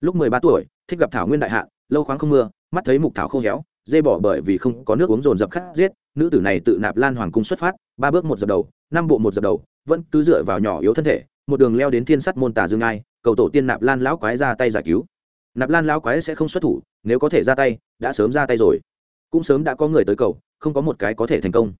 [SPEAKER 1] Lúc mười ba tuổi, thích gặp thảo nguyên đại hạ, lâu khoáng không mưa, mắt thấy mục thảo khô héo dê bỏ bởi vì không có nước uống dồn dập khát giết, nữ tử này tự nạp lan hoàng cung xuất phát, ba bước một dập đầu, năm bộ một dập đầu, vẫn cứ dựa vào nhỏ yếu thân thể, một đường leo đến thiên sắt môn tà dương ai, cầu tổ tiên nạp lan lão quái ra tay giải cứu. Nạp lan lão quái sẽ không xuất thủ, nếu có thể ra tay, đã sớm ra tay rồi. Cũng sớm đã có người tới cầu, không có một cái có thể thành công.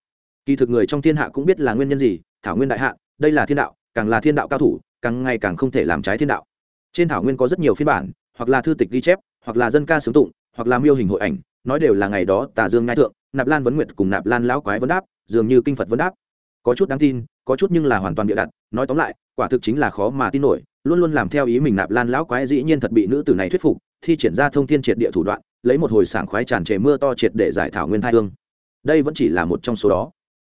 [SPEAKER 1] Kỳ thực người trong thiên hạ cũng biết là nguyên nhân gì, thảo nguyên đại hạ, đây là thiên đạo, càng là thiên đạo cao thủ, càng ngày càng không thể làm trái thiên đạo. Trên thảo nguyên có rất nhiều phiên bản, hoặc là thư tịch ghi chép, hoặc là dân ca sướng tụng, hoặc là miêu hình hội ảnh nói đều là ngày đó tà dương ngai thượng, nạp lan vấn nguyệt cùng nạp lan lão quái vấn đáp, dường như kinh phật vấn đáp. Có chút đáng tin, có chút nhưng là hoàn toàn bịa đặt, nói tóm lại, quả thực chính là khó mà tin nổi, luôn luôn làm theo ý mình nạp lan lão quái dĩ nhiên thật bị nữ tử này thuyết phục, thi triển ra thông thiên triệt địa thủ đoạn, lấy một hồi sảng khoái tràn trề mưa to triệt để giải thảo nguyên thai hương. Đây vẫn chỉ là một trong số đó.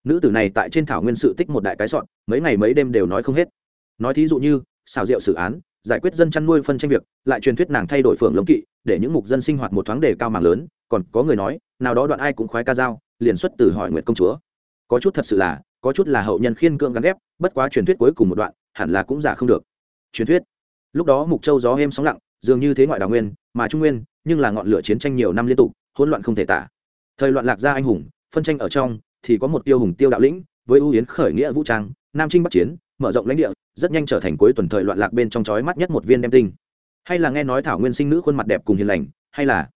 [SPEAKER 1] Nữ tử này tại trên thảo nguyên sự tích một đại cái sọn, mấy ngày mấy đêm đều nói không hết. Nói thí dụ như, xào rượu xử án giải quyết dân chăn nuôi phân tranh việc, lại truyền thuyết nàng thay đổi phượng lống kỵ, để những mục dân sinh hoạt một thoáng đề cao mạng lớn, còn có người nói, nào đó đoạn ai cũng khoái ca dao, liền xuất từ hỏi nguyện công chúa. Có chút thật sự là, có chút là hậu nhân khiên cưỡng gắn ghép, bất quá truyền thuyết cuối cùng một đoạn, hẳn là cũng giả không được. Truyền thuyết. Lúc đó mục châu gió êm sóng lặng, dường như thế ngoại đào nguyên, mà trung nguyên, nhưng là ngọn lửa chiến tranh nhiều năm liên tục, hỗn loạn không thể tả. Thời loạn lạc ra anh hùng, phân tranh ở trong, thì có một tiêu hùng tiêu đạo lĩnh, với ưu yến khởi nghĩa vũ trang, nam trinh bắc chiến mở rộng lãnh địa, rất nhanh trở thành cuối tuần thời loạn lạc bên trong chói mắt nhất một viên đem tinh. Hay là nghe nói thảo nguyên sinh nữ khuôn mặt đẹp cùng hiền lành, hay là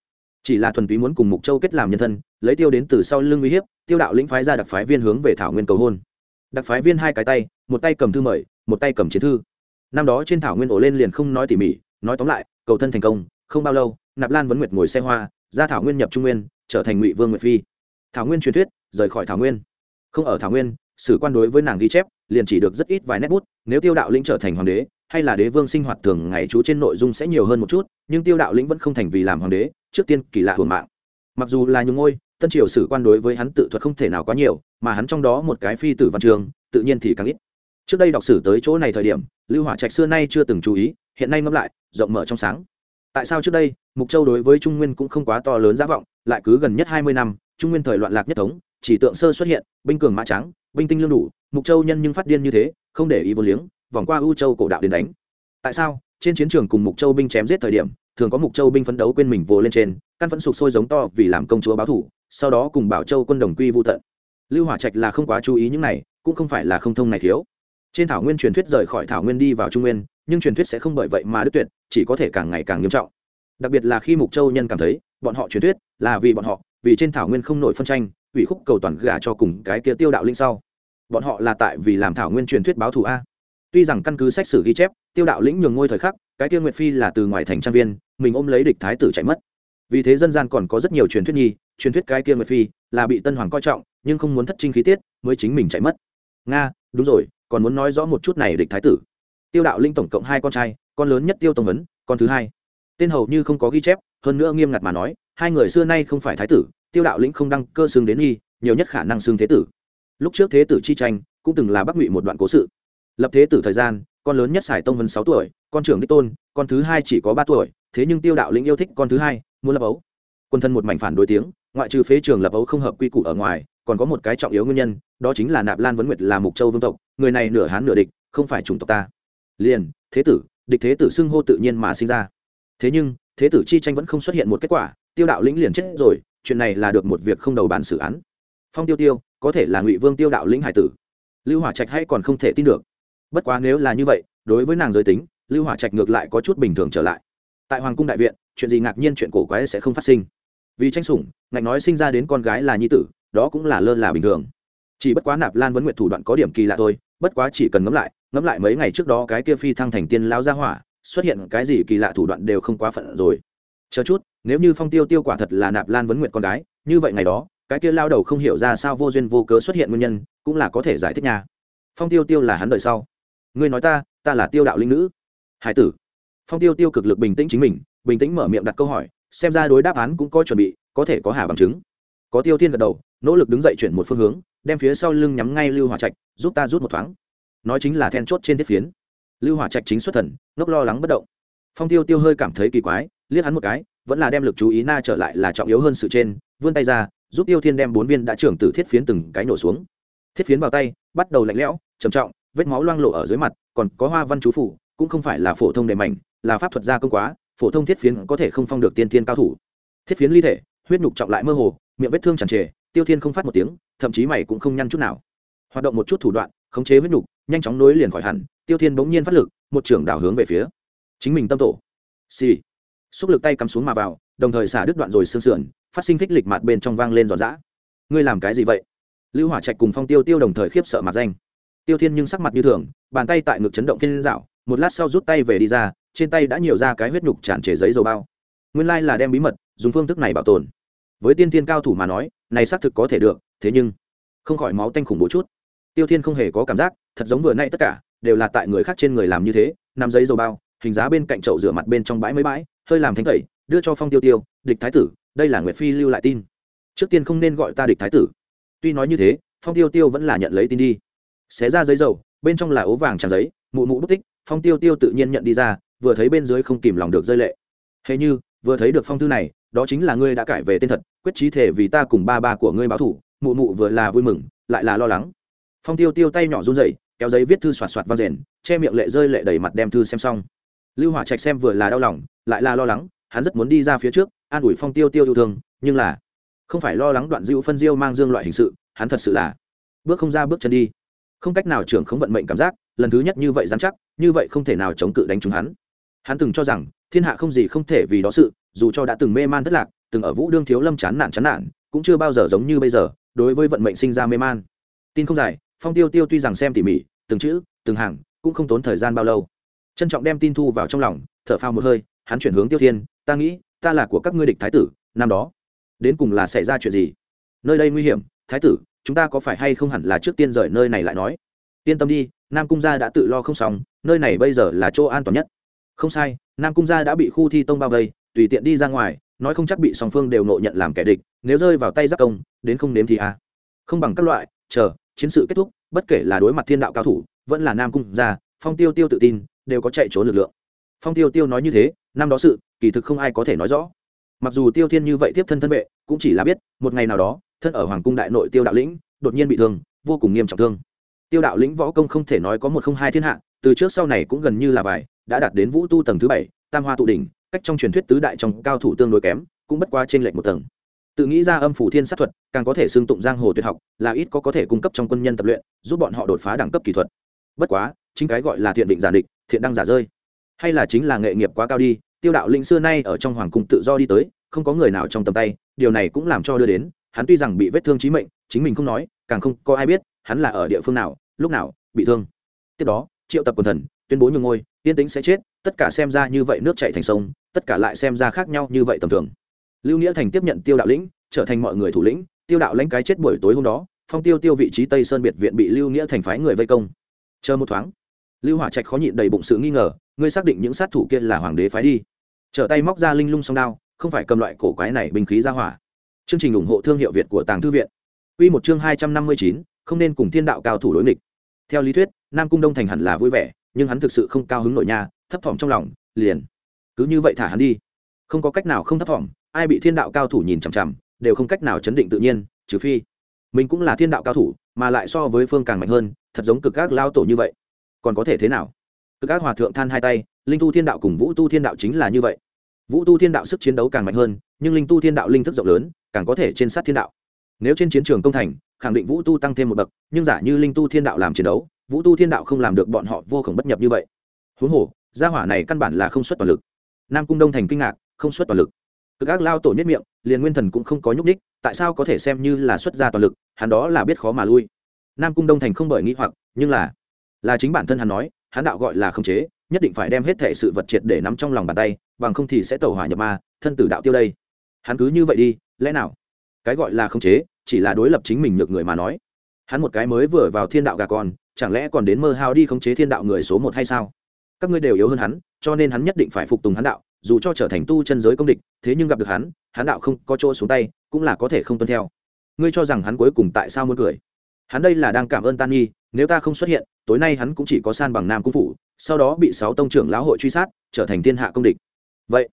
[SPEAKER 1] chỉ là thuần túy muốn cùng mục châu kết làm nhân thân, lấy tiêu đến từ sau lưng uy hiếp, tiêu đạo lĩnh phái ra đặc phái viên hướng về thảo nguyên cầu hôn. Đặc phái viên hai cái tay, một tay cầm thư mời, một tay cầm chiến thư. Năm đó trên thảo nguyên ổ lên liền không nói tỉ mỉ, nói tóm lại, cầu thân thành công, không bao lâu, nạp lan vấn nguyệt ngồi xe hoa, ra thảo nguyên nhập trung nguyên, trở thành ngụy vương nguyệt phi. Thảo nguyên truyền thuyết, rời khỏi thảo nguyên. Không ở thảo nguyên, sử quan đối với nàng ghi chép liền chỉ được rất ít vài nét bút, nếu tiêu đạo lĩnh trở thành hoàng đế, hay là đế vương sinh hoạt thường ngày chú trên nội dung sẽ nhiều hơn một chút, nhưng tiêu đạo lĩnh vẫn không thành vì làm hoàng đế, trước tiên kỳ lạ hưởng mạng. Mặc dù là nhung ngôi, tân triều sử quan đối với hắn tự thuật không thể nào quá nhiều, mà hắn trong đó một cái phi tử văn trường, tự nhiên thì càng ít. Trước đây đọc sử tới chỗ này thời điểm, lưu hỏa trạch xưa nay chưa từng chú ý, hiện nay ngẫm lại, rộng mở trong sáng. Tại sao trước đây, mục châu đối với trung nguyên cũng không quá to lớn giá vọng, lại cứ gần nhất hai mươi năm, trung nguyên thời loạn lạc nhất thống, chỉ tượng sơ xuất hiện, binh cường mã trắng binh tinh lương đủ, mục châu nhân nhưng phát điên như thế, không để ý vô liếng, vòng qua ưu châu cổ đạo đến đánh. Tại sao? Trên chiến trường cùng mục châu binh chém giết thời điểm, thường có mục châu binh phấn đấu quên mình vồ lên trên, căn vẫn sụp sôi giống to vì làm công chúa báo thủ, sau đó cùng bảo châu quân đồng quy vô tận. Lưu hỏa trạch là không quá chú ý những này, cũng không phải là không thông này thiếu. Trên thảo nguyên truyền thuyết rời khỏi thảo nguyên đi vào trung nguyên, nhưng truyền thuyết sẽ không bởi vậy mà đứt tuyệt, chỉ có thể càng ngày càng nghiêm trọng. Đặc biệt là khi mục châu nhân cảm thấy, bọn họ truyền thuyết là vì bọn họ, vì trên thảo nguyên không nổi phân tranh ủy khúc cầu toàn gả cho cùng cái kia tiêu đạo linh sau. Bọn họ là tại vì làm thảo nguyên truyền thuyết báo thù a. Tuy rằng căn cứ sách sử ghi chép, tiêu đạo lĩnh nhường ngôi thời khắc, cái kia nguyệt phi là từ ngoài thành trang viên, mình ôm lấy địch thái tử chạy mất. Vì thế dân gian còn có rất nhiều truyền thuyết nhi, truyền thuyết cái kia nguyệt phi là bị tân hoàng coi trọng, nhưng không muốn thất trinh khí tiết, mới chính mình chạy mất. Nga, đúng rồi, còn muốn nói rõ một chút này địch thái tử. Tiêu đạo linh tổng cộng hai con trai, con lớn nhất tiêu tông vấn con thứ hai. Tên hầu như không có ghi chép, hơn nữa nghiêm ngặt mà nói, hai người xưa nay không phải thái tử tiêu đạo lĩnh không đăng cơ xương đến nghi nhiều nhất khả năng xương thế tử. Lúc trước thế tử chi tranh, cũng từng là bắc ngụy một đoạn cố sự. Lập thế tử thời gian, con lớn nhất sài tông vân sáu tuổi, con trưởng đích tôn, con thứ hai chỉ có ba tuổi, thế nhưng tiêu đạo lĩnh yêu thích con thứ hai, muốn lập ấu. Quân thân một mảnh phản đối tiếng, ngoại trừ phế trường lập ấu không hợp quy củ ở ngoài, còn có một cái trọng yếu nguyên nhân, đó chính là nạp lan vấn nguyệt là mục châu vương tộc, người này nửa hán nửa địch, không phải chủng tộc ta. Liền, thế tử, địch thế tử xưng hô tự nhiên mà sinh ra. Thế nhưng, thế tử chi tranh vẫn không xuất hiện một kết quả, tiêu đạo lĩnh liền chết rồi chuyện này là được một việc không đầu bàn xử án. Phong tiêu tiêu, có thể là ngụy vương tiêu đạo lĩnh hải tử. Lưu hỏa trạch hay còn không thể tin được. Bất quá nếu là như vậy, đối với nàng giới tính, lưu hỏa trạch ngược lại có chút bình thường trở lại. Tại hoàng cung đại viện, chuyện gì ngạc nhiên chuyện cổ quái sẽ không phát sinh. Vì tranh sủng, ngạch nói sinh ra đến con gái là nhi tử, đó cũng là lơ là bình thường. Chỉ bất quá nạp lan vấn nguyện thủ đoạn có điểm kỳ lạ thôi, bất quá chỉ cần ngẫm lại ngẫm lại mấy ngày trước đó cái kia phi thăng thành tiên lao ra hỏa, xuất hiện cái gì kỳ lạ thủ đoạn đều không quá phận rồi chờ chút, nếu như phong tiêu tiêu quả thật là nạp lan vấn nguyện con gái, như vậy ngày đó, cái kia lao đầu không hiểu ra sao vô duyên vô cớ xuất hiện nguyên nhân, cũng là có thể giải thích nha. Phong tiêu tiêu là hắn đời sau. Ngươi nói ta ta là tiêu đạo linh nữ. Hải tử. Phong tiêu tiêu cực lực bình tĩnh chính mình, bình tĩnh mở miệng đặt câu hỏi, xem ra đối đáp án cũng có chuẩn bị, có thể có hà bằng chứng. Có tiêu thiên gật đầu, nỗ lực đứng dậy chuyển một phương hướng, đem phía sau lưng nhắm ngay lưu hỏa trạch, giúp ta rút một thoáng. Nói chính là then chốt trên thiết phiến. Lưu hỏa trạch chính xuất thần, ngốc lo lắng bất động. Phong tiêu tiêu hơi cảm thấy kỳ quái liếc hắn một cái, vẫn là đem lực chú ý na trở lại là trọng yếu hơn sự trên, vươn tay ra, giúp tiêu thiên đem bốn viên đã trưởng từ thiết phiến từng cái nổ xuống. Thiết phiến vào tay, bắt đầu lạnh lẽo, trầm trọng, vết máu loang lộ ở dưới mặt, còn có hoa văn chú phủ, cũng không phải là phổ thông đề mảnh, là pháp thuật gia công quá, phổ thông thiết phiến có thể không phong được tiên thiên cao thủ. Thiết phiến ly thể, huyết nhục trọng lại mơ hồ, miệng vết thương tràn trề, tiêu thiên không phát một tiếng, thậm chí mày cũng không nhăn chút nào. Hoạt động một chút thủ đoạn, khống chế huyết nhục, nhanh chóng nối liền khỏi hẳn, tiêu thiên bỗng nhiên phát lực, một trưởng đảo hướng về phía chính mình tâm tổ. Xì、sì xúc lực tay cắm xuống mà vào, đồng thời xả đứt đoạn rồi xương sườn, phát sinh phích lịch mặt bên trong vang lên giòn giã. Ngươi làm cái gì vậy? Lưu hỏa trạch cùng phong tiêu tiêu đồng thời khiếp sợ mặt danh. Tiêu thiên nhưng sắc mặt như thường, bàn tay tại ngực chấn động thiên dạo, một lát sau rút tay về đi ra, trên tay đã nhiều ra cái huyết nhục tràn trề giấy dầu bao. Nguyên lai là đem bí mật, dùng phương thức này bảo tồn. Với tiên thiên cao thủ mà nói, này xác thực có thể được, thế nhưng, không khỏi máu tanh khủng bố chút. Tiêu thiên không hề có cảm giác, thật giống vừa nay tất cả, đều là tại người khác trên người làm như thế nằm giấy dầu bao hình giá bên cạnh chậu rửa mặt bên trong bãi mấy bãi, hơi làm thánh tẩy, đưa cho phong tiêu tiêu, địch thái tử, đây là nguyệt phi lưu lại tin. Trước tiên không nên gọi ta địch thái tử. Tuy nói như thế, phong tiêu tiêu vẫn là nhận lấy tin đi. Xé ra giấy dầu, bên trong là ố vàng tràn giấy, mụ mụ bút tích, phong tiêu tiêu tự nhiên nhận đi ra, vừa thấy bên dưới không kìm lòng được rơi lệ. Hề như, vừa thấy được phong thư này, đó chính là ngươi đã cải về tên thật, quyết trí thể vì ta cùng ba ba của ngươi báo thủ, mụ mụ vừa là vui mừng, lại là lo lắng. Phong tiêu tiêu tay nhỏ run rẩy, kéo giấy viết thư soạt soạt vang rền che miệng lệ rơi lệ đầy mặt đem thư xem xong lưu hỏa trạch xem vừa là đau lòng, lại là lo lắng, hắn rất muốn đi ra phía trước, an ủi phong tiêu tiêu yêu thương, nhưng là không phải lo lắng đoạn diêu phân diêu mang dương loại hình sự, hắn thật sự là bước không ra bước chân đi. Không cách nào trưởng không vận mệnh cảm giác, lần thứ nhất như vậy dám chắc, như vậy không thể nào chống cự đánh trúng hắn. Hắn từng cho rằng, thiên hạ không gì không thể vì đó sự, dù cho đã từng mê man thất lạc, từng ở vũ đương thiếu lâm chán nản chán nản, cũng chưa bao giờ giống như bây giờ, đối với vận mệnh sinh ra mê man. Tin không dài, phong tiêu tiêu tuy rằng xem tỉ mỉ, từng chữ, từng hàng, cũng không tốn thời gian bao lâu trân trọng đem tin thu vào trong lòng, thở phao một hơi, hắn chuyển hướng tiêu thiên, ta nghĩ, ta là của các ngươi địch thái tử, năm đó, đến cùng là xảy ra chuyện gì? Nơi đây nguy hiểm, thái tử, chúng ta có phải hay không hẳn là trước tiên rời nơi này lại nói? Yên tâm đi, nam cung gia đã tự lo không xong, nơi này bây giờ là chỗ an toàn nhất. Không sai, nam cung gia đã bị khu thi tông bao vây, tùy tiện đi ra ngoài, nói không chắc bị song phương đều nộ nhận làm kẻ địch, nếu rơi vào tay giác công, đến không nếm thì à không bằng các loại, chờ, chiến sự kết thúc, bất kể là đối mặt thiên đạo cao thủ, vẫn là nam cung gia, phong tiêu tiêu tự tin đều có chạy trốn lực lượng. Phong tiêu tiêu nói như thế, năm đó sự, kỳ thực không ai có thể nói rõ. Mặc dù tiêu thiên như vậy tiếp thân thân vệ, cũng chỉ là biết, một ngày nào đó, thân ở hoàng cung đại nội tiêu đạo lĩnh, đột nhiên bị thương, vô cùng nghiêm trọng thương. Tiêu đạo lĩnh võ công không thể nói có một không hai thiên hạ, từ trước sau này cũng gần như là vài, đã đạt đến vũ tu tầng thứ bảy, tam hoa tụ đỉnh, cách trong truyền thuyết tứ đại trong cao thủ tương đối kém, cũng bất quá trên lệch một tầng. Tự nghĩ ra âm phủ thiên sát thuật, càng có thể xương tụng giang hồ tuyệt học, là ít có có thể cung cấp trong quân nhân tập luyện, giúp bọn họ đột phá đẳng cấp kỹ thuật. Bất quá chính cái gọi là thiện định giả địch, thiện đăng giả rơi. Hay là chính là nghệ nghiệp quá cao đi, tiêu đạo linh xưa nay ở trong hoàng cung tự do đi tới, không có người nào trong tầm tay, điều này cũng làm cho đưa đến, hắn tuy rằng bị vết thương trí mệnh, chính mình không nói, càng không có ai biết, hắn là ở địa phương nào, lúc nào, bị thương. Tiếp đó, triệu tập quần thần, tuyên bố nhường ngôi tiên tính sẽ chết, tất cả xem ra như vậy nước chảy thành sông, tất cả lại xem ra khác nhau như vậy tầm thường. Lưu nghĩa thành tiếp nhận tiêu đạo lĩnh, trở thành mọi người thủ lĩnh, tiêu đạo lãnh cái chết buổi tối hôm đó, phong tiêu tiêu vị trí tây sơn biệt viện bị lưu nghĩa thành phái người vây công. Chờ một thoáng lưu hỏa trạch khó nhịn đầy bụng sự nghi ngờ, ngươi xác định những sát thủ kia là hoàng đế phái đi. Trở tay móc ra linh lung song đao, không phải cầm loại cổ quái này binh khí ra hỏa. Chương trình ủng hộ thương hiệu việt của tàng thư viện. Quy một chương hai trăm năm mươi chín, không nên cùng thiên đạo cao thủ đối nghịch. Theo lý thuyết, nam cung đông thành hẳn là vui vẻ, nhưng hắn thực sự không cao hứng nội nha thấp thỏm trong lòng, liền, cứ như vậy thả hắn đi. Không có cách nào không thấp thỏm, ai bị thiên đạo cao thủ nhìn chằm chằm, đều không cách nào chấn định tự nhiên, trừ phi, mình cũng là thiên đạo cao thủ, mà lại so với phương càng mạnh hơn, thật giống cực các lao tổ như vậy còn có thể thế nào? Cực các hòa thượng than hai tay, linh tu thiên đạo cùng vũ tu thiên đạo chính là như vậy. Vũ tu thiên đạo sức chiến đấu càng mạnh hơn, nhưng linh tu thiên đạo linh thức rộng lớn, càng có thể trên sát thiên đạo. Nếu trên chiến trường công thành, khẳng định vũ tu tăng thêm một bậc, nhưng giả như linh tu thiên đạo làm chiến đấu, vũ tu thiên đạo không làm được bọn họ vô khổng bất nhập như vậy. Huống hồ, gia hỏa này căn bản là không xuất toàn lực. Nam cung đông thành kinh ngạc, không xuất toàn lực. Cực ác lao tổ nhất miệng, liền nguyên thần cũng không có nhúc ních tại sao có thể xem như là xuất ra toàn lực, hắn đó là biết khó mà lui. Nam cung đông thành không bởi nghĩ hoặc, nhưng là là chính bản thân hắn nói, hắn đạo gọi là khống chế, nhất định phải đem hết thể sự vật triệt để nắm trong lòng bàn tay, bằng không thì sẽ tẩu hỏa nhập ma, thân tử đạo tiêu đây. Hắn cứ như vậy đi, lẽ nào? Cái gọi là khống chế, chỉ là đối lập chính mình được người mà nói. Hắn một cái mới vừa vào thiên đạo gà con, chẳng lẽ còn đến mơ hao đi khống chế thiên đạo người số một hay sao? Các ngươi đều yếu hơn hắn, cho nên hắn nhất định phải phục tùng hắn đạo, dù cho trở thành tu chân giới công địch, thế nhưng gặp được hắn hắn đạo không có chỗ xuống tay, cũng là có thể không tuân theo. Ngươi cho rằng hắn cuối cùng tại sao muốn cười? Hắn đây là đang cảm ơn tan nhi nếu ta không xuất hiện, tối nay hắn cũng chỉ có san bằng nam cung phủ, sau đó bị sáu tông trưởng lão hội truy sát, trở thành thiên hạ công địch. Vậy,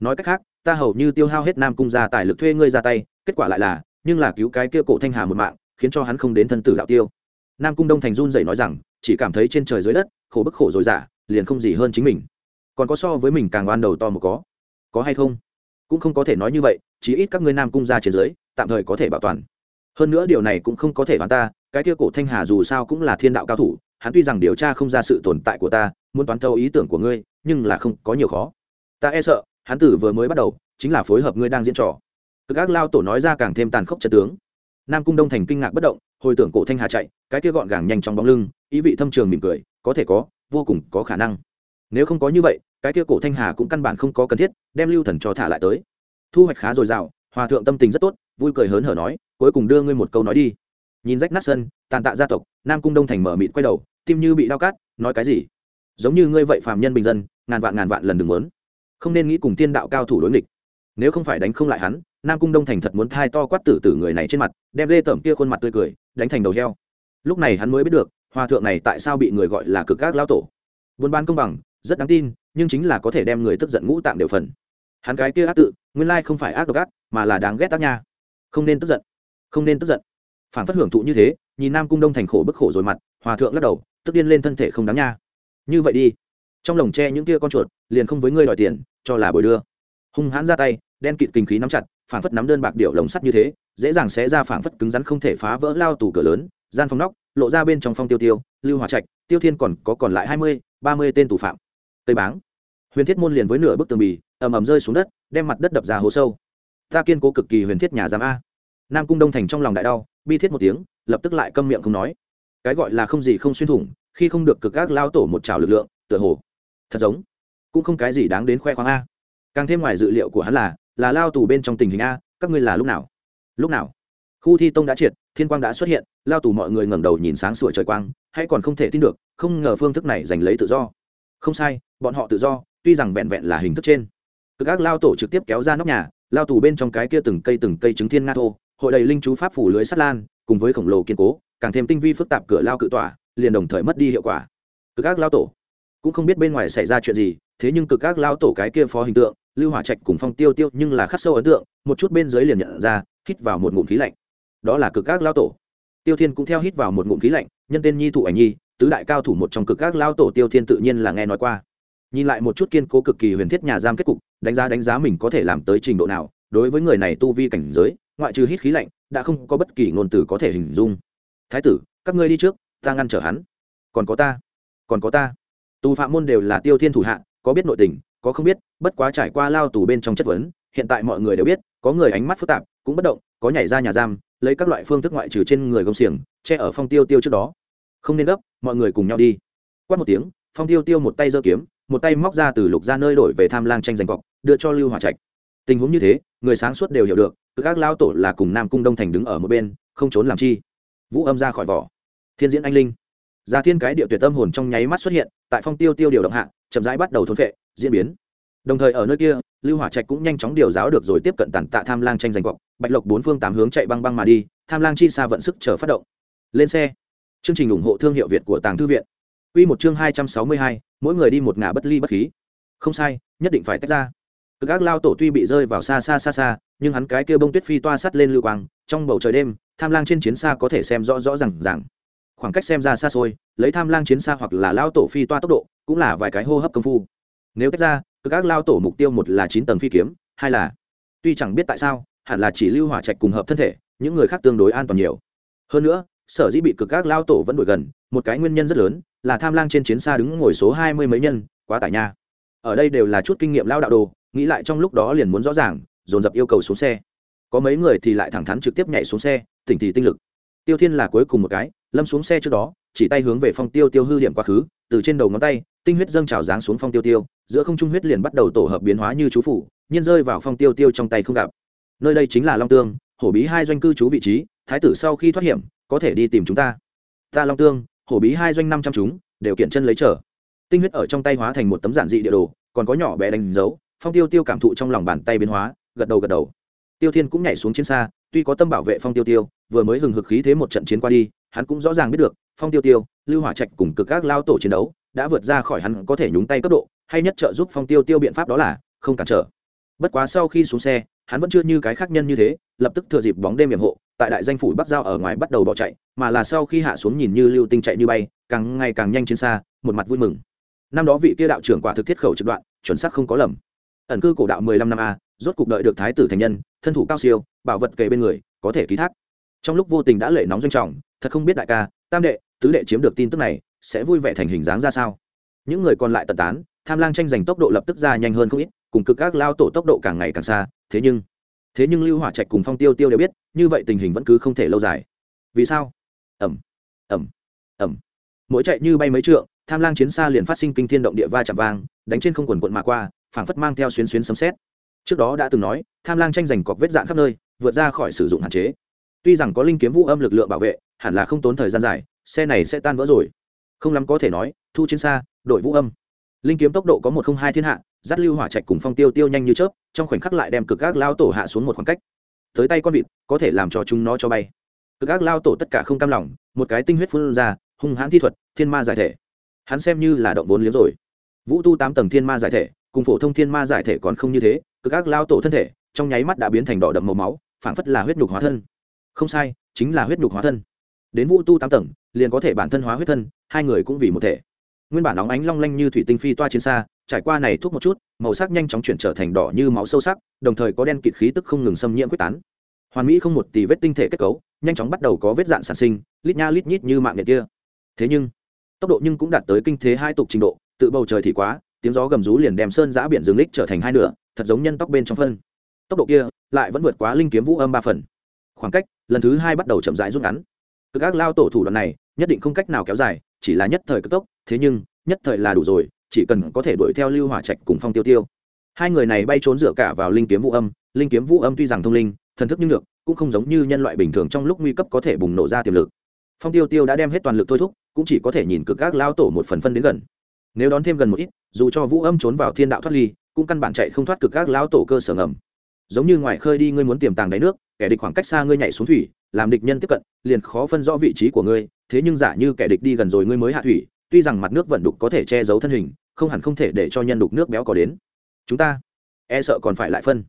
[SPEAKER 1] nói cách khác, ta hầu như tiêu hao hết nam cung gia tài lực thuê ngươi ra tay, kết quả lại là, nhưng là cứu cái kia cổ thanh hà một mạng, khiến cho hắn không đến thân tử đạo tiêu. Nam cung đông thành run dậy nói rằng, chỉ cảm thấy trên trời dưới đất, khổ bức khổ rồi giả liền không gì hơn chính mình. Còn có so với mình càng oan đầu to một có. Có hay không? Cũng không có thể nói như vậy chỉ ít các ngươi nam cung gia trên dưới, tạm thời có thể bảo toàn hơn nữa điều này cũng không có thể đoán ta, cái kia cổ thanh hà dù sao cũng là thiên đạo cao thủ, hắn tuy rằng điều tra không ra sự tồn tại của ta, muốn toán thâu ý tưởng của ngươi, nhưng là không có nhiều khó. Ta e sợ, hắn tử vừa mới bắt đầu, chính là phối hợp ngươi đang diễn trò. Cực ác lao tổ nói ra càng thêm tàn khốc trận tướng. Nam cung đông thành kinh ngạc bất động, hồi tưởng cổ thanh hà chạy, cái kia gọn gàng nhanh trong bóng lưng, ý vị thâm trường mỉm cười, có thể có, vô cùng có khả năng. Nếu không có như vậy, cái kia cổ thanh hà cũng căn bản không có cần thiết, đem lưu thần cho thả lại tới. Thu hoạch khá dồi dào, hòa thượng tâm tình rất tốt, vui cười hớn hở nói cuối cùng đưa ngươi một câu nói đi. Nhìn rách nát sân, tàn tạ gia tộc, nam cung đông thành mở mịt quay đầu, tim như bị đau cát nói cái gì? Giống như ngươi vậy phàm nhân bình dân, ngàn vạn ngàn vạn lần đừng muốn. Không nên nghĩ cùng tiên đạo cao thủ đối nghịch. Nếu không phải đánh không lại hắn, nam cung đông thành thật muốn thai to quát tử tử người này trên mặt, đem lê tởm kia khuôn mặt tươi cười, đánh thành đầu heo. Lúc này hắn mới biết được, hòa thượng này tại sao bị người gọi là cực gác lao tổ. Buôn bán công bằng, rất đáng tin, nhưng chính là có thể đem người tức giận ngũ tạm đều phần. Hắn cái kia ác tự, nguyên lai không phải ác độc ác, mà là đáng ghét ác nha. Không nên tức giận không nên tức giận. Phản phất hưởng thụ như thế, nhìn nam cung đông thành khổ bức khổ rồi mặt, hòa thượng lắc đầu, tức điên lên thân thể không đáng nha. Như vậy đi. Trong lồng tre những kia con chuột, liền không với ngươi đòi tiền, cho là bồi đưa. Hung hãn ra tay, đen kịt kinh khí nắm chặt, phản phất nắm đơn bạc điệu lồng sắt như thế, dễ dàng sẽ ra phản phất cứng rắn không thể phá vỡ lao tủ cửa lớn, gian phòng nóc, lộ ra bên trong phong tiêu tiêu, lưu hòa trạch, tiêu thiên còn có còn lại hai mươi, ba mươi tên tù phạm. Tây báng. Huyền thiết môn liền với nửa bức tường bì, ầm ầm rơi xuống đất, đem mặt đất đập ra hố sâu. Ta kiên cố cực kỳ huyền thiết nhà giám a nam cung đông thành trong lòng đại đau, bi thiết một tiếng, lập tức lại câm miệng không nói. Cái gọi là không gì không xuyên thủng, khi không được cực các lao tổ một trào lực lượng, tựa hồ, thật giống, cũng không cái gì đáng đến khoe khoang a. Càng thêm ngoài dự liệu của hắn là là lao tù bên trong tình hình a, các ngươi là lúc nào? Lúc nào? Khu thi tông đã triệt, thiên quang đã xuất hiện, lao tù mọi người ngẩng đầu nhìn sáng sủa trời quang, hay còn không thể tin được, không ngờ phương thức này giành lấy tự do. Không sai, bọn họ tự do, tuy rằng vẹn vẹn là hình thức trên. Cực các lao tổ trực tiếp kéo ra nóc nhà, lao tù bên trong cái kia từng cây từng cây trứng thiên nga thô hội đầy linh chú pháp phủ lưới sắt lan, cùng với khổng lồ kiên cố, càng thêm tinh vi phức tạp cửa lao cự tỏa liền đồng thời mất đi hiệu quả. Cực ác lao tổ. Cũng không biết bên ngoài xảy ra chuyện gì, thế nhưng cực ác lao tổ cái kia phó hình tượng, lưu hỏa trạch cùng phong tiêu tiêu nhưng là khắc sâu ấn tượng, một chút bên dưới liền nhận ra, hít vào một ngụm khí lạnh. Đó là cực ác lao tổ. Tiêu thiên cũng theo hít vào một ngụm khí lạnh, nhân tên nhi thủ ảnh nhi, tứ đại cao thủ một trong cực ác lao tổ tiêu thiên tự nhiên là nghe nói qua. Nhìn lại một chút kiên cố cực kỳ huyền thiết nhà giam kết cục, đánh giá đánh giá mình có thể làm tới trình độ nào, đối với người này tu vi cảnh giới ngoại trừ hít khí lạnh, đã không có bất kỳ ngôn từ có thể hình dung. Thái tử, các ngươi đi trước, ta ngăn trở hắn. Còn có ta, còn có ta. Tù phạm môn đều là tiêu thiên thủ hạ, có biết nội tình, có không biết, bất quá trải qua lao tù bên trong chất vấn, hiện tại mọi người đều biết, có người ánh mắt phức tạp, cũng bất động, có nhảy ra nhà giam, lấy các loại phương thức ngoại trừ trên người gông xiềng, che ở phong tiêu tiêu trước đó. Không nên gấp, mọi người cùng nhau đi. Quát một tiếng, phong tiêu tiêu một tay giơ kiếm, một tay móc ra từ lục ra nơi đổi về tham lang tranh giành cọc, đưa cho lưu hỏa trạch. Tình huống như thế, người sáng suốt đều hiểu được cứ các lao tổ là cùng nam cung đông thành đứng ở một bên không trốn làm chi. Vũ âm ra khỏi vỏ. Thiên diễn anh linh. Gia thiên cái điệu tuyệt tâm hồn trong nháy mắt xuất hiện tại phong tiêu tiêu điều động hạ chậm rãi bắt đầu thôn vệ diễn biến. Đồng thời ở nơi kia lưu hỏa trạch cũng nhanh chóng điều giáo được rồi tiếp cận tàn tạ tham lang tranh giành cọc bạch lộc bốn phương tám hướng chạy băng băng mà đi tham lang chi xa vận sức chờ phát động. Lên xe. Chương trình ủng hộ thương hiệu việt của tàng thư viện. Quy một chương hai trăm sáu mươi hai, mỗi người đi một ngả bất ly bất khí. Không sai nhất định phải tách ra cực ác lao tổ tuy bị rơi vào xa xa xa xa, nhưng hắn cái kia bông tuyết phi toa sắt lên lưu quang, trong bầu trời đêm, tham lang trên chiến xa có thể xem rõ rõ r à n g rằng khoảng cách xem ra xa xôi, lấy tham lang chiến xa hoặc là lao tổ phi toa tốc độ, cũng là vài cái hô hấp công phu. Nếu tách ra, cực ác lao tổ mục tiêu một là chín tầng phi kiếm, hai là, tuy chẳng biết tại sao, hẳn là chỉ lưu hỏa trạch cùng hợp thân thể, những người khác tương đối an toàn nhiều. Hơn nữa, sở dĩ bị cực ác lao tổ vẫn đuổi gần, một cái nguyên nhân rất lớn, là tham lang trên chiến xa đứng ngồi số hai mươi mấy nhân, quá tải nha. Ở đây đều là chút kinh nghiệm lao đạo đồ nghĩ lại trong lúc đó liền muốn rõ ràng, dồn dập yêu cầu xuống xe. Có mấy người thì lại thẳng thắn trực tiếp nhảy xuống xe, tỉnh thì tinh lực. Tiêu thiên là cuối cùng một cái, lâm xuống xe trước đó, chỉ tay hướng về phong tiêu tiêu hư điểm quá khứ, từ trên đầu ngón tay, tinh huyết dâng trào dáng xuống phong tiêu tiêu, giữa không trung huyết liền bắt đầu tổ hợp biến hóa như chú phủ, nhiên rơi vào phong tiêu tiêu trong tay không gặp. Nơi đây chính là long tương, hổ bí hai doanh cư trú vị trí, thái tử sau khi thoát hiểm, có thể đi tìm chúng ta. Ta long tương, hổ bí hai doanh năm trăm chúng, đều kiện chân lấy trở. Tinh huyết ở trong tay hóa thành một tấm giản dị địa đồ, còn có nhỏ bé đánh dấu phong tiêu tiêu cảm thụ trong lòng bàn tay biến hóa, gật đầu gật đầu. Tiêu thiên cũng nhảy xuống chiến xa, tuy có tâm bảo vệ phong tiêu tiêu, vừa mới hừng hực khí thế một trận chiến qua đi, hắn cũng rõ ràng biết được, phong tiêu tiêu, lưu hỏa trạch cùng cực các lao tổ chiến đấu, đã vượt ra khỏi hắn có thể nhúng tay cấp độ, hay nhất trợ giúp phong tiêu tiêu biện pháp đó là, không cản trở. Bất quá sau khi xuống xe, hắn vẫn chưa như cái khác nhân như thế, lập tức thừa dịp bóng đêm hiểm hộ, tại đại danh phủ bắc giao ở ngoài bắt đầu bỏ chạy, mà là sau khi hạ xuống nhìn như lưu tinh chạy như bay, càng ngày càng nhanh trên xa, một mặt vui mừng. Năm đó vị kia đạo trưởng quả thực thiết khẩu trực đoạn, chuẩn xác không có lầm ẩn cư cổ đạo mười lăm năm a, rốt cục đợi được thái tử thành nhân, thân thủ cao siêu, bảo vật kề bên người, có thể ký thác. Trong lúc vô tình đã lệ nóng doanh trọng, thật không biết đại ca, tam đệ, tứ đệ chiếm được tin tức này, sẽ vui vẻ thành hình dáng ra sao? Những người còn lại tận tán, tham lang tranh giành tốc độ lập tức ra nhanh hơn không ít, cùng cực các lao tổ tốc độ càng ngày càng xa, thế nhưng thế nhưng lưu hỏa trạch cùng phong tiêu tiêu đều biết, như vậy tình hình vẫn cứ không thể lâu dài. Vì sao? Ẩm ẩm ẩm mỗi chạy như bay mấy trượng, tham lang chiến xa liền phát sinh kinh thiên động địa va chạm vang, đánh trên không quần quận mà qua phảng phất mang theo xuyến xuyến sấm xét trước đó đã từng nói, tham lang tranh giành cọc vết dạn khắp nơi, vượt ra khỏi sử dụng hạn chế. Tuy rằng có linh kiếm vũ âm lực lượng bảo vệ, hẳn là không tốn thời gian dài, xe này sẽ tan vỡ rồi. Không lắm có thể nói, thu chiến xa, đội vũ âm. Linh kiếm tốc độ có một không hai thiên hạ, dắt lưu hỏa trạch cùng phong tiêu tiêu nhanh như chớp, trong khoảnh khắc lại đem cực gác lao tổ hạ xuống một khoảng cách. Tới tay con vịt, có thể làm cho chúng nó cho bay. Cực gác lao tổ tất cả không cam lòng, một cái tinh huyết phun ra, hung hãn thi thuật, thiên ma giải thể. Hắn xem như là động vốn liếng rồi vũ tu tám tầng thiên ma giải thể, cùng phổ thông thiên ma giải thể còn không như thế, cực ác lao tổ thân thể, trong nháy mắt đã biến thành đỏ đậm màu máu, phảng phất là huyết nhục hóa thân. Không sai, chính là huyết nhục hóa thân. Đến vũ tu tám tầng, liền có thể bản thân hóa huyết thân, hai người cũng vì một thể. Nguyên bản óng ánh long lanh như thủy tinh phi toa trên xa, trải qua này thuốc một chút, màu sắc nhanh chóng chuyển trở thành đỏ như máu sâu sắc, đồng thời có đen kịt khí tức không ngừng xâm nhiễm quyết tán. Hoàn mỹ không một tỷ vết tinh thể kết cấu, nhanh chóng bắt đầu có vết dạn sản sinh, lít nha lít nhít như mạng nhện kia. Thế nhưng, tốc độ nhưng cũng đạt tới kinh thế hai tục trình độ tự bầu trời thì quá, tiếng gió gầm rú liền đem sơn giã biển rừng lích trở thành hai nửa, thật giống nhân tóc bên trong phân. Tốc độ kia lại vẫn vượt quá linh kiếm vũ âm ba phần. Khoảng cách, lần thứ hai bắt đầu chậm rãi rút ngắn. Cực ác lao tổ thủ đoạn này, nhất định không cách nào kéo dài, chỉ là nhất thời cực tốc, thế nhưng, nhất thời là đủ rồi, chỉ cần có thể đuổi theo lưu hỏa trạch cùng phong tiêu tiêu. Hai người này bay trốn dựa cả vào linh kiếm vũ âm, linh kiếm vũ âm tuy rằng thông linh, thần thức như được cũng không giống như nhân loại bình thường trong lúc nguy cấp có thể bùng nổ ra tiềm lực. Phong tiêu tiêu đã đem hết toàn lực thôi thúc, cũng chỉ có thể nhìn cực ác lao tổ một phần phân đến gần nếu đón thêm gần một ít, dù cho vũ âm trốn vào thiên đạo thoát ly, cũng căn bản chạy không thoát cực các lao tổ cơ sở ngầm. Giống như ngoài khơi đi, ngươi muốn tiềm tàng đáy nước, kẻ địch khoảng cách xa ngươi nhảy xuống thủy, làm địch nhân tiếp cận, liền khó phân rõ vị trí của ngươi. Thế nhưng giả như kẻ địch đi gần rồi, ngươi mới hạ thủy, tuy rằng mặt nước vận đục có thể che giấu thân hình, không hẳn không thể để cho nhân đục nước béo có đến. Chúng ta e sợ còn phải lại phân.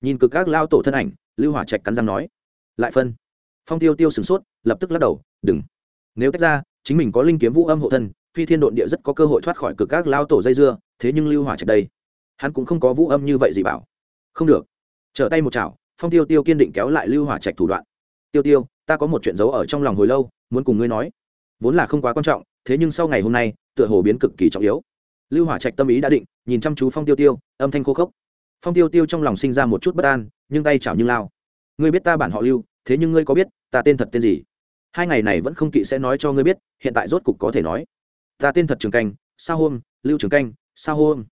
[SPEAKER 1] Nhìn cực các lao tổ thân ảnh, lưu hỏa trạch cắn răng nói, lại phân. Phong tiêu tiêu sửng sốt, lập tức lắc đầu, đừng. Nếu tách ra, chính mình có linh kiếm vũ âm hộ thân phi thiên độn địa rất có cơ hội thoát khỏi cực các lao tổ dây dưa, thế nhưng lưu hỏa trạch đây, hắn cũng không có vũ âm như vậy gì bảo. Không được. Trở tay một chảo, phong tiêu tiêu kiên định kéo lại lưu hỏa trạch thủ đoạn. Tiêu tiêu, ta có một chuyện giấu ở trong lòng hồi lâu, muốn cùng ngươi nói. Vốn là không quá quan trọng, thế nhưng sau ngày hôm nay, tựa hồ biến cực kỳ trọng yếu. Lưu hỏa trạch tâm ý đã định, nhìn chăm chú phong tiêu tiêu, âm thanh khô khốc. Phong tiêu tiêu trong lòng sinh ra một chút bất an, nhưng tay chảo như lao. Ngươi biết ta bản họ lưu, thế nhưng ngươi có biết, ta tên thật tên gì? Hai ngày này vẫn không kỵ sẽ nói cho ngươi biết, hiện tại rốt cục có thể nói ta tên thật trường canh, sao hôm, lưu trường canh, sao hôm.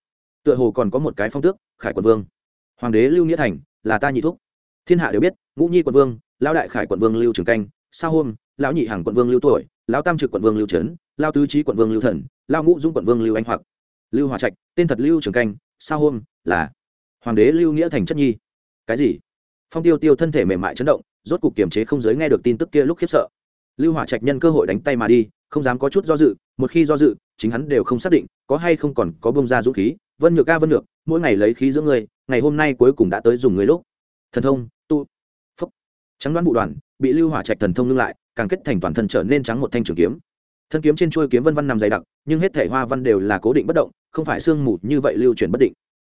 [SPEAKER 1] Tựa hồ còn có một cái phong tước, khải quận vương. Hoàng đế lưu nghĩa thành, là ta nhị thúc. Thiên hạ đều biết, ngũ nhi quận vương, lão đại khải quận vương lưu trường canh, sao hôm, lão nhị hàng quận vương lưu tuổi, lão tam trực quận vương lưu trấn lao tứ trí quận vương lưu thần lao ngũ dung quận vương lưu anh hoặc. Lưu hòa trạch, tên thật lưu trường canh, sao hôm, là hoàng đế lưu nghĩa thành chất nhi. Cái gì? Phong tiêu tiêu thân thể mềm mại chấn động, rốt cục kiềm chế không giới nghe được tin tức kia lúc khiếp sợ. Lưu hỏa trạch nhân cơ hội đánh tay mà đi, không dám có chút do dự một khi do dự, chính hắn đều không xác định có hay không còn có bông ra dũng khí. Vân nhược ca, vân nhược, mỗi ngày lấy khí giữa người ngày hôm nay cuối cùng đã tới dùng người lúc. Thần thông, tu. Phúc. Trắng đoán vụ đoàn, bị lưu hỏa trạch thần thông ngưng lại, càng kết thành toàn thân trở nên trắng một thanh trường kiếm. Thân kiếm trên chuôi kiếm vân văn nằm dày đặc, nhưng hết thể hoa văn đều là cố định bất động, không phải sương mù như vậy lưu chuyển bất định.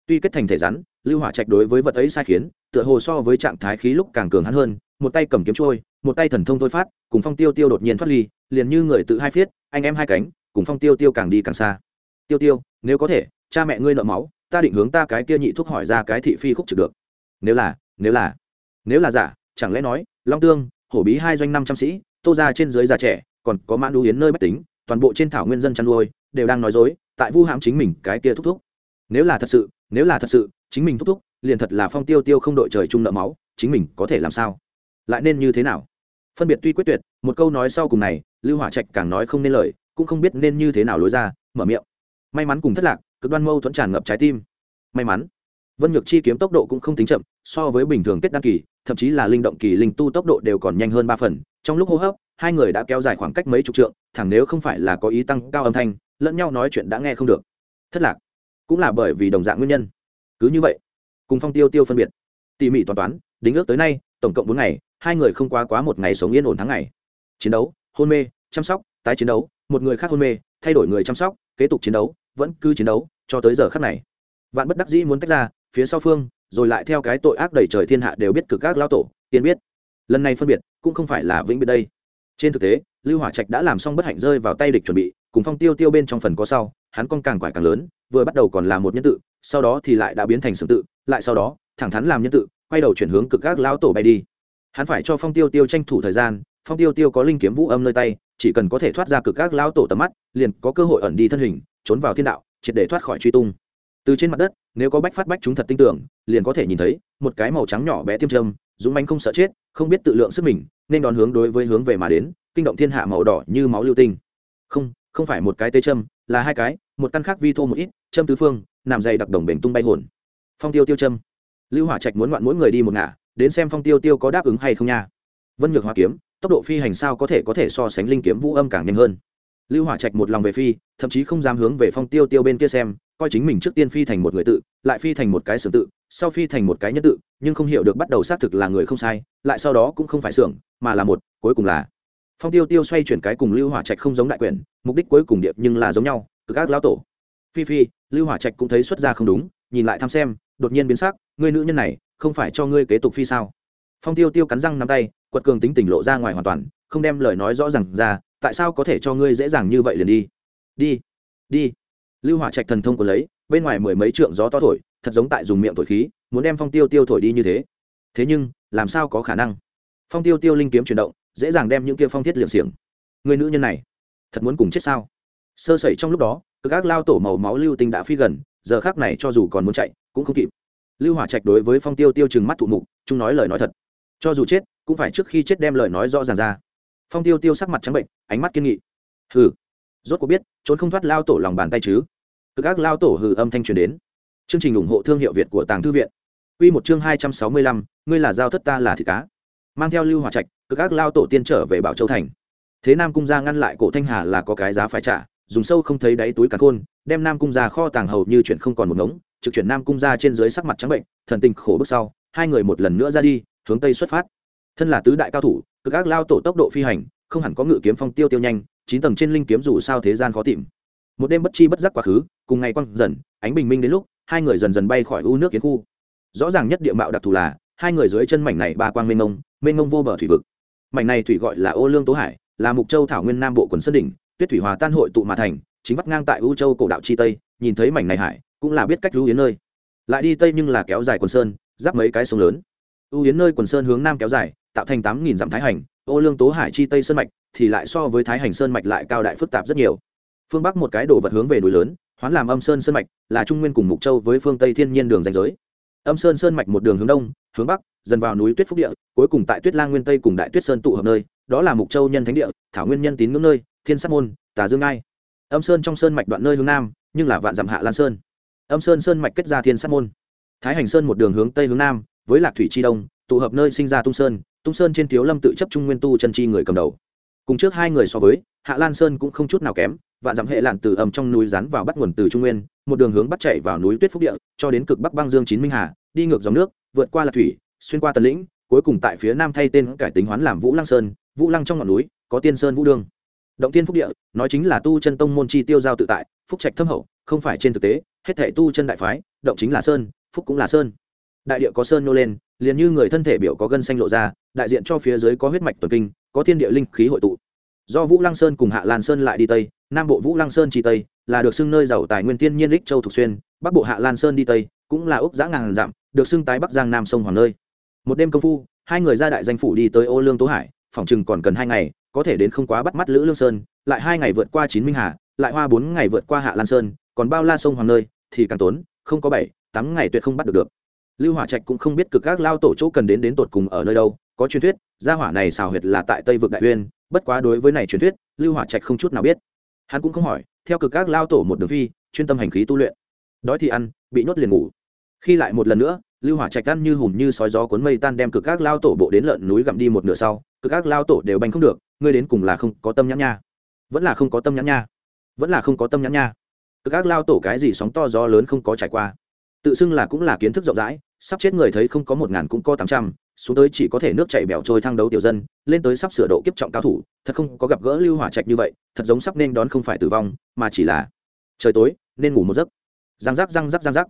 [SPEAKER 1] Tuy kết thành thể rắn, lưu hỏa trạch đối với vật ấy sai khiến, tựa hồ so với trạng thái khí lúc càng cường hắn hơn, một tay cầm kiếm trôi một tay thần thông thôi phát, cùng phong tiêu tiêu đột nhiên thoát ly, liền như người tự hai phiết, anh em hai cánh, cùng phong tiêu tiêu càng đi càng xa. Tiêu tiêu, nếu có thể, cha mẹ ngươi nợ máu, ta định hướng ta cái kia nhị thuốc hỏi ra cái thị phi khúc trực được. Nếu là nếu là nếu là giả, chẳng lẽ nói, long tương, hổ bí hai doanh năm trăm sĩ, tô ra trên dưới già trẻ, còn có mãn đu hiến nơi bách tính, toàn bộ trên thảo nguyên dân chăn nuôi, đều đang nói dối, tại vu hãm chính mình cái kia thúc thúc. Nếu là thật sự, nếu là thật sự, chính mình thúc thúc, liền thật là phong tiêu tiêu không đội trời chung nợ máu, chính mình có thể làm sao? Lại nên như thế nào? Phân biệt tuy quyết tuyệt, một câu nói sau cùng này, lưu hỏa trạch càng nói không nên lời, cũng không biết nên như thế nào lối ra, mở miệng. May mắn cùng thất lạc, cực đoan mâu thuẫn tràn ngập trái tim. May mắn, vân nhược chi kiếm tốc độ cũng không tính chậm, so với bình thường kết đăng kỳ, thậm chí là linh động kỳ linh tu tốc độ đều còn nhanh hơn ba phần. Trong lúc hô hấp, hai người đã kéo dài khoảng cách mấy chục trượng, thẳng nếu không phải là có ý tăng cao âm thanh, lẫn nhau nói chuyện đã nghe không được. Thất lạc, cũng là bởi vì đồng dạng nguyên nhân. Cứ như vậy, cùng phong tiêu tiêu phân biệt. Tỉ mỉ toàn toán, đính ước tới nay, tổng cộng bốn ngày hai người không quá quá một ngày sống yên ổn tháng ngày. Chiến đấu, hôn mê, chăm sóc, tái chiến đấu, một người khác hôn mê, thay đổi người chăm sóc, kế tục chiến đấu, vẫn cứ chiến đấu, cho tới giờ khắc này. Vạn bất đắc dĩ muốn tách ra, phía sau phương, rồi lại theo cái tội ác đầy trời thiên hạ đều biết cực các lao tổ, tiên biết. Lần này phân biệt, cũng không phải là vĩnh biệt đây. Trên thực tế, lưu hỏa trạch đã làm xong bất hạnh rơi vào tay địch chuẩn bị, cùng phong tiêu tiêu bên trong phần có sau, hắn con càng quải càng lớn, vừa bắt đầu còn là một nhân tự, sau đó thì lại đã biến thành sừng tự, lại sau đó, thẳng thắn làm nhân tự, quay đầu chuyển hướng cực các lao tổ bay đi hắn phải cho phong tiêu tiêu tranh thủ thời gian, phong tiêu tiêu có linh kiếm vũ âm nơi tay, chỉ cần có thể thoát ra cực các lão tổ tầm mắt, liền có cơ hội ẩn đi thân hình, trốn vào thiên đạo, triệt để thoát khỏi truy tung. Từ trên mặt đất, nếu có bách phát bách chúng thật tin tưởng, liền có thể nhìn thấy một cái màu trắng nhỏ bé tiêm châm. dũng manh không sợ chết, không biết tự lượng sức mình, nên đón hướng đối với hướng về mà đến, kinh động thiên hạ màu đỏ như máu lưu tinh. Không không phải một cái tê châm là hai cái, một căn khác vi thô một ít châm tứ phương, nằm dày đặc đồng bền tung bay hồn. Phong tiêu tiêu châm lưu hỏa trạch muốn ngoạn mỗi người đi một ngả đến xem phong tiêu tiêu có đáp ứng hay không nha. Vân nhược hoa kiếm, tốc độ phi hành sao có thể có thể so sánh linh kiếm vũ âm càng nhanh hơn. Lưu hỏa trạch một lòng về phi, thậm chí không dám hướng về phong tiêu tiêu bên kia xem, coi chính mình trước tiên phi thành một người tự, lại phi thành một cái xưởng tự, sau phi thành một cái nhân tự, nhưng không hiểu được bắt đầu xác thực là người không sai, lại sau đó cũng không phải xưởng, mà là một, cuối cùng là. Phong tiêu tiêu xoay chuyển cái cùng lưu hỏa trạch không giống đại quyền mục đích cuối cùng điệp nhưng là giống nhau, cực các lão tổ. Phi phi, lưu hỏa trạch cũng thấy xuất ra không đúng, nhìn lại thăm xem, đột nhiên biến sắc người nữ nhân này không phải cho ngươi kế tục phi sao? Phong tiêu tiêu cắn răng nắm tay, quật cường tính tỉnh lộ ra ngoài hoàn toàn, không đem lời nói rõ r à n g ra, tại sao có thể cho ngươi dễ dàng như vậy liền đi? Đi đi. Lưu hỏa trạch thần thông của lấy, bên ngoài mười mấy trượng gió to thổi, thật giống tại dùng miệng thổi khí, muốn đem phong tiêu tiêu thổi đi như thế. Thế nhưng, làm sao có khả năng? Phong tiêu tiêu linh kiếm chuyển động, dễ dàng đem những kia phong thiết liệm xiềng. Người nữ nhân này, thật muốn cùng chết sao? Sơ sẩy trong lúc đó, cực ác lao tổ màu máu lưu tinh đã phi gần, giờ khác này cho dù còn muốn chạy, cũng không kịp lưu hỏa trạch đối với phong tiêu tiêu chừng mắt thụ mục chúng nói lời nói thật. Cho dù chết cũng phải trước khi chết đem lời nói rõ ràng ra. Phong tiêu tiêu sắc mặt trắng bệnh ánh mắt kiên nghị. Hừ. Rốt cuộc biết trốn không thoát lao tổ lòng bàn tay chứ. Cực các lao tổ hừ âm thanh truyền đến. Chương trình ủng hộ thương hiệu việt của tàng thư viện. Quy một chương hai trăm sáu mươi lăm, ngươi là giao thất ta là thịt cá. Mang theo Lưu Hỏa Trạch, cực các lao tổ tiên trở về Bảo Châu thành. Thế Nam cung gia ngăn lại Cổ Thanh Hà là có cái giá phải trả, dùng sâu không thấy đáy túi cả khôn đem nam cung gia kho tàng hầu như chuyện không còn một ngống trực chuyển nam cung ra trên dưới sắc mặt trắng bệnh, thần tình khổ bước sau, hai người một lần nữa ra đi, hướng tây xuất phát. Thân là tứ đại cao thủ, cực ác lao tổ tốc độ phi hành, không hẳn có ngự kiếm phong tiêu tiêu nhanh, chín tầng trên linh kiếm dù sao thế gian khó tìm. Một đêm bất chi bất giác quá khứ, cùng ngày quăng dần, ánh bình minh đến lúc, hai người dần dần bay khỏi u nước kiến khu. Rõ ràng nhất địa mạo đặc thù là, hai người dưới chân mảnh này ba quang mênh ngông mênh ngông vô bờ thủy vực. Mảnh này thủy gọi là ô lương tố hải, là mục châu thảo nguyên nam bộ quần sơn đỉnh, tuyết thủy hòa tan hội tụ mà thành, chính vắt ngang tại u châu cổ đạo chi tây, nhìn thấy mảnh này hải cũng là biết cách lưu yến nơi. Lại đi tây nhưng là kéo dài quần sơn, giáp mấy cái sông lớn. Ưu yến nơi quần sơn hướng nam kéo dài, tạo thành tám nghìn dặm thái hành, ô lương tố hải chi tây sơn mạch, thì lại so với thái hành sơn mạch lại cao đại phức tạp rất nhiều. Phương bắc một cái đồ vật hướng về núi lớn, hoán làm âm sơn sơn mạch, là trung nguyên cùng mục châu với phương tây thiên nhiên đường danh giới. Âm sơn sơn mạch một đường hướng đông, hướng bắc, dần vào núi tuyết phúc địa, cuối cùng tại tuyết lang nguyên tây cùng đại tuyết sơn tụ hợp nơi, đó là mục châu nhân thánh địa, thảo nguyên nhân tín ngưỡng nơi, thiên sát môn, tà dương ai âm sơn trong sơn mạch đoạn nơi hướng nam, nhưng là vạn dặm hạ lan sơn âm sơn sơn mạch kết ra thiên sát môn. Thái hành sơn một đường hướng tây hướng nam, với lạc thủy chi đông, tụ hợp nơi sinh ra tung sơn tung sơn trên thiếu lâm tự chấp trung nguyên tu chân chi người cầm đầu. Cùng trước hai người so với, hạ lan sơn cũng không chút nào kém, vạn dặm hệ lạn từ ầm trong núi rắn vào bắt nguồn từ trung nguyên, một đường hướng bắt chạy vào núi tuyết phúc địa, cho đến cực bắc băng dương chín minh hà, đi ngược dòng nước, vượt qua lạc thủy, xuyên qua tần lĩnh, cuối cùng tại phía nam thay tên cải tính hoán làm vũ lăng sơn, vũ lăng trong ngọn núi, có tiên sơn vũ đương động tiên phúc địa, nói chính là tu chân tông môn chi tiêu giao tự tại, phúc trạch thâm hậu không phải trên thực tế, hết thể tu chân đại phái, động chính là sơn, phúc cũng là sơn. Đại địa có sơn nô lên, liền như người thân thể biểu có gân xanh lộ ra, đại diện cho phía dưới có huyết mạch tuần kinh, có thiên địa linh khí hội tụ. Do vũ lăng sơn cùng hạ lan sơn lại đi tây, nam bộ vũ lăng sơn chi tây, là được xưng nơi giàu tài nguyên tiên nhiên lích châu thục xuyên, bắc bộ hạ lan sơn đi tây, cũng là úc giã ngàn dặm, được xưng tái bắc giang nam sông hoàng nơi. Một đêm công phu, hai người ra đại danh phủ đi tới ô lương tố hải, phòng chừng còn cần hai ngày, có thể đến không quá bắt mắt lữ lương sơn, lại hai ngày vượt qua chín minh hà, lại hoa bốn ngày vượt qua hạ lan sơn còn bao la sông hoàng nơi, thì càng tốn, không có bảy, tám ngày tuyệt không bắt được được. Lưu hỏa trạch cũng không biết cực các lao tổ chỗ cần đến đến tột cùng ở nơi đâu, có truyền thuyết, gia hỏa này xào huyệt là tại tây vực đại uyên, bất quá đối với này truyền thuyết, lưu hỏa trạch không chút nào biết. Hắn cũng không hỏi, theo cực các lao tổ một đường phi, chuyên tâm hành khí tu luyện. Đói thì ăn, bị nhốt liền ngủ. Khi lại một lần nữa, lưu hỏa trạch ăn như hùm như sói gió cuốn mây tan đem cực các lao tổ bộ đến lợn núi gặm đi một nửa sau, cực các lao tổ đều bành không được, ngươi đến cùng là không có tâm nhãn nha. Vẫn là không có tâm nhãn nha. Vẫn là không có tâm nhãn nha cực ác lao tổ cái gì sóng to gió lớn không có trải qua. Tự xưng là cũng là kiến thức rộng rãi, sắp chết người thấy không có một ngàn cũng có tám trăm, xuống tới chỉ có thể nước chảy bẻo trôi thăng đấu tiểu dân, lên tới sắp sửa độ kiếp trọng cao thủ, thật không có gặp gỡ lưu hỏa trạch như vậy, thật giống sắp nên đón không phải tử vong, mà chỉ là trời tối, nên ngủ một giấc. Răng rắc răng rắc răng rắc.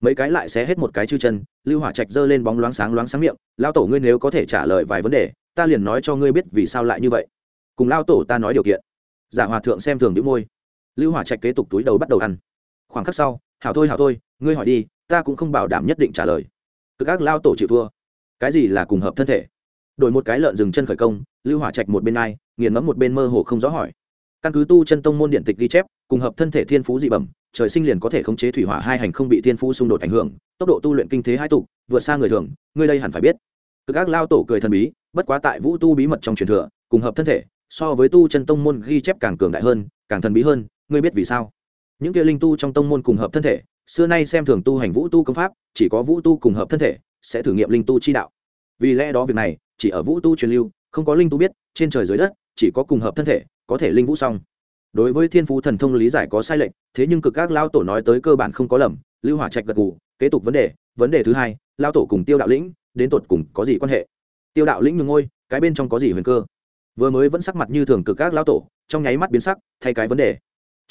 [SPEAKER 1] Mấy cái lại xé hết một cái chư chân, lưu hỏa trạch giơ lên bóng loáng sáng loáng sáng miệng, lao tổ ngươi nếu có thể trả lời vài vấn đề, ta liền nói cho ngươi biết vì sao lại như vậy. Cùng lao tổ ta nói điều kiện. Giả hòa thượng xem thường đĩu môi lưu hỏa trạch kế tục túi đầu bắt đầu ăn. Khoảng khắc sau, hảo thôi hảo thôi, ngươi hỏi đi, ta cũng không bảo đảm nhất định trả lời. Cực ác lao tổ chịu thua. Cái gì là cùng hợp thân thể? Đổi một cái lợn dừng chân khởi công, lưu hỏa trạch một bên ai, nghiền ngẫm một bên mơ hồ không rõ hỏi. Căn cứ tu chân tông môn điện tịch ghi chép, cùng hợp thân thể thiên phú dị bẩm, trời sinh liền có thể khống chế thủy hỏa hai hành không bị thiên phú xung đột ảnh hưởng, tốc độ tu luyện kinh thế hai tục, vượt xa người thường, ngươi đây hẳn phải biết. Cực ác lao tổ cười thần bí, bất quá tại vũ tu bí mật trong truyền thừa, cùng hợp thân thể, so với tu chân tông môn ghi chép càng cường đại hơn, càng thần bí hơn ngươi biết vì sao? Những kia linh tu trong tông môn cùng hợp thân thể, xưa nay xem thường tu hành vũ tu công pháp, chỉ có vũ tu cùng hợp thân thể sẽ thử nghiệm linh tu chi đạo. Vì lẽ đó việc này, chỉ ở vũ tu truyền lưu, không có linh tu biết, trên trời dưới đất, chỉ có cùng hợp thân thể, có thể linh vũ xong. Đối với thiên phú thần thông lý giải có sai lệch, thế nhưng cực các lao tổ nói tới cơ bản không có lầm, lưu hỏa trạch gật gù, kế tục vấn đề vấn đề thứ hai lao tổ cùng tiêu đạo lĩnh, đến tột cùng có gì quan hệ? Tiêu đạo lĩnh nhường ngôi, cái bên trong có gì huyền cơ? Vừa mới vẫn sắc mặt như thường cực các lao tổ, trong nháy mắt biến sắc, thay cái vấn đề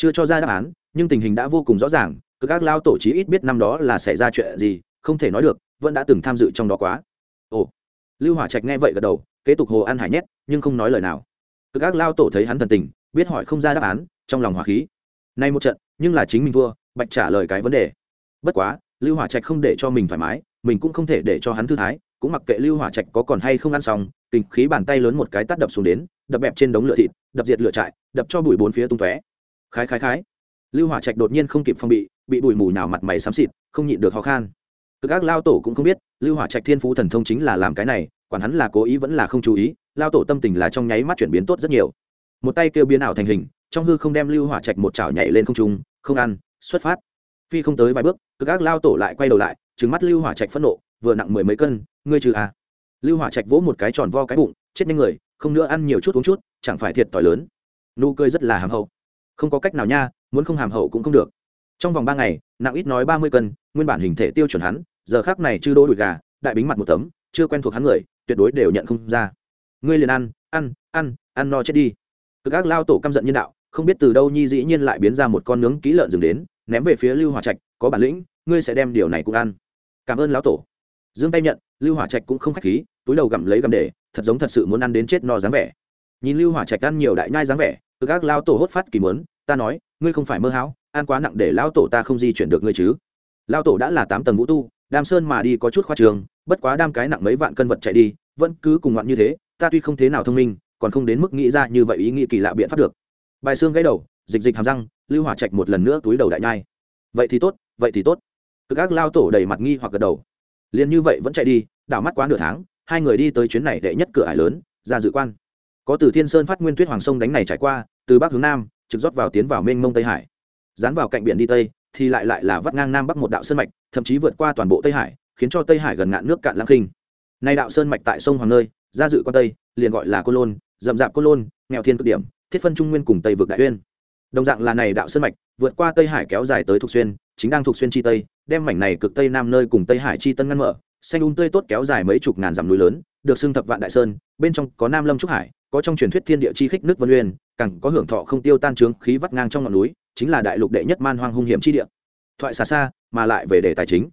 [SPEAKER 1] chưa cho ra đáp án, nhưng tình hình đã vô cùng rõ ràng, cứ các lao tổ chí ít biết năm đó là xảy ra chuyện gì, không thể nói được, vẫn đã từng tham dự trong đó quá. Ồ, lưu hỏa trạch nghe vậy gật đầu, kế tục hồ ăn hải nhét, nhưng không nói lời nào. Cứ các lao tổ thấy hắn thần tình, biết hỏi không ra đáp án, trong lòng hỏa khí. Nay một trận, nhưng là chính mình thua, bạch trả lời cái vấn đề. Bất quá, lưu hỏa trạch không để cho mình thoải mái, mình cũng không thể để cho hắn thư thái, cũng mặc kệ lưu hỏa trạch có còn hay không ăn xong, kinh khí bàn tay lớn một cái tát đập xuống đến, đập bẹp trên đống lửa thịt, đập diệt lửa trại, đập cho bụi bốn phía tung tóe khái khái khái. Lưu hỏa trạch đột nhiên không kịp phong bị bị bụi mù nào mặt mày xám xịt, không nhịn được ho khan. Cực ác lao tổ cũng không biết, lưu hỏa trạch thiên phú thần thông chính là làm cái này, quản hắn là cố ý vẫn là không chú ý, lao tổ tâm tình là trong nháy mắt chuyển biến tốt rất nhiều. Một tay kêu biến ảo thành hình, trong hư không đem lưu hỏa trạch một chảo nhảy lên không trung, không ăn, xuất phát. Phi không tới vài bước, cực ác lao tổ lại quay đầu lại, trừng mắt lưu hỏa trạch phẫn nộ, vừa nặng mười mấy cân, ngươi trừ à. Lưu hỏa trạch vỗ một cái tròn vo cái bụng, chết nhanh người, không nữa ăn nhiều chút uống chút, chẳng phải thiệt tỏi lớn. Nụ cười rất là hàm hậu không có cách nào nha, muốn không hàm hậu cũng không được. Trong vòng ba ngày, nặng ít nói ba mươi cân, nguyên bản hình thể tiêu chuẩn hắn, giờ khác này chư đỗ đùi gà, đại bính mặt một tấm, chưa quen thuộc hắn người, tuyệt đối đều nhận không ra. Ngươi liền ăn ăn ăn ăn no chết đi. Cực ác lao tổ căm giận nhân đạo, không biết từ đâu nhi dĩ nhiên lại biến ra một con nướng ký lợn dừng đến, ném về phía lưu hòa trạch, có bản lĩnh, ngươi sẽ đem điều này cũng ăn. Cảm ơn lão tổ. Dương tay nhận, lưu hỏa trạch cũng không khách khí, túi đầu gặm lấy gặm để, thật giống thật sự muốn ăn đến chết no dáng vẻ. Nhìn lưu hỏa trạch ăn nhiều đại nhai dáng vẻ cực ác lao tổ hốt phát kỳ mớn ta nói, ngươi không phải mơ hão, ăn quá nặng để lao tổ ta không di chuyển được ngươi chứ. Lao tổ đã là tám tầng vũ tu, đam sơn mà đi có chút khoa trường, bất quá đam cái nặng mấy vạn cân vật chạy đi, vẫn cứ cùng ngoạn như thế, ta tuy không thế nào thông minh, còn không đến mức nghĩ ra như vậy ý nghĩ kỳ lạ biện pháp được. Bài xương gãy đầu, dịch dịch hàm răng, lưu hỏa trạch một lần nữa túi đầu đại nhai. Vậy thì tốt, vậy thì tốt. Cực ác lao tổ đầy mặt nghi hoặc gật đầu. Liền như vậy vẫn chạy đi, đảo mắt quá nửa tháng, hai người đi tới chuyến này đệ nhất cửa ải lớn, ra dự quan có từ thiên sơn phát nguyên tuyết hoàng sông đánh này trải qua, từ bắc hướng nam, trực rót vào tiến vào mênh mông tây hải. Dán vào cạnh biển đi tây, thì lại lại là vắt ngang nam bắc một đạo sơn mạch, thậm chí vượt qua toàn bộ tây hải, khiến cho tây hải gần ngạn nước cạn lãng khinh. Nay đạo sơn mạch tại sông hoàng nơi, ra dự quan tây, liền gọi là côn lôn, rậm rạp côn lôn, nghèo thiên cực điểm, thiết phân trung nguyên cùng tây vực đại uyên. Đồng dạng là này đạo sơn mạch, vượt qua tây hải kéo dài tới thục xuyên, chính đang thục xuyên chi tây, đem mảnh này cực tây nam nơi cùng tây hải chi tân ngăn mở, xanh un tươi tốt kéo dài mấy chục ngàn dặm núi lớn được xưng thập vạn đại sơn, bên trong có nam lâm trúc hải, có trong truyền thuyết thiên địa chi khích nước vân uyên, càng có hưởng thọ không tiêu tan trướng khí vắt ngang trong ngọn núi, chính là đại lục đệ nhất man hoang hung hiểm chi địa. Thoại xa xa, mà lại về đề tài chính.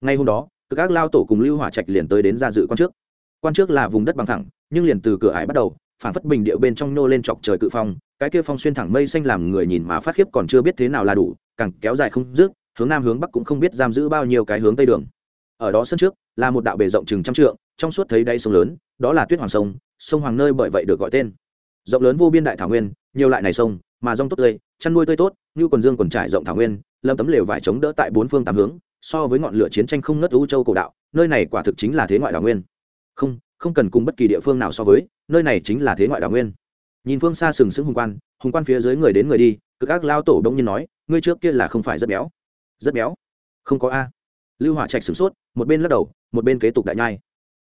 [SPEAKER 1] Ngay hôm đó cực các lao tổ cùng lưu hỏa trạch liền tới đến ra dự quan trước. Quan trước là vùng đất bằng thẳng, nhưng liền từ cửa ải bắt đầu phản phất bình địa bên trong nô lên chọc trời cự phong, cái kia phong xuyên thẳng mây xanh làm người nhìn mà phát khiếp còn chưa biết thế nào là đủ, càng kéo dài không dứt, hướng nam hướng bắc cũng không biết giam giữ bao nhiêu cái hướng tây đường. Ở đó sân trước, là một đạo bề rộng chừng trăm trượng trong suốt thấy đáy sông lớn, đó là tuyết hoàng sông sông hoàng nơi bởi vậy được gọi tên. Rộng lớn vô biên đại thảo nguyên, nhiều loại này sông, mà rong tốt tươi, chăn nuôi tươi tốt, như quần dương quần trải rộng thảo nguyên lâm tấm lều vải chống đỡ tại bốn phương tám hướng, so với ngọn lửa chiến tranh không ngất u châu cổ đạo, nơi này quả thực chính là thế ngoại đảo nguyên. Không không cần cùng bất kỳ địa phương nào so với, nơi này chính là thế ngoại đảo nguyên. Nhìn phương xa sừng sững hùng quan hùng quan phía dưới người đến người đi, cực ác lao tổ đông nhiên nói, ngươi trước kia là không phải rất béo. Rất béo? Không có a. Lưu hỏa trạch sửng sốt, một bên lắc đầu, một bên kế tục đại nhai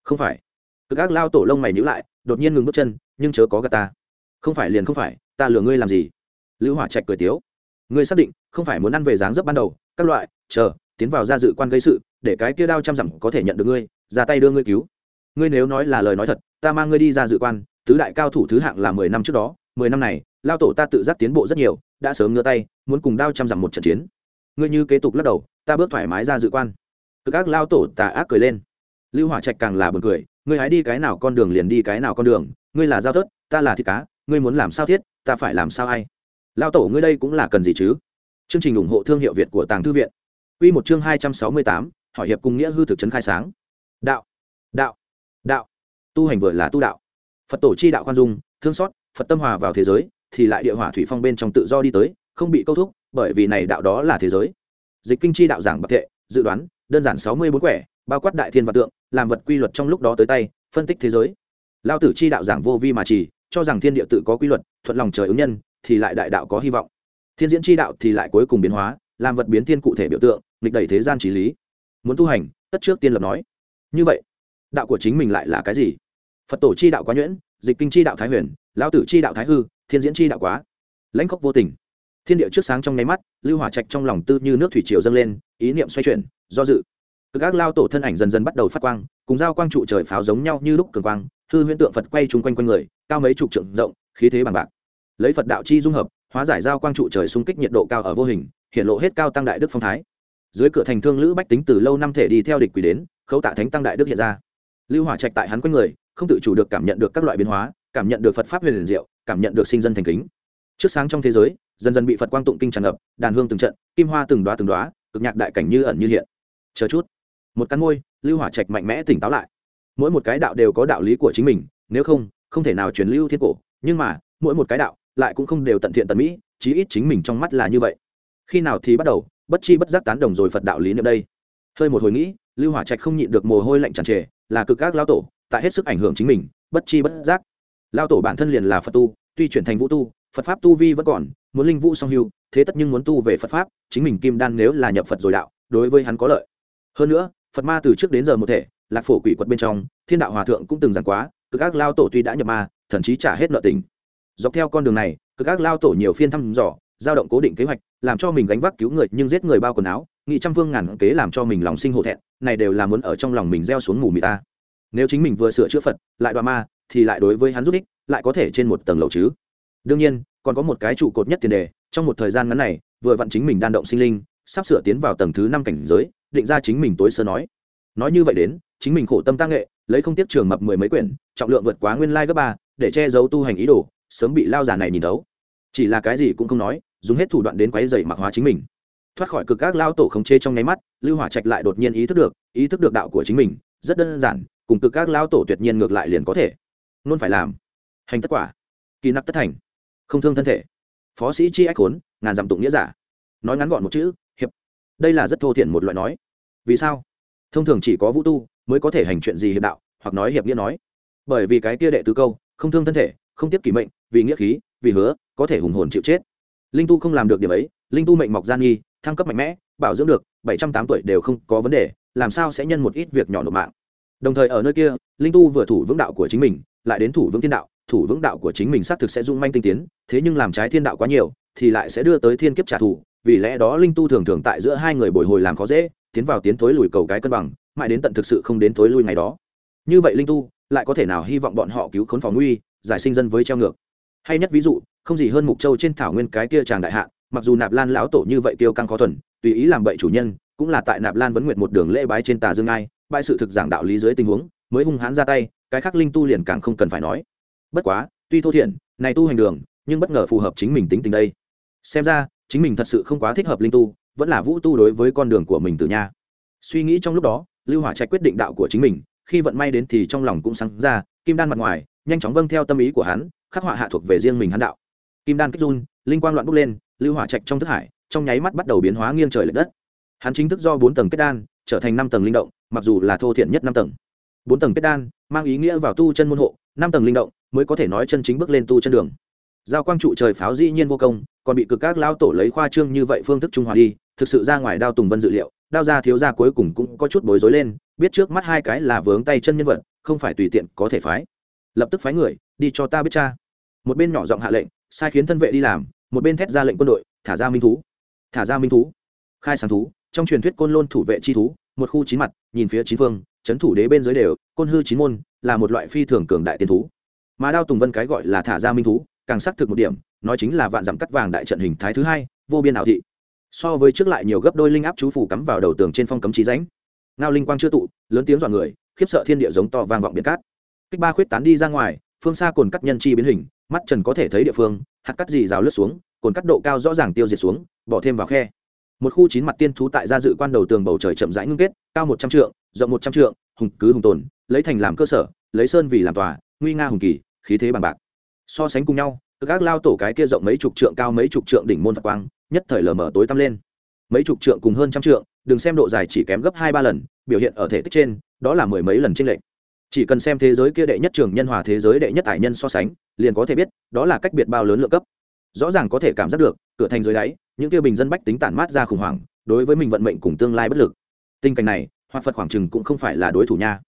[SPEAKER 1] không phải. Cực ác lao tổ lông mày nhíu lại, đột nhiên ngừng bước chân, nhưng chớ có gà ta. Không phải liền không phải, ta lừa ngươi làm gì? Lưu hỏa trạch cười tiếu. Ngươi xác định, không phải muốn ăn về dáng dấp ban đầu, các loại, chờ, tiến vào ra dự quan gây sự, để cái kia đao trăm dặm có thể nhận được ngươi, ra tay đưa ngươi cứu. Ngươi nếu nói là lời nói thật, ta mang ngươi đi ra dự quan, tứ đại cao thủ thứ hạng là mười năm trước đó, mười năm này, lao tổ ta tự giác tiến bộ rất nhiều, đã sớm ngửa tay, muốn cùng đao trăm dặm một trận chiến. Ngươi như kế tục lắc đầu, ta bước thoải mái ra dự quan. Cực ác lao tổ tà ác cười lên lưu hỏa trạch càng là buồn cười, ngươi hãy đi cái nào con đường liền đi cái nào con đường, ngươi là giao thớt, ta là thịt cá, ngươi muốn làm sao thiết, ta phải làm sao ai? Lao tổ ngươi đây cũng là cần gì chứ? Chương trình ủng hộ thương hiệu việt của tàng thư viện. Quy một chương hai trăm sáu mươi tám, hỏi hiệp cùng nghĩa hư thực chấn khai sáng. Đạo đạo đạo. Tu hành vừa là tu đạo. Phật tổ chi đạo khoan dung, thương xót, phật tâm hòa vào thế giới, thì lại địa hỏa thủy phong bên trong tự do đi tới, không bị câu thúc, bởi vì này đạo đó là thế giới. Dịch kinh chi đạo giảng bậc thệ, dự đoán, đơn giản sáu mươi bốn quẻ, bao quát đại thiên và tượng làm vật quy luật trong lúc đó tới tay, phân tích thế giới. Lao tử chi đạo giảng vô vi mà chỉ, cho rằng thiên địa tự có quy luật, thuận lòng trời ứng nhân, thì lại đại đạo có hy vọng. Thiên diễn chi đạo thì lại cuối cùng biến hóa, làm vật biến thiên cụ thể biểu tượng, nghịch đẩy thế gian trí lý. Muốn tu hành, tất trước tiên lập nói. Như vậy, đạo của chính mình lại là cái gì? Phật tổ chi đạo quá nhuyễn, dịch kinh chi đạo thái huyền lão tử chi đạo thái hư, thiên diễn chi đạo quá. Lãnh khốc vô tình. Thiên địa trước sáng trong nháy mắt, lưu hỏa trạch trong lòng tư như nước thủy triều dâng lên, ý niệm xoay chuyển, do dự cực ác lao tổ thân ảnh dần dần bắt đầu phát quang, cùng giao quang trụ trời pháo giống nhau như lúc cường quang, hư huyễn tượng phật quay chung quanh quanh người, cao mấy chục trượng rộng, khí thế bằng bạc. Lấy phật đạo chi dung hợp, hóa giải giao quang trụ trời xung kích nhiệt độ cao ở vô hình, hiện lộ hết cao tăng đại đức phong thái. Dưới cửa thành thương lữ bách tính từ lâu năm thể đi theo địch quỷ đến, khấu tạ thánh tăng đại đức hiện ra. Lưu hỏa trạch tại hắn quanh người, không tự chủ được cảm nhận được các loại biến hóa, cảm nhận được phật pháp huyền liền diệu, cảm nhận được sinh dân thành kính. Trước sáng trong thế giới, dần dần bị phật quang tụng kinh tràn ngập, đàn hương từng trận, kim hoa từng đoá từng đoá cực nhạc đại cảnh như ẩn như hiện. Chờ chút một cắn môi, lưu hỏa trạch mạnh mẽ tỉnh táo lại. Mỗi một cái đạo đều có đạo lý của chính mình, nếu không không thể nào truyền lưu thiên cổ. Nhưng mà, mỗi một cái đạo lại cũng không đều tận thiện tận mỹ, chí ít chính mình trong mắt là như vậy. Khi nào thì bắt đầu, bất chi bất giác tán đồng rồi phật đạo lý niệm đây. Hơi một hồi nghĩ, lưu hỏa trạch không nhịn được mồ hôi lạnh tràn trề, là cực các lao tổ, tại hết sức ảnh hưởng chính mình, bất chi bất giác. Lao tổ bản thân liền là phật tu, tuy chuyển thành vũ tu, phật pháp tu vi vẫn còn, muốn linh vũ song hưu, thế tất nhưng muốn tu về phật pháp, chính mình kim đan nếu là nhập phật rồi đạo, đối với hắn có lợi. Hơn nữa phật ma từ trước đến giờ một thể, lạc phổ quỷ quật bên trong, thiên đạo hòa thượng cũng từng giảng quá, cực ác lao tổ tuy đã nhập ma thậm chí trả hết nợ tình. Dọc theo con đường này, cực ác lao tổ nhiều phiên thăm dò, giao động cố định kế hoạch, làm cho mình gánh vác cứu người, nhưng giết người bao quần áo, nghị trăm phương ngàn kế làm cho mình lòng sinh hổ thẹn, này đều là muốn ở trong lòng mình gieo xuống mù mị ta. Nếu chính mình vừa sửa chữa phật, lại đoạn ma, thì lại đối với hắn giúp ích, lại có thể trên một tầng lầu chứ. Đương nhiên, còn có một cái trụ cột nhất tiền đề, trong một thời gian ngắn này, vừa vặn chính mình đan động sinh linh, sắp sửa tiến vào tầng thứ năm cảnh giới định ra chính mình tối sơ nói. Nói như vậy đến, chính mình khổ tâm tác nghệ, lấy không tiếp trường mập mười mấy quyển, trọng lượng vượt quá nguyên lai gấp ba, để che giấu tu hành ý đồ, sớm bị lao giả này nhìn thấu. Chỉ là cái gì cũng không nói, dùng hết thủ đoạn đến quấy dày mặc hóa chính mình. Thoát khỏi cực các lao tổ khống chế trong nháy mắt, lưu hỏa trạch lại đột nhiên ý thức được, ý thức được đạo của chính mình, rất đơn giản, cùng cực các lao tổ tuyệt nhiên ngược lại liền có thể. Luôn phải làm. Hành tất quả. Kỳ nặc tất thành. Không thương thân thể. Phó sĩ chi ách khốn ngàn dặm tụng nghĩa giả. Nói ngắn gọn một chữ đây là rất thô thiển một loại nói. Vì sao? Thông thường chỉ có vũ tu mới có thể hành chuyện gì hiệp đạo, hoặc nói hiệp nghĩa nói. Bởi vì cái kia đệ tứ câu, không thương thân thể, không tiếp kỷ mệnh, vì nghĩa khí, vì hứa, có thể hùng hồn chịu chết. Linh tu không làm được điểm ấy, linh tu mệnh mọc gian nghi, thăng cấp mạnh mẽ, bảo dưỡng được, bảy trăm tám tuổi đều không có vấn đề, làm sao sẽ nhân một ít việc nhỏ nộp mạng. Đồng thời ở nơi kia, linh tu vừa thủ vững đạo của chính mình, lại đến thủ vững thiên đạo, thủ vững đạo của chính mình xác thực sẽ dung manh tinh tiến, thế nhưng làm trái thiên đạo quá nhiều, thì lại sẽ đưa tới thiên kiếp trả thù vì lẽ đó linh tu thường thường tại giữa hai người bồi hồi làm khó dễ, tiến vào tiến thối lùi cầu cái cân bằng, mãi đến tận thực sự không đến thối lui ngày đó. Như vậy linh tu lại có thể nào hy vọng bọn họ cứu khốn phòng nguy, giải sinh dân với treo ngược? Hay nhất ví dụ, không gì hơn mục châu trên thảo nguyên cái kia tràng đại hạ mặc dù nạp lan lão tổ như vậy tiêu căng khó thuần, tùy ý làm bậy chủ nhân, cũng là tại nạp lan vấn nguyện một đường lễ bái trên tà dương ai bại sự thực giảng đạo lý dưới tình huống, mới hung hãn ra tay, cái khác linh tu liền càng không cần phải nói. Bất quá, tuy thô thiện này tu hành đường, nhưng bất ngờ phù hợp chính mình tính tình đây. Xem ra chính mình thật sự không quá thích hợp linh tu, vẫn là vũ tu đối với con đường của mình từ nha. Suy nghĩ trong lúc đó, lưu hỏa trạch quyết định đạo của chính mình, khi vận may đến thì trong lòng cũng sáng ra, kim đan mặt ngoài, nhanh chóng vâng theo tâm ý của hắn, khắc họa hạ thuộc về riêng mình hắn đạo. Kim đan kích run, linh quang loạn bốc lên, lưu hỏa trạch trong thức hải, trong nháy mắt bắt đầu biến hóa nghiêng trời lệch đất. Hắn chính thức do bốn tầng kết đan, trở thành năm tầng linh động, mặc dù là thô thiện nhất năm tầng. Bốn tầng kết đan, mang ý nghĩa vào tu chân môn hộ, năm tầng linh động, mới có thể nói chân chính bước lên tu chân đường giao quang trụ trời pháo dĩ nhiên vô công, còn bị cực các lao tổ lấy khoa trương như vậy phương thức trung hòa đi, thực sự ra ngoài đao tùng vân dự liệu, đao ra thiếu ra cuối cùng cũng có chút bối rối lên, biết trước mắt hai cái là vướng tay chân nhân vật, không phải tùy tiện có thể phái. Lập tức phái người, đi cho ta biết cha. Một bên nhỏ giọng hạ lệnh, sai khiến thân vệ đi làm, một bên thét ra lệnh quân đội, thả ra minh thú. Thả ra minh thú. Khai sáng thú, trong truyền thuyết côn lôn thủ vệ chi thú, một khu chín mặt, nhìn phía chín phương trấn thủ đế bên dưới đều, côn hư chín môn, là một loại phi thường cường đại tiên thú. Mà đao tùng vân cái gọi là thả ra minh thú càng xác thực một điểm, nói chính là vạn dặm cắt vàng đại trận hình thái thứ hai, vô biên ảo thị. So với trước lại nhiều gấp đôi linh áp chú phủ cắm vào đầu tường trên phong cấm trí ránh ngao linh quang chưa tụ, lớn tiếng dọa người, khiếp sợ thiên địa giống to vang vọng biển cát. Kích ba khuyết tán đi ra ngoài, phương xa cồn cắt nhân chi biến hình, mắt trần có thể thấy địa phương, hạt cắt gì rào lướt xuống, cồn cắt độ cao rõ ràng tiêu diệt xuống, bỏ thêm vào khe. Một khu chín mặt tiên thú tại gia dự quan đầu tường bầu trời chậm rãi ngưng kết, cao một trăm trượng, rộng một trăm trượng, hùng cứ hùng tồn, lấy thành làm cơ sở, lấy sơn vì làm tòa, nguy nga hùng kỳ, khí thế bằng bạc so sánh cùng nhau các lao tổ cái kia rộng mấy chục trượng cao mấy chục trượng đỉnh môn phật quang, nhất thời lờ mờ tối tăm lên. Mấy chục trượng cùng hơn trăm trượng, đừng xem độ dài chỉ kém gấp hai ba lần, biểu hiện ở thể tích trên, đó là mười mấy lần trên lệnh chỉ cần xem thế giới kia đệ nhất trường nhân hòa thế giới đệ nhất tài nhân so sánh, liền có thể biết, đó là cách biệt bao lớn lượng cấp. Rõ ràng có thể cảm giác được, cửa thành dưới đáy, những kia bình dân bách tính tản mát ra khủng hoảng, đối với mình vận mệnh cùng tương lai bất lực. Tình cảnh này hoặc phật khoảng chừng cũng không phải là đối thủ nha.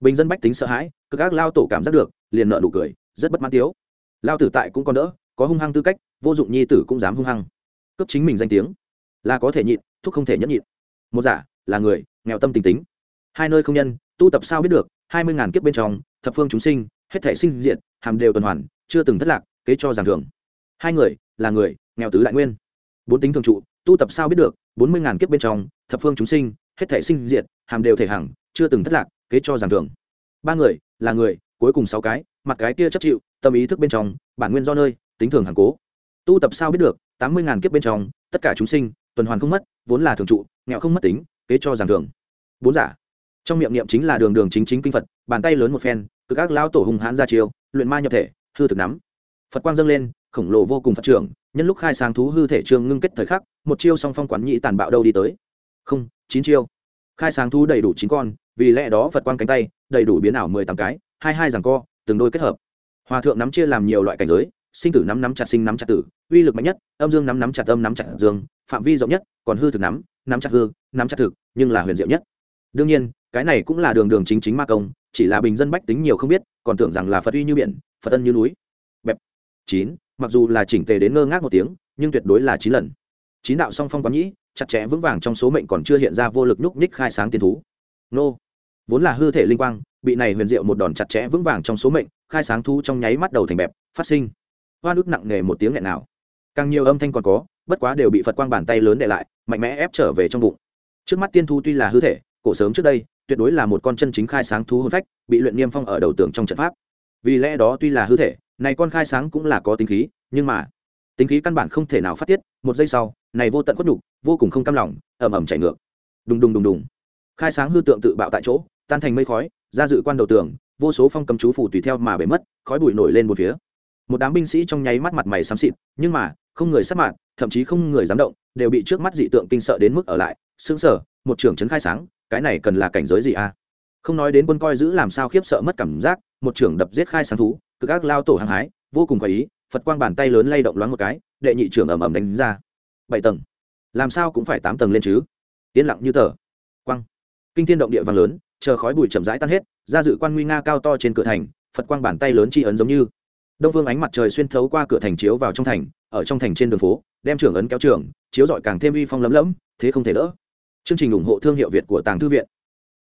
[SPEAKER 1] Bình dân bách tính sợ hãi, cực ác lao tổ cảm giác được, liền nợ nụ cười, rất bất mãn tiếu lao tử tại cũng còn đỡ, có hung hăng tư cách, vô dụng nhi tử cũng dám hung hăng. Cấp chính mình danh tiếng, là có thể nhịn thúc không thể nhẫn nhịn. Một giả, là người, nghèo tâm tình tính. Hai nơi không nhân, tu tập sao biết được, hai mươi ngàn kiếp bên trong, thập phương chúng sinh, hết thể sinh diện hàm đều tuần hoàn, chưa từng thất lạc, kế cho giảng thường hai người, là người, nghèo tứ đại nguyên. Bốn tính thường trụ, tu tập sao biết được, bốn mươi ngàn kiếp bên trong, thập phương chúng sinh, hết thể sinh diện hàm đều thể hằng, chưa từng thất lạc, kế cho giảng thường ba người, là người cuối cùng sáu cái, mặt cái kia chấp chịu, tâm ý thức bên trong, bản nguyên do nơi, tính thường hàng cố. Tu tập sao biết được, tám mươi ngàn kiếp bên trong, tất cả chúng sinh, tuần hoàn không mất, vốn là thường trụ, nghèo không mất tính, kế cho giảng thường bốn giả. Trong miệng niệm chính là đường đường chính chính kinh phật, bàn tay lớn một phen cứ các lao tổ hùng hãn ra chiêu, luyện ma nhập thể, hư thực nắm. Phật quang dâng lên, khổng lồ vô cùng phát trưởng, nhân lúc khai sáng thú hư thể trương ngưng kết thời khắc, một chiêu song phong quán nhị tàn bạo đâu đi tới. Không, chín chiêu. Khai sáng thú đầy đủ chín con, vì lẽ đó phật quang cánh tay, đầy đủ biến ảo mười tám cái hai hai rằng co, từng đôi kết hợp. Hòa thượng nắm chia làm nhiều loại cảnh giới, sinh tử nắm nắm chặt sinh nắm chặt tử, uy lực mạnh nhất, âm dương nắm nắm chặt âm nắm chặt dương, phạm vi rộng nhất, còn hư thực nắm nắm chặt hư, nắm chặt thực, nhưng là huyền diệu nhất. Đương nhiên, cái này cũng là đường đường chính chính ma công, chỉ là bình dân bách tính nhiều không biết, còn tưởng rằng là phật uy như biển, phật ân như núi. Bẹp. Chín, mặc dù là chỉnh tề đến ngơ ngác một tiếng, nhưng tuyệt đối là chín lần. Chín đạo song phong quán nhĩ, chặt chẽ vững vàng trong số mệnh còn chưa hiện ra vô lực nhúc nhích khai sáng tiên thú. Nô. Vốn là hư thể linh quang bị này huyền diệu một đòn chặt chẽ vững vàng trong số mệnh, khai sáng thu trong nháy mắt đầu thành bẹp, phát sinh. Hoa nước nặng nề một tiếng nghẹn nào. Càng nhiều âm thanh còn có, bất quá đều bị phật quang bàn tay lớn để lại, mạnh mẽ ép trở về trong bụng. Trước mắt tiên thu tuy là hư thể, cổ sớm trước đây, tuyệt đối là một con chân chính khai sáng thú hồn phách, bị luyện niêm phong ở đầu tường trong trận pháp. Vì lẽ đó tuy là hư thể, này con khai sáng cũng là có tính khí, nhưng mà, tính khí căn bản không thể nào phát tiết, một giây sau, này vô tận khuất nhục, vô cùng không cam lòng ẩm ẩm chảy ngược. Đùng đùng đùng đùng. Khai sáng hư tượng tự bạo tại chỗ, tan thành mây khói ra dự quan đầu tường, vô số phong cầm chú phủ tùy theo mà bể mất, khói bụi nổi lên một phía. Một đám binh sĩ trong nháy mắt mặt mày xám xịt, nhưng mà, không người sát mạng thậm chí không người dám động, đều bị trước mắt dị tượng kinh sợ đến mức ở lại. Sững sờ, một trưởng trấn khai sáng, cái này cần là cảnh giới gì a? Không nói đến quân coi giữ làm sao khiếp sợ mất cảm giác, một trưởng đập giết khai sáng thú, cực ác lao tổ hăng hái, vô cùng khỏi ý, phật quang bàn tay lớn lay động loáng một cái, đệ nhị trưởng ầm ầm đánh ra. Bảy tầng. Làm sao cũng phải tám tầng lên chứ? Yên lặng như tờ. Quang. Kinh thiên động địa vàng lớn chờ khói bụi chậm rãi tan hết, ra dự quan nguy nga cao to trên cửa thành, phật quang bàn tay lớn tri ấn giống như. Đông phương ánh mặt trời xuyên thấu qua cửa thành chiếu vào trong thành, ở trong thành trên đường phố, đem trưởng ấn kéo trưởng chiếu dọi càng thêm uy phong lấm lấm thế không thể đỡ. Chương trình ủng hộ thương hiệu việt của tàng thư viện.